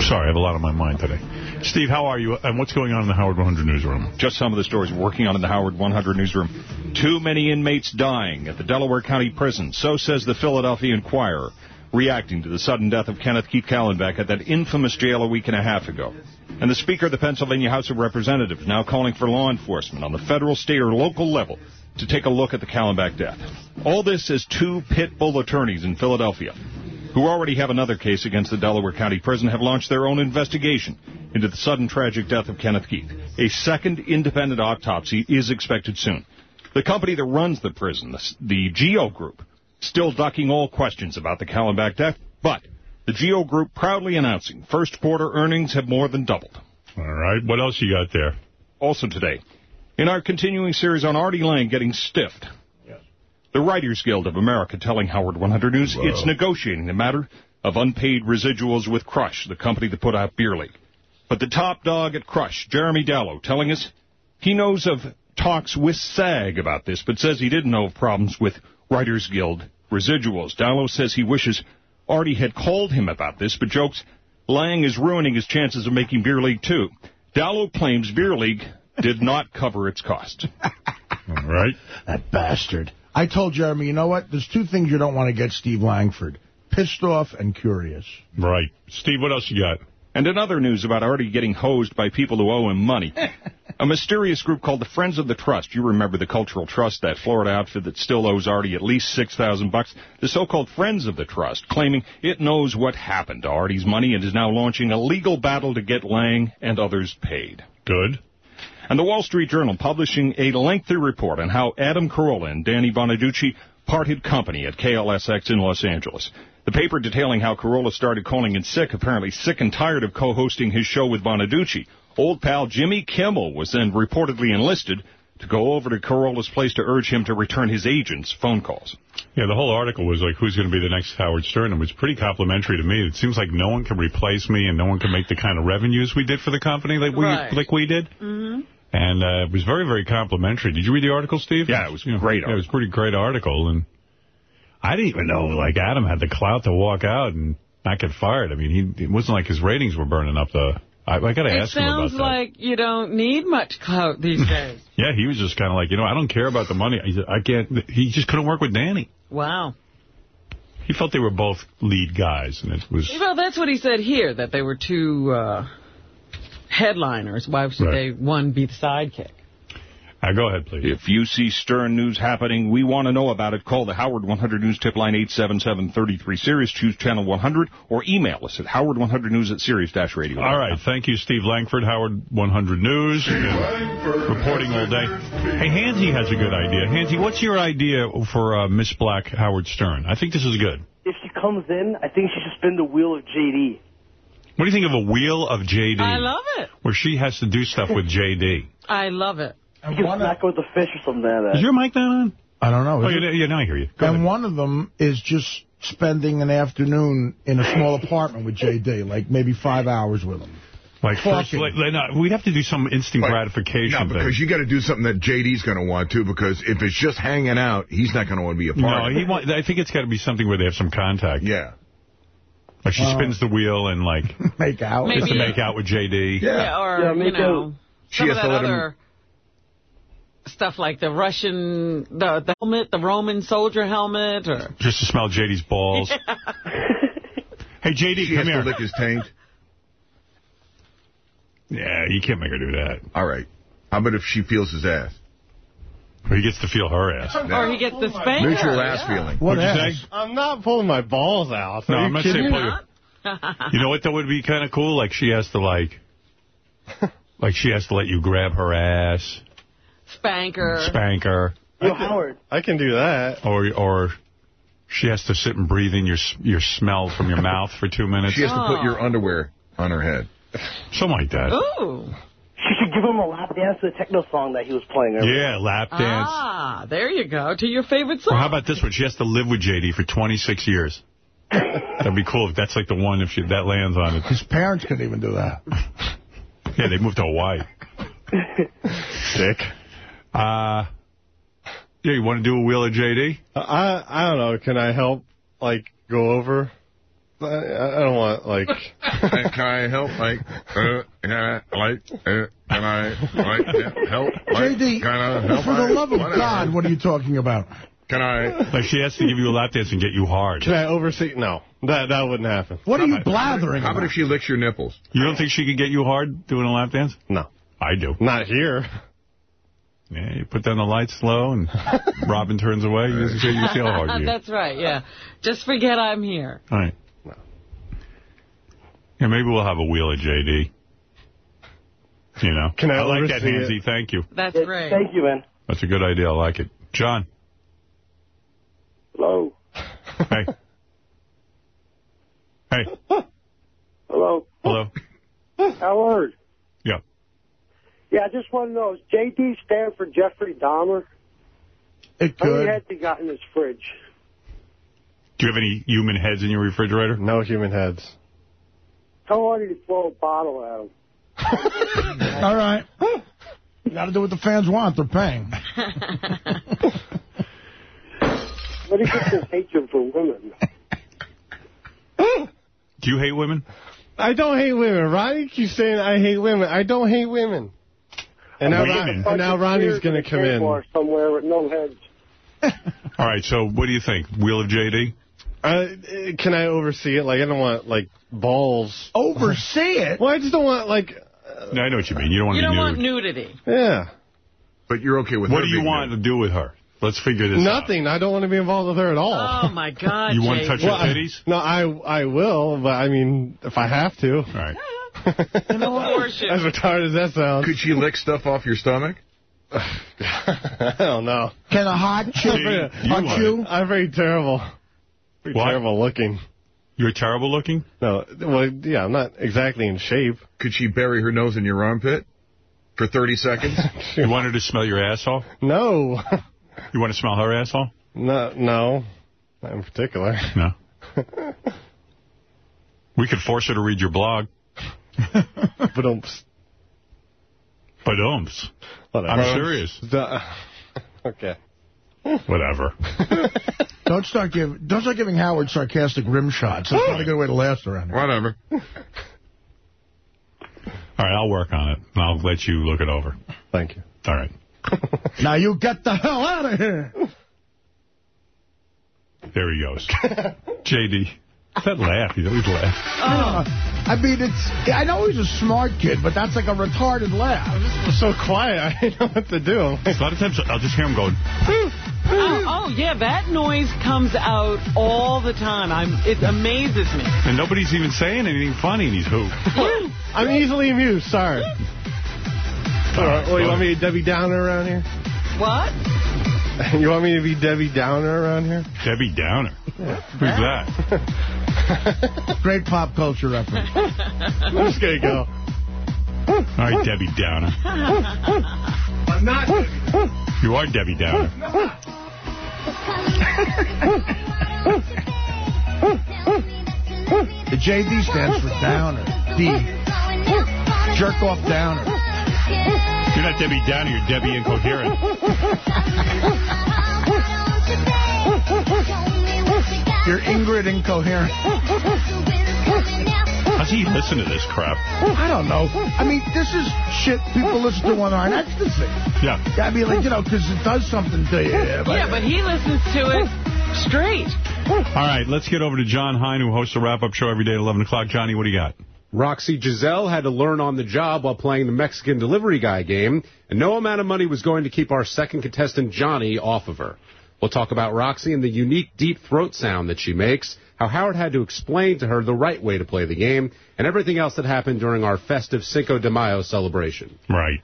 Sorry, I have a lot on my mind today. Steve, how are you? And what's going on in the Howard 100 newsroom? Just some of the stories working on in the Howard 100 newsroom. Too many inmates dying at the Delaware County Prison. So says the Philadelphia Inquirer, reacting to the sudden death of Kenneth Keith Kallenbach at that infamous jail a week and a half ago. And the Speaker of the Pennsylvania House of Representatives now calling for law enforcement on the federal, state, or local level to take a look at the Kallenbach death. All this as two pit bull attorneys in Philadelphia who already have another case against the Delaware County Prison, have launched their own investigation into the sudden tragic death of Kenneth Keith. A second independent autopsy is expected soon. The company that runs the prison, the, the GEO Group, still ducking all questions about the Kallenbach death, but the GEO Group proudly announcing first quarter earnings have more than doubled. All right, what else you got there? Also today, in our continuing series on Artie Lange getting stiffed, yes. the Writers Guild of America telling Howard 100 News Whoa. it's negotiating the matter of unpaid residuals with Crush, the company that put out Beer League. But the top dog at Crush, Jeremy Dallo, telling us he knows of talks with SAG about this, but says he didn't know of problems with Writers Guild residuals. Dallo says he wishes Artie had called him about this, but jokes Lange is ruining his chances of making Beer League too. Dallo claims Beer League did not cover its costs. All right. That bastard. I told Jeremy, you know what? There's two things you don't want to get Steve Langford. Pissed off and curious. Right. Steve, what else you got? And in other news about Artie getting hosed by people who owe him money. A mysterious group called the Friends of the Trust. You remember the Cultural Trust, that Florida outfit that still owes Artie at least 6000 bucks. The so-called Friends of the Trust, claiming it knows what happened to Artie's money and is now launching a legal battle to get Lange and others paid. Good. And the Wall Street Journal publishing a lengthy report on how Adam Carolla and Danny Bonaduce parted company at KLSX in Los Angeles. The paper detailing how Carolla started calling in sick, apparently sick and tired of co-hosting his show with Bonaduce. Old pal Jimmy Kimmel was then reportedly enlisted to go over to Carolla's place to urge him to return his agent's phone calls. Yeah, the whole article was like, who's going to be the next Howard Stern? It was pretty complimentary to me. It seems like no one can replace me and no one can make the kind of revenues we did for the company like we, Right. like we did. Mm-hmm. And uh, it was very, very complimentary. Did you read the article, Steve? Yeah, it was Yeah, great Yeah, it was a pretty great article. And I didn't even know, like, Adam had the clout to walk out and not get fired. I mean, he it wasn't like his ratings were burning up the... I, I got to ask him about that. It sounds like you don't need much clout these days. Yeah, he was just kind of like, you know, I don't care about the money. He said, I can't... He just couldn't work with Danny. wow. He felt they were both lead guys, and it was... Well, that's what he said here, that they were too... uh, headliners. Why should Right. they, one, be the sidekick? Uh, go ahead, please. If you see Stern news happening, we want to know about it. Call the Howard 100 News tip line 877-33 Sirius. Choose channel 100 or email us at howard100news at sirius-radio. All right, thank you, Steve Langford, Howard 100 News, reporting all day. Hey, Hansy has a good idea. Hansy, what's your idea for uh, Miss Black Howard Stern? I think this is good. If she comes in, I think she should spin the wheel of JD. What do you think of a wheel of JD? I love it. Where she has to do stuff with JD. I love it. You can smack her with a fish or something like that. Is your mic not on? I don't know. Oh, Is yeah, it? yeah, now I hear you. Go and ahead. one of them is just spending an afternoon in a small apartment with JD, like maybe five hours with him. Like, first, like, like, no, we'd have to do some instant gratification No, thing. because you got to do something that JD's going to want to. Because if it's just hanging out, he's not going to want to be a part No, of it. he want, I think it's got to be something where they have some contact. Yeah. Like she Oh. spins the wheel and like Make out. just to make out with JD. Yeah, or, Yeah, you know, She some has of that let him- other stuff like the Russian, the, the helmet, the Roman soldier helmet, or... Just to smell JD's balls. Hey, JD, She come here. to lick his taint. Yeah, you can't make her do that. All right. How about if she feels his ass? Or he gets to feel her ass. Or he gets the spanker. Mutual ass yeah. feeling. What What'd you ass? say? I'm not pulling my balls out. No, I'm you not kidding saying pull your... You know what, that would be kind of cool? Like, she has to, like... Like, she has to let you grab her ass, Spanker. spank her, Yo, Howard. I can do that. or or she has to sit and breathe in your your smell from your mouth for two minutes. She has to put Oh. your underwear on her head. Something like that. Ooh. She should give him a lap dance to the techno song that he was playing earlier. Yeah, lap dance. Ah, there you go. To your favorite Or song. how about this one? She has to live with JD for 26 years. That'd be cool if that's like the one if she, that lands on it. His parents couldn't even do that. Yeah, they moved to Hawaii. Sick. Uh, yeah, you want to do a wheel of JD? I I don't know. Can I help, like, go over? I, I don't want, like... Hey, can I help? Like, uh, yeah, like, uh, can I, like, help? Like, JD, can I help? for the Like, love of whatever. God, what are you talking about? Can I? Like she has to give you a lap dance and get you hard. Can I oversee? No, that that wouldn't happen. What are you blathering How about about? if she licks your nipples? You don't think she could get you hard doing a lap dance? No. I do. Not here. Yeah, you put down the lights low and Robin turns away. You just say you see how hard you That's right, yeah. Just forget I'm here. All right. Yeah, maybe we'll have a wheel of JD. You know. Can I like that, oversee it? Thank you. That's Yeah, great. Thank you, man. That's a good idea. I like it. John. Hello. Hey. Hey. Hello. Hello. Howard. Yeah. Yeah, I just want to know, does JD stand for Jeffrey Dahmer? It could. How many heads he got in his fridge? Do you have any human heads in your refrigerator? No human heads. How hard did he throw a bottle at him? All right. You got to do what the fans want. They're paying. What is this hatred for women? Do you hate women? I don't hate women. Ronnie keeps saying I hate women. I don't hate women. And now, Ron, and now Ronnie's going to come in. Somewhere with no heads. All right, so what do you think? Wheel of JD? Uh, can I oversee it? Like, I don't want, like, balls. Oversee it? Well, I just don't want, like... No, I know what you mean. You don't want You to be don't nude. want nudity. Yeah. But you're okay with What her do you being want to do with her? Let's figure this out. Nothing. I don't want to be involved with her at all. Oh, my God, You want to JD. touch her Well, I- No, I I will, but I mean, if I have to. All right. Of As retarded as that sounds. Could she lick stuff off your stomach? I don't know. Can a hot chick See, you you? I'm very terrible. Very What? terrible looking. You're terrible looking? No, well, yeah, I'm not exactly in shape. Could she bury her nose in your armpit for 30 seconds? You want her to smell your asshole? No. You want to smell her asshole? No, no. Not in particular. No. We could force her to read your blog. but um, But umps. whatever. I'm serious. The- okay. Whatever. Don't start giving don't start giving Howard sarcastic rim shots. That's not a good way to last around here. Whatever. All right, I'll work on it. And I'll let you look it over. Thank you. All right. Now you get the hell out of here. There he goes. JD. That laugh. he's always laugh. Oh. Uh, I mean, it's. I know he's a smart kid, but that's like a retarded laugh. It's so quiet. I don't know what to do. A lot of times I'll just hear him going, Oh, oh, yeah, that noise comes out all the time. I'm. It amazes me. and nobody's even saying anything funny, and he's who? I'm easily amused. Sorry. right, well, you want me to Debbie Downer around here? What? You want me to be Debbie Downer around here? Debbie Downer. Who's that? Great pop culture reference. I'm just going to go. All right, Debbie Downer. I'm not You are Debbie Downer. The JD stands for Downer. D. Jerk off Downer. You're not Debbie Downer, you're Debbie Incoherent. You're Ingrid Incoherent. How's he listen to this crap? Oh, I don't know. I mean, this is shit people listen to when they're on ecstasy. Yeah. I mean, like, you know, because it does something to you. Yeah, but he listens to it straight. All right, let's get over to Jon Hein, who hosts a wrap-up show every day at 11 o'clock. Johnny, what do you got? Roxy Jezel had to learn on the job while playing the Mexican delivery guy game, and no amount of money was going to keep our second contestant, Johnny, off of her. We'll talk about Roxy and the unique deep throat sound that she makes, how Howard had to explain to her the right way to play the game, and everything else that happened during our festive Cinco de Mayo celebration. Right.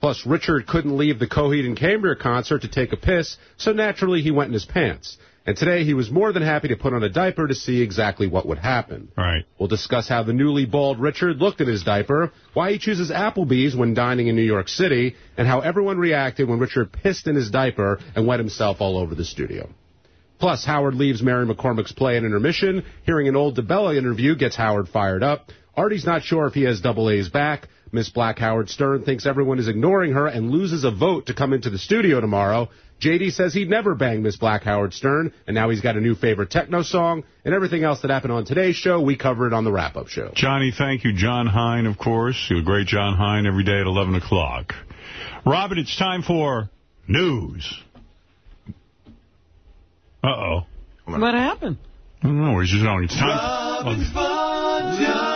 Plus, Richard couldn't leave the Coheed and Cambria concert to take a piss, so naturally he went in his pants. And today he was more than happy to put on a diaper to see exactly what would happen. Right. We'll discuss how the newly bald Richard looked in his diaper, why he chooses Applebee's when dining in New York City, and how everyone reacted when Richard pissed in his diaper and wet himself all over the studio. Plus, Howard leaves Mary McCormack's play at intermission. Hearing an old DeBella interview gets Howard fired up. Artie's not sure if he has double A's back. Miss Black Howard Stern thinks everyone is ignoring her and loses a vote to come into the studio tomorrow. JD says he'd never bang Miss Black Howard Stern, and now he's got a new favorite techno song. And everything else that happened on today's show, we cover it on the wrap-up show. Johnny, thank you. Jon Hein, of course. You're a great Jon Hein every day at 11 o'clock. Robin, it's time for news. Uh-oh. What happened? I don't know. We're just going. It's time.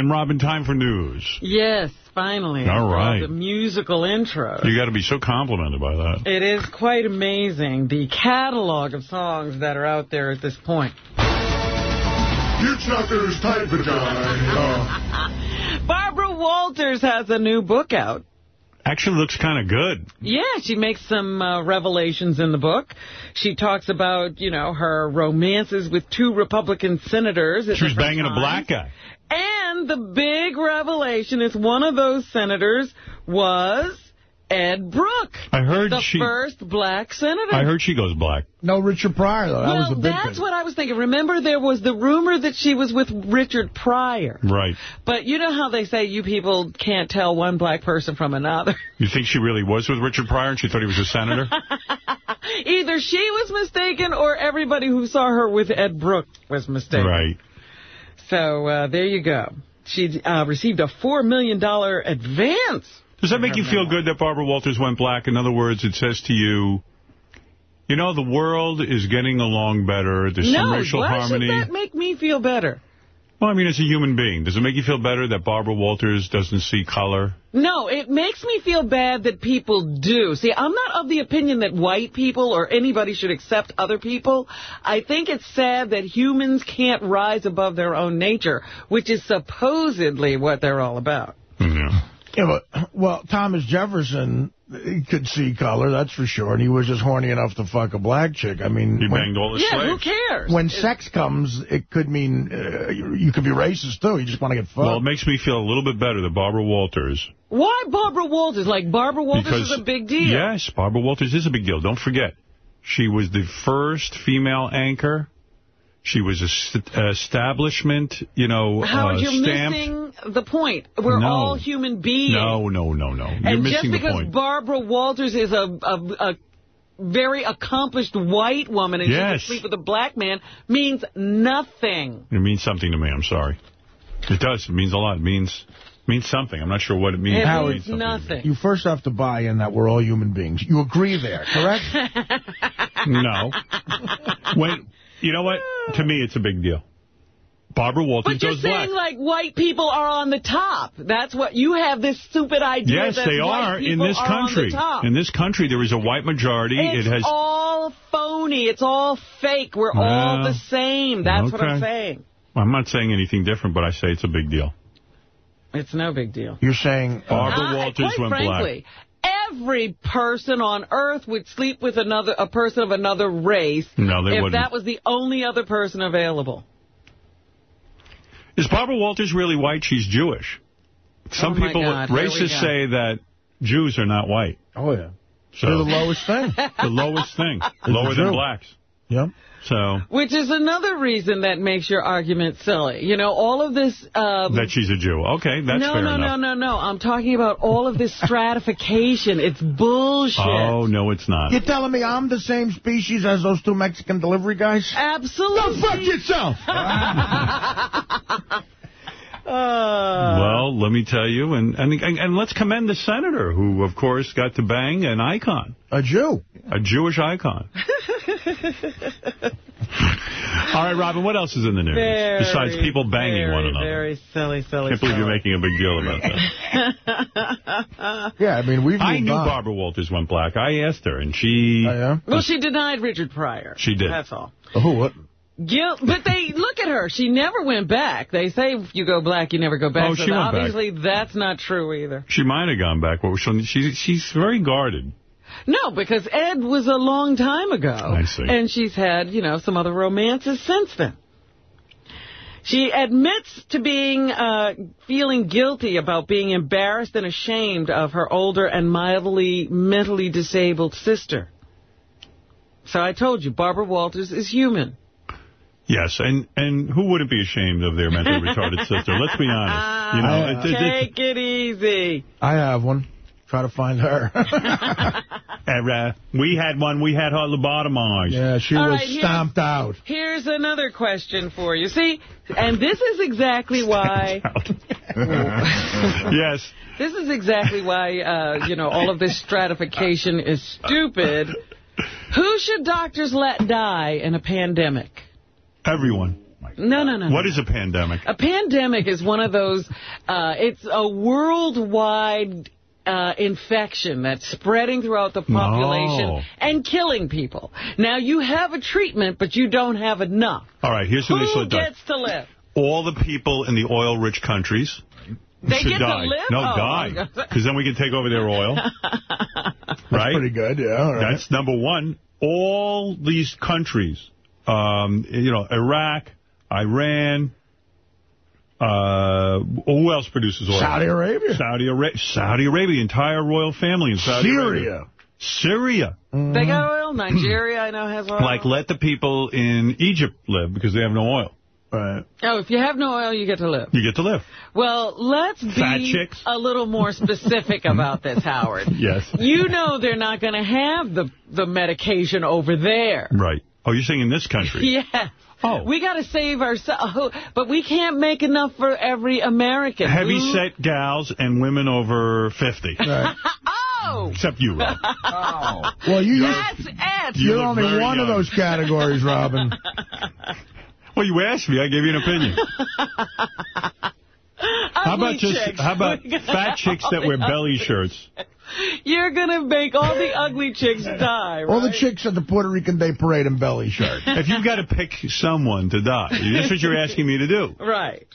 And Robin, time for news. Yes, finally. All right. The musical intro. You got to be so complimented by that. It is quite amazing, the catalog of songs that are out there at this point. You chuckers tight vagina. Barbara Walters has a new book out. Actually looks kind of good. Yeah, she makes some uh, revelations in the book. She talks about, you know, her romances with two Republican senators. at She was banging a black guy. And the big revelation is one of those senators was Ed Brooke. I heard the she- first black senator. I heard she goes black. No Richard Pryor, though. That well, was a big that's thing. what I was thinking. Remember, there was the rumor that she was with Richard Pryor. Right. But you know how they say you people can't tell one black person from another? You think she really was with Richard Pryor and she thought he was a senator? Either she was mistaken or everybody who saw her with Ed Brooke was mistaken. Right. So uh, there you go. She uh, received a $4 million advance. Does that make you feel good that Barbara Walters went black? In other words, it says to you, you know, the world is getting along better. There's some no, racial why harmony. should that make me feel better? Well, I mean, as a human being, does it make you feel better that Barbara Walters doesn't see color? No, it makes me feel bad that people do. See, I'm not of the opinion that white people or anybody should accept other people. I think it's sad that humans can't rise above their own nature, which is supposedly what they're all about. Yeah, but, well, Thomas Jefferson, he could see color, that's for sure, and he was just horny enough to fuck a black chick. I mean... He when- banged all the Yeah, who cares? When sex comes, it could mean uh, you, you could be racist, too. You just want to get fucked. Well, it makes me feel a little bit better that Barbara Walters... Why Barbara Walters? Like, Barbara Walters because, is a big deal. Yes, Barbara Walters is a big deal. Don't forget, she was the first female anchor. She was a st establishment, you know, Howard, uh, you're stamped. missing the point. We're No. all human beings. No, no, no, no. You're and just missing the because. Barbara Walters is a, a, a very accomplished white woman and she can sleep with a black man means nothing. It means something to me. I'm sorry. It does. It means a lot. It means means something. I'm not sure what it means. It but means something me. nothing. You first have to buy in that we're all human beings. You agree there, correct? No. when you know what? To me, it's a big deal. Barbara Walters But you're goes black. saying like white people are on the top. That's what you have this stupid idea Yes, that they white are in this are on the country. top. In this country, there is a white majority. It's it has. all phony. It's all fake. We're all the same. That's what I'm okay. saying. I'm not saying anything different, but I say it's a big deal. It's no big deal. You're saying... Barbara I- Walters quite went frankly, every person on Earth would sleep with another a person of another race No, they if wouldn't. that was the only other person available. Is Barbara Walters really white? She's Jewish. Some Oh, people, God, racists say that Jews are not white. Oh, yeah. So They're the lowest thing. the lowest thing, Is lower it than blacks. Yep. So Which is another reason that makes your argument silly. You know, all of this... Um, that she's a Jew. Okay, that's no, fair no, enough. no, no, no. I'm talking about all of this stratification. It's bullshit. Oh, no, it's not. You're telling me I'm the same species as those two Mexican delivery guys? Absolutely. Go fuck yourself. Uh, well, let me tell you, and, and and and let's commend the senator who, of course, got to bang an icon. A Jew. A Jewish icon. All right, Robin, what else is in the news? Very, Besides people banging very, one another. Very silly, silly. can't believe you're making a big deal about that. yeah, I mean, we've I knew on. Barbara Walters went black. I asked her, and she... Well, she denied Richard Pryor. She did. That's all. Oh, what? Guilt, but they look at her. She never went back. They say if you go black, you never go back. Oh, so she went back. obviously that's not true either. She might have gone back. She, she, she's very guarded. No, because Ed was a long time ago. I see. And she's had, you know, some other romances since then. She admits to being, uh, feeling guilty about being embarrassed and ashamed of her older and mildly mentally disabled sister. So I told you, Barbara Walters is human. Yes, and and who wouldn't be ashamed of their mentally retarded sister? Let's be honest. You know, it- it- it- Take it easy. I have one. Try to find her. uh, uh, we had one. We had her lobotomized. yeah, she All was right, here's- stomped out. Here's another question for you. See, and this is exactly why... yes. This is exactly why, uh, you know, all of this stratification is stupid. Who should doctors let die in a pandemic? Everyone. No, no, no. What no. is a pandemic? A pandemic is one of those, uh, it's a worldwide uh, infection that's spreading throughout the population No. and killing people. Now, you have a treatment, but you don't have enough. All right, here's who, they should die. gets to live? All the people in the oil-rich countries They should get to die. live? No, Oh, die. Because then we can take over their oil. right? Pretty good, yeah. All right. That's number one. All these countries, um, you know, Iraq, Iran, uh, who else produces oil? Saudi Arabia. Saudi Arabia. Saudi Arabia, the entire royal family in Saudi Arabia. Syria. Syria. They got oil. Nigeria, I know, has oil. Like, let the people in Egypt live because they have no oil. Right. Oh, if you have no oil, you get to live. You get to live. Well, let's Fat be chicks? a little more specific about this, Howard. Yes. You know they're not going to have the, the medication over there. Right. Oh, you're saying in this country? Yeah. Oh. We got to save ourselves. But we can't make enough for every American. Heavy Who- set gals and women over 50. oh! Except you, Rob. oh. Well, you, That's it! You you're only very one of those categories, Robin. Well, you asked me. I gave you an opinion. How about just how about fat chicks that wear belly ugly- shirts? You're going to make all the ugly chicks die, right? All the chicks at the Puerto Rican Day Parade in belly shirt. If you've got to pick someone to die, that's what you're asking me to do. Right.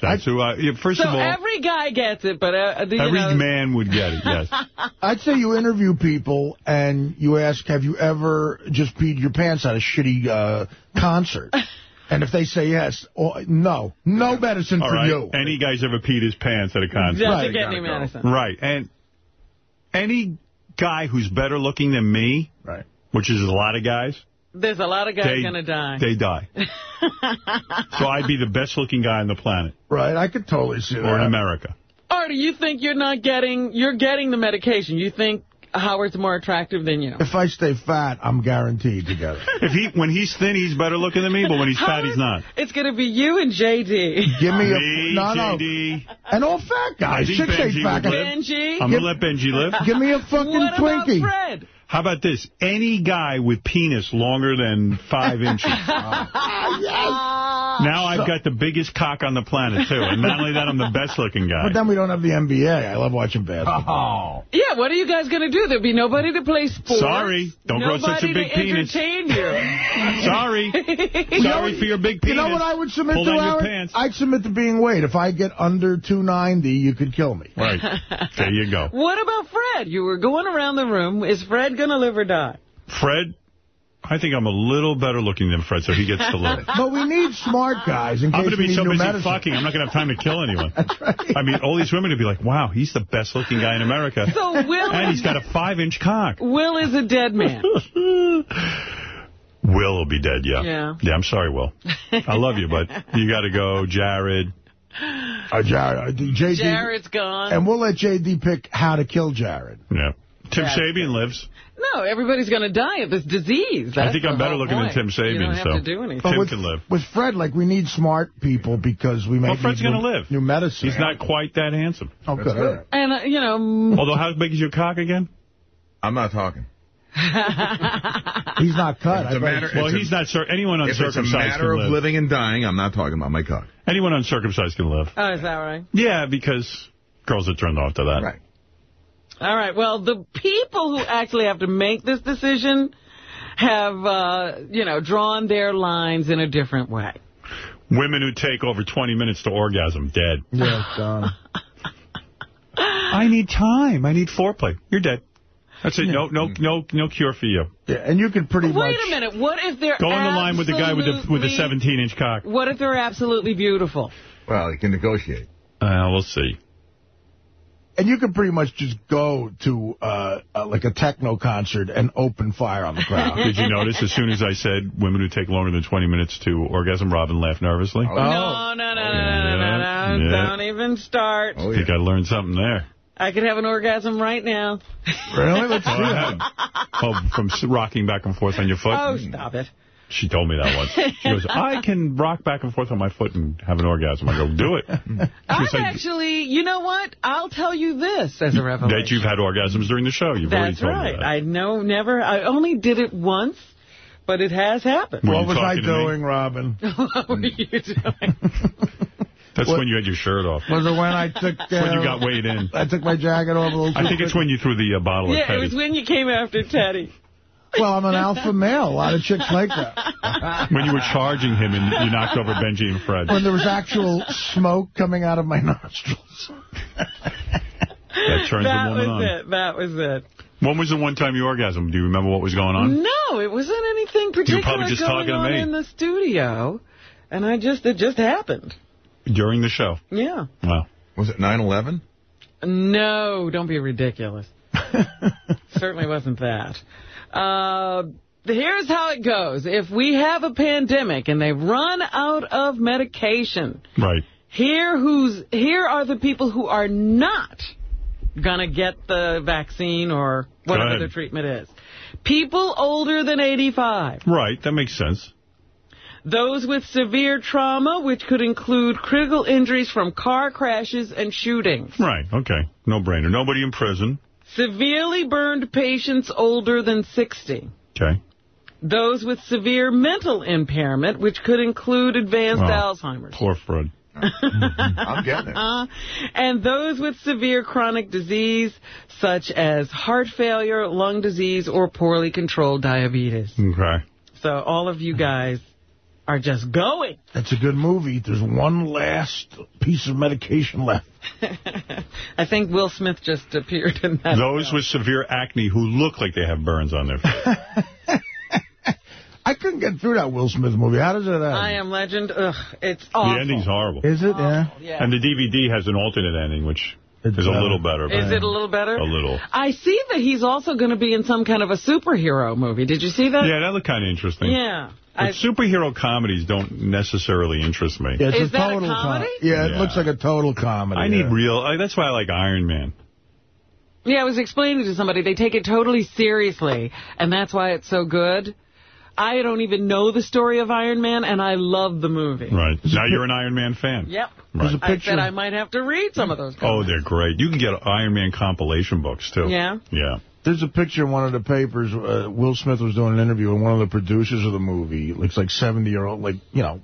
That's who I. yeah, First So of all, every guy gets it, but uh, you every know, man would get it. Yes. I'd say you interview people and you ask, have you ever just peed your pants at a shitty uh, concert? And if they say yes, or no, no medicine All for right. you. Any guy's ever peed his pants at a concert? Doesn't get any medicine. Right. And any guy who's better looking than me, right. which is a lot of guys, There's a lot of guys going to die. they die. so I'd be the best looking guy on the planet. Right, I could totally see Or in. America. Artie, you think you're not getting, you're getting the medication. You think Howard's more attractive than you. If I stay fat, I'm guaranteed to get it. If he, when he's thin, he's better looking than me, but when he's fat, he's not. It's going to be you and J.D. Give me, Me, a no, no, JD. and all fat guys. I think Chicks ain't Benjy fat would guys. live. Benjy. I'm going to let Benjy live. Give me a fucking What about Twinkie. Fred? How about this? Any guy with penis longer than five inches. Ah, Now I've got the biggest cock on the planet, too. And not only that, I'm the best looking guy. But then we don't have the NBA. I love watching basketball. Oh. Yeah, what are you guys going to do? There'll be nobody to play sports. Sorry. Don't grow such a nobody big to penis. entertain you. Sorry. Sorry for your big penis. You know what I would submit Pull to, down your Howard? pants. I'd submit to being weight. If I get under 290, you could kill me. Right. There you go. What about Fred? You were going around the room. Is Fred going to live or die? Fred, I think I'm a little better looking than Fred, so he gets to live. But we need smart guys in I'm case going to be so busy medicine. fucking, I'm not going to have time to kill anyone. That's right. I mean, all these women would be like, wow, he's the best looking guy in America. So Will and he's got a five-inch cock. Will is a dead man. Will will be dead, yeah. Yeah. Yeah, I'm sorry, Will. I love you, but you got to go. Jared. Uh, Jared, uh, JD, Jared's gone. And we'll let JD pick how to kill Jared. Yeah. Tim Yeah. Sabian lives. No, everybody's going to die of this disease. That's I think I'm better looking point. than Tim Sabean, You don't have so to do anything. But Tim with, can live. with Fred, like, we need smart people because we may Well, Fred's going to new- live. New medicine. He's not quite that handsome. Oh, good. all right. And, uh, you know, mm, Although, how big is your cock again? I'm not talking. He's not cut. It's a I bet- matter- Well, it's a- he's not. Cir- anyone If it's a uncircumcised matter of live. living and dying, I'm not talking about my cock. Anyone uncircumcised can live. oh, is that right? Yeah, because girls are turned off to that. Right. All right. Well, the people who actually have to make this decision have, uh, you know, drawn their lines in a different way. Women who take over 20 minutes to orgasm, dead. Yeah, done. I need time. I need foreplay. You're dead. That's it. No, no, no, no cure for you. Yeah, and you can pretty Wait much... a minute. What if they're Go on the line with the guy with the with the 17 inch cock. What if they're absolutely beautiful? Well, you can negotiate. Uh, we'll see. And you can pretty much just go to, uh, uh, like, a techno concert and open fire on the crowd. Did you notice as soon as I said women who take longer than 20 minutes to orgasm, Robin laughed nervously? No, no, no, no, no, no, no, no. Yeah. Don't even start. I think I learned something there. I could have an orgasm right now. Really? Let's Go ahead. Oh, from rocking back and forth on your foot? Oh, stop it. She told me that once. She goes, I can rock back and forth on my foot and have an orgasm. I go, do it. She I've like, actually, you know what? I'll tell you this as a revelation. that you've had orgasms during the show. You've already That's told right. me that. I know never. I only did it once, but it has happened. Were what was I talking me? doing, Robin? what were you doing? That's What- when you had your shirt off. Was it when I took... Uh, when you got weighed in. I took my jacket off a little I think it's when you threw the uh, bottle at Yeah, it was when you came after Teddy. Well, I'm an alpha male. A lot of chicks like that. when you were charging him and you knocked over Benjy and Fred. When there was actual smoke coming out of my nostrils. That turns that a woman was it. That was it. When was the one time you orgasmed? Do you remember what was going on? No, it wasn't anything particular you probably just going talking to on me. in the studio. And I just, it just happened. During the show? Yeah. Wow. Was it 9/11? No, don't be ridiculous. Certainly wasn't that. Uh, here's how it goes. If we have a pandemic and they've run out of medication, Right. here who's here are the people who are not going to get the vaccine or whatever the treatment is. People older than 85. Right. That makes sense. Those with severe trauma, which could include critical injuries from car crashes and shootings. Right. Okay. No brainer. Nobody in prison. Severely burned patients older than 60. Okay. Those with severe mental impairment, which could include advanced Oh, Alzheimer's. Poor Fred. I'm getting it. Uh, and those with severe chronic disease, such as heart failure, lung disease, or poorly controlled diabetes. Okay. So all of you guys are just going. That's a good movie. There's one last piece of medication left. I think Will Smith just appeared in that. Those with severe acne who look like they have burns on their face. I couldn't get through that Will Smith movie. How does it end? I Am Legend. Ugh, it's awful. The ending's horrible. Is it? Yeah. Yeah. And the DVD has an alternate ending, which It's is a little uh, better. Is it a little better? A little. I see that he's also going to be in some kind of a superhero movie. Did you see that? Yeah, that looked kind of interesting. Yeah. But I, superhero comedies don't necessarily interest me. Yeah, it's Is a that a total com- comedy? yeah, it Yeah. looks like a total comedy. I need yeah. real. I, that's why I like Iron Man. yeah, I was explaining to somebody they take it totally seriously, and that's why it's so good. I don't even know the story of Iron Man, and I love the movie. Right. Now you're an Iron Man fan. Yep. Right. I said I might have to read some of those. Oh, they're great. You can get Iron Man compilation books, too. Yeah? Yeah. There's a picture in one of the papers. Uh, Will Smith was doing an interview, and one of the producers of the movie, looks like 70-year-old, like, you know,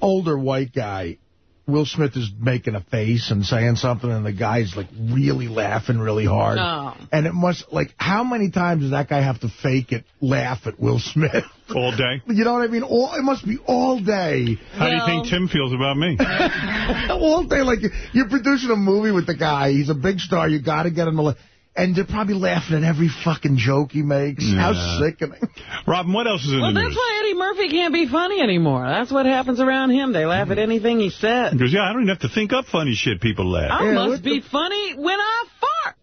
older white guy. Will Smith is making a face and saying something, and the guy's, like, really laughing really hard. Oh. And it must, like, how many times does that guy have to fake it, laugh at Will Smith? All day. You know what I mean? All It must be all day. How do you think Tim feels about me? all day, like, you're producing a movie with the guy. He's a big star. You got to get him to... la- And they're probably laughing at every fucking joke he makes. How sickening. Robin, what else is in Well, the that's why Eddie Murphy can't be funny anymore. That's what happens around him. They laugh at anything he says. Because, yeah, I don't even have to think up funny shit people laugh. I must be funny when I fart.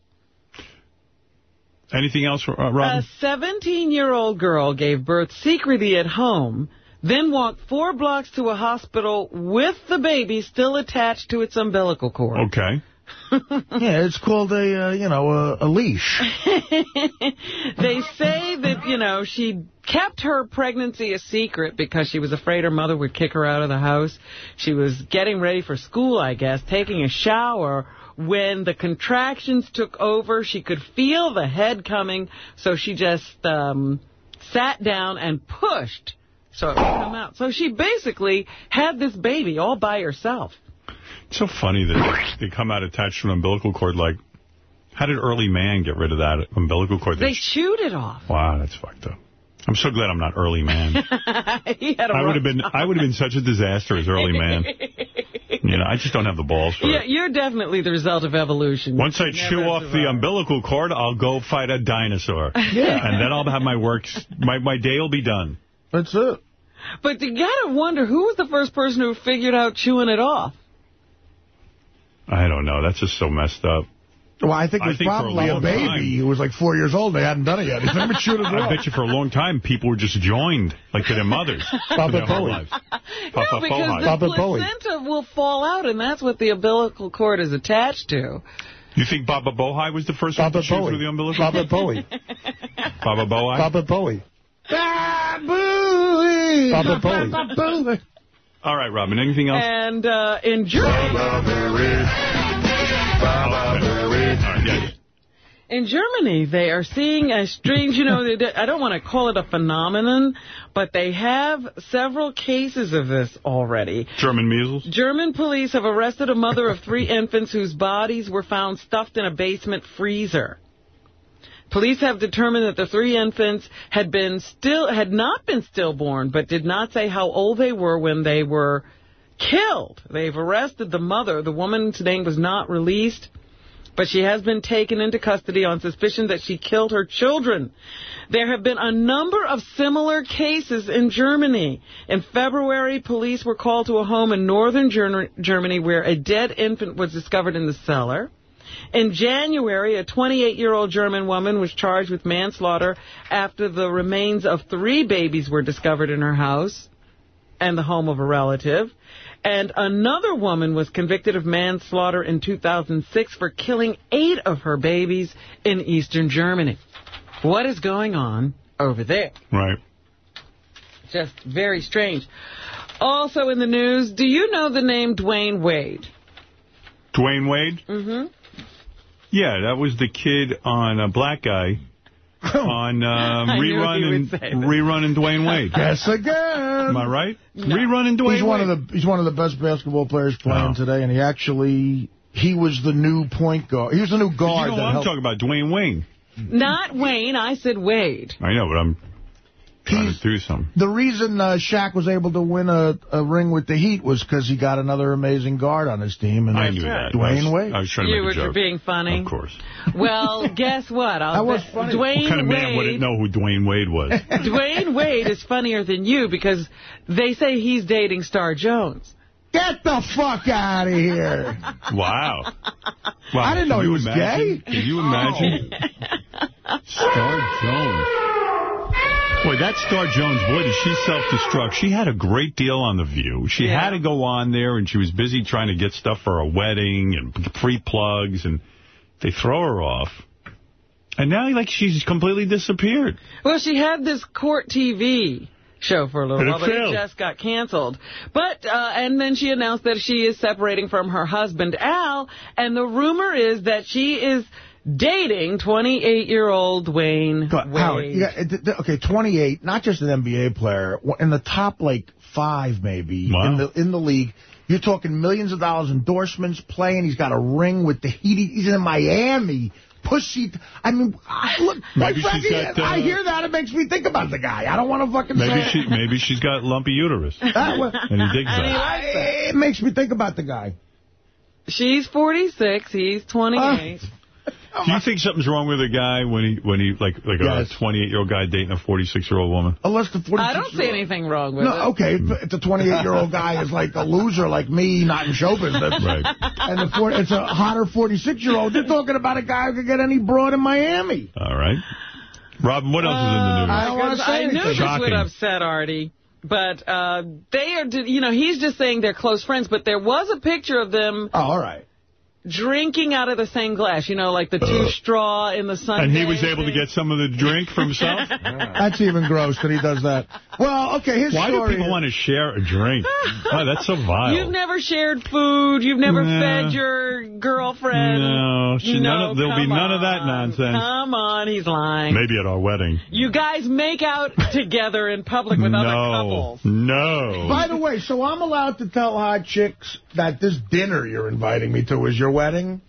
Anything else, uh, A Robin? 17-year-old girl gave birth secretly at home, then walked four blocks to a hospital with the baby still attached to its umbilical cord. Okay. yeah, it's called a, uh, you know, a, a leash. they say that, you know, she kept her pregnancy a secret because she was afraid her mother would kick her out of the house. She was getting ready for school, I guess, taking a shower when the contractions took over. She could feel the head coming, so she just um, sat down and pushed so it would come out. So she basically had this baby all by herself. It's so funny that they come out attached to an umbilical cord. Like, how did early man get rid of that umbilical cord? They chewed it off. Wow, that's fucked up. I'm so glad I'm not early man. he had a I would have been I would have been such a disaster as early man. You know, I just don't have the balls for Yeah, it. you're definitely the result of evolution. Once I chew never off the umbilical cord, I'll go fight a dinosaur. Yeah. And then I'll have my work, my, my day will be done. That's it. But you gotta wonder, who was the first person who figured out chewing it off? I don't know. That's just so messed up. Well, I think it was think for a probably a, baby time- who was like four years old. They hadn't done it yet. He's never chewed it I bet you for a long time, people were just joined, like to their mothers. Papa for their Bowie. No, because Bowie. the Papa placenta will fall out, and that's what the umbilical cord is attached to. You think Baba Bohai was the first one Baba to chew Bowie. through the umbilical Baba cord? Bowie. Baba Bohai? Baba Booey. Baba Booey. Baba Booey. All right, Robin. Anything else? And uh, in Germany, in Germany, they are seeing a strange, you know, I don't want to call it a phenomenon, but they have several cases of this already. German measles? German police have arrested a mother of three infants whose bodies were found stuffed in a basement freezer. Police have determined that the three infants had been still had not been stillborn, but did not say how old they were when they were killed. They've arrested the mother. The woman's name was not released, but she has been taken into custody on suspicion that she killed her children. There have been a number of similar cases in Germany. In February, police were called to a home in northern Germany where a dead infant was discovered in the cellar. In January, a 28-year-old German woman was charged with manslaughter after the remains of three babies were discovered in her house and the home of a relative. And another woman was convicted of manslaughter in 2006 for killing eight of her babies in eastern Germany. What is going on over there? Right. Just very strange. Also in the news, do you know the name Dwyane Wade? Dwyane Wade? Mm-hmm. Yeah, that was the kid on a black guy on um, I knew he rerun and rerun and Dwyane Wade. Guess again. Am I right? Rerun and Dwayne he's one Wade. of the he's one of the best basketball players playing today, and he actually he was the new point guard. He was the new you guard. know that I'm helped. talking about Dwayne Wayne. Not Wayne, I said Wade. I know, but I'm trying to do something. The reason uh, Shaq was able to win a, a ring with the Heat was because he got another amazing guard on his team, and I knew that. Dwayne I was, Wade. I was trying to You make a joke. You were being funny. Of course. Well, guess what? I'll That was bet funny. Dwayne what kind of man Wade, wouldn't know who Dwyane Wade was? Dwyane Wade is funnier than you because they say he's dating Star Jones. Get the fuck out of here. wow. wow. I didn't know he you was imagine? gay. Can you imagine? Star Jones. Boy, that Star Jones, boy, did she self-destruct. She had a great deal on The View. She Yeah. had to go on there, and she was busy trying to get stuff for a wedding and free plugs, and they throw her off. And now, like, she's completely disappeared. Well, she had this court TV show for a little it while, but it just got canceled. But, uh, and then she announced that she is separating from her husband, Al, and the rumor is that she is dating 28-year-old Wayne But, Wade. Howard, yeah, th- th- okay, 28, not just an NBA player, in the top, like, five, maybe, Wow. in the in the league. You're talking millions of dollars endorsements, playing. He's got a ring with the Heat. He's in Miami. Pussy. I mean, I, look, Maybe like, she's fucking- got, uh, I hear that. It makes me think about the guy. I don't want to fucking Maybe say she, maybe she's got lumpy uterus, That wa- and he digs And that. likes it. It makes me think about the guy. She's 46, he's 28. Do you think something's wrong with a guy when he, when he like, like Yes. a 28-year-old guy dating a 46-year-old woman? Unless the 46 I don't see anything wrong with it. No, okay, if if the 28-year-old guy is like a loser like me, not in show business, Right. and the four, it's a hotter 46-year-old, They're talking about a guy who could get any broad in Miami. All right. Robin, what else is in the news? I don't wanna say I knew anything. this would Shocking. upset Artie. But uh, they are, you know, he's just saying they're close friends. But there was a picture of them Oh, all right. Drinking out of the same glass. You know, like the two uh, straw in the sun. And he was able to get some of the drink for himself? That's even gross that he does that. Well, okay, his Why do people is- want to share a drink? Why, that's so vile. You've never shared food. You've never Nah. fed your girlfriend. No, she- none of- there'll be come none of that nonsense. Come on, he's lying. Maybe at our wedding. You guys make out together in public with other couples. no. By the way, so I'm allowed to tell hot chicks that this dinner you're inviting me to is your wedding?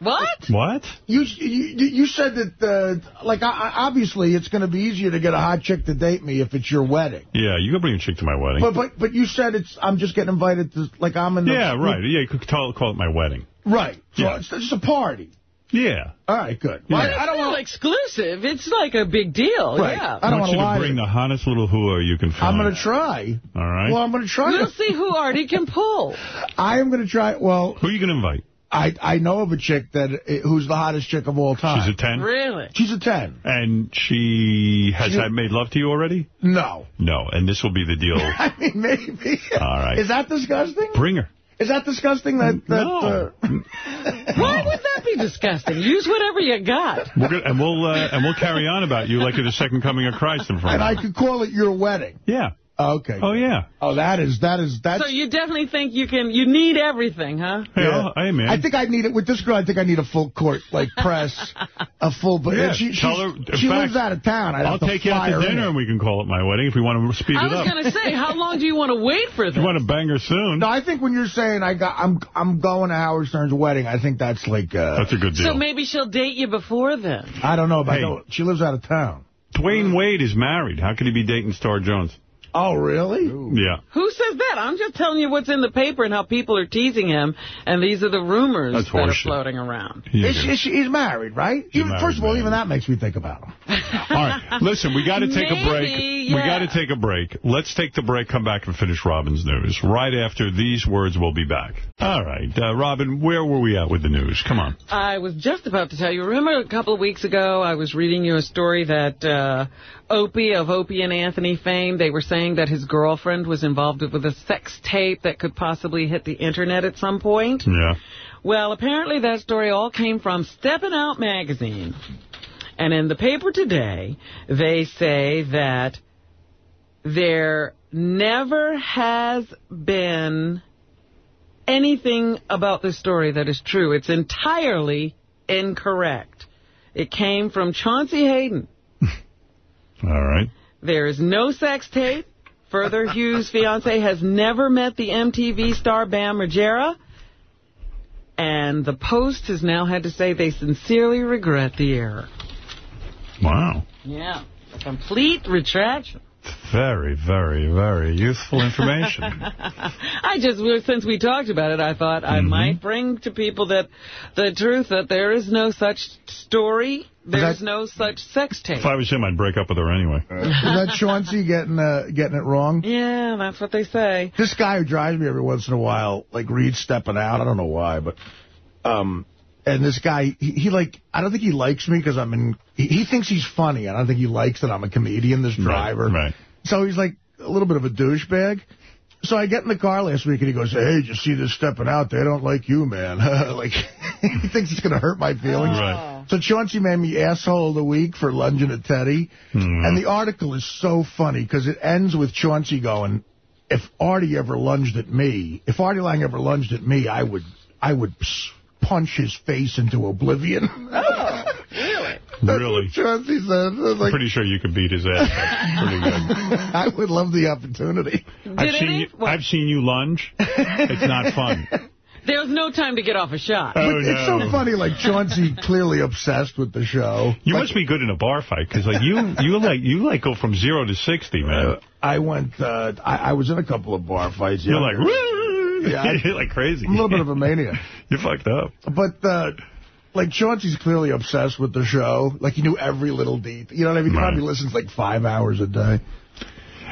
What? What? You you, you said that, uh, like, I, I, obviously it's going to be easier to get a hot chick to date me if it's your wedding. Yeah, you can bring a chick to my wedding. But but but you said it's I'm just getting invited to, like, I'm in the... yeah, right. Yeah, you could call, call it my wedding. Right. So Yeah. it's just a party. Yeah. All right, good. Well, It's I don't not want... exclusive. It's like a big deal. Right. Yeah. I don't want want you to lie to to bring the hottest little hooah you can find. I'm going to try. All right. Well, I'm going to try. We'll to- see who Artie can pull. I am going to try... Well, Who are you going to invite? I I know of a chick that eh, who's the hottest chick of all time. She's a 10? Really? She's a 10. And she has She- had made love to you already? No. No, and this will be the deal. I mean, maybe. All right. Is that disgusting? Bring her. Is that disgusting? That, that No. uh, Why would that be disgusting? Use whatever you got. We're gonna, and we'll uh, and we'll carry on about you like you're the second coming of Christ in front and of I could call it your wedding. Yeah. Okay. Oh, yeah. Oh, that is, that is, that's... So you definitely think you can, you need everything, huh? Hey, Yeah. I'll- hey, man. I think I need it with this girl. I think I need a full court, like press, a full. But Yeah, she, tell she's- her- she fact, lives out of town. I'd I'll have to take you out to dinner and we can call it my wedding if we want to speed I it up. I was going to say, how long do you want to wait for this? you want to bang her soon? No, I think when you're saying I got, I'm, I'm going to Howard Stern's wedding. I think that's like. Uh, That's a good deal. So maybe she'll date you before then. I don't know about. Hey. that. She lives out of town. Dwyane Wade is married. How could he be dating Star Jones? Oh, really? Yeah. Who says that? I'm just telling you what's in the paper and how people are teasing him, and these are the rumors That's that are horseshit. floating around. Yeah. Is, she- is she, he's married, right? Even, married first of all, man. even that makes me think about him. All right. Listen, we got to take a break. Maybe, We got to take a break. Let's take the break, come back and finish Robin's news. Right after these words, we'll be back. All right. Uh, Robin, where were we at with the news? Come on. I was just about to tell you. Remember a couple of weeks ago, I was reading you a story that uh, Opie of Opie and Anthony fame, they were saying that his girlfriend was involved with a sex tape that could possibly hit the internet at some point. Yeah. Well, apparently that story all came from Steppin' Out magazine. And in the paper today, they say that there never has been anything about this story that is true. It's entirely incorrect. It came from Chauncey Hayden. All right. There is no sex tape. Further, Hughes' fiance has never met the MTV star Bam Margera. And the Post has now had to say they sincerely regret the error. Wow. Yeah. Complete retraction. Very, very, very useful information. I just, since we talked about it, I thought I Mhm. might bring to people that the truth that there is no such story, there's that- no such sex tape. if I was him, I'd break up with her anyway. Is that Chauncey getting uh, getting it wrong? Yeah, that's what they say. This guy who drives me every once in a while, like Reed's stepping out. I don't know why, but um, and this guy, he, he like, I don't think he likes me because I'm in. He, he thinks he's funny. I don't think he likes that I'm a comedian. This driver, right. So he's like a little bit of a douchebag. So I get in the car last week and he goes, "Hey, did you see this stepping out? They don't like you, man." like he thinks it's gonna hurt my feelings. Right. So Chauncey made me asshole of the week for lunging at Teddy. Hmm. And the article is so funny because it ends with Chauncey going, if Artie ever lunged at me, if Artie Lange ever lunged at me, I would I would punch his face into oblivion. Really? Chauncey said. I was like, Pretty sure you could beat his ass. That's pretty good. I would love the opportunity. I've seen you. I've seen you lunge. It's not fun. There's no time to get off a shot. Oh, But it's so funny, like Chauncey clearly obsessed with the show. You Like, must be good in a bar fight because like you you like you like go from zero to sixty, man. uh, I went. Uh, I, I was in a couple of bar fights. You're yeah. like, Woo! Yeah, I- you're like crazy. I'm a little bit of a maniac. You're fucked up. But uh, like Chauncey's clearly obsessed with the show. Like he knew every little detail. You know what I mean? He Right. probably listens like five hours a day.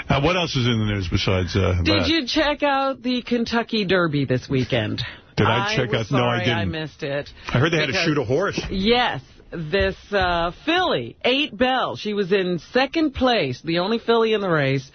Uh, what else is in the news besides uh, Did that? you check out the Kentucky Derby this weekend? Did I check was out- no, I didn't. I missed it. I heard they had to shoot a horse. Yes. This uh, filly, Eight Belles, she was in second place, the only filly in the race.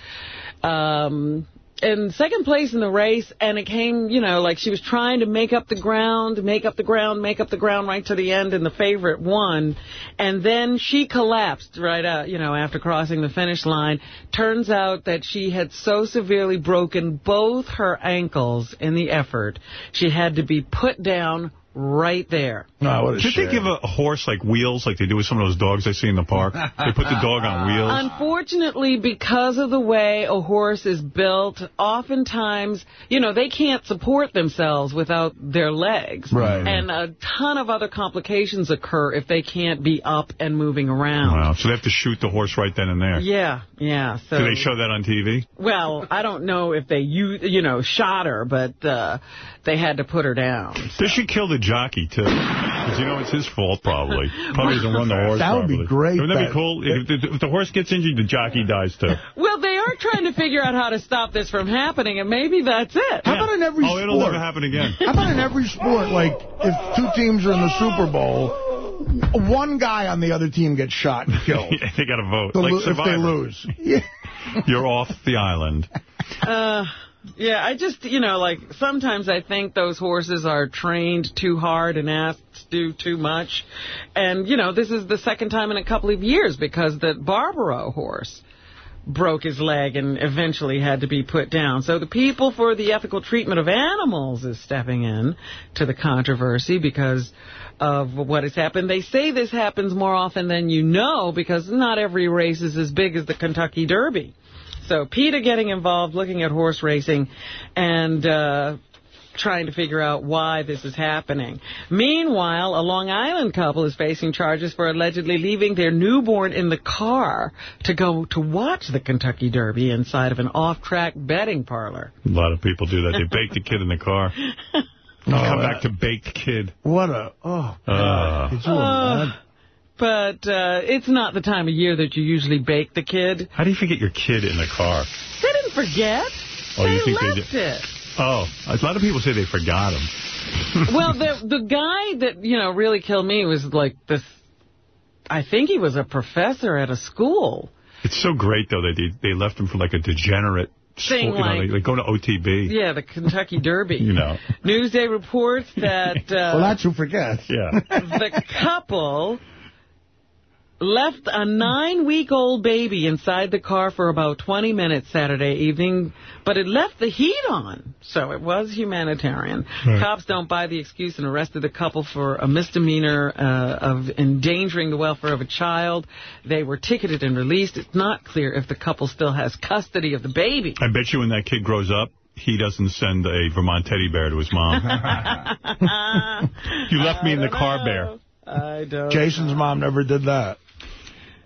Um, in second place in the race, and it came, you know, like she was trying to make up the ground, make up the ground, make up the ground right to the end, and the favorite won. And then she collapsed right out, you know, after crossing the finish line. Turns out that she had so severely broken both her ankles in the effort, she had to be put down right there. No, what a Should they shame. give a horse like wheels like they do with some of those dogs I see in the park? they put the dog on wheels. Unfortunately, because of the way a horse is built, oftentimes, you know, they can't support themselves without their legs. Right. And a ton of other complications occur if they can't be up and moving around. Wow. So they have to shoot the horse right then and there. Yeah, yeah. So, Do they show that on TV? well, I don't know if they, you, you know, shot her, but uh, they had to put her down. They should kill the jockey, too. Because, you know, it's his fault, probably. Probably doesn't run the horse That would be great, Wouldn't that be cool? If, the- if the horse gets injured, the jockey dies, too. Well, they are trying to figure out how to stop this from happening, and maybe that's it. How about in every Oh, sport? it'll never happen again. How about in every sport, like, if two teams are in the Super Bowl, one guy on the other team gets shot and killed. they got to vote. The like lo- if they lose. Yeah. You're off the island. Uh, yeah, I just, you know, like, sometimes I think those horses are trained too hard and asked to do too much. And, you know, this is the second time in a couple of years because the Barbaro horse broke his leg and eventually had to be put down. So the people for the ethical treatment of animals is stepping in to the controversy because of what has happened. They say this happens more often than you know because not every race is as big as the Kentucky Derby. So PETA getting involved, looking at horse racing, and uh, trying to figure out why this is happening. Meanwhile, a Long Island couple is facing charges for allegedly leaving their newborn in the car to go to watch the Kentucky Derby inside of an off-track betting parlor. A lot of people do that. They bake the kid in the car. Come back to baked kid. What a, oh, Uh, Could you Uh, imagine? But uh, it's not the time of year that you usually bake the kid. how do you forget your kid in the car? They didn't forget. Oh, they you think they left did? it. Oh, a lot of people say they forgot him. well, the the guy that you know really killed me was like this. I think he was a professor at a school. It's so great, though, that they, they left him for like a degenerate Thing sport, you know, like- like, like go to OTB. Yeah, the Kentucky Derby. You know. Newsday reports that uh, well, that's who forgets. Yeah. the couple left a nine-week-old baby inside the car for about 20 minutes Saturday evening, but it left the heat on, so it was humanitarian. Right. Cops don't buy the excuse and arrested the couple for a misdemeanor uh, of endangering the welfare of a child. They were ticketed and released. It's not clear if the couple still has custody of the baby. I bet you when that kid grows up, he doesn't send a Vermont teddy bear to his mom. you left me in the car bear. I don't Jason's mom never did that.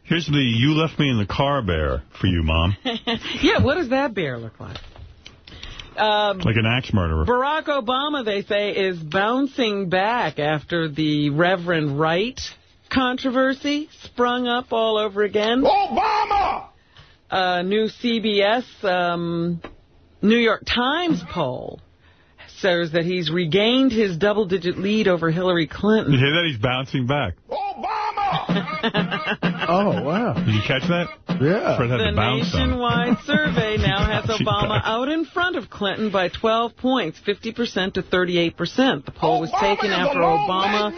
Here's the you left me in the car bear for you, mom. yeah, what does that bear look like? Um, Like an axe murderer. Barack Obama, they say, is bouncing back after the Reverend Wright controversy sprung up all over again. Obama! A new CBS um, New York Times poll says that he's regained his double-digit lead over Hillary Clinton. You hear that? He's bouncing back. Oh, wow. Did you catch that? Yeah. Fred had The to bounce on. nationwide survey now has Obama back. out in front of Clinton by 12 points, 50% to 38%. The poll was taken after Obama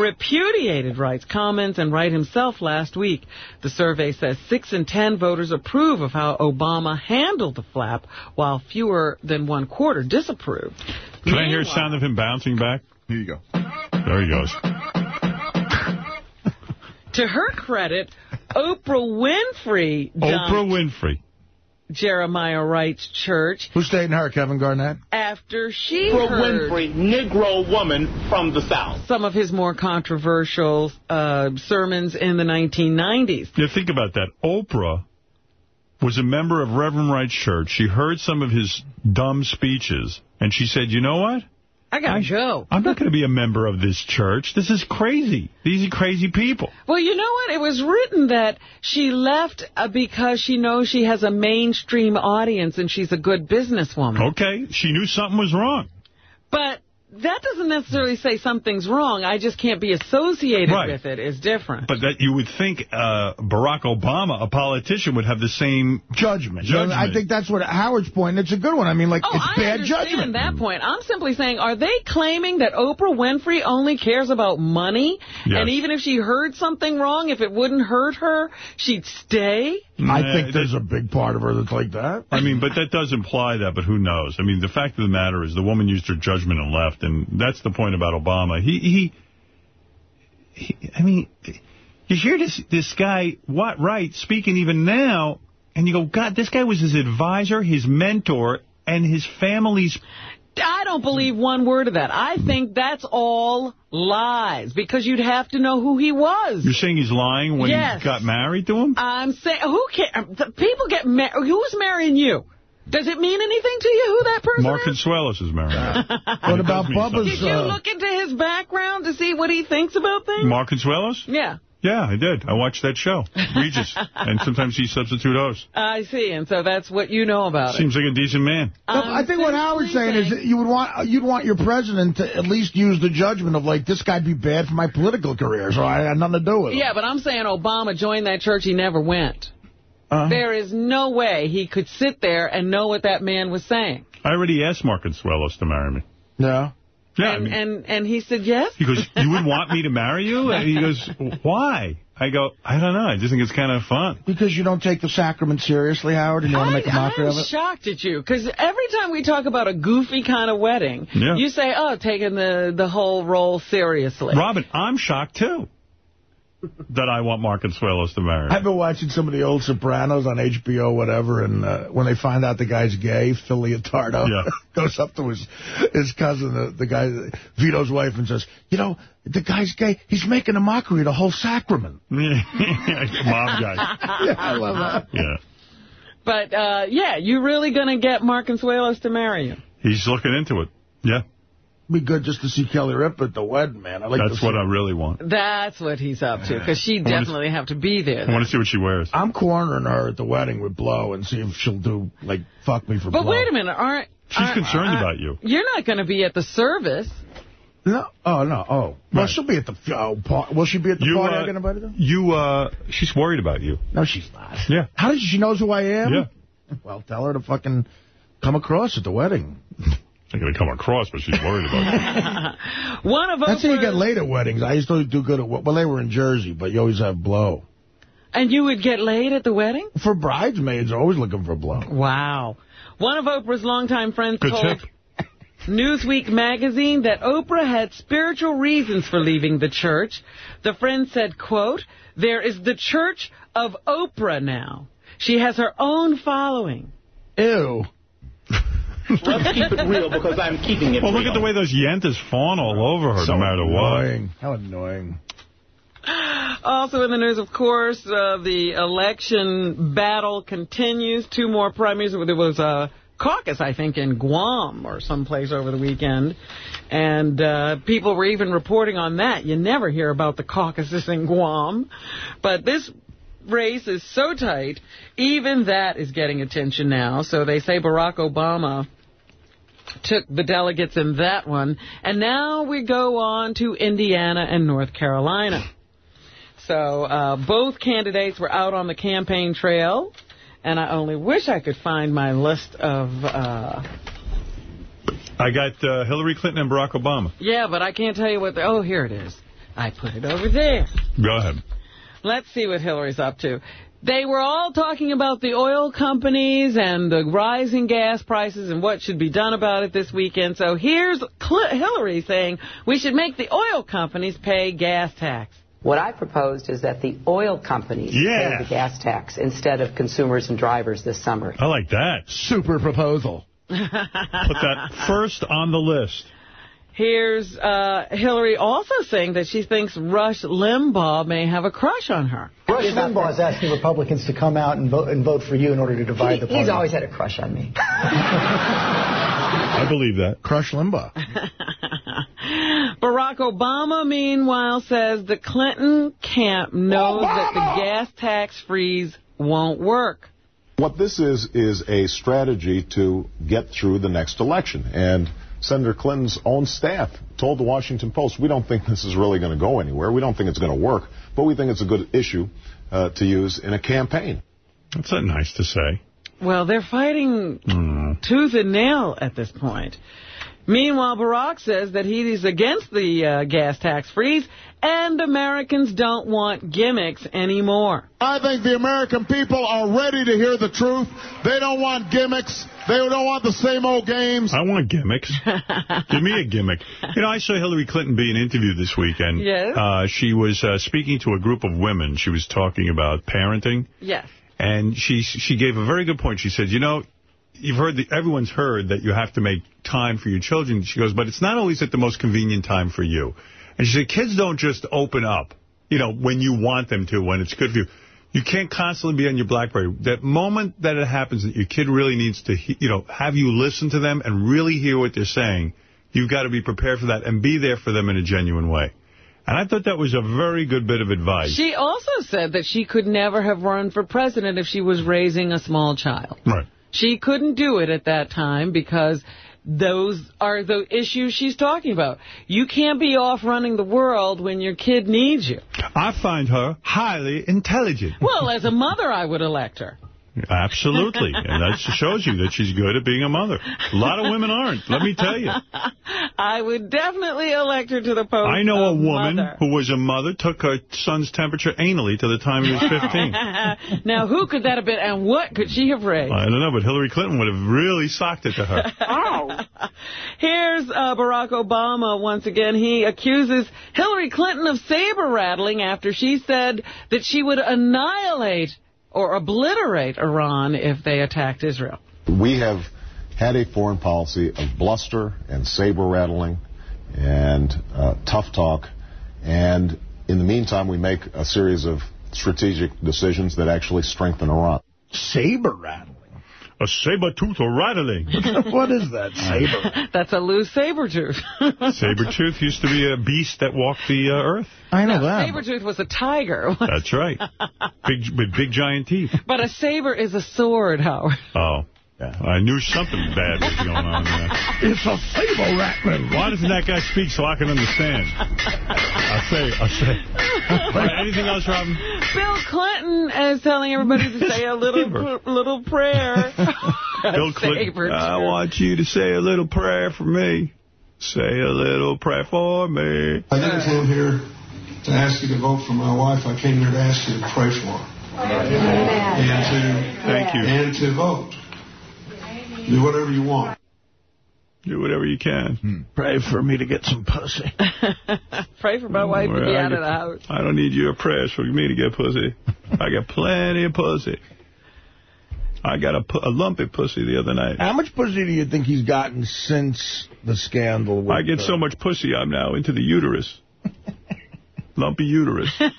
repudiated Wright's comments and Wright himself last week. The survey says 6 in 10 voters approve of how Obama handled the flap, while fewer than one quarter disapprove. Can I hear a sound of him bouncing back? Here you go. There he goes. To her credit, Oprah Winfrey Oprah Winfrey. Jeremiah Wright's church Who's dating her, Kevin Garnett? after she Oprah heard Winfrey, Negro woman from the South. some of his more controversial uh, sermons in the 1990s. Yeah, think about that. Oprah was a member of Reverend Wright's church. She heard some of his dumb speeches, and she said, you know what? I gotta go. I'm not going to be a member of this church. This is crazy. These are crazy people. Well, you know what? It was written that she left uh, because she knows she has a mainstream audience and she's a good businesswoman. Okay, she knew something was wrong. But that doesn't necessarily say something's wrong. I just can't be associated Right. with it. Is different. But that you would think uh, Barack Obama, a politician, would have the same judgment. judgment. I think that's what Howard's point. It's a good one. I mean, like, Oh, it's I bad understand judgment. that point. I'm simply saying, are they claiming that Oprah Winfrey only cares about money? Yes. And even if she heard something wrong, if it wouldn't hurt her, she'd stay? I think there's a big part of her that's like that. I mean, but that does imply that, but who knows? I mean, the fact of the matter is the woman used her judgment and left, and that's the point about Obama. He, he, he I mean, you hear this this guy, what, right, speaking even now, and you go, God, this guy was his advisor, his mentor, and his family's... I don't believe one word of that. I think that's all lies, because you'd have to know who he was. You're saying he's lying when Yes. he got married to him? I'm saying, who cares? People get married. Who's marrying you? Does it mean anything to you who that person Mark is? Consuelos is married. What about Bubba's? Did you uh, look into his background to see what he thinks about things? Mark Consuelos? Yeah. Yeah, I did. I watched that show, Regis, and sometimes he's substitute host. I see, and so that's what you know about it. Seems like a decent man. No, I think what Howard's saying is that you would want you'd want your president to at least use the judgment of like this guy'd be bad for my political career, so I had nothing to do with it. Yeah, but I'm saying Obama joined that church. He never went. Uh-huh. There is no way he could sit there and know what that man was saying. I already asked Mark Consuelos to marry me. Yeah. Yeah, I and, mean- and and he said yes. He goes, you would want me to marry you? And he goes, why? I go, I don't know. I just think it's kind of fun. Because you don't take the sacrament seriously, Howard, and you want to make a mockery of it? I'm shocked at you because every time we talk about a goofy kind of wedding, Yeah. you say, "Oh, taking the the whole role seriously." Robin, I'm shocked, too, that I want Mark Consuelos to marry. I've been watching some of the old Sopranos on HBO, whatever, and uh, when they find out the guy's gay, Phil Leotardo Yeah. goes up to his his cousin, the, the guy, Vito's wife, and says, you know, the guy's gay. He's making a mockery of the whole sacrament. Mom guy. yeah, I love that. Yeah. But uh, yeah, you're really gonna get Mark Consuelos to marry you? He's looking into it. Yeah. Be good just to see Kelly Ripa at the wedding, man. I like That's what I really want. That's what he's up to because she wanna- definitely have to be there. I want to see what she wears. I'm cornering her at the wedding with Blow and see if she'll do, like, fuck me for But Blow. wait a minute, aren't She's aren't- concerned aren't- about you. You're not going to be at the service. No, oh, no, oh. Well, she'll be at the, oh, par- will she be at the You, party uh, I got invited to? You, uh, she's worried about you. No, she's not. Yeah. How does she knows who I am? Yeah. Well, tell her to fucking come across at the wedding. Not going to come across, but she's worried about you. One of That's how you get laid at weddings. I used to do good at, well, they were in Jersey, but you always have blow. And you would get laid at the wedding? For bridesmaids, always looking for blow. Wow. One of Oprah's longtime friends Good told tip. Newsweek magazine that Oprah had spiritual reasons for leaving the church. The friend said, quote, there is the church of Oprah now. She has her own following. Ew. Let's keep it real because I'm keeping it Well, real. look at the way those yentas fawn all over her, So no matter annoying. How annoying. Also in the news, of course, uh, the election battle continues. Two more primaries. There was a caucus, I think, in Guam or someplace over the weekend. And uh, people were even reporting on that. You never hear about the caucuses in Guam. But this race is so tight, even that is getting attention now. So they say Barack Obama took the delegates in that one. And now we go on to Indiana and North Carolina. So uh, both candidates were out on the campaign trail. And I only wish I could find my list of... Uh. I got uh, Hillary Clinton and Barack Obama. yeah, but I can't tell you what... The, oh, here it is. I put it over there. Go ahead. Let's see what Hillary's up to. They were all talking about the oil companies and the rising gas prices and what should be done about it this weekend. So here's Cl Hillary saying we should make the oil companies pay gas tax. What I proposed is that the oil companies Yeah. pay the gas tax instead of consumers and drivers this summer. I like that. Super proposal. Put that first on the list. Here's uh, Hillary also saying that she thinks Rush Limbaugh may have a crush on her. Rush Limbaugh is asking Republicans to come out and vote, and vote for you in order to divide the He- party. he's always had a crush on me. I believe that. Crush Limbaugh. Barack Obama, meanwhile, says the Clinton camp knows that the gas tax freeze won't work. What this is, is a strategy to get through the next election. And Senator Clinton's own staff told the Washington Post, we don't think this is really going to go anywhere. We don't think it's going to work, but we think it's a good issue uh, to use in a campaign. That's not nice to say. Well, they're fighting Mm. tooth and nail at this point. Meanwhile, Barack says that he is against the uh, gas tax freeze, and Americans don't want gimmicks anymore. I think the American people are ready to hear the truth. They don't want gimmicks. They don't want the same old games. I want gimmicks. Give me a gimmick. You know, I saw Hillary Clinton being interviewed this weekend. Yes. Uh, she was uh, speaking to a group of women. She was talking about parenting. Yes. And she she gave a very good point. She said, you know, you've heard, the, everyone's heard that you have to make time for your children. She goes, but it's not always at the most convenient time for you. And she said, kids don't just open up, you know, when you want them to, when it's good for you. You can't constantly be on your BlackBerry. That moment that it happens that your kid really needs to, you know, have you listen to them and really hear what they're saying, you've got to be prepared for that and be there for them in a genuine way. And I thought that was a very good bit of advice. She also said that she could never have run for president if she was raising a small child. Right. She couldn't do it at that time because those are the issues she's talking about. You can't be off running the world when your kid needs you. I find her highly intelligent. Well, as a mother, I would elect her. Absolutely. and that shows you that she's good at being a mother. A lot of women aren't, let me tell you. I would definitely elect her to the post I know a woman mother. who was a mother, took her son's temperature anally to the time he was 15. now, who could that have been, and what could she have raised? I don't know, but Hillary Clinton would have really socked it to her. Oh. Here's uh, Barack Obama once again. He accuses Hillary Clinton of saber rattling after she said that she would annihilate or obliterate Iran if they attacked Israel. We have had a foreign policy of bluster and saber rattling and uh, tough talk. And in the meantime, we make a series of strategic decisions that actually strengthen Iran. Saber rattling? A saber tooth or rattling. what is that, saber? That's a loose saber tooth. Saber-tooth used to be a beast that walked the uh, earth. I know no, Saber tooth was a tiger. That's right. Big with big giant teeth. But a saber is a sword, Howard. Oh. I knew something bad was going on there. It's a saber rattling. Why doesn't that guy speak so I can understand? I say, I say. All right, anything else, Robin? Bill Clinton is telling everybody to say a little little prayer. Bill Clinton, I want you to say a little prayer for me. Say a little prayer for me. I didn't come here to ask you to vote for my wife. I came here to ask you to pray for her. And to, Thank you. And to vote. Do whatever you want. Do whatever you can. Pray for me to get some pussy. Pray for my wife to Well, be I out of the house. I don't need your prayers for me to get pussy. I got plenty of pussy. I got a, a lumpy pussy the other night. How much pussy do you think he's gotten since the scandal? With, I get so uh, much pussy, I'm now into the uterus. Lumpy uterus.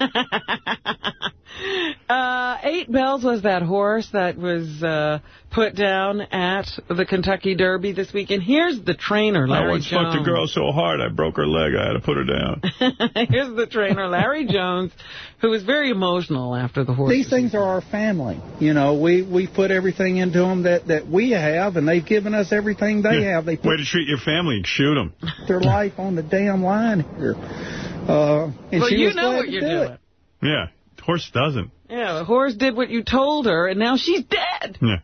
Uh, Eight Belles was that horse that was uh, put down at the Kentucky Derby this weekend. Here's the trainer, Larry I once Jones. fucked a girl so hard I broke her leg. I had to put her down. Here's the trainer, Larry Jones, who was very emotional after the horse. These things are our family. You know, we we put everything into them that that we have, and they've given us everything they have. They put Way to treat your family. and Shoot them. their life on the damn line here. Uh, and well, she you know what you're do doing. it. Yeah. Horse doesn't. Yeah, the horse did what you told her, and now she's dead. Yeah.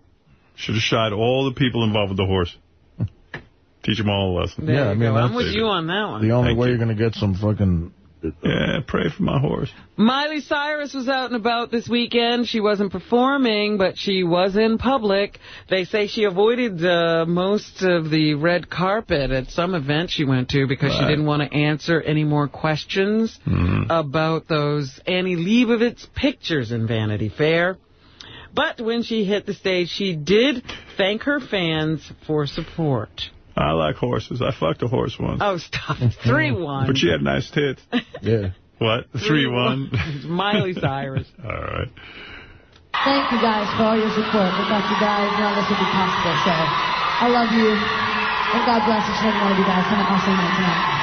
Should have shot all the people involved with the horse. Teach them all a lesson. There Yeah, I mean. I'm with you on that one. The only Thank way you. you. are going to get some fucking... Yeah, pray for my horse. Miley Cyrus was out and about this weekend. She wasn't performing, but she was in public. They say she avoided uh, most of the red carpet at some event she went to because she didn't want to answer any more questions Mhm. about those Annie Leibovitz pictures in Vanity Fair. But when she hit the stage, she did thank her fans for support. I like horses. I fucked a horse once. Oh, stop. 3-1. But she had nice tits. Yeah. What? 3-1? Miley Cyrus. all right. Thank you guys for all your support. Without you guys, none of this would be possible. So, I love you. And God bless each and every one of you guys. Have an awesome night tonight.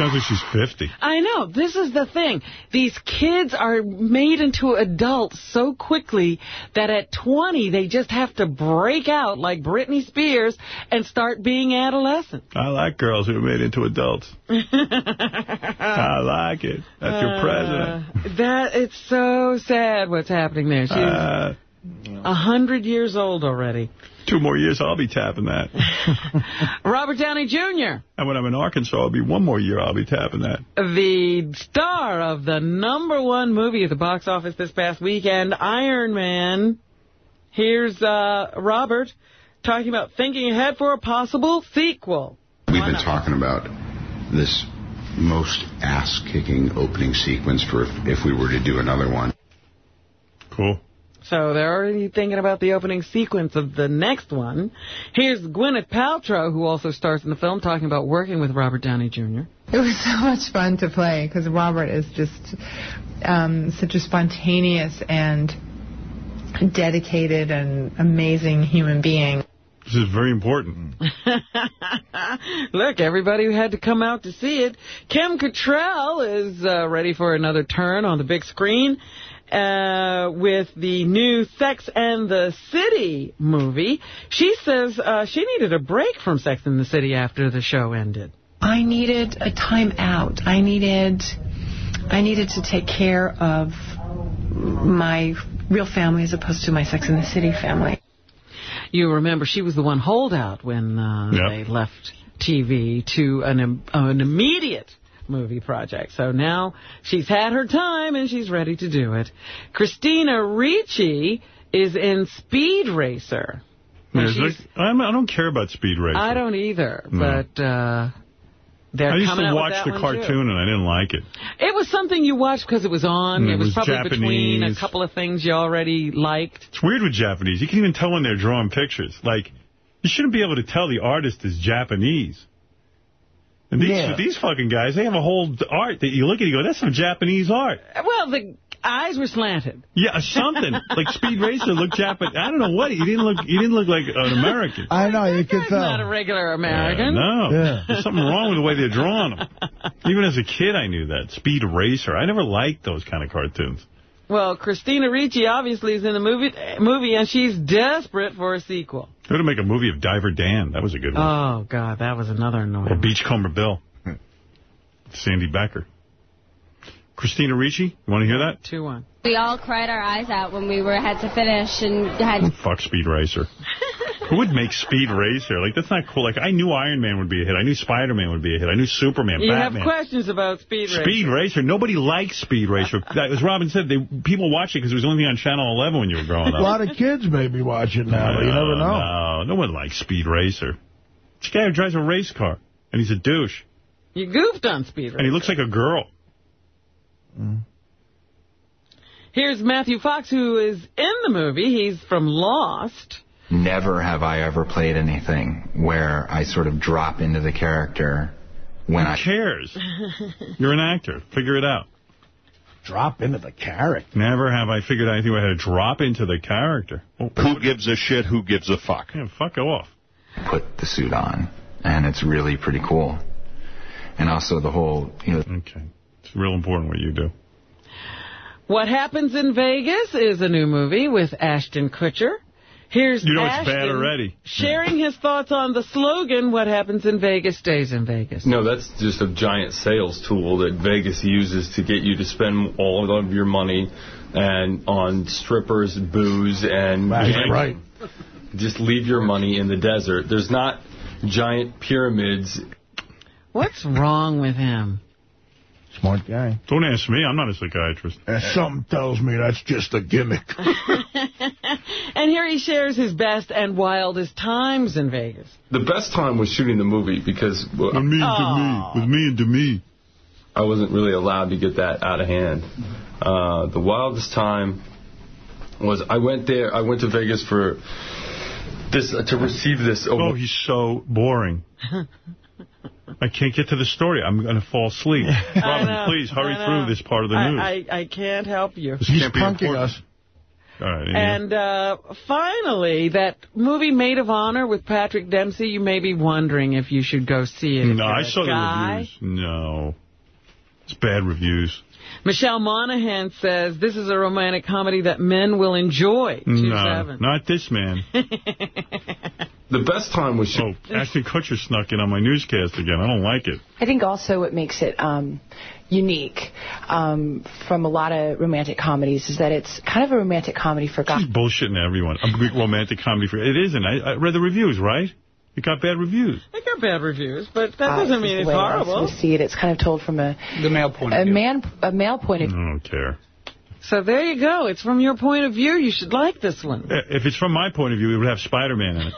Sounds like she's 50. I know. This is the thing. These kids are made into adults so quickly that at 20, they just have to break out like Britney Spears and start being adolescent. I like girls who are made into adults. I like it. That's your president. Uh, that It's so sad what's happening there. She's Uh, a hundred years old already. Two more years, I'll be tapping that. Robert Downey Jr., And when I'm in Arkansas, it'll be one more year I'll be tapping that. the star of the number one movie at the box office this past weekend, Iron Man. Here's uh, Robert talking about thinking ahead for a possible sequel. We've been talking about this most ass-kicking opening sequence for if, if we were to do another one. Cool. So they're already thinking about the opening sequence of the next one. Here's Gwyneth Paltrow, who also stars in the film, talking about working with Robert Downey Jr. It was so much fun to play because Robert is just um, such a spontaneous and dedicated and amazing human being. This is very important. Look, everybody who had to come out to see it. Kim Cattrall is uh, ready for another turn on the big screen uh, with the new Sex and the City movie. She says uh, she needed a break from Sex and the City after the show ended. I needed a time out. I needed, I needed to take care of my real family as opposed to my Sex and the City family. You remember she was the one holdout when uh, Yep. they left TV to an, im- an immediate movie project. So now she's had her time and she's ready to do it. Christina Ricci is in Speed Racer. Yeah, And it's she's- like- I'm- I don't care about Speed Racer. I don't either, No. but uh, they're I used to watch the cartoon too. and I didn't like it. It was something you watched because it was on. Mm, it it was, was probably between a couple of things you already liked. It's weird with Japanese. You can even tell when they're drawing pictures. Like, you shouldn't be able to tell the artist is Japanese. And these Yeah. these fucking guys, they have a whole art that you look at and you go, that's some Japanese art. Uh, well, the eyes were slanted. Yeah, something. like Speed Racer looked Japanese. I don't know what. You didn't look You didn't look like an American. I know, you can He's not a regular American. No. There's something wrong with the way they're drawing them. Even as a kid, I knew that. Speed Racer. I never liked those kind of cartoons. Well, Christina Ricci obviously is in the movie, movie, and she's desperate for a sequel. They would make a movie of Diver Dan. That was a good one. Oh, God, that was another Or annoying. Beachcomber Bill. Hmm. Sandy Becker. Christina Ricci, you want to hear that? 2-1. We all cried our eyes out when we were had to finish and had Fuck Speed Racer. Who would make Speed Racer? Like, that's not cool. Like, I knew Iron Man would be a hit. I knew Spider-Man would be a hit. I knew Superman, You Batman. have questions about Speed Racer. Speed Racer. Nobody likes Speed Racer. That- As Robin said, they, people watch it because it was the only thing on Channel 11 when you were growing up. A lot of kids may be watching now, but you never know. No, no one likes Speed Racer. This guy who drives a race car, and he's a douche. You goofed on Speed Racer. And he looks like a girl. Mm. Here's Matthew Fox, who is in the movie. He's from Lost. Never have I ever played anything where I sort of drop into the character when Who I... cares? You're an actor. Figure it out. Drop into the character. Never have I figured out anything where I had to drop into the character. Oh. Who gives a shit? Who gives a fuck? Yeah, fuck off. put the suit on, and it's really pretty cool. And also the whole, you know... Okay. It's real important what you do. What Happens in Vegas is a new movie with Ashton Kutcher. Here's You know it's Ashton bad already. sharing his thoughts on the slogan, What Happens in Vegas Stays in Vegas. No, that's just a giant sales tool that Vegas uses to get you to spend all of your money and on strippers, booze, and That's gambling. right. Just leave your money in the desert. There's not giant pyramids. What's wrong with him? Smart guy. Don't ask me. I'm not a psychiatrist. Something tells me that's just a gimmick. And here he shares his best and wildest times in Vegas. The best time was shooting the movie because well, With me and Demi. With me and Demi. I wasn't really allowed to get that out of hand. Uh, the wildest time was I went there. I went to Vegas for this uh, to receive this. Oh, he's so boring. I can't get to the story. I'm going to fall asleep. Robin, please hurry through this part of the news. I, I, I can't help you. This can't be important. All right. And uh, finally, that movie Made of Honor with Patrick Dempsey, you may be wondering if you should go see it. no, you're I a saw guy. the reviews. No. It's bad reviews. Michelle Monaghan says this is a romantic comedy that men will enjoy. No, seven. not this man. The best time was... Oh, Ashton Kutcher snuck in on my newscast again. I don't like it. I think also what makes it um, unique um, from a lot of romantic comedies is that it's kind of a romantic comedy for guys. She's bullshitting everyone. A big romantic comedy. For It isn't. I, I read the reviews, right? It got bad reviews. It got bad reviews, but that Uh, doesn't is mean it's way I horrible. sort see it. It's kind of told from a the male point a man a male point of view. I don't care. So there you go. It's from your point of view. You should like this one. If it's from my point of view, it would have Spider-Man in it.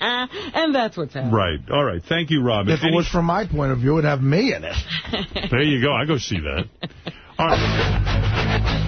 and that's what's happening. right. All right. Thank you, Robin. If it was from my point of view, it would have me in it. There you go. I go see that. All right.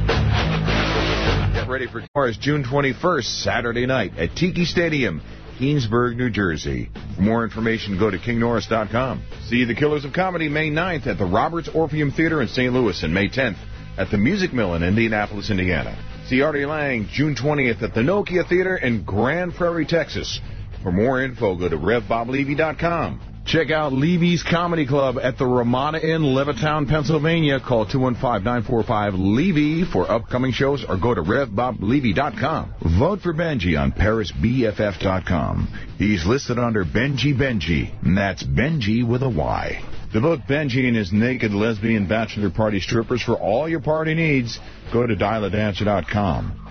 Get ready for Cars June 21st, Saturday night at Tiki Stadium, Keansburg, New Jersey. For more information, go to kingnorris.com. See the Killers of Comedy May 9th at the Roberts Orpheum Theater in St. Louis and May 10th at the Music Mill in Indianapolis, Indiana. See Artie Lange June 20th at the Nokia Theater in Grand Prairie, Texas. For more info, go to RevBobLevy.com. Check out Levy's Comedy Club at the Ramada Inn, Levittown, Pennsylvania. Call 215-945-LEVY for upcoming shows or go to RevBobLevy.com. Vote for Benjy on ParisBFF.com. He's listed under Benjy Benjy, and that's Benjy with a Y. The book Benjy and his naked lesbian bachelor party strippers for all your party needs. Go to dialadancer.com.